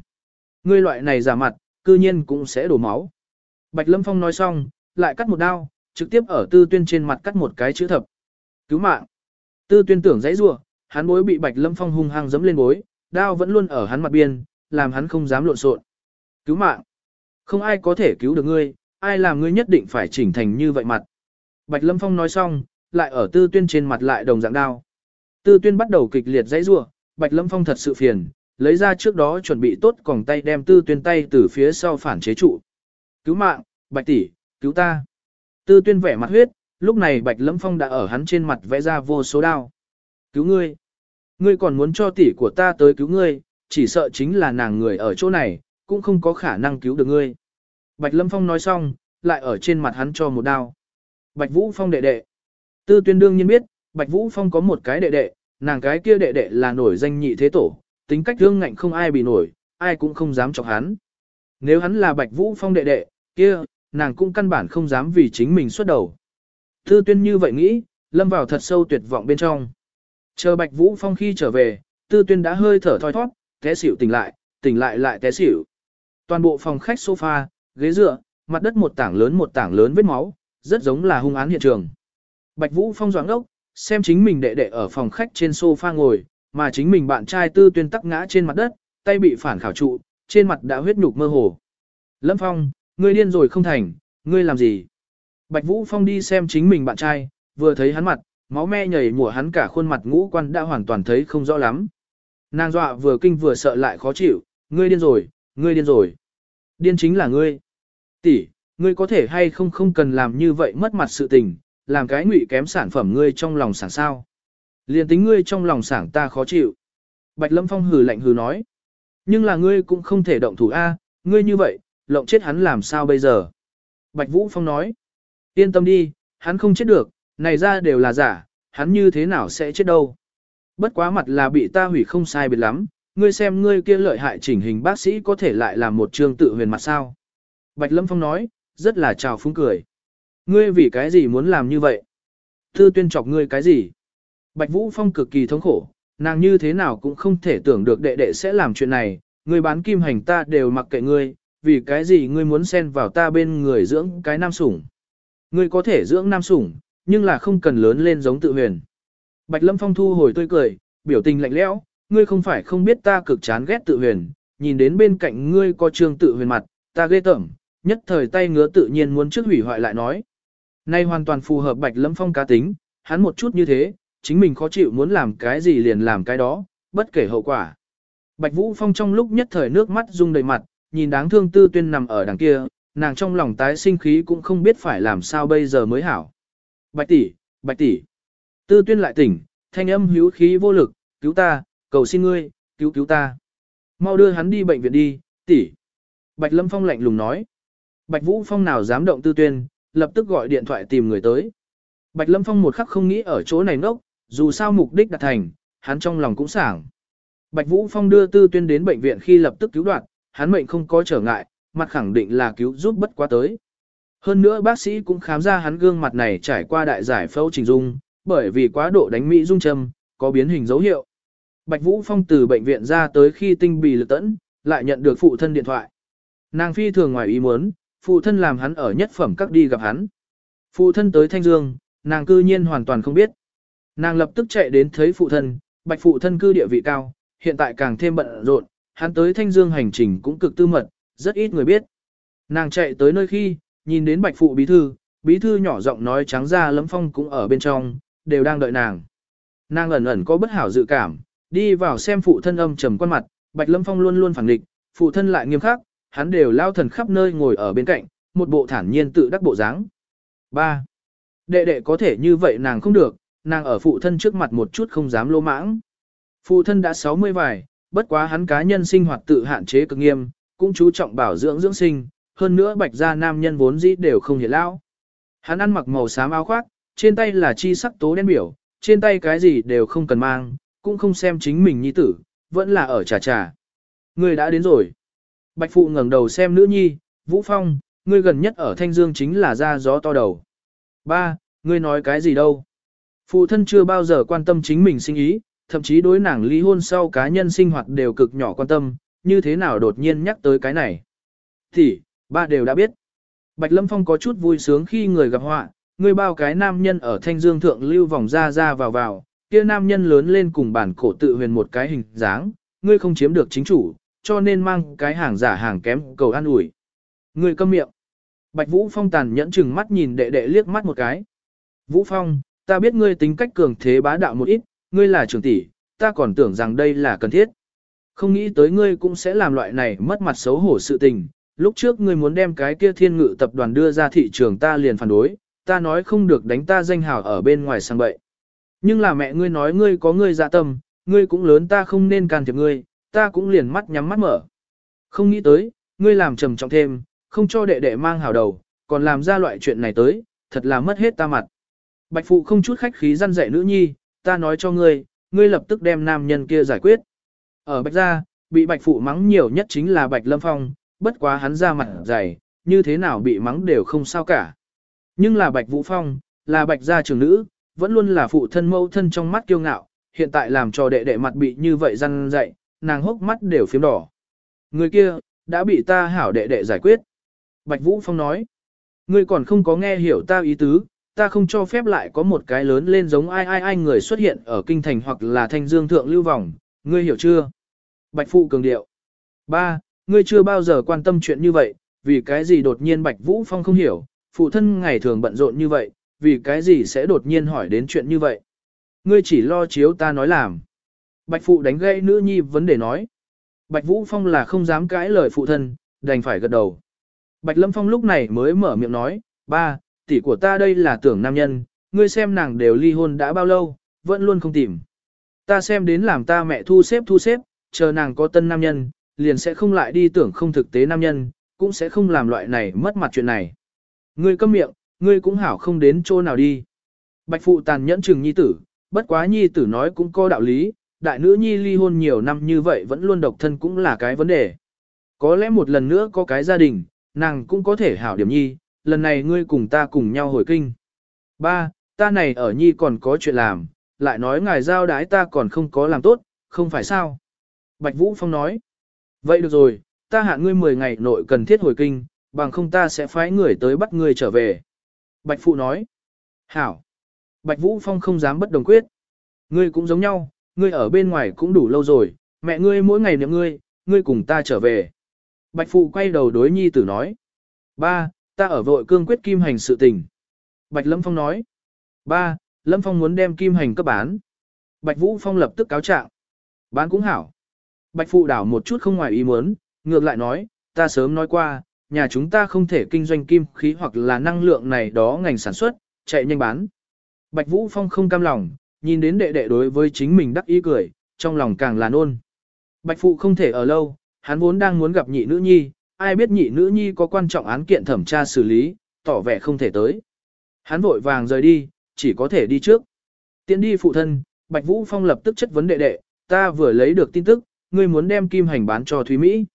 Ngươi loại này giả mặt, cư nhiên cũng sẽ đổ máu. Bạch Lâm Phong nói xong, lại cắt một đao, trực tiếp ở tư tuyên trên mặt cắt một cái chữ thập. Cứu mạng. Tư tuyên tưởng dãy rủa, hắn bối bị Bạch Lâm Phong hung hăng giẫm lên bối, đao vẫn luôn ở hắn mặt biên, làm hắn không dám lộn xộn. Cứu mạng. Không ai có thể cứu được ngươi, ai làm ngươi nhất định phải chỉnh thành như vậy mặt. Bạch Lâm Phong nói xong, lại ở tư tuyên trên mặt lại đồng dạng đao. Tư tuyên bắt đầu kịch liệt dãy rủa, Bạch Lâm Phong thật sự phiền, lấy ra trước đó chuẩn bị tốt còng tay đem tư tuyên tay từ phía sau phản chế trụ. Cứu mạng, Bạch tỷ, cứu ta. Tư tuyên vẻ mặt huyết, lúc này Bạch Lâm Phong đã ở hắn trên mặt vẽ ra vô số đao. Cứu ngươi. Ngươi còn muốn cho tỷ của ta tới cứu ngươi, chỉ sợ chính là nàng người ở chỗ này, cũng không có khả năng cứu được ngươi. Bạch Lâm Phong nói xong, lại ở trên mặt hắn cho một đao. Bạch Vũ Phong đệ đệ. Tư tuyên đương nhiên biết, Bạch Vũ Phong có một cái đệ đệ, nàng cái kia đệ đệ là nổi danh nhị thế tổ, tính cách thương ngạnh không ai bị nổi, ai cũng không dám chọc hắn. Nếu hắn là Bạch Vũ Phong đệ đệ, kia, nàng cũng căn bản không dám vì chính mình xuất đầu. Tư tuyên như vậy nghĩ, lâm vào thật sâu tuyệt vọng bên trong. Chờ Bạch Vũ Phong khi trở về, tư tuyên đã hơi thở thoi thoát, té xỉu tỉnh lại, tỉnh lại lại té xỉu. Toàn bộ phòng khách sofa, ghế dựa, mặt đất một tảng lớn một tảng lớn vết máu, rất giống là hung án hiện trường. Bạch Vũ Phong doãn đốc, xem chính mình đệ đệ ở phòng khách trên sofa ngồi, mà chính mình bạn trai tư tuyên tắc ngã trên mặt đất, tay bị phản khảo trụ, trên mặt đã huyết nhục mơ hồ. Lâm Phong, ngươi điên rồi không thành, ngươi làm gì? Bạch Vũ Phong đi xem chính mình bạn trai, vừa thấy hắn mặt, máu me nhảy mùa hắn cả khuôn mặt ngũ quan đã hoàn toàn thấy không rõ lắm. Nàng dọa vừa kinh vừa sợ lại khó chịu, ngươi điên rồi, ngươi điên rồi. Điên chính là ngươi. Tỷ, ngươi có thể hay không không cần làm như vậy mất mặt sự tình, làm cái ngụy kém sản phẩm ngươi trong lòng sản sao. Liền tính ngươi trong lòng sảng ta khó chịu. Bạch Lâm Phong hừ lạnh hừ nói. Nhưng là ngươi cũng không thể động thủ A, ngươi như vậy, lộng chết hắn làm sao bây giờ? Bạch Vũ Phong nói. Yên tâm đi, hắn không chết được, này ra đều là giả, hắn như thế nào sẽ chết đâu. Bất quá mặt là bị ta hủy không sai biệt lắm, ngươi xem ngươi kia lợi hại chỉnh hình bác sĩ có thể lại làm một trương tự huyền mặt sao. Bạch Lâm Phong nói, rất là chào phúng cười. Ngươi vì cái gì muốn làm như vậy? Tư tuyên chọc ngươi cái gì? Bạch Vũ Phong cực kỳ thống khổ, nàng như thế nào cũng không thể tưởng được đệ đệ sẽ làm chuyện này, ngươi bán kim hành ta đều mặc kệ ngươi, vì cái gì ngươi muốn xen vào ta bên người dưỡng cái nam sủng. Ngươi có thể dưỡng nam sủng, nhưng là không cần lớn lên giống tự huyền. Bạch Lâm Phong thu hồi tươi cười, biểu tình lạnh lẽo, ngươi không phải không biết ta cực chán ghét tự huyền, nhìn đến bên cạnh ngươi có trương tự huyền mặt, ta ghê tởm, nhất thời tay ngứa tự nhiên muốn trước hủy hoại lại nói. Nay hoàn toàn phù hợp Bạch Lâm Phong cá tính, hắn một chút như thế, chính mình khó chịu muốn làm cái gì liền làm cái đó, bất kể hậu quả. Bạch Vũ Phong trong lúc nhất thời nước mắt rung đầy mặt, nhìn đáng thương tư tuyên nằm ở đằng kia, nàng trong lòng tái sinh khí cũng không biết phải làm sao bây giờ mới hảo. Bạch tỷ, bạch tỷ. Tư tuyên lại tỉnh, thanh âm hữu khí vô lực, cứu ta, cầu xin ngươi, cứu cứu ta. Mau đưa hắn đi bệnh viện đi, tỷ. Bạch Lâm Phong lạnh lùng nói. Bạch Vũ Phong nào dám động tư tuyên, lập tức gọi điện thoại tìm người tới. Bạch Lâm Phong một khắc không nghĩ ở chỗ này ngốc, dù sao mục đích đạt thành, hắn trong lòng cũng sảng. Bạch Vũ Phong đưa tư tuyên đến bệnh viện khi lập tức cứu đoạn, hắn mệnh không có trở ngại, mặt khẳng định là cứu giúp bất quá tới. Hơn nữa bác sĩ cũng khám ra hắn gương mặt này trải qua đại giải phẫu trình dung, bởi vì quá độ đánh mỹ dung châm, có biến hình dấu hiệu. Bạch Vũ Phong từ bệnh viện ra tới khi tinh bì lực tẫn, lại nhận được phụ thân điện thoại. Nàng phi thường ngoài ý muốn, phụ thân làm hắn ở nhất phẩm các đi gặp hắn. Phụ thân tới Thanh Dương, nàng cư nhiên hoàn toàn không biết. Nàng lập tức chạy đến thấy phụ thân, bạch phụ thân cư địa vị cao, hiện tại càng thêm bận rộn, hắn tới Thanh Dương hành trình cũng cực tư mật, rất ít người biết. Nàng chạy tới nơi khi, nhìn đến bạch phụ bí thư, bí thư nhỏ giọng nói trắng ra lấm phong cũng ở bên trong, đều đang đợi nàng. Nàng ẩn ẩn có bất hảo dự cảm, đi vào xem phụ thân âm trầm quan mặt, bạch lâm phong luôn luôn phản địch, phụ thân lại nghiêm khắc, hắn đều lao thần khắp nơi ngồi ở bên cạnh, một bộ thản nhiên tự đắc bộ dáng. 3. Đệ đệ có thể như vậy nàng không được, nàng ở phụ thân trước mặt một chút không dám lô mãng. Phụ thân đã 60 vài, bất quá hắn cá nhân sinh hoạt tự hạn chế cực nghiêm, cũng chú trọng bảo dưỡng dưỡng sinh, hơn nữa bạch gia nam nhân vốn dĩ đều không hiện lao. Hắn ăn mặc màu xám áo khoác, trên tay là chi sắc tố đen biểu, trên tay cái gì đều không cần mang, cũng không xem chính mình nhi tử, vẫn là ở trà trà. Người đã đến rồi. Bạch phụ ngẩng đầu xem nữ nhi, Vũ Phong, ngươi gần nhất ở Thanh Dương chính là ra gió to đầu. Ba, ngươi nói cái gì đâu? Phụ thân chưa bao giờ quan tâm chính mình sinh ý, thậm chí đối nàng ly hôn sau cá nhân sinh hoạt đều cực nhỏ quan tâm, như thế nào đột nhiên nhắc tới cái này. Thì, ba đều đã biết. Bạch Lâm Phong có chút vui sướng khi người gặp họa, người bao cái nam nhân ở thanh dương thượng lưu vòng ra ra vào vào, kia nam nhân lớn lên cùng bản cổ tự huyền một cái hình dáng, ngươi không chiếm được chính chủ, cho nên mang cái hàng giả hàng kém cầu an ủi. Ngươi câm miệng. Bạch Vũ Phong tàn nhẫn chừng mắt nhìn đệ đệ liếc mắt một cái. Vũ Phong, ta biết ngươi tính cách cường thế bá đạo một ít, ngươi là trưởng tỷ, ta còn tưởng rằng đây là cần thiết. Không nghĩ tới ngươi cũng sẽ làm loại này mất mặt xấu hổ sự tình. Lúc trước ngươi muốn đem cái kia thiên ngự tập đoàn đưa ra thị trường ta liền phản đối, ta nói không được đánh ta danh hào ở bên ngoài sang bậy. Nhưng là mẹ ngươi nói ngươi có ngươi dạ tâm, ngươi cũng lớn ta không nên can thiệp ngươi, ta cũng liền mắt nhắm mắt mở. Không nghĩ tới, ngươi làm trầm trọng thêm, không cho đệ đệ mang hào đầu, còn làm ra loại chuyện này tới, thật là mất hết ta mặt. Bạch phụ không chút khách khí răn dạy nữ nhi, ta nói cho ngươi, ngươi lập tức đem nam nhân kia giải quyết. Ở bạch gia, bị bạch phụ mắng nhiều nhất chính là bạch lâm phong, bất quá hắn ra mặt dày, như thế nào bị mắng đều không sao cả. Nhưng là bạch vũ phong, là bạch gia trưởng nữ, vẫn luôn là phụ thân mẫu thân trong mắt kiêu ngạo, hiện tại làm cho đệ đệ mặt bị như vậy răn dạy, nàng hốc mắt đều phiếm đỏ. Người kia, đã bị ta hảo đệ đệ giải quyết. Bạch Vũ Phong nói, ngươi còn không có nghe hiểu ta ý tứ, ta không cho phép lại có một cái lớn lên giống ai ai ai người xuất hiện ở kinh thành hoặc là thanh dương thượng lưu vòng, ngươi hiểu chưa? Bạch Phụ cường điệu. Ba, ngươi chưa bao giờ quan tâm chuyện như vậy, vì cái gì đột nhiên Bạch Vũ Phong không hiểu, phụ thân ngày thường bận rộn như vậy, vì cái gì sẽ đột nhiên hỏi đến chuyện như vậy. Ngươi chỉ lo chiếu ta nói làm. Bạch Phụ đánh gãy nữ nhi vấn đề nói. Bạch Vũ Phong là không dám cãi lời phụ thân, đành phải gật đầu. Bạch Lâm Phong lúc này mới mở miệng nói, ba, tỷ của ta đây là tưởng nam nhân, ngươi xem nàng đều ly hôn đã bao lâu, vẫn luôn không tìm. Ta xem đến làm ta mẹ thu xếp thu xếp, chờ nàng có tân nam nhân, liền sẽ không lại đi tưởng không thực tế nam nhân, cũng sẽ không làm loại này mất mặt chuyện này. Ngươi câm miệng, ngươi cũng hảo không đến chỗ nào đi. Bạch phụ tàn nhẫn chừng nhi tử, bất quá nhi tử nói cũng có đạo lý, đại nữ nhi ly hôn nhiều năm như vậy vẫn luôn độc thân cũng là cái vấn đề. Có lẽ một lần nữa có cái gia đình, nàng cũng có thể hảo điểm nhi, lần này ngươi cùng ta cùng nhau hồi kinh. Ba, ta này ở nhi còn có chuyện làm, lại nói ngài giao đái ta còn không có làm tốt, không phải sao? Bạch Vũ Phong nói. Vậy được rồi, ta hạ ngươi 10 ngày nội cần thiết hồi kinh, bằng không ta sẽ phái người tới bắt ngươi trở về. Bạch Phụ nói. Hảo. Bạch Vũ Phong không dám bất đồng quyết. Ngươi cũng giống nhau, ngươi ở bên ngoài cũng đủ lâu rồi, mẹ ngươi mỗi ngày niệm ngươi, ngươi cùng ta trở về. Bạch Phụ quay đầu đối nhi tử nói. Ba, ta ở vội cương quyết kim hành sự tình. Bạch Lâm Phong nói. Ba, Lâm Phong muốn đem kim hành cấp bán. Bạch Vũ Phong lập tức cáo trạng. Bán cũng hảo. Bạch Phụ đảo một chút không ngoài ý muốn, ngược lại nói, ta sớm nói qua, nhà chúng ta không thể kinh doanh kim khí hoặc là năng lượng này đó ngành sản xuất, chạy nhanh bán. Bạch Vũ Phong không cam lòng, nhìn đến đệ đệ đối với chính mình đắc ý cười, trong lòng càng là nôn. Bạch Phụ không thể ở lâu, hắn vốn đang muốn gặp nhị nữ nhi, ai biết nhị nữ nhi có quan trọng án kiện thẩm tra xử lý, tỏ vẻ không thể tới. Hắn vội vàng rời đi, chỉ có thể đi trước. Tiến đi phụ thân, Bạch Vũ Phong lập tức chất vấn đệ đệ, ta vừa lấy được tin tức, ngươi muốn đem kim hành bán cho Thúy Mỹ.